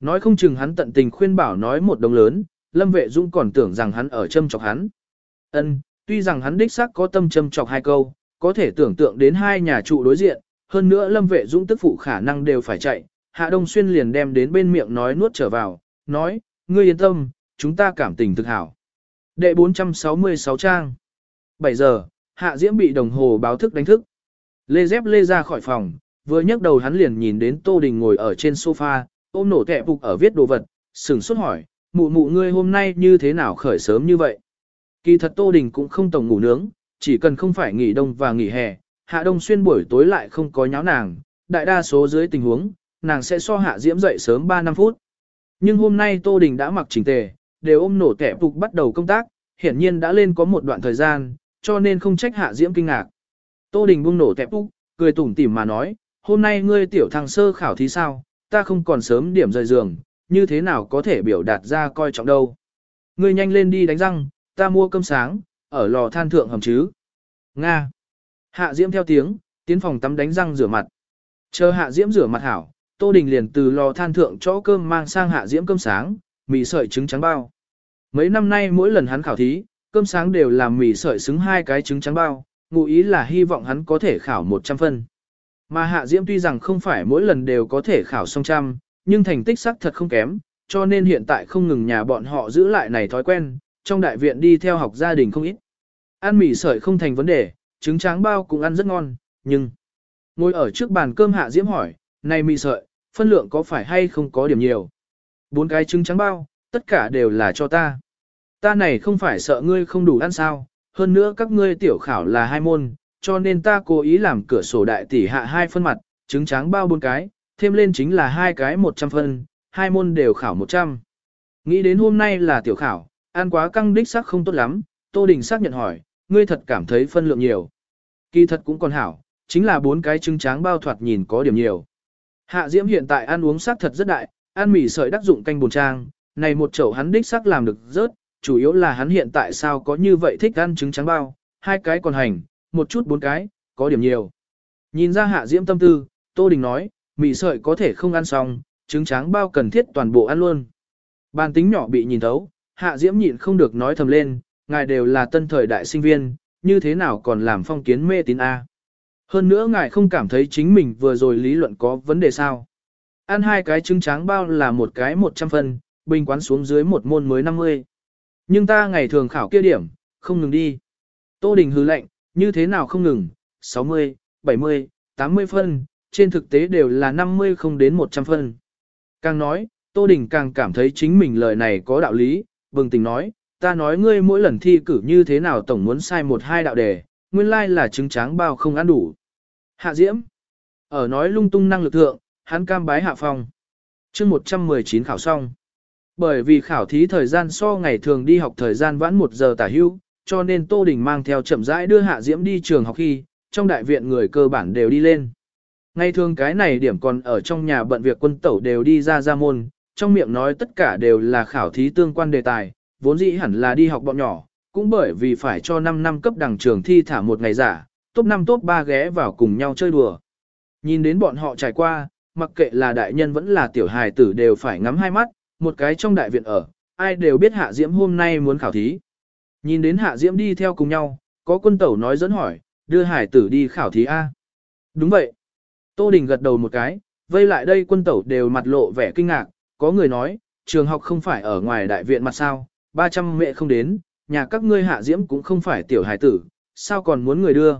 Nói không chừng hắn tận tình khuyên bảo nói một đồng lớn, lâm vệ dũng còn tưởng rằng hắn ở châm chọc hắn. Ân, tuy rằng hắn đích xác có tâm châm chọc hai câu, có thể tưởng tượng đến hai nhà trụ đối diện, hơn nữa lâm vệ dũng tức phụ khả năng đều phải chạy, Hạ Đông Xuyên liền đem đến bên miệng nói nuốt trở vào, nói, ngươi yên tâm, chúng ta cảm tình thực hảo. Đệ 466 trang. 7 giờ, Hạ Diễm bị đồng hồ báo thức đánh thức. Lê Dép lê ra khỏi phòng, vừa nhấc đầu hắn liền nhìn đến Tô Đình ngồi ở trên sofa, ôm nổ kẹ phục ở viết đồ vật, sừng sốt hỏi, mụ mụ ngươi hôm nay như thế nào khởi sớm như vậy? Kỳ thật Tô Đình cũng không tổng ngủ nướng, chỉ cần không phải nghỉ đông và nghỉ hè, Hạ Đông Xuyên buổi tối lại không có nháo nàng, đại đa số dưới tình huống, nàng sẽ so hạ diễm dậy sớm 3 năm phút. Nhưng hôm nay Tô Đình đã mặc chỉnh tề, đều ôm nổ kẻ phục bắt đầu công tác, hiển nhiên đã lên có một đoạn thời gian, cho nên không trách hạ diễm kinh ngạc. Tô Đình buông nổ kẹp phục, cười tủm tỉm mà nói, hôm nay ngươi tiểu thằng sơ khảo thí sao, ta không còn sớm điểm rời giường, như thế nào có thể biểu đạt ra coi trọng đâu. Ngươi nhanh lên đi đánh răng, ta mua cơm sáng, ở lò than thượng hầm chứ. Nga. Hạ Diễm theo tiếng, tiến phòng tắm đánh răng rửa mặt. Chờ Hạ Diễm rửa mặt hảo, Tô Đình liền từ lò than thượng chỗ cơm mang sang hạ diễm cơm sáng, mì sợi trứng trắng bao. Mấy năm nay mỗi lần hắn khảo thí, cơm sáng đều làm mì sợi xứng hai cái trứng trắng bao, ngụ ý là hy vọng hắn có thể khảo 100 phân. Mà hạ diễm tuy rằng không phải mỗi lần đều có thể khảo song trăm, nhưng thành tích sắc thật không kém, cho nên hiện tại không ngừng nhà bọn họ giữ lại này thói quen, trong đại viện đi theo học gia đình không ít. Ăn mì sợi không thành vấn đề, trứng trắng bao cũng ăn rất ngon, nhưng... Ngồi ở trước bàn cơm hạ diễm hỏi, này mì sợi, phân lượng có phải hay không có điểm nhiều. Bốn cái trứng trắng bao, tất cả đều là cho ta. Ta này không phải sợ ngươi không đủ ăn sao, hơn nữa các ngươi tiểu khảo là hai môn, cho nên ta cố ý làm cửa sổ đại tỷ hạ hai phân mặt, trứng trắng bao bốn cái, thêm lên chính là hai cái 100 phân, hai môn đều khảo 100. Nghĩ đến hôm nay là tiểu khảo, ăn quá căng đích sắc không tốt lắm, Tô Đình xác nhận hỏi, ngươi thật cảm thấy phân lượng nhiều. Kỳ thật cũng còn hảo, chính là bốn cái trứng trắng bao thoạt nhìn có điểm nhiều. Hạ Diễm hiện tại ăn uống sắc thật rất đại, ăn mì sợi đắc dụng canh bồn trang, này một chậu hắn đích sắc làm được rớt, chủ yếu là hắn hiện tại sao có như vậy thích ăn trứng trắng bao, hai cái còn hành, một chút bốn cái, có điểm nhiều. Nhìn ra Hạ Diễm tâm tư, Tô Đình nói, mì sợi có thể không ăn xong, trứng trắng bao cần thiết toàn bộ ăn luôn. Bàn tính nhỏ bị nhìn thấu, Hạ Diễm nhịn không được nói thầm lên, ngài đều là tân thời đại sinh viên, như thế nào còn làm phong kiến mê tín A. Hơn nữa ngài không cảm thấy chính mình vừa rồi lý luận có vấn đề sao. Ăn hai cái trứng trắng bao là một cái 100 phân, bình quán xuống dưới một môn mới 50. Nhưng ta ngày thường khảo kia điểm, không ngừng đi. Tô Đình hứ lệnh, như thế nào không ngừng, 60, 70, 80 phân, trên thực tế đều là 50 không đến 100 phân. Càng nói, Tô Đình càng cảm thấy chính mình lời này có đạo lý, bừng tỉnh nói, ta nói ngươi mỗi lần thi cử như thế nào tổng muốn sai một hai đạo đề, nguyên lai là trứng trắng bao không ăn đủ. Hạ Diễm. Ở nói lung tung năng lực thượng, hắn cam bái hạ phòng. chương 119 khảo xong. Bởi vì khảo thí thời gian so ngày thường đi học thời gian vãn 1 giờ tả hưu, cho nên Tô Đình mang theo chậm rãi đưa Hạ Diễm đi trường học khi, trong đại viện người cơ bản đều đi lên. Ngày thường cái này điểm còn ở trong nhà bận việc quân tẩu đều đi ra ra môn, trong miệng nói tất cả đều là khảo thí tương quan đề tài, vốn dĩ hẳn là đi học bọn nhỏ, cũng bởi vì phải cho 5 năm cấp đẳng trường thi thả một ngày giả, top 5 top 3 ghé vào cùng nhau chơi đùa. Nhìn đến bọn họ trải qua, mặc kệ là đại nhân vẫn là tiểu hài tử đều phải ngắm hai mắt, một cái trong đại viện ở, ai đều biết Hạ Diễm hôm nay muốn khảo thí. Nhìn đến Hạ Diễm đi theo cùng nhau, có quân tẩu nói dẫn hỏi, đưa hải tử đi khảo thí A. Đúng vậy. Tô Đình gật đầu một cái, vây lại đây quân tẩu đều mặt lộ vẻ kinh ngạc, có người nói, trường học không phải ở ngoài đại viện mặt sao, 300 mẹ không đến, nhà các ngươi Hạ Diễm cũng không phải tiểu hải tử, sao còn muốn người đưa.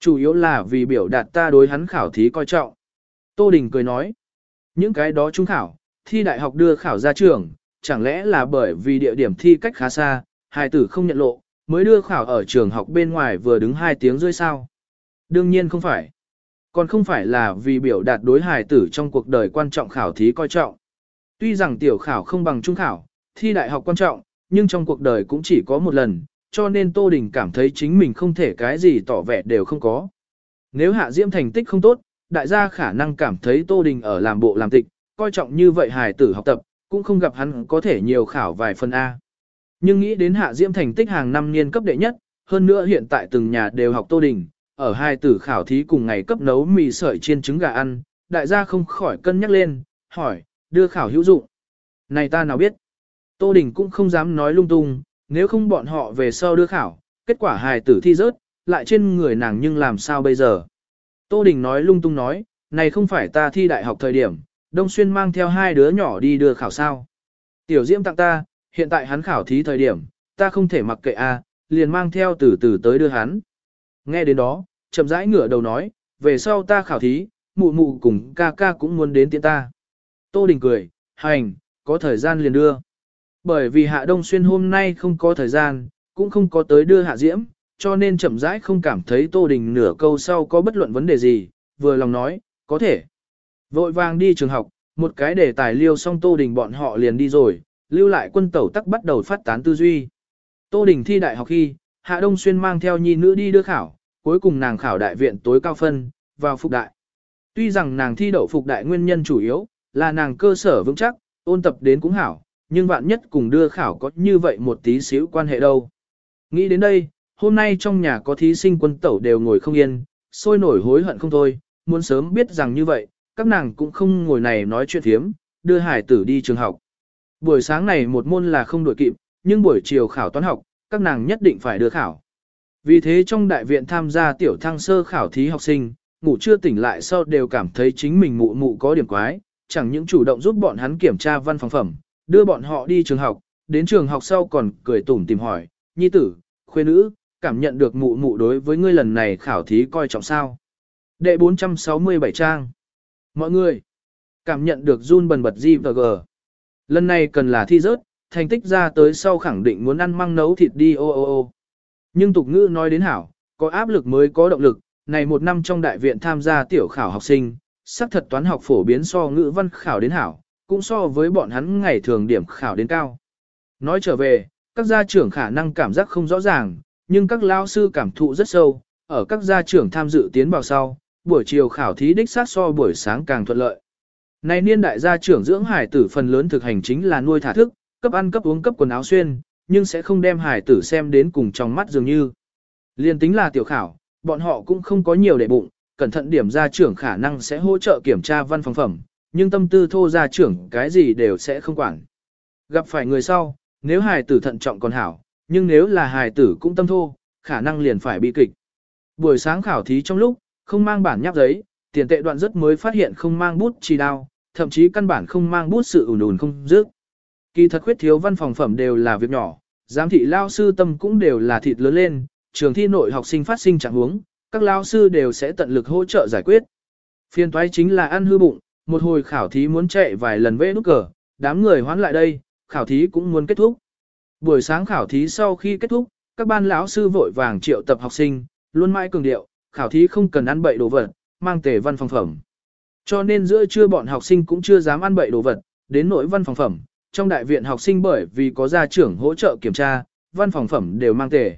Chủ yếu là vì biểu đạt ta đối hắn khảo thí coi trọng. Tô Đình cười nói, những cái đó trung khảo, thi đại học đưa khảo ra trường, chẳng lẽ là bởi vì địa điểm thi cách khá xa, hài tử không nhận lộ, mới đưa khảo ở trường học bên ngoài vừa đứng 2 tiếng rơi sao? Đương nhiên không phải. Còn không phải là vì biểu đạt đối hài tử trong cuộc đời quan trọng khảo thí coi trọng. Tuy rằng tiểu khảo không bằng trung khảo, thi đại học quan trọng, nhưng trong cuộc đời cũng chỉ có một lần, cho nên Tô Đình cảm thấy chính mình không thể cái gì tỏ vẻ đều không có. Nếu Hạ Diễm thành tích không tốt, đại gia khả năng cảm thấy Tô Đình ở làm bộ làm tịch, coi trọng như vậy hài tử học tập, cũng không gặp hắn có thể nhiều khảo vài phần A. Nhưng nghĩ đến Hạ Diễm thành tích hàng năm niên cấp đệ nhất, hơn nữa hiện tại từng nhà đều học Tô Đình, ở hai tử khảo thí cùng ngày cấp nấu mì sợi chiên trứng gà ăn, đại gia không khỏi cân nhắc lên, hỏi, đưa khảo hữu dụng. Này ta nào biết. Tô Đình cũng không dám nói lung tung, nếu không bọn họ về sau đưa khảo, kết quả hài tử thi rớt, lại trên người nàng nhưng làm sao bây giờ. Tô Đình nói lung tung nói, này không phải ta thi đại học thời điểm, Đông Xuyên mang theo hai đứa nhỏ đi đưa khảo sao. Tiểu Diễm tặng ta, hiện tại hắn khảo thí thời điểm, ta không thể mặc kệ a, liền mang theo từ từ tới đưa hắn. Nghe đến đó, chậm rãi ngửa đầu nói, về sau ta khảo thí, mụ mụ cùng ca ca cũng muốn đến tiễn ta. Tô Đình cười, hành, có thời gian liền đưa. Bởi vì Hạ Đông Xuyên hôm nay không có thời gian, cũng không có tới đưa Hạ Diễm, cho nên chậm rãi không cảm thấy Tô Đình nửa câu sau có bất luận vấn đề gì, vừa lòng nói, có thể. Vội vàng đi trường học, một cái để tài liêu xong Tô Đình bọn họ liền đi rồi, lưu lại quân tẩu tắc bắt đầu phát tán tư duy. Tô Đình thi đại học khi, Hạ Đông Xuyên mang theo nhi nữ đi đưa khảo, cuối cùng nàng khảo đại viện tối cao phân, vào phục đại. Tuy rằng nàng thi đậu phục đại nguyên nhân chủ yếu, là nàng cơ sở vững chắc, ôn tập đến cũng hảo, nhưng vạn nhất cùng đưa khảo có như vậy một tí xíu quan hệ đâu. Nghĩ đến đây, hôm nay trong nhà có thí sinh quân tẩu đều ngồi không yên, sôi nổi hối hận không thôi, muốn sớm biết rằng như vậy, các nàng cũng không ngồi này nói chuyện thiếm, đưa hải tử đi trường học. Buổi sáng này một môn là không đổi kịp, nhưng buổi chiều khảo toán học, các nàng nhất định phải đưa khảo. Vì thế trong đại viện tham gia tiểu thăng sơ khảo thí học sinh, ngủ chưa tỉnh lại sau đều cảm thấy chính mình mụ mụ có điểm quái, chẳng những chủ động giúp bọn hắn kiểm tra văn phòng phẩm, đưa bọn họ đi trường học, đến trường học sau còn cười tủm tìm hỏi, nhi tử, khuê nữ, cảm nhận được mụ mụ đối với ngươi lần này khảo thí coi trọng sao. Đệ 467 trang. Mọi người, cảm nhận được run bần bật gì và gờ. Lần này cần là thi rớt, thành tích ra tới sau khẳng định muốn ăn măng nấu thịt đi ô ô ô. Nhưng tục ngữ nói đến hảo, có áp lực mới có động lực, này một năm trong đại viện tham gia tiểu khảo học sinh, xác thật toán học phổ biến so ngữ văn khảo đến hảo, cũng so với bọn hắn ngày thường điểm khảo đến cao. Nói trở về, các gia trưởng khả năng cảm giác không rõ ràng, nhưng các lao sư cảm thụ rất sâu, ở các gia trưởng tham dự tiến vào sau, buổi chiều khảo thí đích sát so buổi sáng càng thuận lợi. Này niên đại gia trưởng dưỡng hải tử phần lớn thực hành chính là nuôi thả thức, cấp ăn cấp uống cấp quần áo xuyên, nhưng sẽ không đem hải tử xem đến cùng trong mắt dường như. Liên tính là tiểu khảo, bọn họ cũng không có nhiều để bụng, cẩn thận điểm gia trưởng khả năng sẽ hỗ trợ kiểm tra văn phòng phẩm, nhưng tâm tư thô gia trưởng cái gì đều sẽ không quản. Gặp phải người sau, nếu hài tử thận trọng còn hảo, nhưng nếu là hài tử cũng tâm thô, khả năng liền phải bị kịch. Buổi sáng khảo thí trong lúc, không mang bản nháp giấy, tiền tệ đoạn rất mới phát hiện không mang bút chỉ đao, thậm chí căn bản không mang bút sự ủn ủn không dứt. Kỳ thật khuyết thiếu văn phòng phẩm đều là việc nhỏ, giám thị lao sư tâm cũng đều là thịt lớn lên, trường thi nội học sinh phát sinh trạng huống, các lao sư đều sẽ tận lực hỗ trợ giải quyết. Phiên toái chính là ăn hư bụng, một hồi khảo thí muốn chạy vài lần vẽ nút cờ, đám người hoán lại đây, khảo thí cũng muốn kết thúc. Buổi sáng khảo thí sau khi kết thúc, các ban lão sư vội vàng triệu tập học sinh, luôn mãi cường điệu, khảo thí không cần ăn bậy đồ vật, mang tề văn phòng phẩm. Cho nên giữa trưa bọn học sinh cũng chưa dám ăn bậy đồ vật, đến nội văn phòng phẩm, trong đại viện học sinh bởi vì có gia trưởng hỗ trợ kiểm tra, văn phòng phẩm đều mang tề.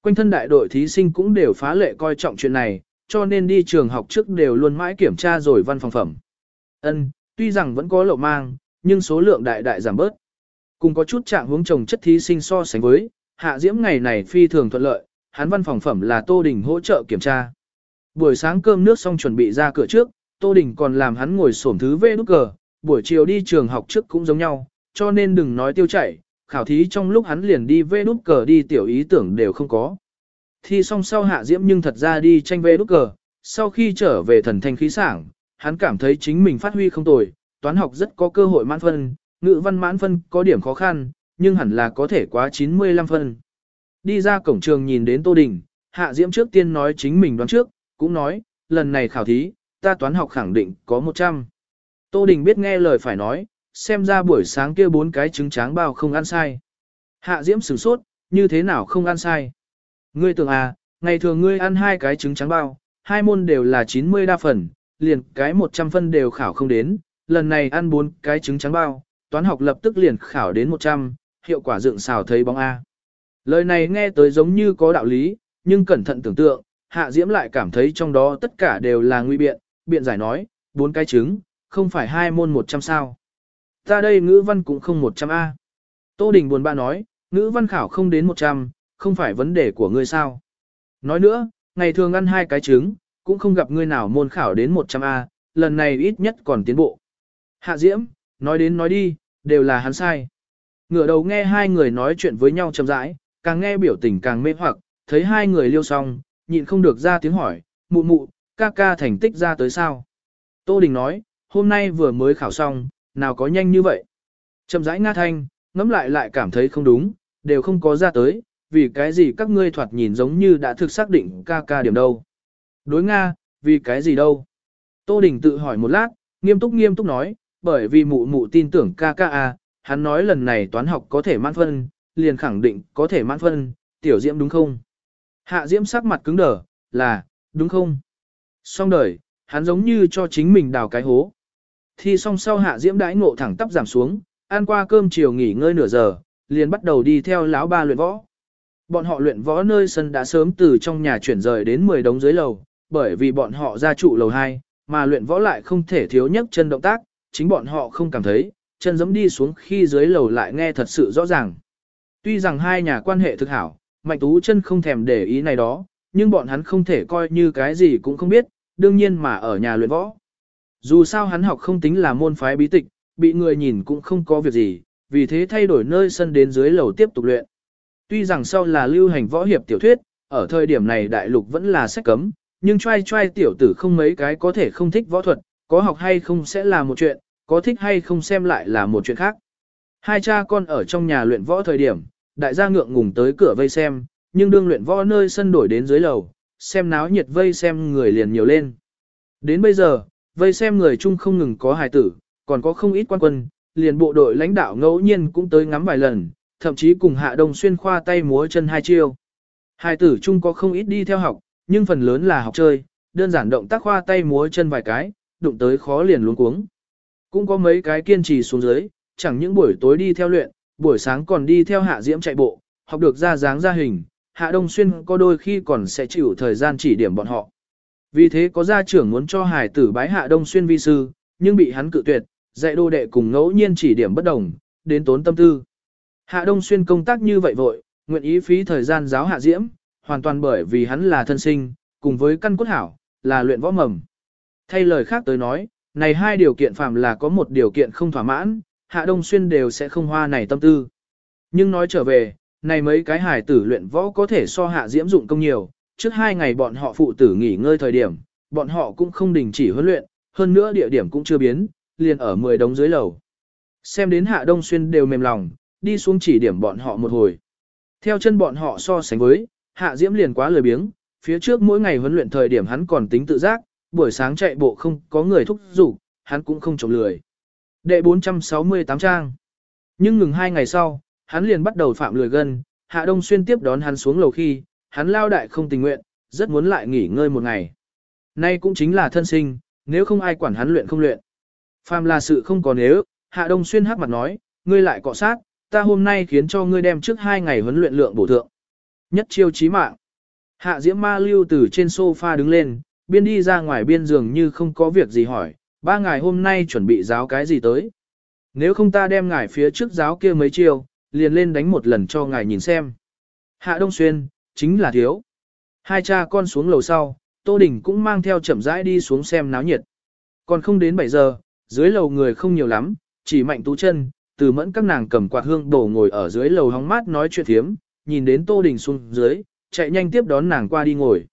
Quanh thân đại đội thí sinh cũng đều phá lệ coi trọng chuyện này, cho nên đi trường học trước đều luôn mãi kiểm tra rồi văn phòng phẩm. Ân, tuy rằng vẫn có lậu mang, nhưng số lượng đại đại giảm bớt. Cùng có chút trạng hướng trồng chất thí sinh so sánh với, hạ diễm ngày này phi thường thuận lợi, hắn văn phòng phẩm là Tô Đình hỗ trợ kiểm tra. Buổi sáng cơm nước xong chuẩn bị ra cửa trước, Tô Đình còn làm hắn ngồi xổm thứ vê nút cờ, buổi chiều đi trường học trước cũng giống nhau, cho nên đừng nói tiêu chảy, khảo thí trong lúc hắn liền đi vê nút cờ đi tiểu ý tưởng đều không có. Thi xong sau hạ diễm nhưng thật ra đi tranh vê nút cờ, sau khi trở về thần thanh khí sảng, hắn cảm thấy chính mình phát huy không tồi, toán học rất có cơ hội mãn phân, ngữ văn mãn phân có điểm khó khăn, nhưng hẳn là có thể quá 95 phân. Đi ra cổng trường nhìn đến Tô Đình, Hạ Diễm trước tiên nói chính mình đoán trước, cũng nói, lần này khảo thí, ta toán học khẳng định có 100. Tô Đình biết nghe lời phải nói, xem ra buổi sáng kia bốn cái trứng tráng bao không ăn sai. Hạ Diễm sửng sốt, như thế nào không ăn sai. Ngươi tưởng à, ngày thường ngươi ăn hai cái trứng trắng bao, hai môn đều là 90 đa phần, liền cái 100 phân đều khảo không đến, lần này ăn bốn cái trứng trắng bao, toán học lập tức liền khảo đến 100, hiệu quả dựng xào thấy bóng A. Lời này nghe tới giống như có đạo lý, nhưng cẩn thận tưởng tượng, Hạ Diễm lại cảm thấy trong đó tất cả đều là nguy biện, biện giải nói, bốn cái trứng, không phải hai môn 100 sao. Ta đây ngữ văn cũng không 100A. Tô Đình buồn bã nói, ngữ văn khảo không đến 100, không phải vấn đề của ngươi sao. Nói nữa, ngày thường ăn hai cái trứng, cũng không gặp ngươi nào môn khảo đến 100A, lần này ít nhất còn tiến bộ. Hạ Diễm, nói đến nói đi, đều là hắn sai. Ngửa đầu nghe hai người nói chuyện với nhau chậm rãi, càng nghe biểu tình càng mê hoặc, thấy hai người liêu xong, nhịn không được ra tiếng hỏi, mụ mụ, ca ca thành tích ra tới sao? Tô Đình nói, hôm nay vừa mới khảo xong, nào có nhanh như vậy? Chậm rãi nga thanh, ngẫm lại lại cảm thấy không đúng, đều không có ra tới, vì cái gì các ngươi thoạt nhìn giống như đã thực xác định ca ca điểm đâu. Đối Nga, vì cái gì đâu? Tô Đình tự hỏi một lát, nghiêm túc nghiêm túc nói, bởi vì mụ mụ tin tưởng ca ca à, hắn nói lần này toán học có thể mãn phân, liền khẳng định có thể mãn phân, tiểu diễm đúng không? Hạ diễm sắc mặt cứng đờ, là, đúng không? Xong đời, hắn giống như cho chính mình đào cái hố. Thi xong sau hạ diễm đãi ngộ thẳng tắp giảm xuống, ăn qua cơm chiều nghỉ ngơi nửa giờ, liền bắt đầu đi theo lão ba luyện võ. Bọn họ luyện võ nơi sân đã sớm từ trong nhà chuyển rời đến 10 đống dưới lầu, bởi vì bọn họ ra trụ lầu 2, mà luyện võ lại không thể thiếu nhất chân động tác, chính bọn họ không cảm thấy, chân giẫm đi xuống khi dưới lầu lại nghe thật sự rõ ràng. Tuy rằng hai nhà quan hệ thực hảo, Mạnh Tú chân không thèm để ý này đó, nhưng bọn hắn không thể coi như cái gì cũng không biết, đương nhiên mà ở nhà luyện võ. Dù sao hắn học không tính là môn phái bí tịch, bị người nhìn cũng không có việc gì, vì thế thay đổi nơi sân đến dưới lầu tiếp tục luyện. Tuy rằng sau là lưu hành võ hiệp tiểu thuyết, ở thời điểm này đại lục vẫn là sách cấm, nhưng trai trai tiểu tử không mấy cái có thể không thích võ thuật, có học hay không sẽ là một chuyện, có thích hay không xem lại là một chuyện khác. Hai cha con ở trong nhà luyện võ thời điểm, đại gia ngượng ngùng tới cửa vây xem, nhưng đương luyện võ nơi sân đổi đến dưới lầu, xem náo nhiệt vây xem người liền nhiều lên. Đến bây giờ, vây xem người chung không ngừng có hài tử, còn có không ít quan quân, liền bộ đội lãnh đạo ngẫu nhiên cũng tới ngắm vài lần, thậm chí cùng hạ đông xuyên khoa tay múa chân hai chiêu. Hài tử chung có không ít đi theo học, nhưng phần lớn là học chơi, đơn giản động tác khoa tay múa chân vài cái, đụng tới khó liền luống cuống. Cũng có mấy cái kiên trì xuống dưới, chẳng những buổi tối đi theo luyện, buổi sáng còn đi theo hạ diễm chạy bộ, học được ra dáng ra hình, hạ đông xuyên có đôi khi còn sẽ chịu thời gian chỉ điểm bọn họ. Vì thế có gia trưởng muốn cho hải tử bái hạ đông xuyên vi sư, nhưng bị hắn cự tuyệt, dạy đô đệ cùng ngẫu nhiên chỉ điểm bất đồng, đến tốn tâm tư. Hạ đông xuyên công tác như vậy vội, nguyện ý phí thời gian giáo hạ diễm, hoàn toàn bởi vì hắn là thân sinh, cùng với căn cốt hảo, là luyện võ mầm. Thay lời khác tới nói, này hai điều kiện phạm là có một điều kiện không thỏa mãn, Hạ Đông Xuyên đều sẽ không hoa này tâm tư. Nhưng nói trở về, này mấy cái hải tử luyện võ có thể so Hạ Diễm dụng công nhiều, trước hai ngày bọn họ phụ tử nghỉ ngơi thời điểm, bọn họ cũng không đình chỉ huấn luyện, hơn nữa địa điểm cũng chưa biến, liền ở 10 đống dưới lầu. Xem đến Hạ Đông Xuyên đều mềm lòng, đi xuống chỉ điểm bọn họ một hồi. Theo chân bọn họ so sánh với, Hạ Diễm liền quá lười biếng, phía trước mỗi ngày huấn luyện thời điểm hắn còn tính tự giác, buổi sáng chạy bộ không có người thúc giục, hắn cũng không trộm lười. Đệ 468 trang. Nhưng ngừng hai ngày sau, hắn liền bắt đầu phạm lười gân, Hạ Đông Xuyên tiếp đón hắn xuống lầu khi, hắn lao đại không tình nguyện, rất muốn lại nghỉ ngơi một ngày. Nay cũng chính là thân sinh, nếu không ai quản hắn luyện không luyện. Phàm là sự không có nếu, Hạ Đông Xuyên hắc mặt nói, ngươi lại cọ sát, ta hôm nay khiến cho ngươi đem trước hai ngày huấn luyện lượng bổ thượng. Nhất chiêu chí mạng. Hạ Diễm Ma lưu từ trên sofa đứng lên, biên đi ra ngoài biên giường như không có việc gì hỏi, ba ngày hôm nay chuẩn bị giáo cái gì tới. Nếu không ta đem ngài phía trước giáo kia mấy chiêu, liền lên đánh một lần cho ngài nhìn xem. Hạ Đông Xuyên, chính là thiếu. Hai cha con xuống lầu sau, Tô Đình cũng mang theo chậm rãi đi xuống xem náo nhiệt. Còn không đến 7 giờ, dưới lầu người không nhiều lắm, chỉ mạnh tú chân, từ mẫn các nàng cầm quạt hương đổ ngồi ở dưới lầu hóng mát nói chuyện thiếm, nhìn đến Tô Đình xuống dưới, chạy nhanh tiếp đón nàng qua đi ngồi.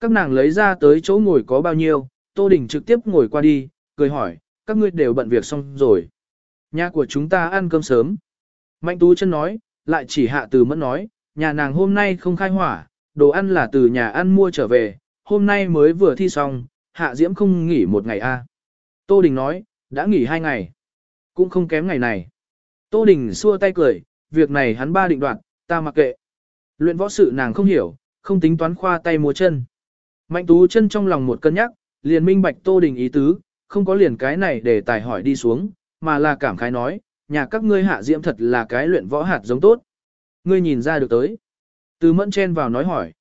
Các nàng lấy ra tới chỗ ngồi có bao nhiêu, Tô Đình trực tiếp ngồi qua đi, cười hỏi, các ngươi đều bận việc xong rồi. Nhà của chúng ta ăn cơm sớm. Mạnh Tú chân nói, lại chỉ hạ từ mẫn nói, nhà nàng hôm nay không khai hỏa, đồ ăn là từ nhà ăn mua trở về, hôm nay mới vừa thi xong, Hạ Diễm không nghỉ một ngày a à. Tô Đình nói, đã nghỉ hai ngày. Cũng không kém ngày này. Tô Đình xua tay cười, việc này hắn ba định đoạt, ta mặc kệ. Luyện võ sự nàng không hiểu, không tính toán khoa tay múa chân. Mạnh tú chân trong lòng một cân nhắc, liền minh bạch Tô Đình ý tứ, không có liền cái này để tài hỏi đi xuống, mà là cảm khái nói, nhà các ngươi hạ diễm thật là cái luyện võ hạt giống tốt. Ngươi nhìn ra được tới. Từ mẫn chen vào nói hỏi.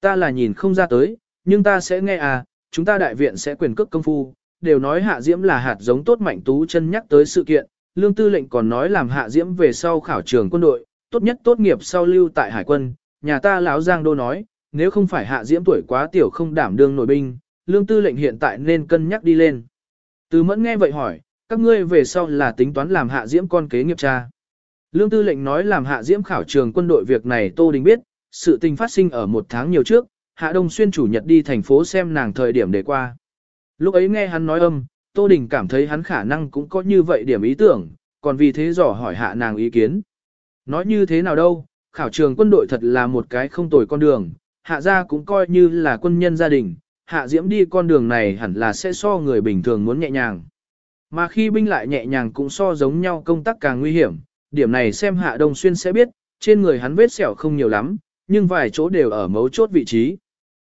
Ta là nhìn không ra tới, nhưng ta sẽ nghe à, chúng ta đại viện sẽ quyền cước công phu, đều nói hạ diễm là hạt giống tốt mạnh tú chân nhắc tới sự kiện, lương tư lệnh còn nói làm hạ diễm về sau khảo trường quân đội, tốt nhất tốt nghiệp sau lưu tại hải quân, nhà ta lão Giang Đô nói, nếu không phải hạ diễm tuổi quá tiểu không đảm đương nội binh, lương tư lệnh hiện tại nên cân nhắc đi lên. Từ mẫn nghe vậy hỏi, các ngươi về sau là tính toán làm hạ diễm con kế nghiệp cha. Lương tư lệnh nói làm hạ diễm khảo trường quân đội việc này Tô Đình biết, sự tình phát sinh ở một tháng nhiều trước, hạ đông xuyên chủ nhật đi thành phố xem nàng thời điểm để qua. Lúc ấy nghe hắn nói âm, Tô Đình cảm thấy hắn khả năng cũng có như vậy điểm ý tưởng, còn vì thế dò hỏi hạ nàng ý kiến. Nói như thế nào đâu, khảo trường quân đội thật là một cái không tồi con đường, hạ gia cũng coi như là quân nhân gia đình, hạ diễm đi con đường này hẳn là sẽ so người bình thường muốn nhẹ nhàng. Mà khi binh lại nhẹ nhàng cũng so giống nhau công tác càng nguy hiểm, điểm này xem hạ đông xuyên sẽ biết, trên người hắn vết sẹo không nhiều lắm, nhưng vài chỗ đều ở mấu chốt vị trí.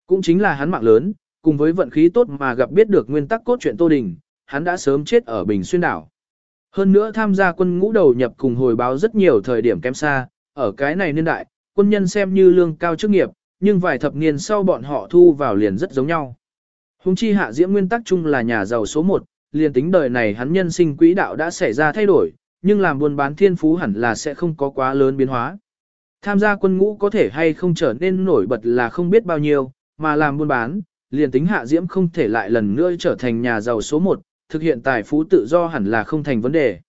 Cũng chính là hắn mạng lớn, cùng với vận khí tốt mà gặp biết được nguyên tắc cốt truyện Tô Đình, hắn đã sớm chết ở Bình Xuyên đảo. Hơn nữa tham gia quân ngũ đầu nhập cùng hồi báo rất nhiều thời điểm kém xa, ở cái này niên đại, quân nhân xem như lương cao chức nghiệp, nhưng vài thập niên sau bọn họ thu vào liền rất giống nhau. Hùng chi hạ diễm nguyên tắc chung là nhà giàu số 1, liền tính đời này hắn nhân sinh quỹ đạo đã xảy ra thay đổi, nhưng làm buôn bán thiên phú hẳn là sẽ không có quá lớn biến hóa. Tham gia quân ngũ có thể hay không trở nên nổi bật là không biết bao nhiêu, mà làm buôn bán, liền tính hạ diễm không thể lại lần nữa trở thành nhà giàu số 1, thực hiện tài phú tự do hẳn là không thành vấn đề.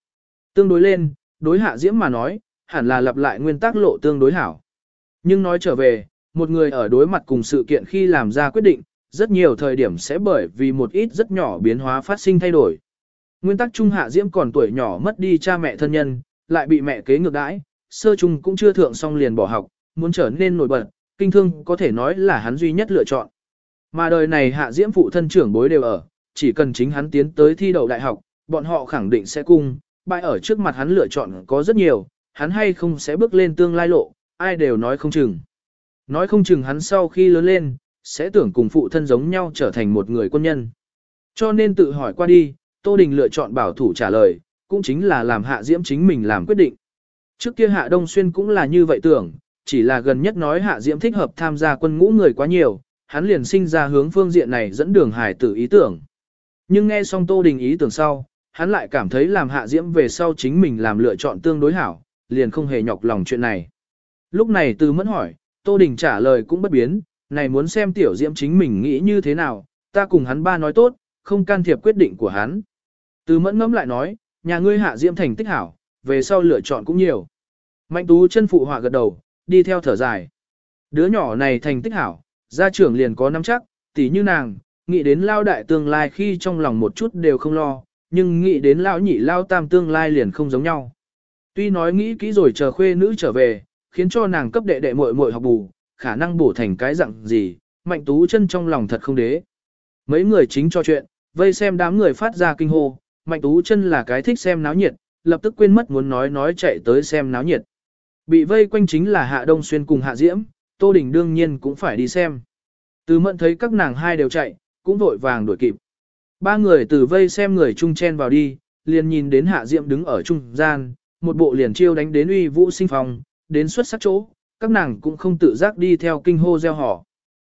Tương đối lên, đối hạ diễm mà nói, hẳn là lặp lại nguyên tắc lộ tương đối hảo. Nhưng nói trở về, một người ở đối mặt cùng sự kiện khi làm ra quyết định, rất nhiều thời điểm sẽ bởi vì một ít rất nhỏ biến hóa phát sinh thay đổi. Nguyên tắc trung hạ diễm còn tuổi nhỏ mất đi cha mẹ thân nhân, lại bị mẹ kế ngược đãi, sơ trung cũng chưa thượng xong liền bỏ học, muốn trở nên nổi bật, kinh thương có thể nói là hắn duy nhất lựa chọn. Mà đời này hạ diễm phụ thân trưởng bối đều ở, chỉ cần chính hắn tiến tới thi đậu đại học, bọn họ khẳng định sẽ cung, bại ở trước mặt hắn lựa chọn có rất nhiều, hắn hay không sẽ bước lên tương lai lộ, ai đều nói không chừng. Nói không chừng hắn sau khi lớn lên, sẽ tưởng cùng phụ thân giống nhau trở thành một người quân nhân. Cho nên tự hỏi qua đi, Tô Đình lựa chọn bảo thủ trả lời, cũng chính là làm hạ diễm chính mình làm quyết định. Trước kia hạ đông xuyên cũng là như vậy tưởng, chỉ là gần nhất nói hạ diễm thích hợp tham gia quân ngũ người quá nhiều, hắn liền sinh ra hướng phương diện này dẫn đường hải tử ý tưởng. Nhưng nghe xong Tô Đình ý tưởng sau, hắn lại cảm thấy làm hạ diễm về sau chính mình làm lựa chọn tương đối hảo, liền không hề nhọc lòng chuyện này. Lúc này từ mẫn hỏi, Tô Đình trả lời cũng bất biến, này muốn xem tiểu diễm chính mình nghĩ như thế nào, ta cùng hắn ba nói tốt, không can thiệp quyết định của hắn. Từ mẫn ngẫm lại nói, nhà ngươi hạ diễm thành tích hảo, về sau lựa chọn cũng nhiều. Mạnh tú chân phụ họa gật đầu, đi theo thở dài. Đứa nhỏ này thành tích hảo, gia trưởng liền có nắm chắc, tỉ như nàng, nghĩ đến lao đại tương lai khi trong lòng một chút đều không lo, nhưng nghĩ đến lao nhị lao tam tương lai liền không giống nhau. Tuy nói nghĩ kỹ rồi chờ khuê nữ trở về, khiến cho nàng cấp đệ đệ muội muội học bù, khả năng bổ thành cái dạng gì, mạnh tú chân trong lòng thật không đế. Mấy người chính cho chuyện, vây xem đám người phát ra kinh hô, mạnh tú chân là cái thích xem náo nhiệt, lập tức quên mất muốn nói nói chạy tới xem náo nhiệt. Bị vây quanh chính là Hạ Đông Xuyên cùng Hạ Diễm, Tô Đình đương nhiên cũng phải đi xem. Từ mận thấy các nàng hai đều chạy, cũng vội vàng đuổi kịp. Ba người từ vây xem người chung chen vào đi, liền nhìn đến Hạ Diễm đứng ở trung gian, một bộ liền chiêu đánh đến uy vũ sinh phòng, đến xuất sắc chỗ, các nàng cũng không tự giác đi theo kinh hô gieo họ.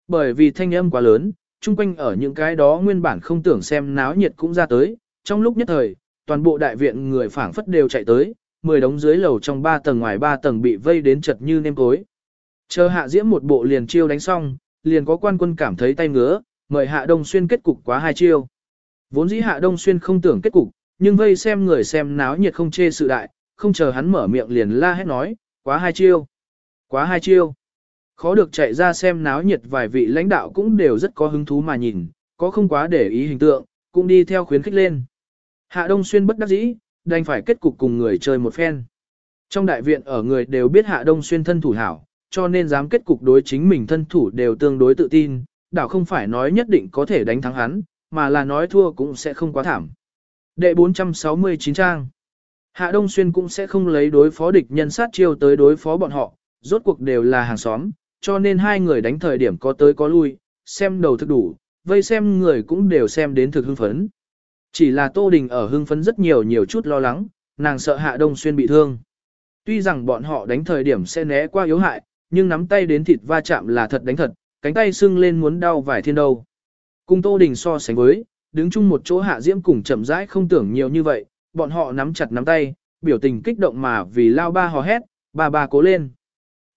Bởi vì thanh âm quá lớn, chung quanh ở những cái đó nguyên bản không tưởng xem náo nhiệt cũng ra tới, trong lúc nhất thời, toàn bộ đại viện người phảng phất đều chạy tới, mười đống dưới lầu trong ba tầng ngoài ba tầng bị vây đến chật như nêm cối. Chờ hạ diễm một bộ liền chiêu đánh xong, liền có quan quân cảm thấy tay ngứa, mời hạ đông xuyên kết cục quá hai chiêu. Vốn dĩ hạ đông xuyên không tưởng kết cục, nhưng vây xem người xem náo nhiệt không chê sự đại, không chờ hắn mở miệng liền la hét nói, quá hai chiêu, quá hai chiêu. Khó được chạy ra xem náo nhiệt vài vị lãnh đạo cũng đều rất có hứng thú mà nhìn, có không quá để ý hình tượng, cũng đi theo khuyến khích lên. Hạ Đông Xuyên bất đắc dĩ, đành phải kết cục cùng người chơi một phen. Trong đại viện ở người đều biết Hạ Đông Xuyên thân thủ hảo, cho nên dám kết cục đối chính mình thân thủ đều tương đối tự tin, đảo không phải nói nhất định có thể đánh thắng hắn, mà là nói thua cũng sẽ không quá thảm. Đệ 469 trang Hạ Đông Xuyên cũng sẽ không lấy đối phó địch nhân sát chiêu tới đối phó bọn họ, rốt cuộc đều là hàng xóm, cho nên hai người đánh thời điểm có tới có lui, xem đầu thực đủ, vây xem người cũng đều xem đến thực hưng phấn. Chỉ là Tô Đình ở hưng phấn rất nhiều nhiều chút lo lắng, nàng sợ Hạ Đông Xuyên bị thương. Tuy rằng bọn họ đánh thời điểm sẽ né qua yếu hại, nhưng nắm tay đến thịt va chạm là thật đánh thật, cánh tay sưng lên muốn đau vài thiên đâu. Cùng Tô Đình so sánh với, đứng chung một chỗ Hạ Diễm cùng chậm rãi không tưởng nhiều như vậy, bọn họ nắm chặt nắm tay, biểu tình kích động mà vì lao ba hò hét, ba ba cố lên.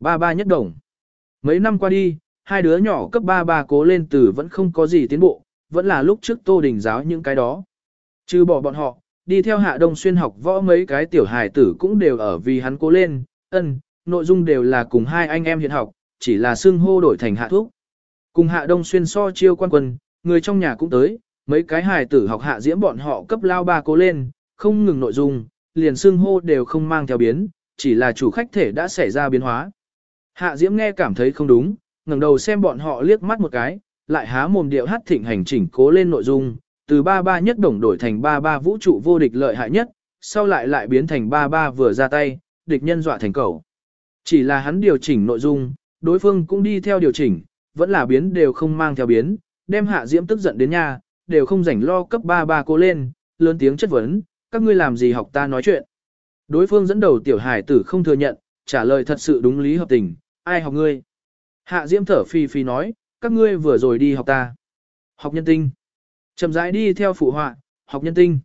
Ba ba nhất đồng. Mấy năm qua đi, hai đứa nhỏ cấp ba ba cố lên từ vẫn không có gì tiến bộ, vẫn là lúc trước Tô Đình giáo những cái đó. Trừ bỏ bọn họ, đi theo Hạ Đông Xuyên học võ mấy cái tiểu hài tử cũng đều ở vì hắn cố lên, ân, nội dung đều là cùng hai anh em hiện học, chỉ là xưng hô đổi thành hạ thuốc. Cùng Hạ Đông Xuyên so chiêu quan quân, người trong nhà cũng tới, mấy cái hài tử học hạ diễm bọn họ cấp lao ba cố lên, không ngừng nội dung, liền xưng hô đều không mang theo biến, chỉ là chủ khách thể đã xảy ra biến hóa. Hạ diễm nghe cảm thấy không đúng, ngẩng đầu xem bọn họ liếc mắt một cái, lại há mồm điệu hát thịnh hành chỉnh cố lên nội dung, từ ba ba nhất đồng đổi thành ba ba vũ trụ vô địch lợi hại nhất, sau lại lại biến thành ba ba vừa ra tay, địch nhân dọa thành cầu. Chỉ là hắn điều chỉnh nội dung, đối phương cũng đi theo điều chỉnh, vẫn là biến đều không mang theo biến, đem hạ diễm tức giận đến nhà, đều không rảnh lo cấp ba ba cố lên, lớn tiếng chất vấn, các ngươi làm gì học ta nói chuyện. Đối phương dẫn đầu tiểu hải tử không thừa nhận, trả lời thật sự đúng lý hợp tình, ai học ngươi. Hạ diễm thở phì phì nói, các ngươi vừa rồi đi học ta. Học nhân tinh. Chậm rãi đi theo phụ họa, học nhân tinh.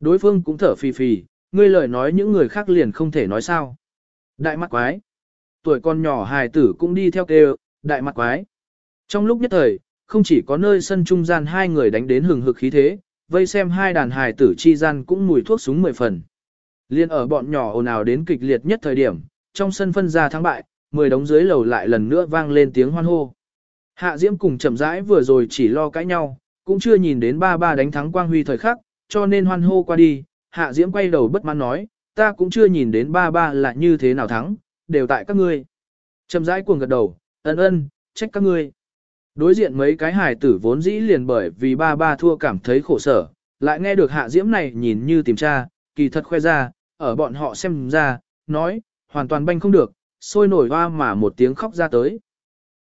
Đối phương cũng thở phì phì, ngươi lời nói những người khác liền không thể nói sao. Đại mặt quái. Tuổi con nhỏ hài tử cũng đi theo kêu, đại mặt quái. Trong lúc nhất thời, không chỉ có nơi sân trung gian hai người đánh đến hừng hực khí thế, vây xem hai đàn hài tử chi gian cũng mùi thuốc súng mười phần. Liên ở bọn nhỏ ồn ào đến kịch liệt nhất thời điểm, trong sân phân ra thắng bại, mười đống dưới lầu lại lần nữa vang lên tiếng hoan hô. Hạ Diễm cùng chậm rãi vừa rồi chỉ lo cãi nhau, cũng chưa nhìn đến ba ba đánh thắng quang huy thời khắc, cho nên hoan hô qua đi, hạ diễm quay đầu bất mãn nói, ta cũng chưa nhìn đến ba ba là như thế nào thắng, đều tại các ngươi. Chậm rãi cuồng gật đầu, ân ân, trách các ngươi. Đối diện mấy cái hài tử vốn dĩ liền bởi vì ba ba thua cảm thấy khổ sở, lại nghe được hạ diễm này nhìn như tìm tra, kỳ thật khoe ra, ở bọn họ xem ra, nói, hoàn toàn banh không được, sôi nổi hoa mà một tiếng khóc ra tới.